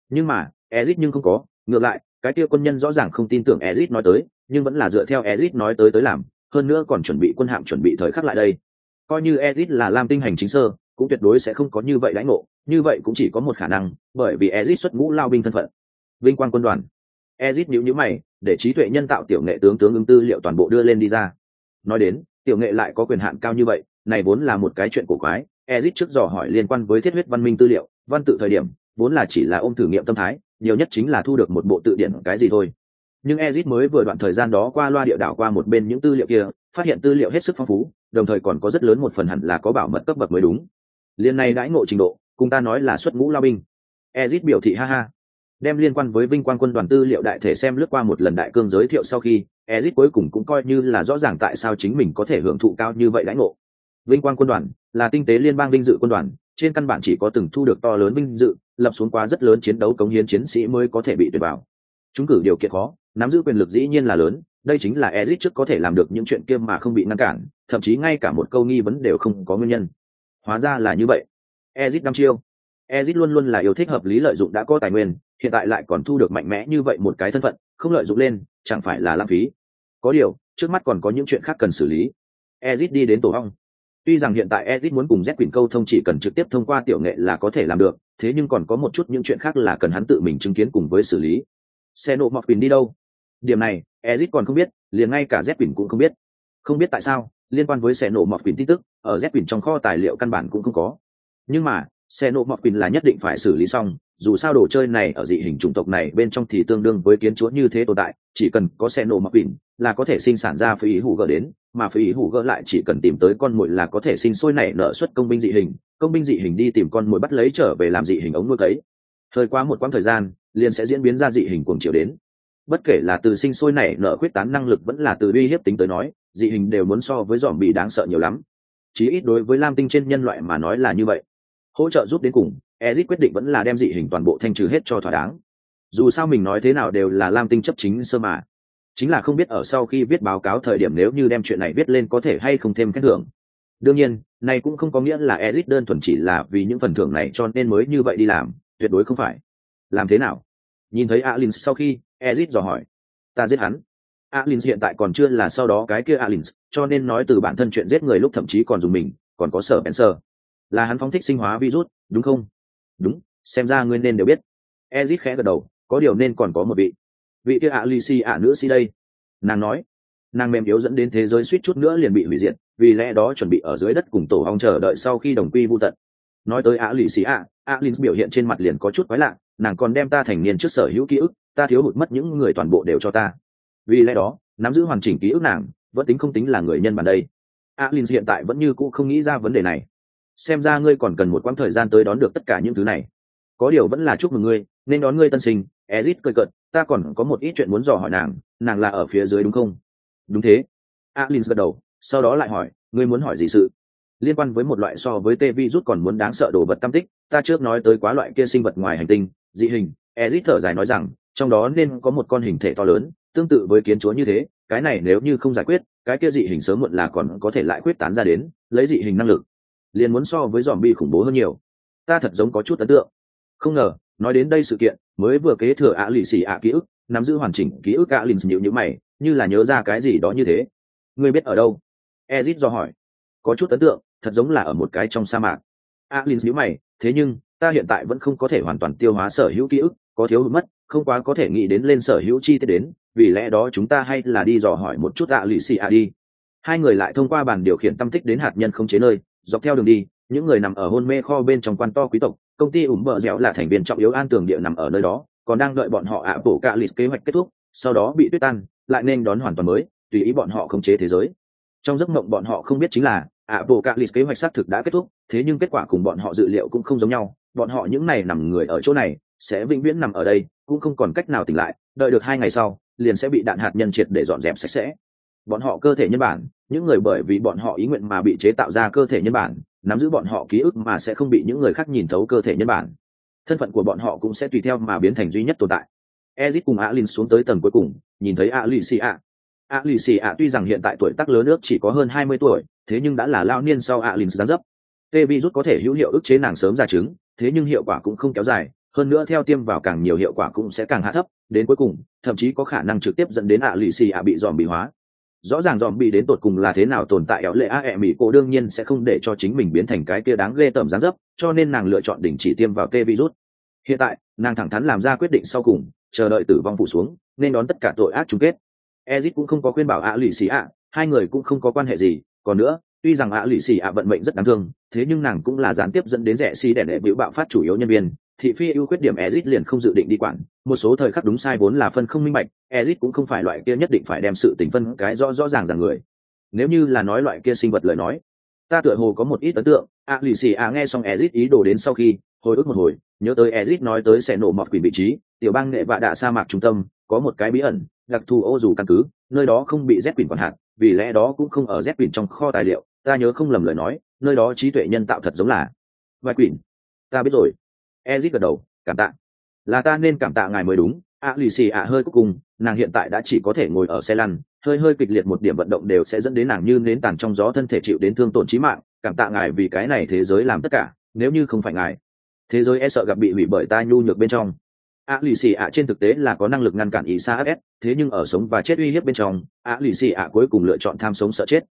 Nhưng mà ezit nhưng không có. Ngược lại, cái kia quân nhân rõ ràng không tin tưởng ezit nói tới, nhưng vẫn là dựa theo ezit nói tới tới làm, hơn nữa còn chuẩn bị quân hạm chuẩn bị thời khắc lại đây coi như ezit là lam tinh hành chính sơ, cũng tuyệt đối sẽ không có như vậy lãnh ngộ. Như vậy cũng chỉ có một khả năng, bởi vì ezit xuất ngũ lao binh thân phận. Vinh quang quân đoàn. Ezit nhíu nhíu mày, để trí tuệ nhân tạo tiểu nghệ tướng tướng ứng tư liệu toàn bộ đưa lên đi ra. Nói đến, tiểu nghệ lại có quyền hạn cao như vậy, này vốn là một cái chuyện cổ quái. Ezit trước dò hỏi liên quan với thiết huyết văn minh tư liệu, văn tự thời điểm, vốn là chỉ là ôm thử nghiệm tâm thái, nhiều nhất chính là thu được một bộ tự điển cái gì thôi nhưng ezit mới vừa đoạn thời gian đó qua loa địa đảo qua một bên những tư liệu kia, phát hiện tư liệu hết sức phong phú, đồng thời còn có rất lớn một phần hẳn là có bảo mật cấp bậc mới đúng. Liên này đãi ngộ trình độ, cùng ta nói là xuất ngũ lao binh. Ezit biểu thị ha ha. Đem liên quan với vinh quang quân đoàn tư liệu đại thể xem lướt qua một lần đại cương giới thiệu sau khi, ezit cuối cùng cũng coi như là rõ ràng tại sao chính mình có thể hưởng thụ cao như vậy đãi ngộ. Vinh quang quân đoàn là tinh tế liên bang vinh dự quân đoàn, trên căn bản chỉ có từng thu được to lớn vinh dự, lập xuống quá rất lớn chiến đấu cống hiến chiến sĩ mới có thể bị tuyển vào. Chúng cử điều kiện khó nắm giữ quyền lực dĩ nhiên là lớn, đây chính là ezit trước có thể làm được những chuyện kia mà không bị ngăn cản, thậm chí ngay cả một câu nghi vấn đều không có nguyên nhân. Hóa ra là như vậy. Ezit năm chiêu. Ezit luôn luôn là yêu thích hợp lý lợi dụng đã có tài nguyên, hiện tại lại còn thu được mạnh mẽ như vậy một cái thân phận, không lợi dụng lên, chẳng phải là lãng phí. Có điều, trước mắt còn có những chuyện khác cần xử lý. Ezit đi đến tổ hong tuy rằng hiện tại ezit muốn cùng z quyền câu thông chỉ cần trực tiếp thông qua tiểu nghệ là có thể làm được, thế nhưng còn có một chút những chuyện khác là cần hắn tự mình chứng kiến cùng với xử lý. Xe nộ mọc quyền đi đâu? Điểm này ezit còn không biết, liền ngay cả z quyền cũng không biết. Không biết tại sao, liên quan với xe nổ mọc quyền tin tức, ở z quyền trong kho tài liệu căn bản cũng không có. Nhưng mà, xe nổ mọc quyền là nhất định phải xử lý xong, dù sao đồ chơi này ở dị hình chủng tộc này bên trong thì tương đương với kiến chúa như thế tồn tại, chỉ cần có xe nổ mọc quyền là có thể sinh sản ra phi ý hủ gỡ đến, mà phi ý hủ gỡ lại chỉ cần tìm tới con mồi là có thể sinh sôi nảy nở xuất công binh dị hình, công binh dị hình đi tìm con mồi bắt lấy trở về làm dị hình ống nuôi cấy. Thời qua một quãng thời gian, liền sẽ diễn biến ra dị hình cuồng chiều đến bất kể là từ sinh sôi nảy nở quyết tán năng lực vẫn là từ uy hiếp tính tới nói, dị hình đều muốn so với dòm bị đáng sợ nhiều lắm. Chí ít đối với lam tinh trên nhân loại mà nói là như vậy. Hỗ trợ giúp đến cùng, ezit quyết định vẫn là đem dị hình toàn bộ thanh trừ hết cho thỏa đáng. Dù sao mình nói thế nào đều là lam tinh chấp chính sơ mà. Chính là không biết ở sau khi viết báo cáo thời điểm nếu như đem chuyện này viết lên có thể hay không thêm khen thưởng. Đương nhiên, này cũng không có nghĩa là ezit đơn thuần chỉ là vì những phần thưởng này cho nên mới như vậy đi làm, tuyệt đối không phải. Làm thế nào? Nhìn thấy alin sau khi ezit dò hỏi. Ta giết hắn. Alins hiện tại còn chưa là sau đó cái kia alins, cho nên nói từ bản thân chuyện giết người lúc thậm chí còn dùng mình, còn có sở bèn sơ là hắn phóng thích sinh hóa virus, đúng không? Đúng, xem ra ngươi nên đều biết. Ezit khẽ gật đầu, có điều nên còn có một vị. Vị kia ạ ạ à, nữ si đây. Nàng nói. Nàng mềm yếu dẫn đến thế giới suýt chút nữa liền bị hủy diệt, vì lẽ đó chuẩn bị ở dưới đất cùng tổ ong chờ đợi sau khi đồng quy vô tận. Nói tới ạ lì xì ạ ạ biểu hiện trên mặt liền có chút quái lạ, nàng còn đem ta thành niên trước sở hữu ký ức ta thiếu hụt mất những người toàn bộ đều cho ta. Vì lẽ đó, nắm giữ hoàn chỉnh ký ức nàng, vẫn tính không tính là người nhân bản đây. Alin hiện tại vẫn như cũ không nghĩ ra vấn đề này. Xem ra ngươi còn cần một quãng thời gian tới đón được tất cả những thứ này. Có điều vẫn là chúc mừng ngươi, nên đón ngươi tân sinh, ezit cười cợt, ta còn có một ít chuyện muốn dò hỏi nàng nàng là ở phía dưới đúng không? Đúng thế. Alin gật đầu, sau đó lại hỏi, ngươi muốn hỏi gì sự? Liên quan với một loại so với tê vi rút còn muốn đáng sợ đồ vật tam tích, ta trước nói tới quá loại kia sinh vật ngoài hành tinh, dị hình, ezit thở dài nói rằng trong đó nên có một con hình thể to lớn, tương tự với kiến chúa như thế, cái này nếu như không giải quyết, cái kia dị hình sớm muộn là còn có thể lại quyết tán ra đến, lấy dị hình năng lực, liền muốn so với dòm bi khủng bố hơn nhiều. Ta thật giống có chút ấn tượng. Không ngờ, nói đến đây sự kiện, mới vừa kế thừa ạ lì xì ạ ký ức, nắm giữ hoàn chỉnh ký ức ạ lì xì nhịu nhữ mày, như là nhớ ra cái gì đó như thế. Ngươi biết ở đâu? Ezit do hỏi. Có chút ấn tượng, thật giống là ở một cái trong sa mạc. ạ lì nhữ mày, thế nhưng, ta hiện tại vẫn không có thể hoàn toàn tiêu hóa sở hữu ký ức, có thiếu hụt mất không quá có thể nghĩ đến lên sở hữu chi tiết đến, vì lẽ đó chúng ta hay là đi dò hỏi một chút ạ lì xì ạ đi. Hai người lại thông qua bàn điều khiển tâm tích đến hạt nhân không chế nơi, dọc theo đường đi, những người nằm ở hôn mê kho bên trong quan to quý tộc, công ty ủng bờ dẻo là thành viên trọng yếu an tường địa nằm ở nơi đó, còn đang đợi bọn họ ạ, bổ cạ lì kế hoạch kết thúc, sau đó bị tuyết tan, lại nên đón hoàn toàn mới, tùy ý bọn họ khống chế thế giới. Trong giấc mộng bọn họ không biết chính là, ạ, bổ cạ lì kế hoạch xác thực đã kết thúc, thế nhưng kết quả cùng bọn họ dự liệu cũng không giống nhau, bọn họ những này nằm người ở chỗ này, sẽ vĩnh viễn nằm ở đây cũng không còn cách nào tỉnh lại, đợi được hai ngày sau, liền sẽ bị đạn hạt nhân triệt để dọn dẹp sạch sẽ. Bọn họ cơ thể nhân bản, những người bởi vì bọn họ ý nguyện mà bị chế tạo ra cơ thể nhân bản, nắm giữ bọn họ ký ức mà sẽ không bị những người khác nhìn thấu cơ thể nhân bản. Thân phận của bọn họ cũng sẽ tùy theo mà biến thành duy nhất tồn tại. Ezit cùng alin xuống tới tầng cuối cùng, nhìn thấy alicia. Alicia tuy rằng hiện tại tuổi tác lớn nước chỉ có hơn hai mươi tuổi, thế nhưng đã là lao niên sau alin gián dấp. Tê virus có thể hữu hiệu ức chế nàng sớm ra trứng, thế nhưng hiệu quả cũng không kéo dài hơn nữa theo tiêm vào càng nhiều hiệu quả cũng sẽ càng hạ thấp, đến cuối cùng, thậm chí có khả năng trực tiếp dẫn đến ạ lì xì ạ bị dòm bị hóa. Rõ ràng dòm bị đến tột cùng là thế nào tồn tại éo lệ a ẹ mỹ cô đương nhiên sẽ không để cho chính mình biến thành cái kia đáng ghê tởm gián dấp, cho nên nàng lựa chọn đình chỉ tiêm vào tê virus. Hiện tại, nàng thẳng thắn làm ra quyết định sau cùng, chờ đợi tử vong phủ xuống, nên đón tất cả tội ác chung kết. Ezit cũng không có khuyên bảo ạ lì xì ạ, hai người cũng không có quan hệ gì, còn nữa, tuy rằng ạ lì xì ạ vận mệnh rất đáng thương, thế nhưng nàng cũng là gián tiếp dẫn đến rẻ xì đẻ đệ biểu bạo phát chủ yếu nhân viên thị phi ưu khuyết điểm ezit liền không dự định đi quản. Một số thời khắc đúng sai vốn là phân không minh bạch, ezit cũng không phải loại kia nhất định phải đem sự tình phân cái rõ rõ ràng rằng người. Nếu như là nói loại kia sinh vật lời nói, ta tựa hồ có một ít ấn tượng. A, lì xì a nghe xong ezit ý đồ đến sau khi, hồi ức một hồi, nhớ tới ezit nói tới sẽ nổ mọt quỷ vị trí, tiểu bang nghệ vạ đạ sa mạc trung tâm, có một cái bí ẩn, đặc thù ô dù căn cứ, nơi đó không bị z quỷ còn hạn vì lẽ đó cũng không ở z quỷ trong kho tài liệu. Ta nhớ không lầm lời nói, nơi đó trí tuệ nhân tạo thật giống là vài quỷ. Ta biết rồi ezit gật đầu, cảm tạ. Là ta nên cảm tạ ngài mới đúng. A lì xì ạ hơi cuối cùng, nàng hiện tại đã chỉ có thể ngồi ở xe lăn, hơi hơi kịch liệt một điểm vận động đều sẽ dẫn đến nàng như nến tàn trong gió thân thể chịu đến thương tổn trí mạng. Cảm tạ ngài vì cái này thế giới làm tất cả, nếu như không phải ngài, thế giới e sợ gặp bị hủy bởi ta nhu nhược bên trong. A lì xì ạ trên thực tế là có năng lực ngăn cản ý xa thế nhưng ở sống và chết uy hiếp bên trong, a lì xì ạ cuối cùng lựa chọn tham sống sợ chết.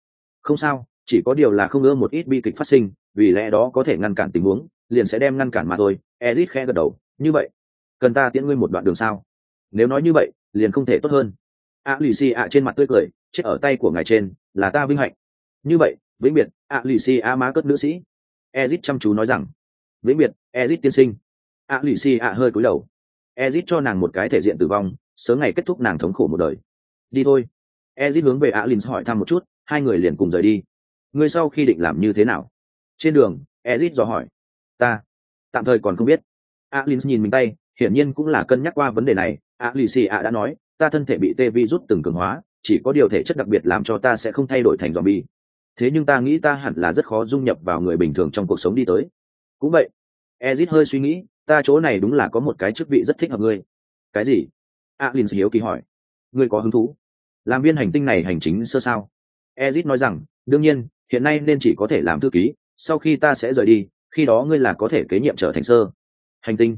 Không sao, chỉ có điều là không ưa một ít bi kịch phát sinh, vì lẽ đó có thể ngăn cản tình huống liền sẽ đem ngăn cản mà thôi. Ezit khẽ gật đầu, như vậy, cần ta tiễn ngươi một đoạn đường sao? Nếu nói như vậy, liền không thể tốt hơn. A lì xì ạ trên mặt tươi cười, chết ở tay của ngài trên, là ta vinh hạnh. Như vậy, vĩnh biệt a lì xì ạ má cất nữ sĩ. Ezit chăm chú nói rằng. Vĩnh biệt, ezit tiên sinh. A lì xì ạ hơi cúi đầu. Ezit cho nàng một cái thể diện tử vong, sớm ngày kết thúc nàng thống khổ một đời. Đi thôi. Ezit hướng về a lì hỏi thăm một chút, hai người liền cùng rời đi. Ngươi sau khi định làm như thế nào? Trên đường, ezit dò hỏi ta tạm thời còn không biết alin nhìn mình tay, hiển nhiên cũng là cân nhắc qua vấn đề này. A lì xì a đã nói, ta thân thể bị tê vi rút từng cường hóa, chỉ có điều thể chất đặc biệt làm cho ta sẽ không thay đổi thành dòm bi thế nhưng ta nghĩ ta hẳn là rất khó dung nhập vào người bình thường trong cuộc sống đi tới. Cũng vậy. Ezit hơi suy nghĩ, ta chỗ này đúng là có một cái chức vị rất thích hợp ngươi. Cái gì? Alin hiếu kỳ hỏi. Ngươi có hứng thú? Làm viên hành tinh này hành chính sơ sao? Ezit nói rằng, đương nhiên, hiện nay nên chỉ có thể làm thư ký, sau khi ta sẽ rời đi khi đó ngươi là có thể kế nhiệm trở thành sơ. Hành tinh.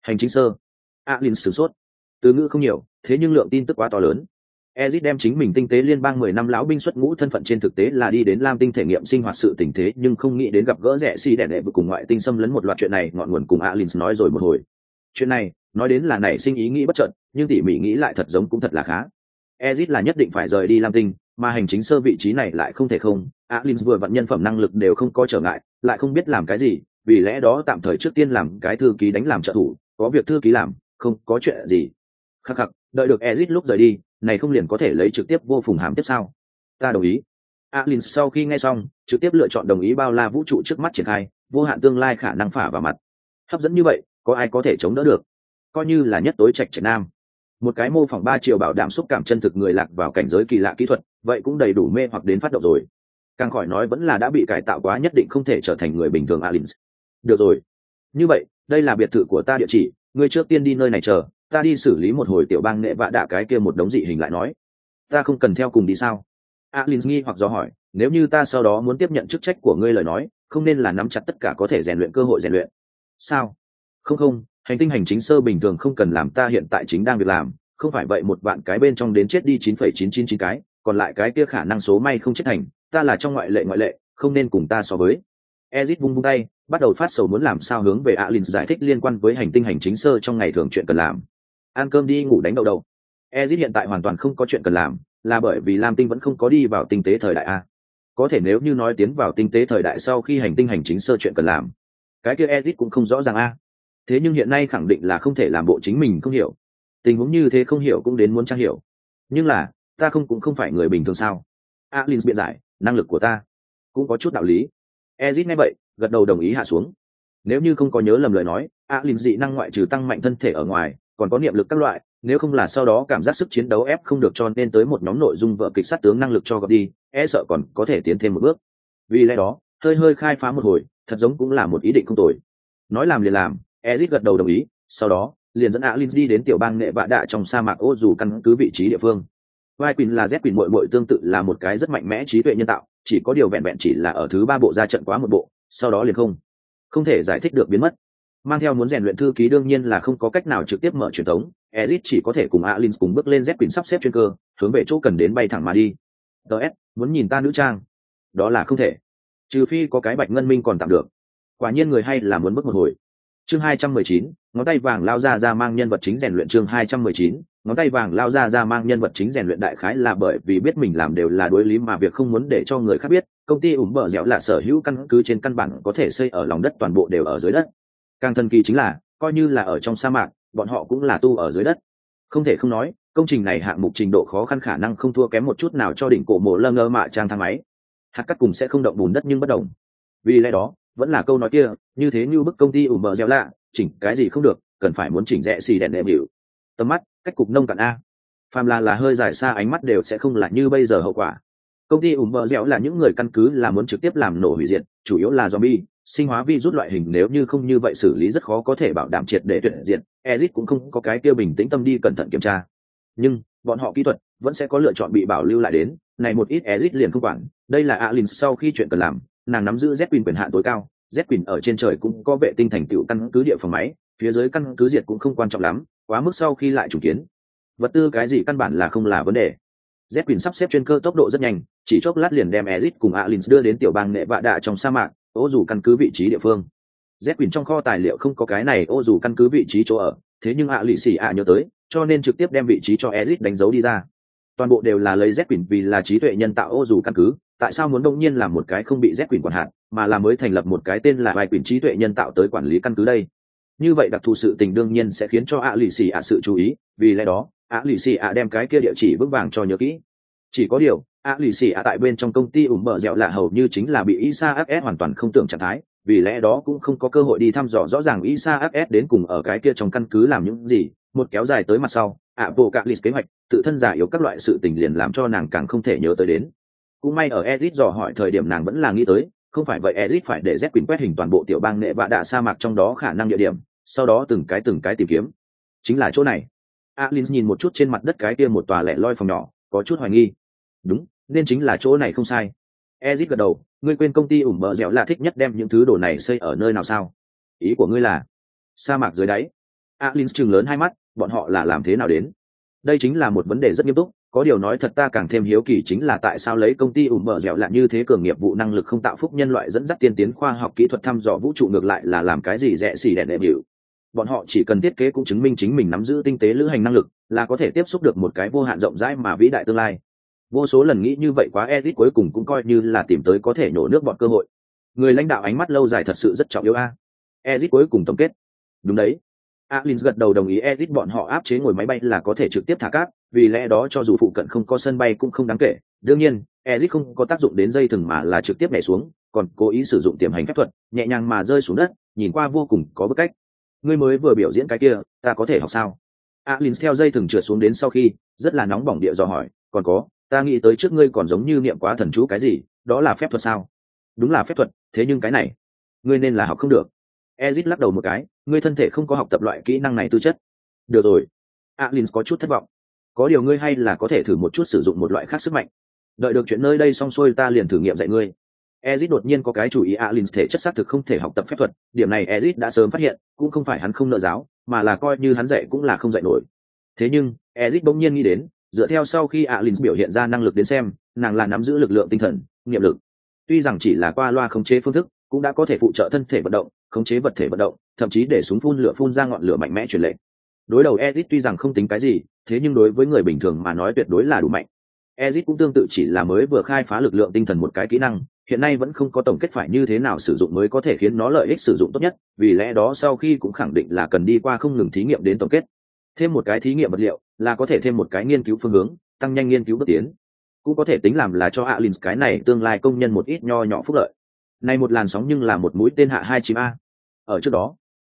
Hành chính sơ. Alin sửng sốt. Từ ngữ không nhiều thế nhưng lượng tin tức quá to lớn. Ezit đem chính mình tinh tế liên bang mười năm lão binh xuất ngũ thân phận trên thực tế là đi đến Lam tinh thể nghiệm sinh hoạt sự tình thế, nhưng không nghĩ đến gặp gỡ rẻ si đẻ đẻ vừa cùng ngoại tinh xâm lấn một loạt chuyện này, ngọn nguồn cùng Alins nói rồi một hồi. Chuyện này, nói đến là nảy sinh ý nghĩ bất chợt, nhưng tỉ mỉ nghĩ lại thật giống cũng thật là khá. Ezit là nhất định phải rời đi Lam tinh, mà hành chính sơ vị trí này lại không thể không, alin vừa vận nhân phẩm năng lực đều không có trở ngại, lại không biết làm cái gì, vì lẽ đó tạm thời trước tiên làm cái thư ký đánh làm trợ thủ, có việc thư ký làm, không có chuyện gì. Khắc khắc, đợi được Ezit lúc rời đi, này không liền có thể lấy trực tiếp vô phùng hàm tiếp sao? Ta đồng ý. Alin sau khi nghe xong trực tiếp lựa chọn đồng ý bao la vũ trụ trước mắt triển khai vô hạn tương lai khả năng phả vào mặt. Hấp dẫn như vậy có ai có thể chống đỡ được? Coi như là nhất tối trạch trạch nam. Một cái mô phỏng ba triệu bảo đảm xúc cảm chân thực người lạc vào cảnh giới kỳ lạ kỹ thuật vậy cũng đầy đủ mê hoặc đến phát động rồi càng khỏi nói vẫn là đã bị cải tạo quá nhất định không thể trở thành người bình thường alin được rồi. Như vậy, đây là biệt thự của ta địa chỉ, ngươi trước tiên đi nơi này chờ, ta đi xử lý một hồi tiểu bang nghệ vạ đạ cái kia một đống dị hình lại nói. Ta không cần theo cùng đi sao? Alin nghi hoặc do hỏi, nếu như ta sau đó muốn tiếp nhận chức trách của ngươi lời nói, không nên là nắm chặt tất cả có thể rèn luyện cơ hội rèn luyện. Sao? Không không, hành tinh hành chính sơ bình thường không cần làm ta hiện tại chính đang việc làm, không phải vậy một vạn cái bên trong đến chết đi chín phẩy chín chín chín cái, còn lại cái kia khả năng số may không chết thành ta là trong ngoại lệ ngoại lệ, không nên cùng ta so với. Ezit vung vung tay, bắt đầu phát sầu muốn làm sao hướng về alin giải thích liên quan với hành tinh hành chính sơ trong ngày thường chuyện cần làm. Ăn cơm đi ngủ đánh đầu đầu ezit hiện tại hoàn toàn không có chuyện cần làm, là bởi vì lam tinh vẫn không có đi vào tinh tế thời đại a. Có thể nếu như nói tiến vào tinh tế thời đại sau khi hành tinh hành chính sơ chuyện cần làm, cái kia ezit cũng không rõ ràng a. Thế nhưng hiện nay khẳng định là không thể làm bộ chính mình không hiểu. Tình huống như thế không hiểu cũng đến muốn trang hiểu. Nhưng là, ta không cũng không phải người bình thường sao? Alin biện giải năng lực của ta. Cũng có chút đạo lý. Ezit nghe vậy, gật đầu đồng ý hạ xuống. Nếu như không có nhớ lầm lời nói, alin dị năng ngoại trừ tăng mạnh thân thể ở ngoài, còn có niệm lực các loại, nếu không là sau đó cảm giác sức chiến đấu ép không được cho nên tới một nhóm nội dung vợ kịch sát tướng năng lực cho gặp đi e sợ còn có thể tiến thêm một bước. Vì lẽ đó, hơi hơi khai phá một hồi, thật giống cũng là một ý định không tồi. Nói làm liền làm, ezit gật đầu đồng ý, sau đó, liền dẫn alin đi đến tiểu bang nghệ vạ đạ trong sa mạc ô dù căn cứ vị trí địa phương vai quỳnh là z quỳnh mội mội tương tự là một cái rất mạnh mẽ trí tuệ nhân tạo, chỉ có điều vẹn vẹn chỉ là ở thứ ba bộ ra trận quá một bộ, sau đó liền không không thể giải thích được biến mất. Mang theo muốn rèn luyện thư ký đương nhiên là không có cách nào trực tiếp mở truyền thống, ezit chỉ có thể cùng alin cùng bước lên z quỳnh sắp xếp chuyên cơ, hướng về chỗ cần đến bay thẳng mà đi. Ts muốn nhìn ta nữ trang. Đó là không thể. Trừ phi có cái bạch ngân minh còn tạm được. Quả nhiên người hay là muốn mất một hồi. Chương hai trăm mười chín, ngón tay vàng lao ra ra mang nhân vật chính rèn luyện chương hai trăm mười chín ngón tay vàng lao ra ra mang nhân vật chính rèn luyện đại khái là bởi vì biết mình làm đều là đối lý mà việc không muốn để cho người khác biết, công ty ủng bờ dẻo là sở hữu căn cứ trên căn bản có thể xây ở lòng đất toàn bộ đều ở dưới đất. Càng thần kỳ chính là, coi như là ở trong sa mạc, bọn họ cũng là tu ở dưới đất. Không thể không nói, công trình này hạng mục trình độ khó khăn khả năng không thua kém một chút nào cho đỉnh cổ mộ lơ ngơ mạ trang thang máy. Hạt cắt cùng sẽ không động bùn đất nhưng bất động. Vì lẽ đó, vẫn là câu nói kia, như thế như bức công ty ủ mờ gieo lạ, chỉnh cái gì không được, cần phải muốn chỉnh rẽ xì đèn đệm hiệu. Tầm mắt cách cục nông cạn a. Phàm là là hơi dài xa ánh mắt đều sẽ không là như bây giờ hậu quả. Công ty ủng bờ dẻo là những người căn cứ là muốn trực tiếp làm nổ hủy diệt, chủ yếu là zombie, sinh hóa vi rút loại hình nếu như không như vậy xử lý rất khó có thể bảo đảm triệt để tuyệt diện ezit cũng không có cái kia bình tĩnh tâm đi cẩn thận kiểm tra. Nhưng, bọn họ kỹ thuật vẫn sẽ có lựa chọn bị bảo lưu lại đến, này một ít ezit liền không quản, đây là alin sau khi chuyện cần làm, nàng nắm giữ z quyền quyền hạn tối cao z quyền ở trên trời cũng có vệ tinh thành tựu căn cứ địa phòng máy, phía dưới căn cứ diệt cũng không quan trọng lắm quá mức sau khi lại chủ kiến. Vật tư cái gì căn bản là không là vấn đề. Z quyền sắp xếp chuyên cơ tốc độ rất nhanh, chỉ chốc lát liền đem ezit cùng alin đưa đến tiểu bang nệ vạ đạ trong sa mạc, ô dù căn cứ vị trí địa phương. Z quyền trong kho tài liệu không có cái này, ô dù căn cứ vị trí chỗ ở, thế nhưng ạ lì xì ạ nhớ tới, cho nên trực tiếp đem vị trí cho ezit đánh dấu đi ra. Toàn bộ đều là lấy z quyền vì là trí tuệ nhân tạo ô dù căn cứ, tại sao muốn đông nhiên làm một cái không bị z quyền quản hạt, mà là mới thành lập một cái tên là vài quyền trí tuệ nhân tạo tới quản lý căn cứ đây? Như vậy đặc thù sự tình đương nhiên sẽ khiến cho ạ lì xì ạ sự chú ý vì lẽ đó ạ lì xì ạ đem cái kia địa chỉ vững vàng cho nhớ kỹ. Chỉ có điều ạ lì xì ạ tại bên trong công ty ủng mở dẻo là hầu như chính là bị isa fs hoàn toàn không tưởng trạng thái vì lẽ đó cũng không có cơ hội đi thăm dò rõ ràng isa fs đến cùng ở cái kia trong căn cứ làm những gì. Một kéo dài tới mặt sau ạ bộ cạ lì kế hoạch tự thân giả yếu các loại sự tình liền làm cho nàng càng không thể nhớ tới đến. Cũng may ở Ezit dò hỏi thời điểm nàng vẫn là nghĩ tới, không phải vậy Ezit phải để Z Quỳnh quét hình toàn bộ tiểu bang nệ vạ đạ sa mạc trong đó khả năng địa điểm, sau đó từng cái từng cái tìm kiếm. Chính là chỗ này. Alin nhìn một chút trên mặt đất cái kia một tòa lẻ loi phòng nhỏ, có chút hoài nghi. Đúng, nên chính là chỗ này không sai. Ezit gật đầu, ngươi quên công ty ủng bờ dẻo là thích nhất đem những thứ đồ này xây ở nơi nào sao? Ý của ngươi là sa mạc dưới đáy. Alin trừng lớn hai mắt, bọn họ là làm thế nào đến? Đây chính là một vấn đề rất nghiêm túc, có điều nói thật ta càng thêm hiếu kỳ chính là tại sao lấy công ty ủng mở dẻo lạ như thế cường nghiệp vụ năng lực không tạo phúc nhân loại dẫn dắt tiên tiến khoa học kỹ thuật thăm dò vũ trụ ngược lại là làm cái gì rẻ xì đèn đệm hiệu bọn họ chỉ cần thiết kế cũng chứng minh chính mình nắm giữ tinh tế lữ hành năng lực, là có thể tiếp xúc được một cái vô hạn rộng rãi mà vĩ đại tương lai. Vô số lần nghĩ như vậy quá edit cuối cùng cũng coi như là tìm tới có thể nhổ nước bọn cơ hội. Người lãnh đạo ánh mắt lâu dài thật sự rất trọng yếu a. Edit cuối cùng tổng kết. Đúng đấy. Alin gật đầu đồng ý edit bọn họ áp chế ngồi máy bay là có thể trực tiếp thả cát, vì lẽ đó cho dù phụ cận không có sân bay cũng không đáng kể. Đương nhiên ezit không có tác dụng đến dây thừng mà là trực tiếp nhảy xuống, còn cố ý sử dụng tiềm hành phép thuật, nhẹ nhàng mà rơi xuống đất, nhìn qua vô cùng có bức cách ngươi mới vừa biểu diễn cái kia, ta có thể học sao? Alin theo dây thừng trượt xuống đến sau khi, rất là nóng bỏng địa dò hỏi, còn có, ta nghĩ tới trước ngươi còn giống như niệm quá thần chú cái gì, đó là phép thuật sao? Đúng là phép thuật, thế nhưng cái này, ngươi nên là học không được. Ezit lắc đầu một cái, ngươi thân thể không có học tập loại kỹ năng này tư chất. Được rồi. Alin có chút thất vọng. Có điều ngươi hay là có thể thử một chút sử dụng một loại khác sức mạnh. Đợi được chuyện nơi đây xong xuôi ta liền thử nghiệm dạy ngươi ezit đột nhiên có cái chủ ý Alins thể chất xác thực không thể học tập phép thuật, điểm này ezit đã sớm phát hiện, cũng không phải hắn không nợ giáo, mà là coi như hắn dạy cũng là không dạy nổi. Thế nhưng, ezit bỗng nhiên nghĩ đến, dựa theo sau khi Alins biểu hiện ra năng lực đến xem, nàng là nắm giữ lực lượng tinh thần, niệm lực. Tuy rằng chỉ là qua loa khống chế phương thức, cũng đã có thể phụ trợ thân thể vận động, khống chế vật thể vận động, thậm chí để súng phun lửa phun ra ngọn lửa mạnh mẽ truyền lệnh. Đối đầu ezit tuy rằng không tính cái gì, thế nhưng đối với người bình thường mà nói tuyệt đối là đủ mạnh. Ezit cũng tương tự chỉ là mới vừa khai phá lực lượng tinh thần một cái kỹ năng hiện nay vẫn không có tổng kết phải như thế nào sử dụng mới có thể khiến nó lợi ích sử dụng tốt nhất, vì lẽ đó sau khi cũng khẳng định là cần đi qua không ngừng thí nghiệm đến tổng kết. Thêm một cái thí nghiệm vật liệu là có thể thêm một cái nghiên cứu phương hướng, tăng nhanh nghiên cứu bước tiến. Cũng có thể tính làm là cho alin cái này tương lai công nhân một ít nho nhỏ phúc lợi. Này một làn sóng nhưng là một mũi tên hạ hai chim a. Ở trước đó,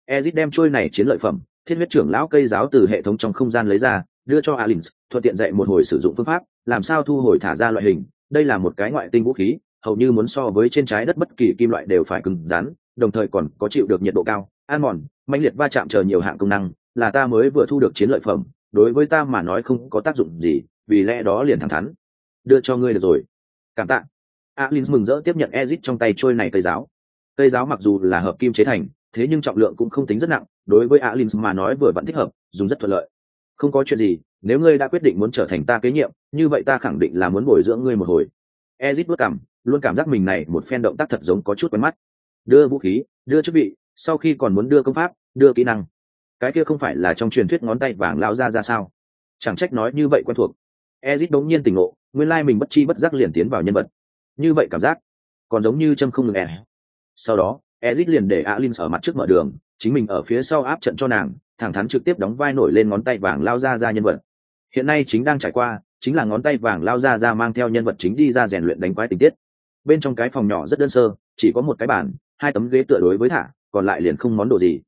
ezit đem trôi này chiến lợi phẩm thiên huyết trưởng lão cây giáo từ hệ thống trong không gian lấy ra, đưa cho alin thuận tiện dạy một hồi sử dụng phương pháp, làm sao thu hồi thả ra loại hình. Đây là một cái ngoại tinh vũ khí hầu như muốn so với trên trái đất bất kỳ kim loại đều phải cứng rắn, đồng thời còn có chịu được nhiệt độ cao. An mòn mạnh liệt va chạm chờ nhiều hạng công năng, là ta mới vừa thu được chiến lợi phẩm, đối với ta mà nói không có tác dụng gì, vì lẽ đó liền thẳng thắn. Đưa cho ngươi được rồi. Cảm tạ. Alin mừng rỡ tiếp nhận ezit trong tay trôi này cây giáo. Cây giáo mặc dù là hợp kim chế thành, thế nhưng trọng lượng cũng không tính rất nặng, đối với alin mà nói vừa vẫn thích hợp, dùng rất thuận lợi. Không có chuyện gì, nếu ngươi đã quyết định muốn trở thành ta kế nhiệm, như vậy ta khẳng định là muốn bồi dưỡng ngươi một hồi. Ezit bước cảm luôn cảm giác mình này một phen động tác thật giống có chút quen mắt. Đưa vũ khí, đưa chức vị, sau khi còn muốn đưa công pháp, đưa kỹ năng. Cái kia không phải là trong truyền thuyết ngón tay vàng lao ra ra sao? Chẳng trách nói như vậy quen thuộc. Ezit đống nhiên tỉnh ngộ, nguyên lai mình bất chi bất giác liền tiến vào nhân vật. Như vậy cảm giác, còn giống như châm không ngừng e sau đó, ezit liền để alin ở mặt trước mở đường, chính mình ở phía sau áp trận cho nàng, thẳng thắn trực tiếp đóng vai nổi lên ngón tay vàng lao ra ra nhân vật. Hiện nay chính đang trải qua, chính là ngón tay vàng lao ra ra mang theo nhân vật chính đi ra rèn luyện đánh quái tình tiết bên trong cái phòng nhỏ rất đơn sơ, chỉ có một cái bàn, hai tấm ghế tựa đối với thả, còn lại liền không món đồ gì.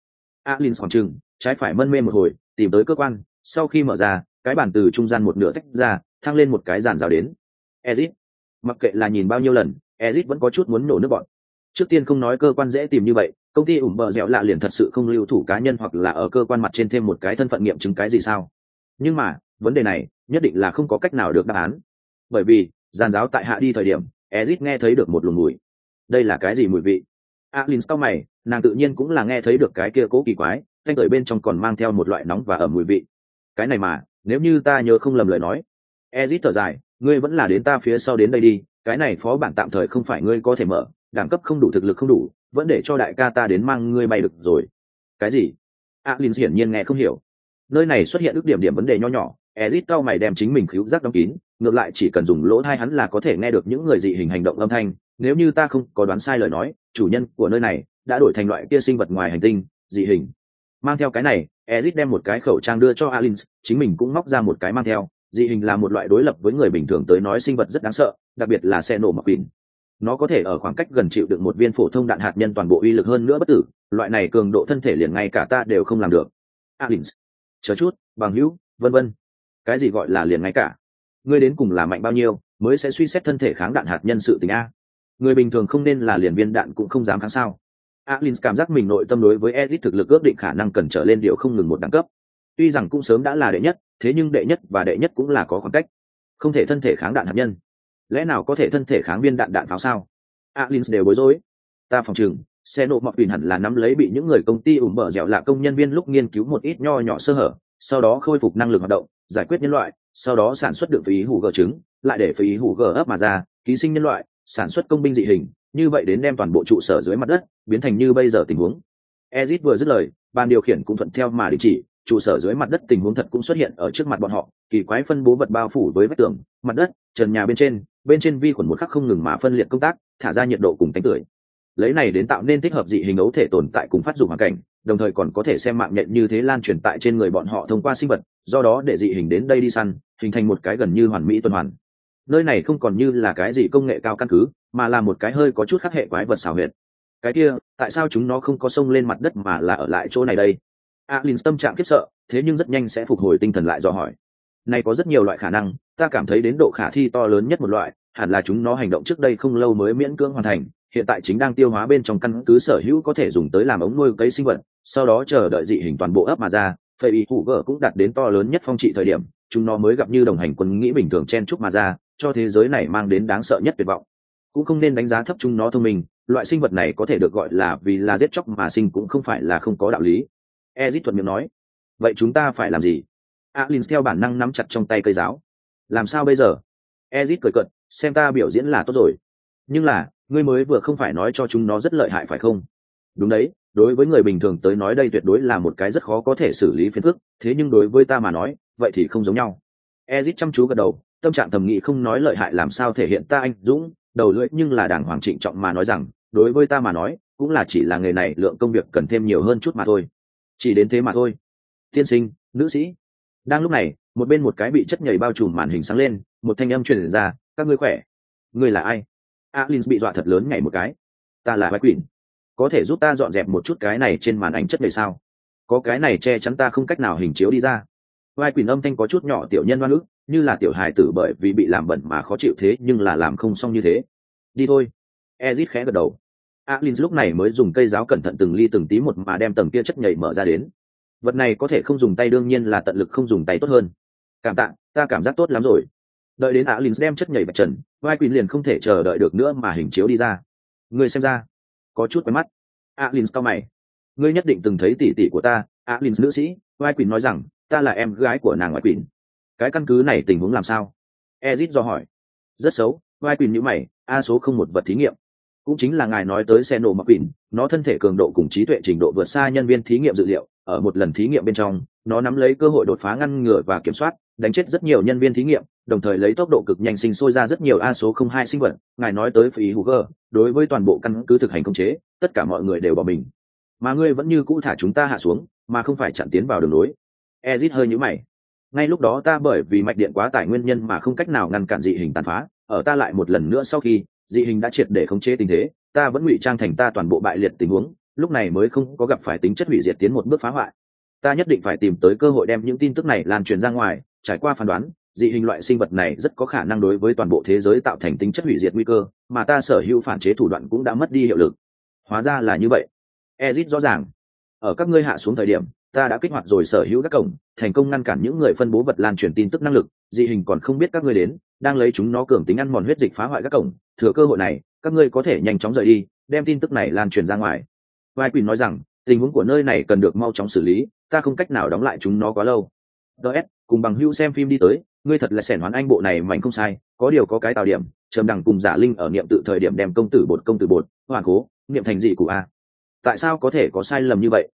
Alin khoảng chừng trái phải mân mê một hồi, tìm tới cơ quan, sau khi mở ra, cái bàn từ trung gian một nửa tách ra, thăng lên một cái giàn rào đến. Ezit, mặc kệ là nhìn bao nhiêu lần, ezit vẫn có chút muốn nổ nước bọn. Trước tiên không nói cơ quan dễ tìm như vậy, công ty ủng bợ dẻo lạ liền thật sự không lưu thủ cá nhân hoặc là ở cơ quan mặt trên thêm một cái thân phận nghiệm chứng cái gì sao. Nhưng mà, vấn đề này, nhất định là không có cách nào được đáp án. Bởi vì, giàn giáo tại hạ đi thời điểm ezit nghe thấy được một luồng mùi. Đây là cái gì mùi vị? Alin sau mày, nàng tự nhiên cũng là nghe thấy được cái kia cố kỳ quái, thanh tời bên trong còn mang theo một loại nóng và ẩm mùi vị. Cái này mà, nếu như ta nhớ không lầm lời nói. Ezit thở dài, ngươi vẫn là đến ta phía sau đến đây đi, cái này phó bản tạm thời không phải ngươi có thể mở, đẳng cấp không đủ, thực lực không đủ, vẫn để cho đại ca ta đến mang ngươi bay được rồi. Cái gì? Alin hiển nhiên nghe không hiểu. Nơi này xuất hiện ước điểm điểm vấn đề nho nhỏ ezit cao mày đem chính mình khíu giác đóng kín ngược lại chỉ cần dùng lỗ hai hắn là có thể nghe được những người dị hình hành động âm thanh. Nếu như ta không có đoán sai lời nói chủ nhân của nơi này đã đổi thành loại kia sinh vật ngoài hành tinh dị hình. Mang theo cái này ezit đem một cái khẩu trang đưa cho Alins, chính mình cũng móc ra một cái mang theo. Dị hình là một loại đối lập với người bình thường tới nói sinh vật rất đáng sợ đặc biệt là xe nổ mặc quỳnh. Nó có thể ở khoảng cách gần chịu được một viên phổ thông đạn hạt nhân toàn bộ uy lực hơn nữa bất tử loại này cường độ thân thể liền ngay cả ta đều không làm được. Alins, chờ chút bằng hữu vân vân cái gì gọi là liền ngay cả. Ngươi đến cùng là mạnh bao nhiêu, mới sẽ suy xét thân thể kháng đạn hạt nhân sự tình a? Người bình thường không nên là liền viên đạn cũng không dám kháng sao? Alin cảm giác mình nội tâm đối với edit thực lực ước định khả năng cần trở lên điều không ngừng một đẳng cấp. Tuy rằng cũng sớm đã là đệ nhất, thế nhưng đệ nhất và đệ nhất cũng là có khoảng cách. Không thể thân thể kháng đạn hạt nhân. Lẽ nào có thể thân thể kháng viên đạn đạn pháo sao? Alin đều bối rối. Ta phòng chừng xe nộ mọc bình hẳn là nắm lấy bị những người công ty ủng mở dẻo lạ công nhân viên lúc nghiên cứu một ít nho nhỏ sơ hở, sau đó khôi phục năng lực hoạt động giải quyết nhân loại, sau đó sản xuất được phí hủ gờ trứng, lại để phí hủ gờ ấp mà ra, ký sinh nhân loại, sản xuất công binh dị hình, như vậy đến đem toàn bộ trụ sở dưới mặt đất, biến thành như bây giờ tình huống. Ezit vừa dứt lời, ban điều khiển cũng thuận theo mà đình chỉ, trụ sở dưới mặt đất tình huống thật cũng xuất hiện ở trước mặt bọn họ, kỳ quái phân bố vật bao phủ với vách tường, mặt đất, trần nhà bên trên bên trên vi khuẩn một khắc không ngừng mà phân liệt công tác, thả ra nhiệt độ cùng tánh tưởi. Lấy này đến tạo nên thích hợp dị hình ấu thể tồn tại cùng phát dụng hoàn cảnh, đồng thời còn có thể xem mạng nhện như thế lan truyền tại trên người bọn họ thông qua sinh vật do đó để dị hình đến đây đi săn, hình thành một cái gần như hoàn mỹ tuần hoàn. Nơi này không còn như là cái gì công nghệ cao căn cứ, mà là một cái hơi có chút khắc hệ quái vật xảo huyệt. Cái kia, tại sao chúng nó không có sông lên mặt đất mà là ở lại chỗ này đây? Alin tâm trạng khiếp sợ, thế nhưng rất nhanh sẽ phục hồi tinh thần lại do hỏi. Này có rất nhiều loại khả năng, ta cảm thấy đến độ khả thi to lớn nhất một loại, hẳn là chúng nó hành động trước đây không lâu mới miễn cưỡng hoàn thành, hiện tại chính đang tiêu hóa bên trong căn cứ sở hữu có thể dùng tới làm ống nuôi cấy sinh vật, sau đó chờ đợi dị hình toàn bộ ấp mà ra phệ ý thủ gở cũng đạt đến to lớn nhất phong trị thời điểm, chúng nó mới gặp như đồng hành quân nghĩ bình thường chen chúc mà ra, cho thế giới này mang đến đáng sợ nhất tuyệt vọng. Cũng không nên đánh giá thấp chúng nó thông minh, loại sinh vật này có thể được gọi là vì là giết chóc mà sinh cũng không phải là không có đạo lý. Ezit thuận miệng nói, vậy chúng ta phải làm gì? Alin theo bản năng nắm chặt trong tay cây giáo. Làm sao bây giờ? Ezit cười cận xem ta biểu diễn là tốt rồi. Nhưng là, ngươi mới vừa không phải nói cho chúng nó rất lợi hại phải không? Đúng đấy đối với người bình thường tới nói đây tuyệt đối là một cái rất khó có thể xử lý phiền phức, thế nhưng đối với ta mà nói, vậy thì không giống nhau. Ezit chăm chú gật đầu, tâm trạng thầm nghĩ không nói lợi hại làm sao thể hiện ta anh dũng, đầu lưỡi nhưng là đảng hoàng trịnh trọng mà nói rằng, đối với ta mà nói, cũng là chỉ là nghề này lượng công việc cần thêm nhiều hơn chút mà thôi. Chỉ đến thế mà thôi. Tiên sinh, nữ sĩ. Đang lúc này, một bên một cái bị chất nhảy bao trùm màn hình sáng lên, một thanh âm truyền ra, các ngươi khỏe? Ngươi là ai? Alin bị dọa thật lớn nhảy một cái. Ta là bạch quỳnh có thể giúp ta dọn dẹp một chút cái này trên màn ảnh chất này sao? Có cái này che chắn ta không cách nào hình chiếu đi ra. Vai quyền âm thanh có chút nhỏ tiểu nhân oan ức, như là tiểu hài tử bởi vì bị làm bẩn mà khó chịu thế, nhưng là làm không xong như thế. Đi thôi. Ezit khẽ gật đầu. Alin lúc này mới dùng cây giáo cẩn thận từng ly từng tí một mà đem tầng kia chất nhảy mở ra đến. Vật này có thể không dùng tay đương nhiên là tận lực không dùng tay tốt hơn. Cảm tạ, ta cảm giác tốt lắm rồi. Đợi đến alin đem chất nhảy bạch trần, vai quỳnh liền không thể chờ đợi được nữa mà hình chiếu đi ra. Người xem ra có chút quen mắt. Alin cao mày. Ngươi nhất định từng thấy tỷ tỷ của ta, alin nữ sĩ. Vai quỳnh nói rằng, ta là em gái của nàng ngoại quỳnh. Cái căn cứ này tình huống làm sao? Ezit do hỏi. Rất xấu. Vai quỳnh nhữ mày, a số không một vật thí nghiệm. Cũng chính là ngài nói tới xe nổ mặc quỷ nó thân thể cường độ cùng trí tuệ trình độ vượt xa nhân viên thí nghiệm dự liệu. Ở một lần thí nghiệm bên trong, nó nắm lấy cơ hội đột phá ngăn ngừa và kiểm soát, đánh chết rất nhiều nhân viên thí nghiệm đồng thời lấy tốc độ cực nhanh sinh sôi ra rất nhiều a số không hai sinh vật, ngài nói tới phí hữu đối với toàn bộ căn cứ thực hành công chế, tất cả mọi người đều bỏ mình. Mà ngươi vẫn như cũ thả chúng ta hạ xuống, mà không phải chặn tiến vào đường lối. Ezit hơi nhũ mày. Ngay lúc đó ta bởi vì mạch điện quá tải nguyên nhân mà không cách nào ngăn cản dị hình tàn phá, ở ta lại một lần nữa sau khi, dị hình đã triệt để khống chế tình thế, ta vẫn ngụy trang thành ta toàn bộ bại liệt tình huống, lúc này mới không có gặp phải tính chất hủy diệt tiến một bước phá hoại. Ta nhất định phải tìm tới cơ hội đem những tin tức này lan truyền ra ngoài, trải qua phán đoán dị hình loại sinh vật này rất có khả năng đối với toàn bộ thế giới tạo thành tính chất hủy diệt nguy cơ, mà ta sở hữu phản chế thủ đoạn cũng đã mất đi hiệu lực. Hóa ra là như vậy. Ezit rõ ràng. Ở các ngươi hạ xuống thời điểm, ta đã kích hoạt rồi sở hữu các cổng, thành công ngăn cản những người phân bố vật lan truyền tin tức năng lực. Dị hình còn không biết các ngươi đến, đang lấy chúng nó cường tính ăn mòn huyết dịch phá hoại các cổng. Thừa cơ hội này, các ngươi có thể nhanh chóng rời đi, đem tin tức này lan truyền ra ngoài. Vai quỳnh nói rằng, tình huống của nơi này cần được mau chóng xử lý, ta không cách nào đóng lại chúng nó quá lâu. Ts cùng bằng hữu xem phim đi tới ngươi thật là sẻn hoán anh bộ này mảnh không sai, có điều có cái tạo điểm, trầm đằng cùng giả linh ở niệm tự thời điểm đem công tử bột công tử bột hoàn cố, niệm thành dị của a. Tại sao có thể có sai lầm như vậy?